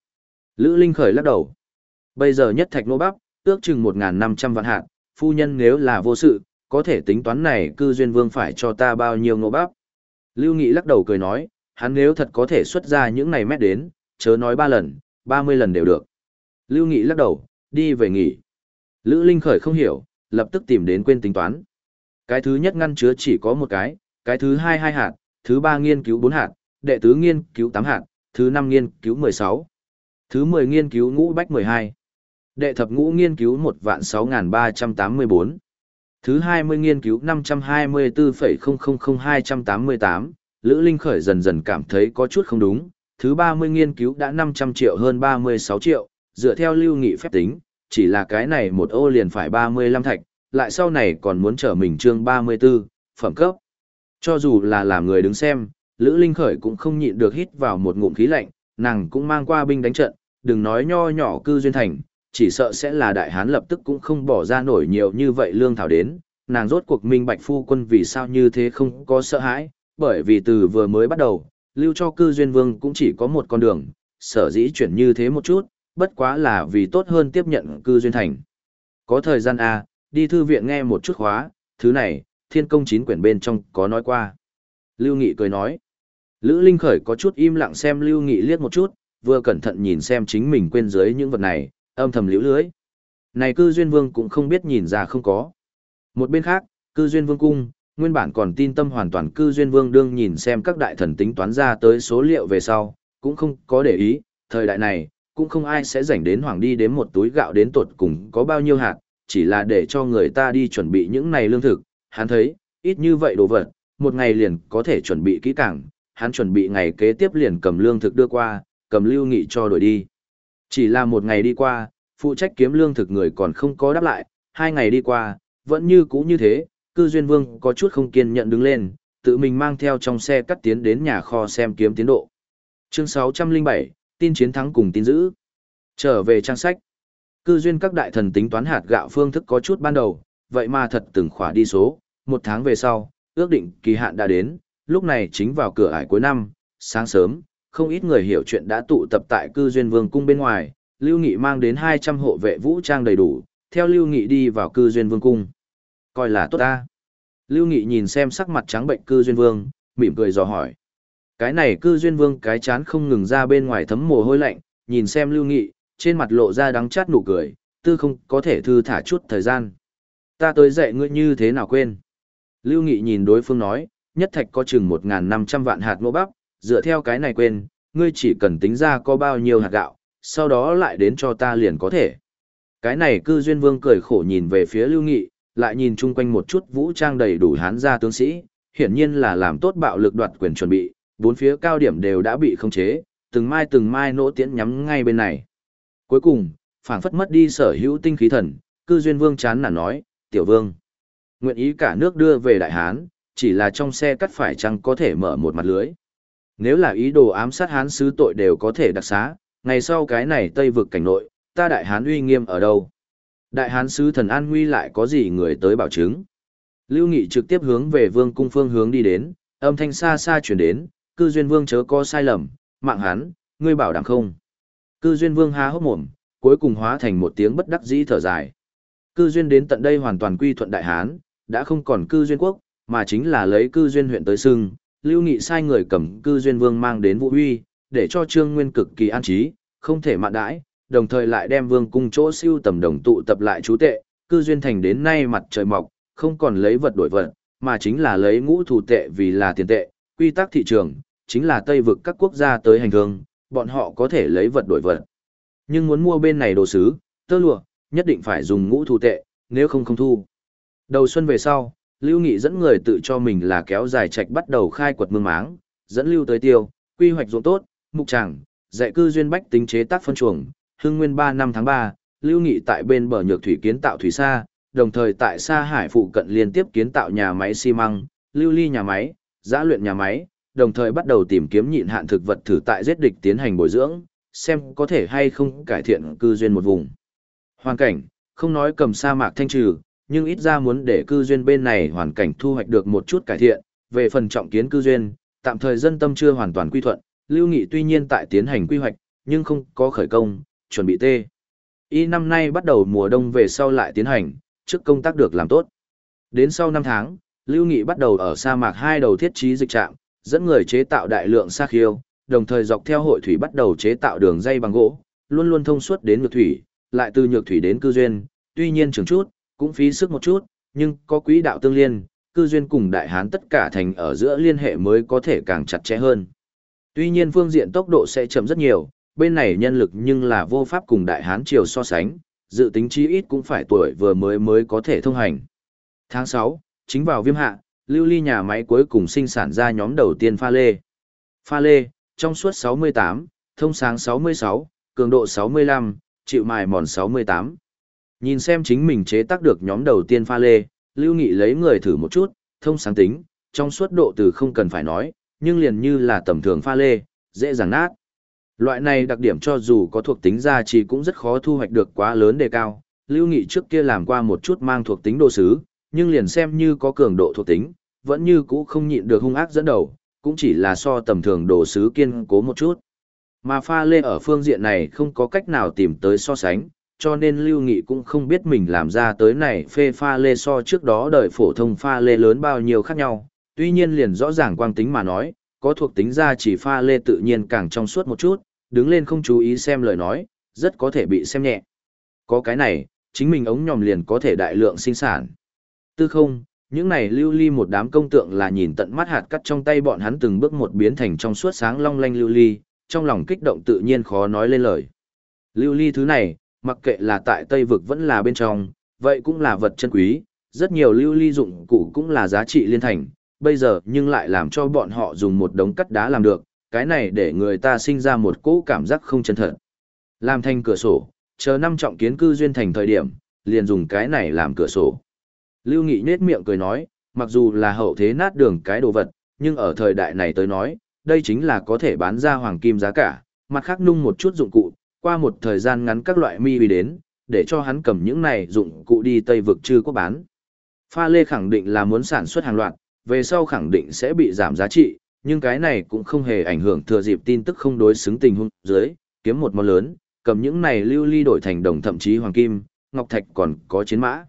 Lữ Linh khởi lắc đầu. Bây giờ nhất thạch nô bắp, ước chừng 1.500 vạn hạt, phu nhân nếu là vô sự, có thể tính toán này cư duyên vương phải cho ta bao nhiêu nô bắp. Lưu Nghị lắc đầu cười nói, hắn nếu thật có thể xuất ra những này mét đến, chớ nói ba lần, 30 lần đều được. Lưu Nghị lắc đầu, đi về nghỉ. Lữ Linh khởi không hiểu, lập tức tìm đến quên tính toán. Cái thứ nhất ngăn chứa chỉ có một cái, cái thứ hai hai hạt, thứ ba nghiên cứu bốn hạt, đệ tứ nghiên cứu tám hạt, thứ năm nghiên cứu mười sáu, thứ mười nghiên cứu ngũ bách mười hai, đệ thập ngũ nghiên cứu một vạn sáu ba trăm tám mươi bốn, thứ hai mươi nghiên cứu năm trăm hai mươi bốn phẩy không không không hai trăm tám mươi tám, Lữ Linh Khởi dần dần cảm thấy có chút không đúng, thứ ba mươi nghiên cứu đã năm trăm triệu hơn ba mươi sáu triệu, dựa theo lưu nghị phép tính, chỉ là cái này một ô liền phải ba mươi lăm thạch, lại sau này còn muốn trở mình chương 34, phẩm cấp. Cho dù là làm người đứng xem, Lữ Linh Khởi cũng không nhịn được hít vào một ngụm khí lạnh, nàng cũng mang qua binh đánh trận, đừng nói nho nhỏ cư duyên thành, chỉ sợ sẽ là đại hán lập tức cũng không bỏ ra nổi nhiều như vậy lương thảo đến, nàng rốt cuộc minh bạch phu quân vì sao như thế không có sợ hãi, bởi vì từ vừa mới bắt đầu, lưu cho cư duyên vương cũng chỉ có một con đường, sở dĩ chuyển như thế một chút, bất quá là vì tốt hơn tiếp nhận cư duyên thành. Có thời gian A, à, đi thư viện nghe một chút khóa, thứ này, thiên công chín quyển bên trong có nói qua. Lưu Nghị cười nói. Lữ Linh Khởi có chút im lặng xem Lưu Nghị liếc một chút, vừa cẩn thận nhìn xem chính mình quên dưới những vật này, âm thầm liễu lưới. Này cư duyên vương cũng không biết nhìn ra không có. Một bên khác, cư duyên vương cung, nguyên bản còn tin tâm hoàn toàn cư duyên vương đương nhìn xem các đại thần tính toán ra tới số liệu về sau, cũng không có để ý, thời đại này, cũng không ai sẽ dành đến hoàng đi đến một túi gạo đến tột cùng có bao nhiêu hạt, chỉ là để cho người ta đi chuẩn bị những này lương thực, hắn thấy, ít như vậy đồ vật, một ngày liền có thể chuẩn bị kỹ càng, hắn chuẩn bị ngày kế tiếp liền cầm lương thực đưa qua, cầm lưu nghị cho đổi đi. Chỉ là một ngày đi qua, phụ trách kiếm lương thực người còn không có đáp lại, hai ngày đi qua, vẫn như cũ như thế, cư duyên vương có chút không kiên nhận đứng lên, tự mình mang theo trong xe cắt tiến đến nhà kho xem kiếm tiến độ. Chương 607, tin chiến thắng cùng tin giữ. Trở về trang sách. Cư duyên các đại thần tính toán hạt gạo phương thức có chút ban đầu, vậy mà thật từng khỏa đi số, một tháng về sau, ước định kỳ hạn đã đến, lúc này chính vào cửa ải cuối năm, sáng sớm, không ít người hiểu chuyện đã tụ tập tại cư duyên vương cung bên ngoài, Lưu Nghị mang đến 200 hộ vệ vũ trang đầy đủ, theo Lưu Nghị đi vào cư duyên vương cung. Coi là tốt ta. Lưu Nghị nhìn xem sắc mặt trắng bệnh cư duyên vương, mỉm cười dò hỏi. Cái này cư duyên vương cái chán không ngừng ra bên ngoài thấm mồ hôi lạnh, nhìn xem Lưu Nghị, trên mặt lộ ra đắng chát nụ cười, tư không có thể thư thả chút thời gian. Ta tới dạy ngươi như thế nào quên. Lưu Nghị nhìn đối phương nói, nhất thạch có chừng 1.500 vạn hạt ngô bắp, dựa theo cái này quên, ngươi chỉ cần tính ra có bao nhiêu hạt gạo, sau đó lại đến cho ta liền có thể. Cái này cư duyên vương cười khổ nhìn về phía Lưu Nghị, lại nhìn chung quanh một chút vũ trang đầy đủ hán gia tướng sĩ, hiển nhiên là làm tốt bạo lực đoạt quyền chuẩn bị, bốn phía cao điểm đều đã bị khống chế, từng mai từng mai nỗ tiễn nhắm ngay bên này. Cuối cùng, phảng phất mất đi sở hữu tinh khí thần, cư duyên vương chán nản nói, tiểu vương, nguyện ý cả nước đưa về đại hán, chỉ là trong xe cắt phải chăng có thể mở một mặt lưới. Nếu là ý đồ ám sát hán sứ tội đều có thể đặc xá, ngày sau cái này tây vực cảnh nội, ta đại hán uy nghiêm ở đâu? Đại hán sứ thần an nguy lại có gì người tới bảo chứng? Lưu Nghị trực tiếp hướng về vương cung phương hướng đi đến, âm thanh xa xa chuyển đến, cư duyên vương chớ có sai lầm, mạng hán, ngươi bảo đảm không? Cư duyên vương há hốc mồm, cuối cùng hóa thành một tiếng bất đắc dĩ thở dài. Cư duyên đến tận đây hoàn toàn quy thuận đại hán, đã không còn cư duyên quốc, mà chính là lấy cư duyên huyện tới sưng, Lưu Nghị sai người cầm cư duyên vương mang đến Vũ Huy, để cho Trương Nguyên cực kỳ an trí, không thể mạn đãi, đồng thời lại đem vương cung chỗ siêu tầm đồng tụ tập lại chú tệ, cư duyên thành đến nay mặt trời mọc, không còn lấy vật đổi vật, mà chính là lấy ngũ thủ tệ vì là tiền tệ, quy tắc thị trường, chính là Tây vực các quốc gia tới hành thương, bọn họ có thể lấy vật đổi vật. Nhưng muốn mua bên này đồ sứ, tơ lụa, nhất định phải dùng ngũ thủ tệ, nếu không không thu. Đầu xuân về sau, Lưu Nghị dẫn người tự cho mình là kéo dài trạch bắt đầu khai quật mương máng, dẫn lưu tới tiêu, quy hoạch ruộng tốt, mục tràng, dạy cư duyên bách tính chế tác phân chuồng, hưng nguyên 3 năm tháng 3, Lưu Nghị tại bên bờ nhược thủy kiến tạo thủy xa, đồng thời tại Sa Hải phụ cận liên tiếp kiến tạo nhà máy xi măng, lưu ly nhà máy, giã luyện nhà máy, đồng thời bắt đầu tìm kiếm nhịn hạn thực vật thử tại giết địch tiến hành bồi dưỡng, xem có thể hay không cải thiện cư duyên một vùng. Hoàn cảnh, không nói cầm sa mạc thanh trừ, nhưng ít ra muốn để cư duyên bên này hoàn cảnh thu hoạch được một chút cải thiện, về phần trọng kiến cư duyên, tạm thời dân tâm chưa hoàn toàn quy thuận, Lưu Nghị tuy nhiên tại tiến hành quy hoạch, nhưng không có khởi công, chuẩn bị tê. Y năm nay bắt đầu mùa đông về sau lại tiến hành, trước công tác được làm tốt. Đến sau 5 tháng, Lưu Nghị bắt đầu ở sa mạc hai đầu thiết trí dịch trạm, dẫn người chế tạo đại lượng sa khiêu, đồng thời dọc theo hội thủy bắt đầu chế tạo đường dây bằng gỗ, luôn luôn thông suốt đến nhược thủy, lại từ nhược thủy đến cư duyên, tuy nhiên trường chút, cũng phí sức một chút, nhưng có quỹ đạo tương liên, cư duyên cùng đại hán tất cả thành ở giữa liên hệ mới có thể càng chặt chẽ hơn. Tuy nhiên phương diện tốc độ sẽ chậm rất nhiều, bên này nhân lực nhưng là vô pháp cùng đại hán triều so sánh, dự tính chí ít cũng phải tuổi vừa mới mới có thể thông hành. Tháng 6, chính vào viêm hạ, lưu ly nhà máy cuối cùng sinh sản ra nhóm đầu tiên pha lê. Pha lê, trong suốt 68, thông sáng 66, cường độ 65, chịu mài mòn 68. Nhìn xem chính mình chế tác được nhóm đầu tiên pha lê, Lưu Nghị lấy người thử một chút, thông sáng tính, trong suốt độ từ không cần phải nói, nhưng liền như là tầm thường pha lê, dễ dàng nát. Loại này đặc điểm cho dù có thuộc tính gia trì cũng rất khó thu hoạch được quá lớn đề cao. Lưu Nghị trước kia làm qua một chút mang thuộc tính đồ sứ, nhưng liền xem như có cường độ thuộc tính, vẫn như cũ không nhịn được hung ác dẫn đầu, cũng chỉ là so tầm thường đồ sứ kiên cố một chút. Mà pha lê ở phương diện này không có cách nào tìm tới so sánh, cho nên Lưu Nghị cũng không biết mình làm ra tới này phê pha lê so trước đó đời phổ thông pha lê lớn bao nhiêu khác nhau, tuy nhiên liền rõ ràng quang tính mà nói, có thuộc tính ra chỉ pha lê tự nhiên càng trong suốt một chút, đứng lên không chú ý xem lời nói, rất có thể bị xem nhẹ. Có cái này, chính mình ống nhòm liền có thể đại lượng sinh sản. Tư không, những này lưu ly một đám công tượng là nhìn tận mắt hạt cắt trong tay bọn hắn từng bước một biến thành trong suốt sáng long lanh lưu ly, trong lòng kích động tự nhiên khó nói lên lời. Lưu ly thứ này, mặc kệ là tại Tây Vực vẫn là bên trong, vậy cũng là vật chân quý, rất nhiều lưu ly dụng cụ cũng là giá trị liên thành, bây giờ nhưng lại làm cho bọn họ dùng một đống cắt đá làm được, cái này để người ta sinh ra một cỗ cảm giác không chân thật. Làm thành cửa sổ, chờ năm trọng kiến cư duyên thành thời điểm, liền dùng cái này làm cửa sổ. Lưu Nghị nết miệng cười nói, mặc dù là hậu thế nát đường cái đồ vật, nhưng ở thời đại này tới nói, đây chính là có thể bán ra hoàng kim giá cả, mặt khác nung một chút dụng cụ, qua một thời gian ngắn các loại mi bị đến, để cho hắn cầm những này dụng cụ đi Tây vực chưa có bán. Pha lê khẳng định là muốn sản xuất hàng loạt, về sau khẳng định sẽ bị giảm giá trị, nhưng cái này cũng không hề ảnh hưởng thừa dịp tin tức không đối xứng tình huống dưới, kiếm một món lớn, cầm những này lưu ly đổi thành đồng thậm chí hoàng kim, ngọc thạch còn có chiến mã.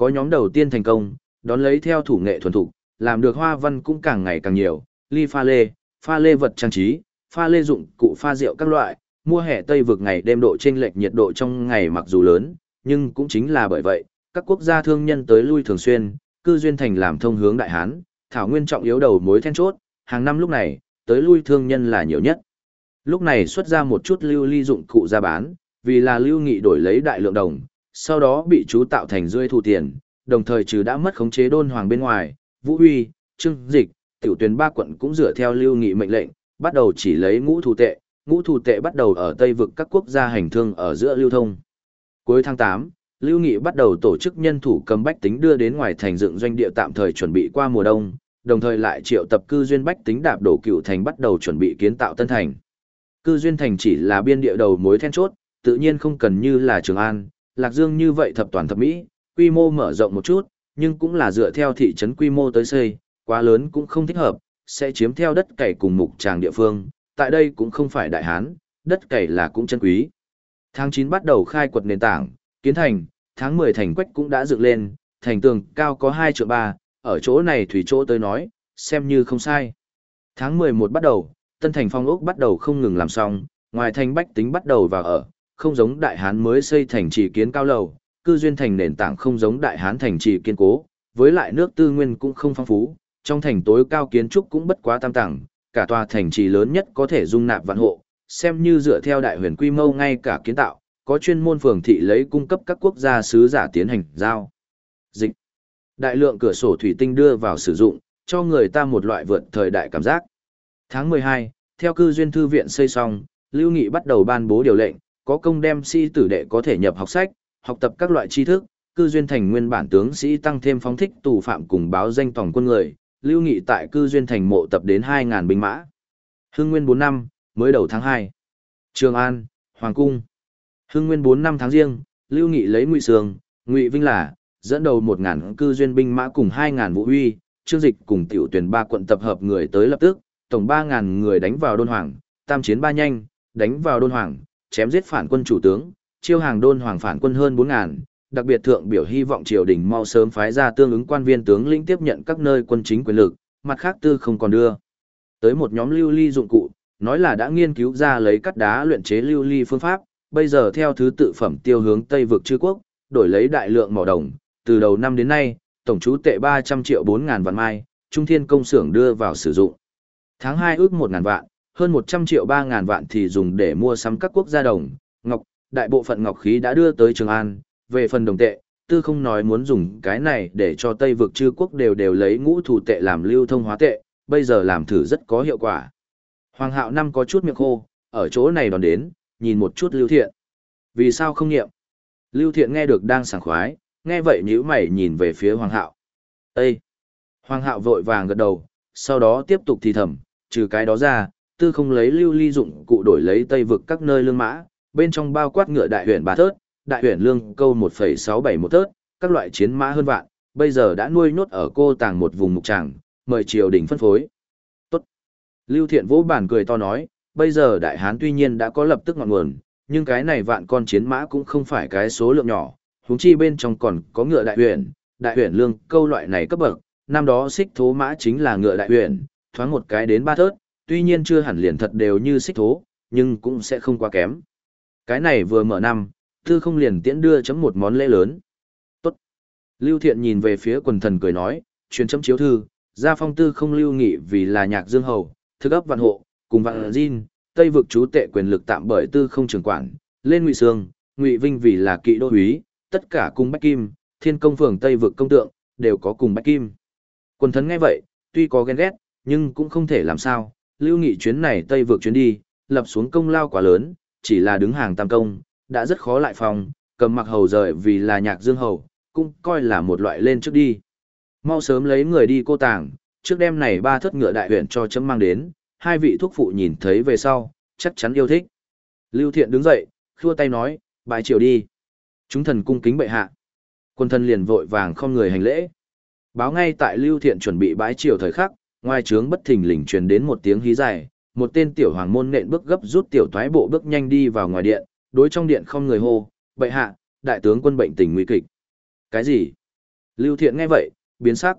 Có nhóm đầu tiên thành công, đón lấy theo thủ nghệ thuần thục, làm được hoa văn cũng càng ngày càng nhiều, ly pha lê, pha lê vật trang trí, pha lê dụng cụ pha rượu các loại, mua hè Tây vực ngày đêm độ chênh lệch nhiệt độ trong ngày mặc dù lớn, nhưng cũng chính là bởi vậy, các quốc gia thương nhân tới lui thường xuyên, cư duyên thành làm thông hướng đại hán, thảo nguyên trọng yếu đầu mối then chốt, hàng năm lúc này, tới lui thương nhân là nhiều nhất. Lúc này xuất ra một chút lưu ly dụng cụ ra bán, vì là lưu nghị đổi lấy đại lượng đồng, sau đó bị chú tạo thành rươi thu tiền, đồng thời trừ đã mất khống chế đôn hoàng bên ngoài, vũ huy, trương dịch, tiểu tuyền ba quận cũng dựa theo lưu nghị mệnh lệnh, bắt đầu chỉ lấy ngũ thủ tệ, ngũ thủ tệ bắt đầu ở Tây vực các quốc gia hành thương ở giữa lưu thông. Cuối tháng 8, Lưu Nghị bắt đầu tổ chức nhân thủ cầm bách tính đưa đến ngoài thành dựng doanh địa tạm thời chuẩn bị qua mùa đông, đồng thời lại triệu tập cư duyên bách tính đạp đổ cựu thành bắt đầu chuẩn bị kiến tạo tân thành. Cư duyên thành chỉ là biên địa đầu mối then chốt, tự nhiên không cần như là Trường An, Lạc Dương như vậy thập toàn thập mỹ, quy mô mở rộng một chút, nhưng cũng là dựa theo thị trấn quy mô tới xây, quá lớn cũng không thích hợp, sẽ chiếm theo đất cày cùng mục tràng địa phương, tại đây cũng không phải đại hán, đất cày là cũng chân quý. Tháng 9 bắt đầu khai quật nền tảng, kiến thành, tháng 10 thành quách cũng đã dựng lên, thành tường cao có 2 triệu 3, ở chỗ này thủy chỗ tới nói, xem như không sai. Tháng 11 bắt đầu, tân thành phong ốc bắt đầu không ngừng làm xong, ngoài thành bách tính bắt đầu vào ở, không giống đại hán mới xây thành trì kiến cao lầu, cư duyên thành nền tảng không giống đại hán thành trì kiên cố, với lại nước tư nguyên cũng không phong phú, trong thành tối cao kiến trúc cũng bất quá tam tầng, cả tòa thành trì lớn nhất có thể dung nạp vạn hộ, xem như dựa theo đại huyền quy mô ngay cả kiến tạo, có chuyên môn phường thị lấy cung cấp các quốc gia sứ giả tiến hành giao. Dịch. Đại lượng cửa sổ thủy tinh đưa vào sử dụng, cho người ta một loại vượt thời đại cảm giác. Tháng 12, theo cư duyên thư viện xây xong, Lưu Nghị bắt đầu ban bố điều lệnh, có công đem sĩ tử đệ có thể nhập học sách, học tập các loại tri thức, cư duyên thành nguyên bản tướng sĩ tăng thêm phóng thích tù phạm cùng báo danh tổng quân người, Lưu Nghị tại cư duyên thành mộ tập đến 2.000 binh mã. Hưng Nguyên 4 năm, mới đầu tháng 2. Trường An, Hoàng Cung. Hưng Nguyên 4 năm tháng riêng, Lưu Nghị lấy Ngụy Sương, Ngụy Vinh là dẫn đầu 1000 cư duyên binh mã cùng 2000 vũ huy Trương Dịch cùng tiểu tuyển ba quận tập hợp người tới lập tức, tổng 3000 người đánh vào Đôn Hoàng, tam chiến ba nhanh, đánh vào Đôn Hoàng, chém giết phản quân chủ tướng, chiêu hàng Đôn Hoàng phản quân hơn 4000, đặc biệt thượng biểu hy vọng triều đình mau sớm phái ra tương ứng quan viên tướng lĩnh tiếp nhận các nơi quân chính quyền lực, mặt khác tư không còn đưa. Tới một nhóm lưu ly dụng cụ, nói là đã nghiên cứu ra lấy cắt đá luyện chế lưu ly phương pháp, bây giờ theo thứ tự phẩm tiêu hướng Tây vực chư quốc, đổi lấy đại lượng mỏ đồng, từ đầu năm đến nay, tổng chú tệ 300 triệu 4 ngàn vạn mai, Trung Thiên công xưởng đưa vào sử dụng. Tháng 2 ước 1 ngàn vạn, hơn 100 triệu 3 ngàn vạn thì dùng để mua sắm các quốc gia đồng, ngọc, đại bộ phận ngọc khí đã đưa tới Trường An, về phần đồng tệ, tư không nói muốn dùng cái này để cho Tây vực chư quốc đều đều lấy ngũ thủ tệ làm lưu thông hóa tệ, bây giờ làm thử rất có hiệu quả. Hoàng hạo năm có chút miệng khô, ở chỗ này đón đến, nhìn một chút lưu thiện. Vì sao không nghiệm? Lưu thiện nghe được đang sảng khoái, nghe vậy nhíu mày nhìn về phía hoàng hạo. Ê! Hoàng hạo vội vàng gật đầu, sau đó tiếp tục thì thầm, trừ cái đó ra, tư không lấy lưu ly dụng cụ đổi lấy tây vực các nơi lương mã, bên trong bao quát ngựa đại huyện bà thớt, đại huyện lương câu 1,67 một thớt các loại chiến mã hơn vạn, bây giờ đã nuôi nhốt ở cô tàng một vùng mục tràng, mời triều đình phân phối. Tốt. Lưu Thiện vỗ bản cười to nói, bây giờ đại hán tuy nhiên đã có lập tức ngọn nguồn, nhưng cái này vạn con chiến mã cũng không phải cái số lượng nhỏ, huống chi bên trong còn có ngựa đại huyền, đại huyền lương câu loại này cấp bậc, năm đó xích thố mã chính là ngựa đại huyền, thoáng một cái đến ba thớt, tuy nhiên chưa hẳn liền thật đều như xích thố, nhưng cũng sẽ không quá kém. Cái này vừa mở năm, tư không liền tiễn đưa chấm một món lễ lớn. Tốt. Lưu Thiện nhìn về phía quần thần cười nói, truyền chấm chiếu thư, gia phong tư không lưu nghị vì là nhạc dương hầu, thức ấp vạn hộ, cùng vạn Jin, Tây vực chú tệ quyền lực tạm bởi tư không trường quản, lên Ngụy Sương, Ngụy Vinh vì là kỵ đô úy, tất cả cùng Bách Kim, Thiên công phường Tây vực công tượng, đều có cùng Bách Kim. Quần thần nghe vậy, tuy có ghen ghét, nhưng cũng không thể làm sao, lưu nghị chuyến này Tây vượt chuyến đi, lập xuống công lao quá lớn, chỉ là đứng hàng tam công, đã rất khó lại phòng, cầm mặc hầu rời vì là nhạc dương hầu, cũng coi là một loại lên trước đi. Mau sớm lấy người đi cô tàng, trước đêm này ba thất ngựa đại huyện cho chấm mang đến, hai vị thuốc phụ nhìn thấy về sau, chắc chắn yêu thích. Lưu Thiện đứng dậy, khua tay nói, bài triều đi. Chúng thần cung kính bệ hạ. Quân thân liền vội vàng không người hành lễ. Báo ngay tại Lưu Thiện chuẩn bị bái triều thời khắc, ngoài trướng bất thình lình truyền đến một tiếng hí dài, một tên tiểu hoàng môn nện bước gấp rút tiểu thoái bộ bước nhanh đi vào ngoài điện, đối trong điện không người hô, bệ hạ, đại tướng quân bệnh tình nguy kịch. Cái gì? Lưu Thiện nghe vậy, biến sắc.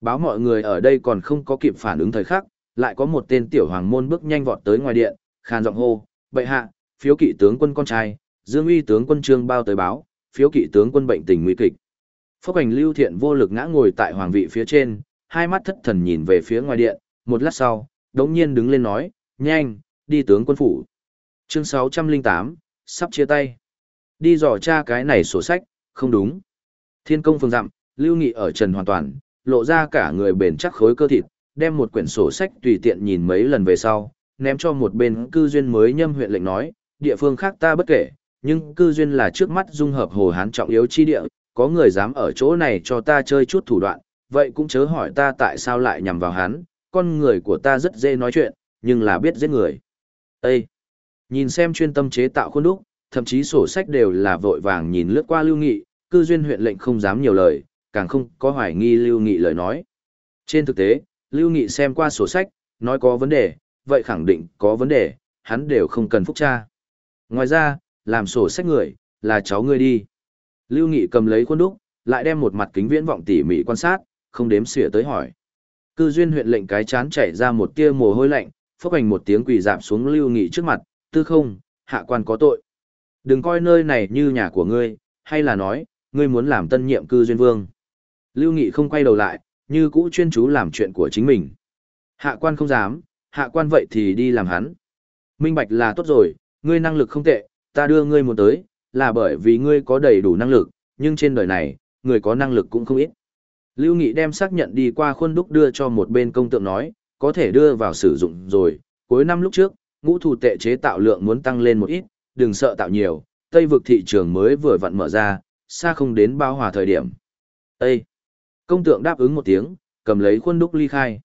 Báo mọi người ở đây còn không có kịp phản ứng thời khắc, lại có một tên tiểu hoàng môn bước nhanh vọt tới ngoài điện, khàn giọng hô, bệ hạ, phiếu kỵ tướng quân con trai, dương uy tướng quân trương bao tới báo, phiếu kỵ tướng quân bệnh tình nguy kịch. Phúc hành lưu thiện vô lực ngã ngồi tại hoàng vị phía trên, hai mắt thất thần nhìn về phía ngoài điện, một lát sau, đống nhiên đứng lên nói, nhanh, đi tướng quân phủ. Chương 608, sắp chia tay. Đi dò tra cái này sổ sách, không đúng. Thiên công phương dặm, lưu nghị ở trần hoàn toàn, lộ ra cả người bền chắc khối cơ thịt, đem một quyển sổ sách tùy tiện nhìn mấy lần về sau, ném cho một bên cư duyên mới nhâm huyện lệnh nói, địa phương khác ta bất kể, nhưng cư duyên là trước mắt dung hợp hồ hán trọng yếu chi địa, có người dám ở chỗ này cho ta chơi chút thủ đoạn, vậy cũng chớ hỏi ta tại sao lại nhằm vào hắn, con người của ta rất dễ nói chuyện, nhưng là biết giết người. Ê! Nhìn xem chuyên tâm chế tạo khuôn đúc, thậm chí sổ sách đều là vội vàng nhìn lướt qua lưu nghị, cư duyên huyện lệnh không dám nhiều lời, càng không có hoài nghi lưu nghị lời nói. Trên thực tế, lưu nghị xem qua sổ sách, nói có vấn đề, vậy khẳng định có vấn đề, hắn đều không cần phúc tra. Ngoài ra, làm sổ sách người, là cháu ngươi đi. Lưu Nghị cầm lấy khuôn đúc, lại đem một mặt kính viễn vọng tỉ mỉ quan sát, không đếm xỉa tới hỏi. Cư duyên huyện lệnh cái chán chảy ra một tia mồ hôi lạnh, phốc hành một tiếng quỳ dạp xuống Lưu Nghị trước mặt, tư không, hạ quan có tội. Đừng coi nơi này như nhà của ngươi, hay là nói, ngươi muốn làm tân nhiệm cư duyên vương. Lưu Nghị không quay đầu lại, như cũ chuyên chú làm chuyện của chính mình. Hạ quan không dám, hạ quan vậy thì đi làm hắn. Minh bạch là tốt rồi, ngươi năng lực không tệ, ta đưa ngươi một tới, là bởi vì ngươi có đầy đủ năng lực, nhưng trên đời này, người có năng lực cũng không ít. Lưu Nghị đem xác nhận đi qua khuôn đúc đưa cho một bên công tượng nói, có thể đưa vào sử dụng rồi, cuối năm lúc trước, ngũ thủ tệ chế tạo lượng muốn tăng lên một ít, đừng sợ tạo nhiều, Tây vực thị trường mới vừa vặn mở ra, xa không đến bao hòa thời điểm. Ê! Công tượng đáp ứng một tiếng, cầm lấy khuôn đúc ly khai.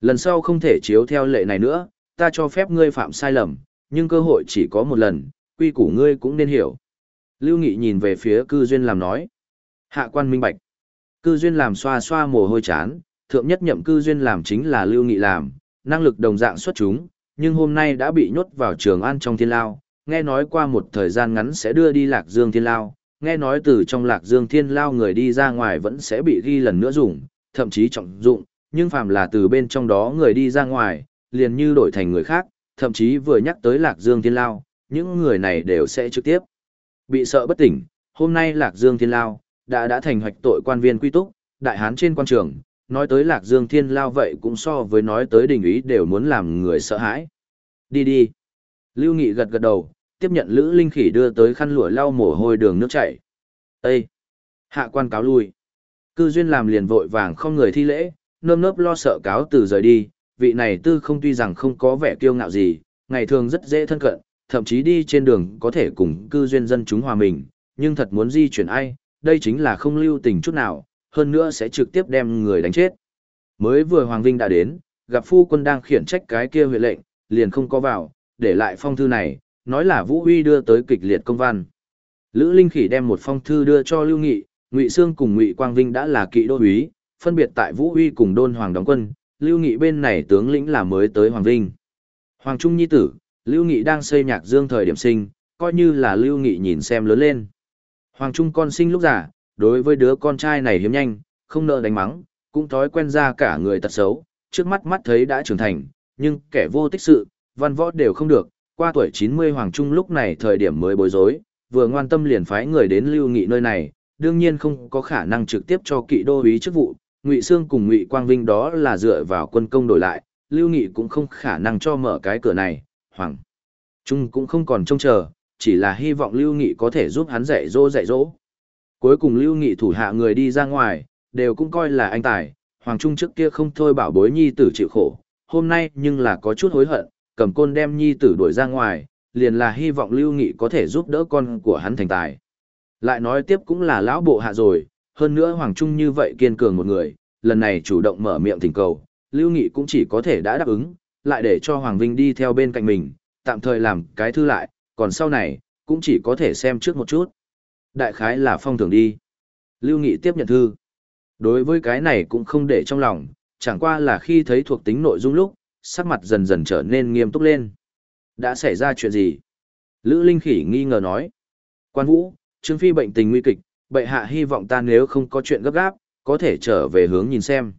Lần sau không thể chiếu theo lệ này nữa, ta cho phép ngươi phạm sai lầm, nhưng cơ hội chỉ có một lần, quy củ ngươi cũng nên hiểu. Lưu Nghị nhìn về phía cư duyên làm nói. Hạ quan minh bạch. Cư duyên làm xoa xoa mồ hôi chán, thượng nhất nhậm cư duyên làm chính là Lưu Nghị làm, năng lực đồng dạng xuất chúng, nhưng hôm nay đã bị nhốt vào trường an trong thiên lao, nghe nói qua một thời gian ngắn sẽ đưa đi Lạc Dương thiên lao, nghe nói từ trong Lạc Dương thiên lao người đi ra ngoài vẫn sẽ bị ghi lần nữa dùng, thậm chí trọng dụng, nhưng phàm là từ bên trong đó người đi ra ngoài, liền như đổi thành người khác, thậm chí vừa nhắc tới Lạc Dương thiên lao, những người này đều sẽ trực tiếp bị sợ bất tỉnh. Hôm nay Lạc Dương Thiên Lao đã đã thành hoạch tội quan viên quy túc, đại hán trên quan trường, nói tới Lạc Dương Thiên Lao vậy cũng so với nói tới đình ý đều muốn làm người sợ hãi. Đi đi. Lưu Nghị gật gật đầu, tiếp nhận Lữ Linh Khỉ đưa tới khăn lụa lau mồ hôi đường nước chảy. Ê! Hạ quan cáo lui. Cư duyên làm liền vội vàng không người thi lễ, nơm nớp lo sợ cáo từ rời đi, vị này tư không tuy rằng không có vẻ kiêu ngạo gì, ngày thường rất dễ thân cận, thậm chí đi trên đường có thể cùng cư duyên dân chúng hòa mình, nhưng thật muốn di chuyển ai, đây chính là không lưu tình chút nào, hơn nữa sẽ trực tiếp đem người đánh chết. Mới vừa Hoàng Vinh đã đến, gặp phu quân đang khiển trách cái kia huyện lệnh, liền không có vào, để lại phong thư này, nói là Vũ Huy đưa tới kịch liệt công văn. Lữ Linh Khỉ đem một phong thư đưa cho Lưu Nghị, Ngụy Sương cùng Ngụy Quang Vinh đã là kỵ đô úy, phân biệt tại Vũ Huy cùng Đôn Hoàng đóng quân, Lưu Nghị bên này tướng lĩnh là mới tới Hoàng Vinh. Hoàng Trung Nhi tử, Lưu Nghị đang xây nhạc dương thời điểm sinh, coi như là Lưu Nghị nhìn xem lớn lên. Hoàng Trung con sinh lúc già, đối với đứa con trai này hiếm nhanh, không nợ đánh mắng, cũng thói quen ra cả người tật xấu, trước mắt mắt thấy đã trưởng thành, nhưng kẻ vô tích sự, văn võ đều không được, qua tuổi 90 Hoàng Trung lúc này thời điểm mới bối rối, vừa ngoan tâm liền phái người đến Lưu Nghị nơi này, đương nhiên không có khả năng trực tiếp cho kỵ đô úy chức vụ, Ngụy Sương cùng Ngụy Quang Vinh đó là dựa vào quân công đổi lại, Lưu Nghị cũng không khả năng cho mở cái cửa này, Hoàng Trung cũng không còn trông chờ, chỉ là hy vọng Lưu Nghị có thể giúp hắn dạy dỗ dạy dỗ. Cuối cùng Lưu Nghị thủ hạ người đi ra ngoài, đều cũng coi là anh tài, Hoàng Trung trước kia không thôi bảo bối nhi tử chịu khổ, hôm nay nhưng là có chút hối hận, cầm côn đem nhi tử đuổi ra ngoài, liền là hy vọng Lưu Nghị có thể giúp đỡ con của hắn thành tài. Lại nói tiếp cũng là lão bộ hạ rồi, hơn nữa Hoàng Trung như vậy kiên cường một người, lần này chủ động mở miệng thỉnh cầu, Lưu Nghị cũng chỉ có thể đã đáp ứng, lại để cho Hoàng Vinh đi theo bên cạnh mình, tạm thời làm cái thư lại, còn sau này, cũng chỉ có thể xem trước một chút. Đại khái là phong thường đi. Lưu Nghị tiếp nhận thư. Đối với cái này cũng không để trong lòng, chẳng qua là khi thấy thuộc tính nội dung lúc, sắc mặt dần dần trở nên nghiêm túc lên. Đã xảy ra chuyện gì? Lữ Linh Khỉ nghi ngờ nói. Quan Vũ, Trương Phi bệnh tình nguy kịch, bệ hạ hy vọng ta nếu không có chuyện gấp gáp, có thể trở về hướng nhìn xem.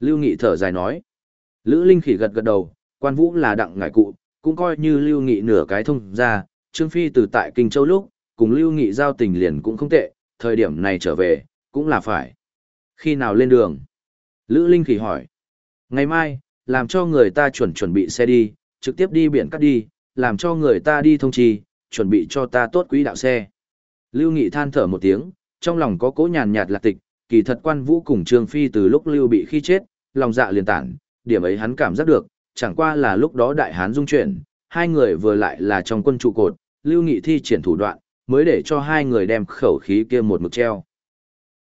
Lưu Nghị thở dài nói. Lữ Linh Khỉ gật gật đầu, quan vũ là đặng ngải cụ, cũng coi như Lưu Nghị nửa cái thông ra, Trương Phi từ tại Kinh Châu lúc, cùng Lưu Nghị giao tình liền cũng không tệ, thời điểm này trở về, cũng là phải. Khi nào lên đường? Lữ Linh Khỉ hỏi. Ngày mai, làm cho người ta chuẩn chuẩn bị xe đi, trực tiếp đi biển cắt đi, làm cho người ta đi thông trì, chuẩn bị cho ta tốt quỹ đạo xe. Lưu Nghị than thở một tiếng, trong lòng có cố nhàn nhạt lạc tịch, kỳ thật quan vũ cùng Trương Phi từ lúc Lưu bị khi chết, lòng dạ liền tản, điểm ấy hắn cảm giác được, chẳng qua là lúc đó đại hán dung chuyển, hai người vừa lại là trong quân trụ cột, Lưu Nghị thi triển thủ đoạn, mới để cho hai người đem khẩu khí kia một mực treo.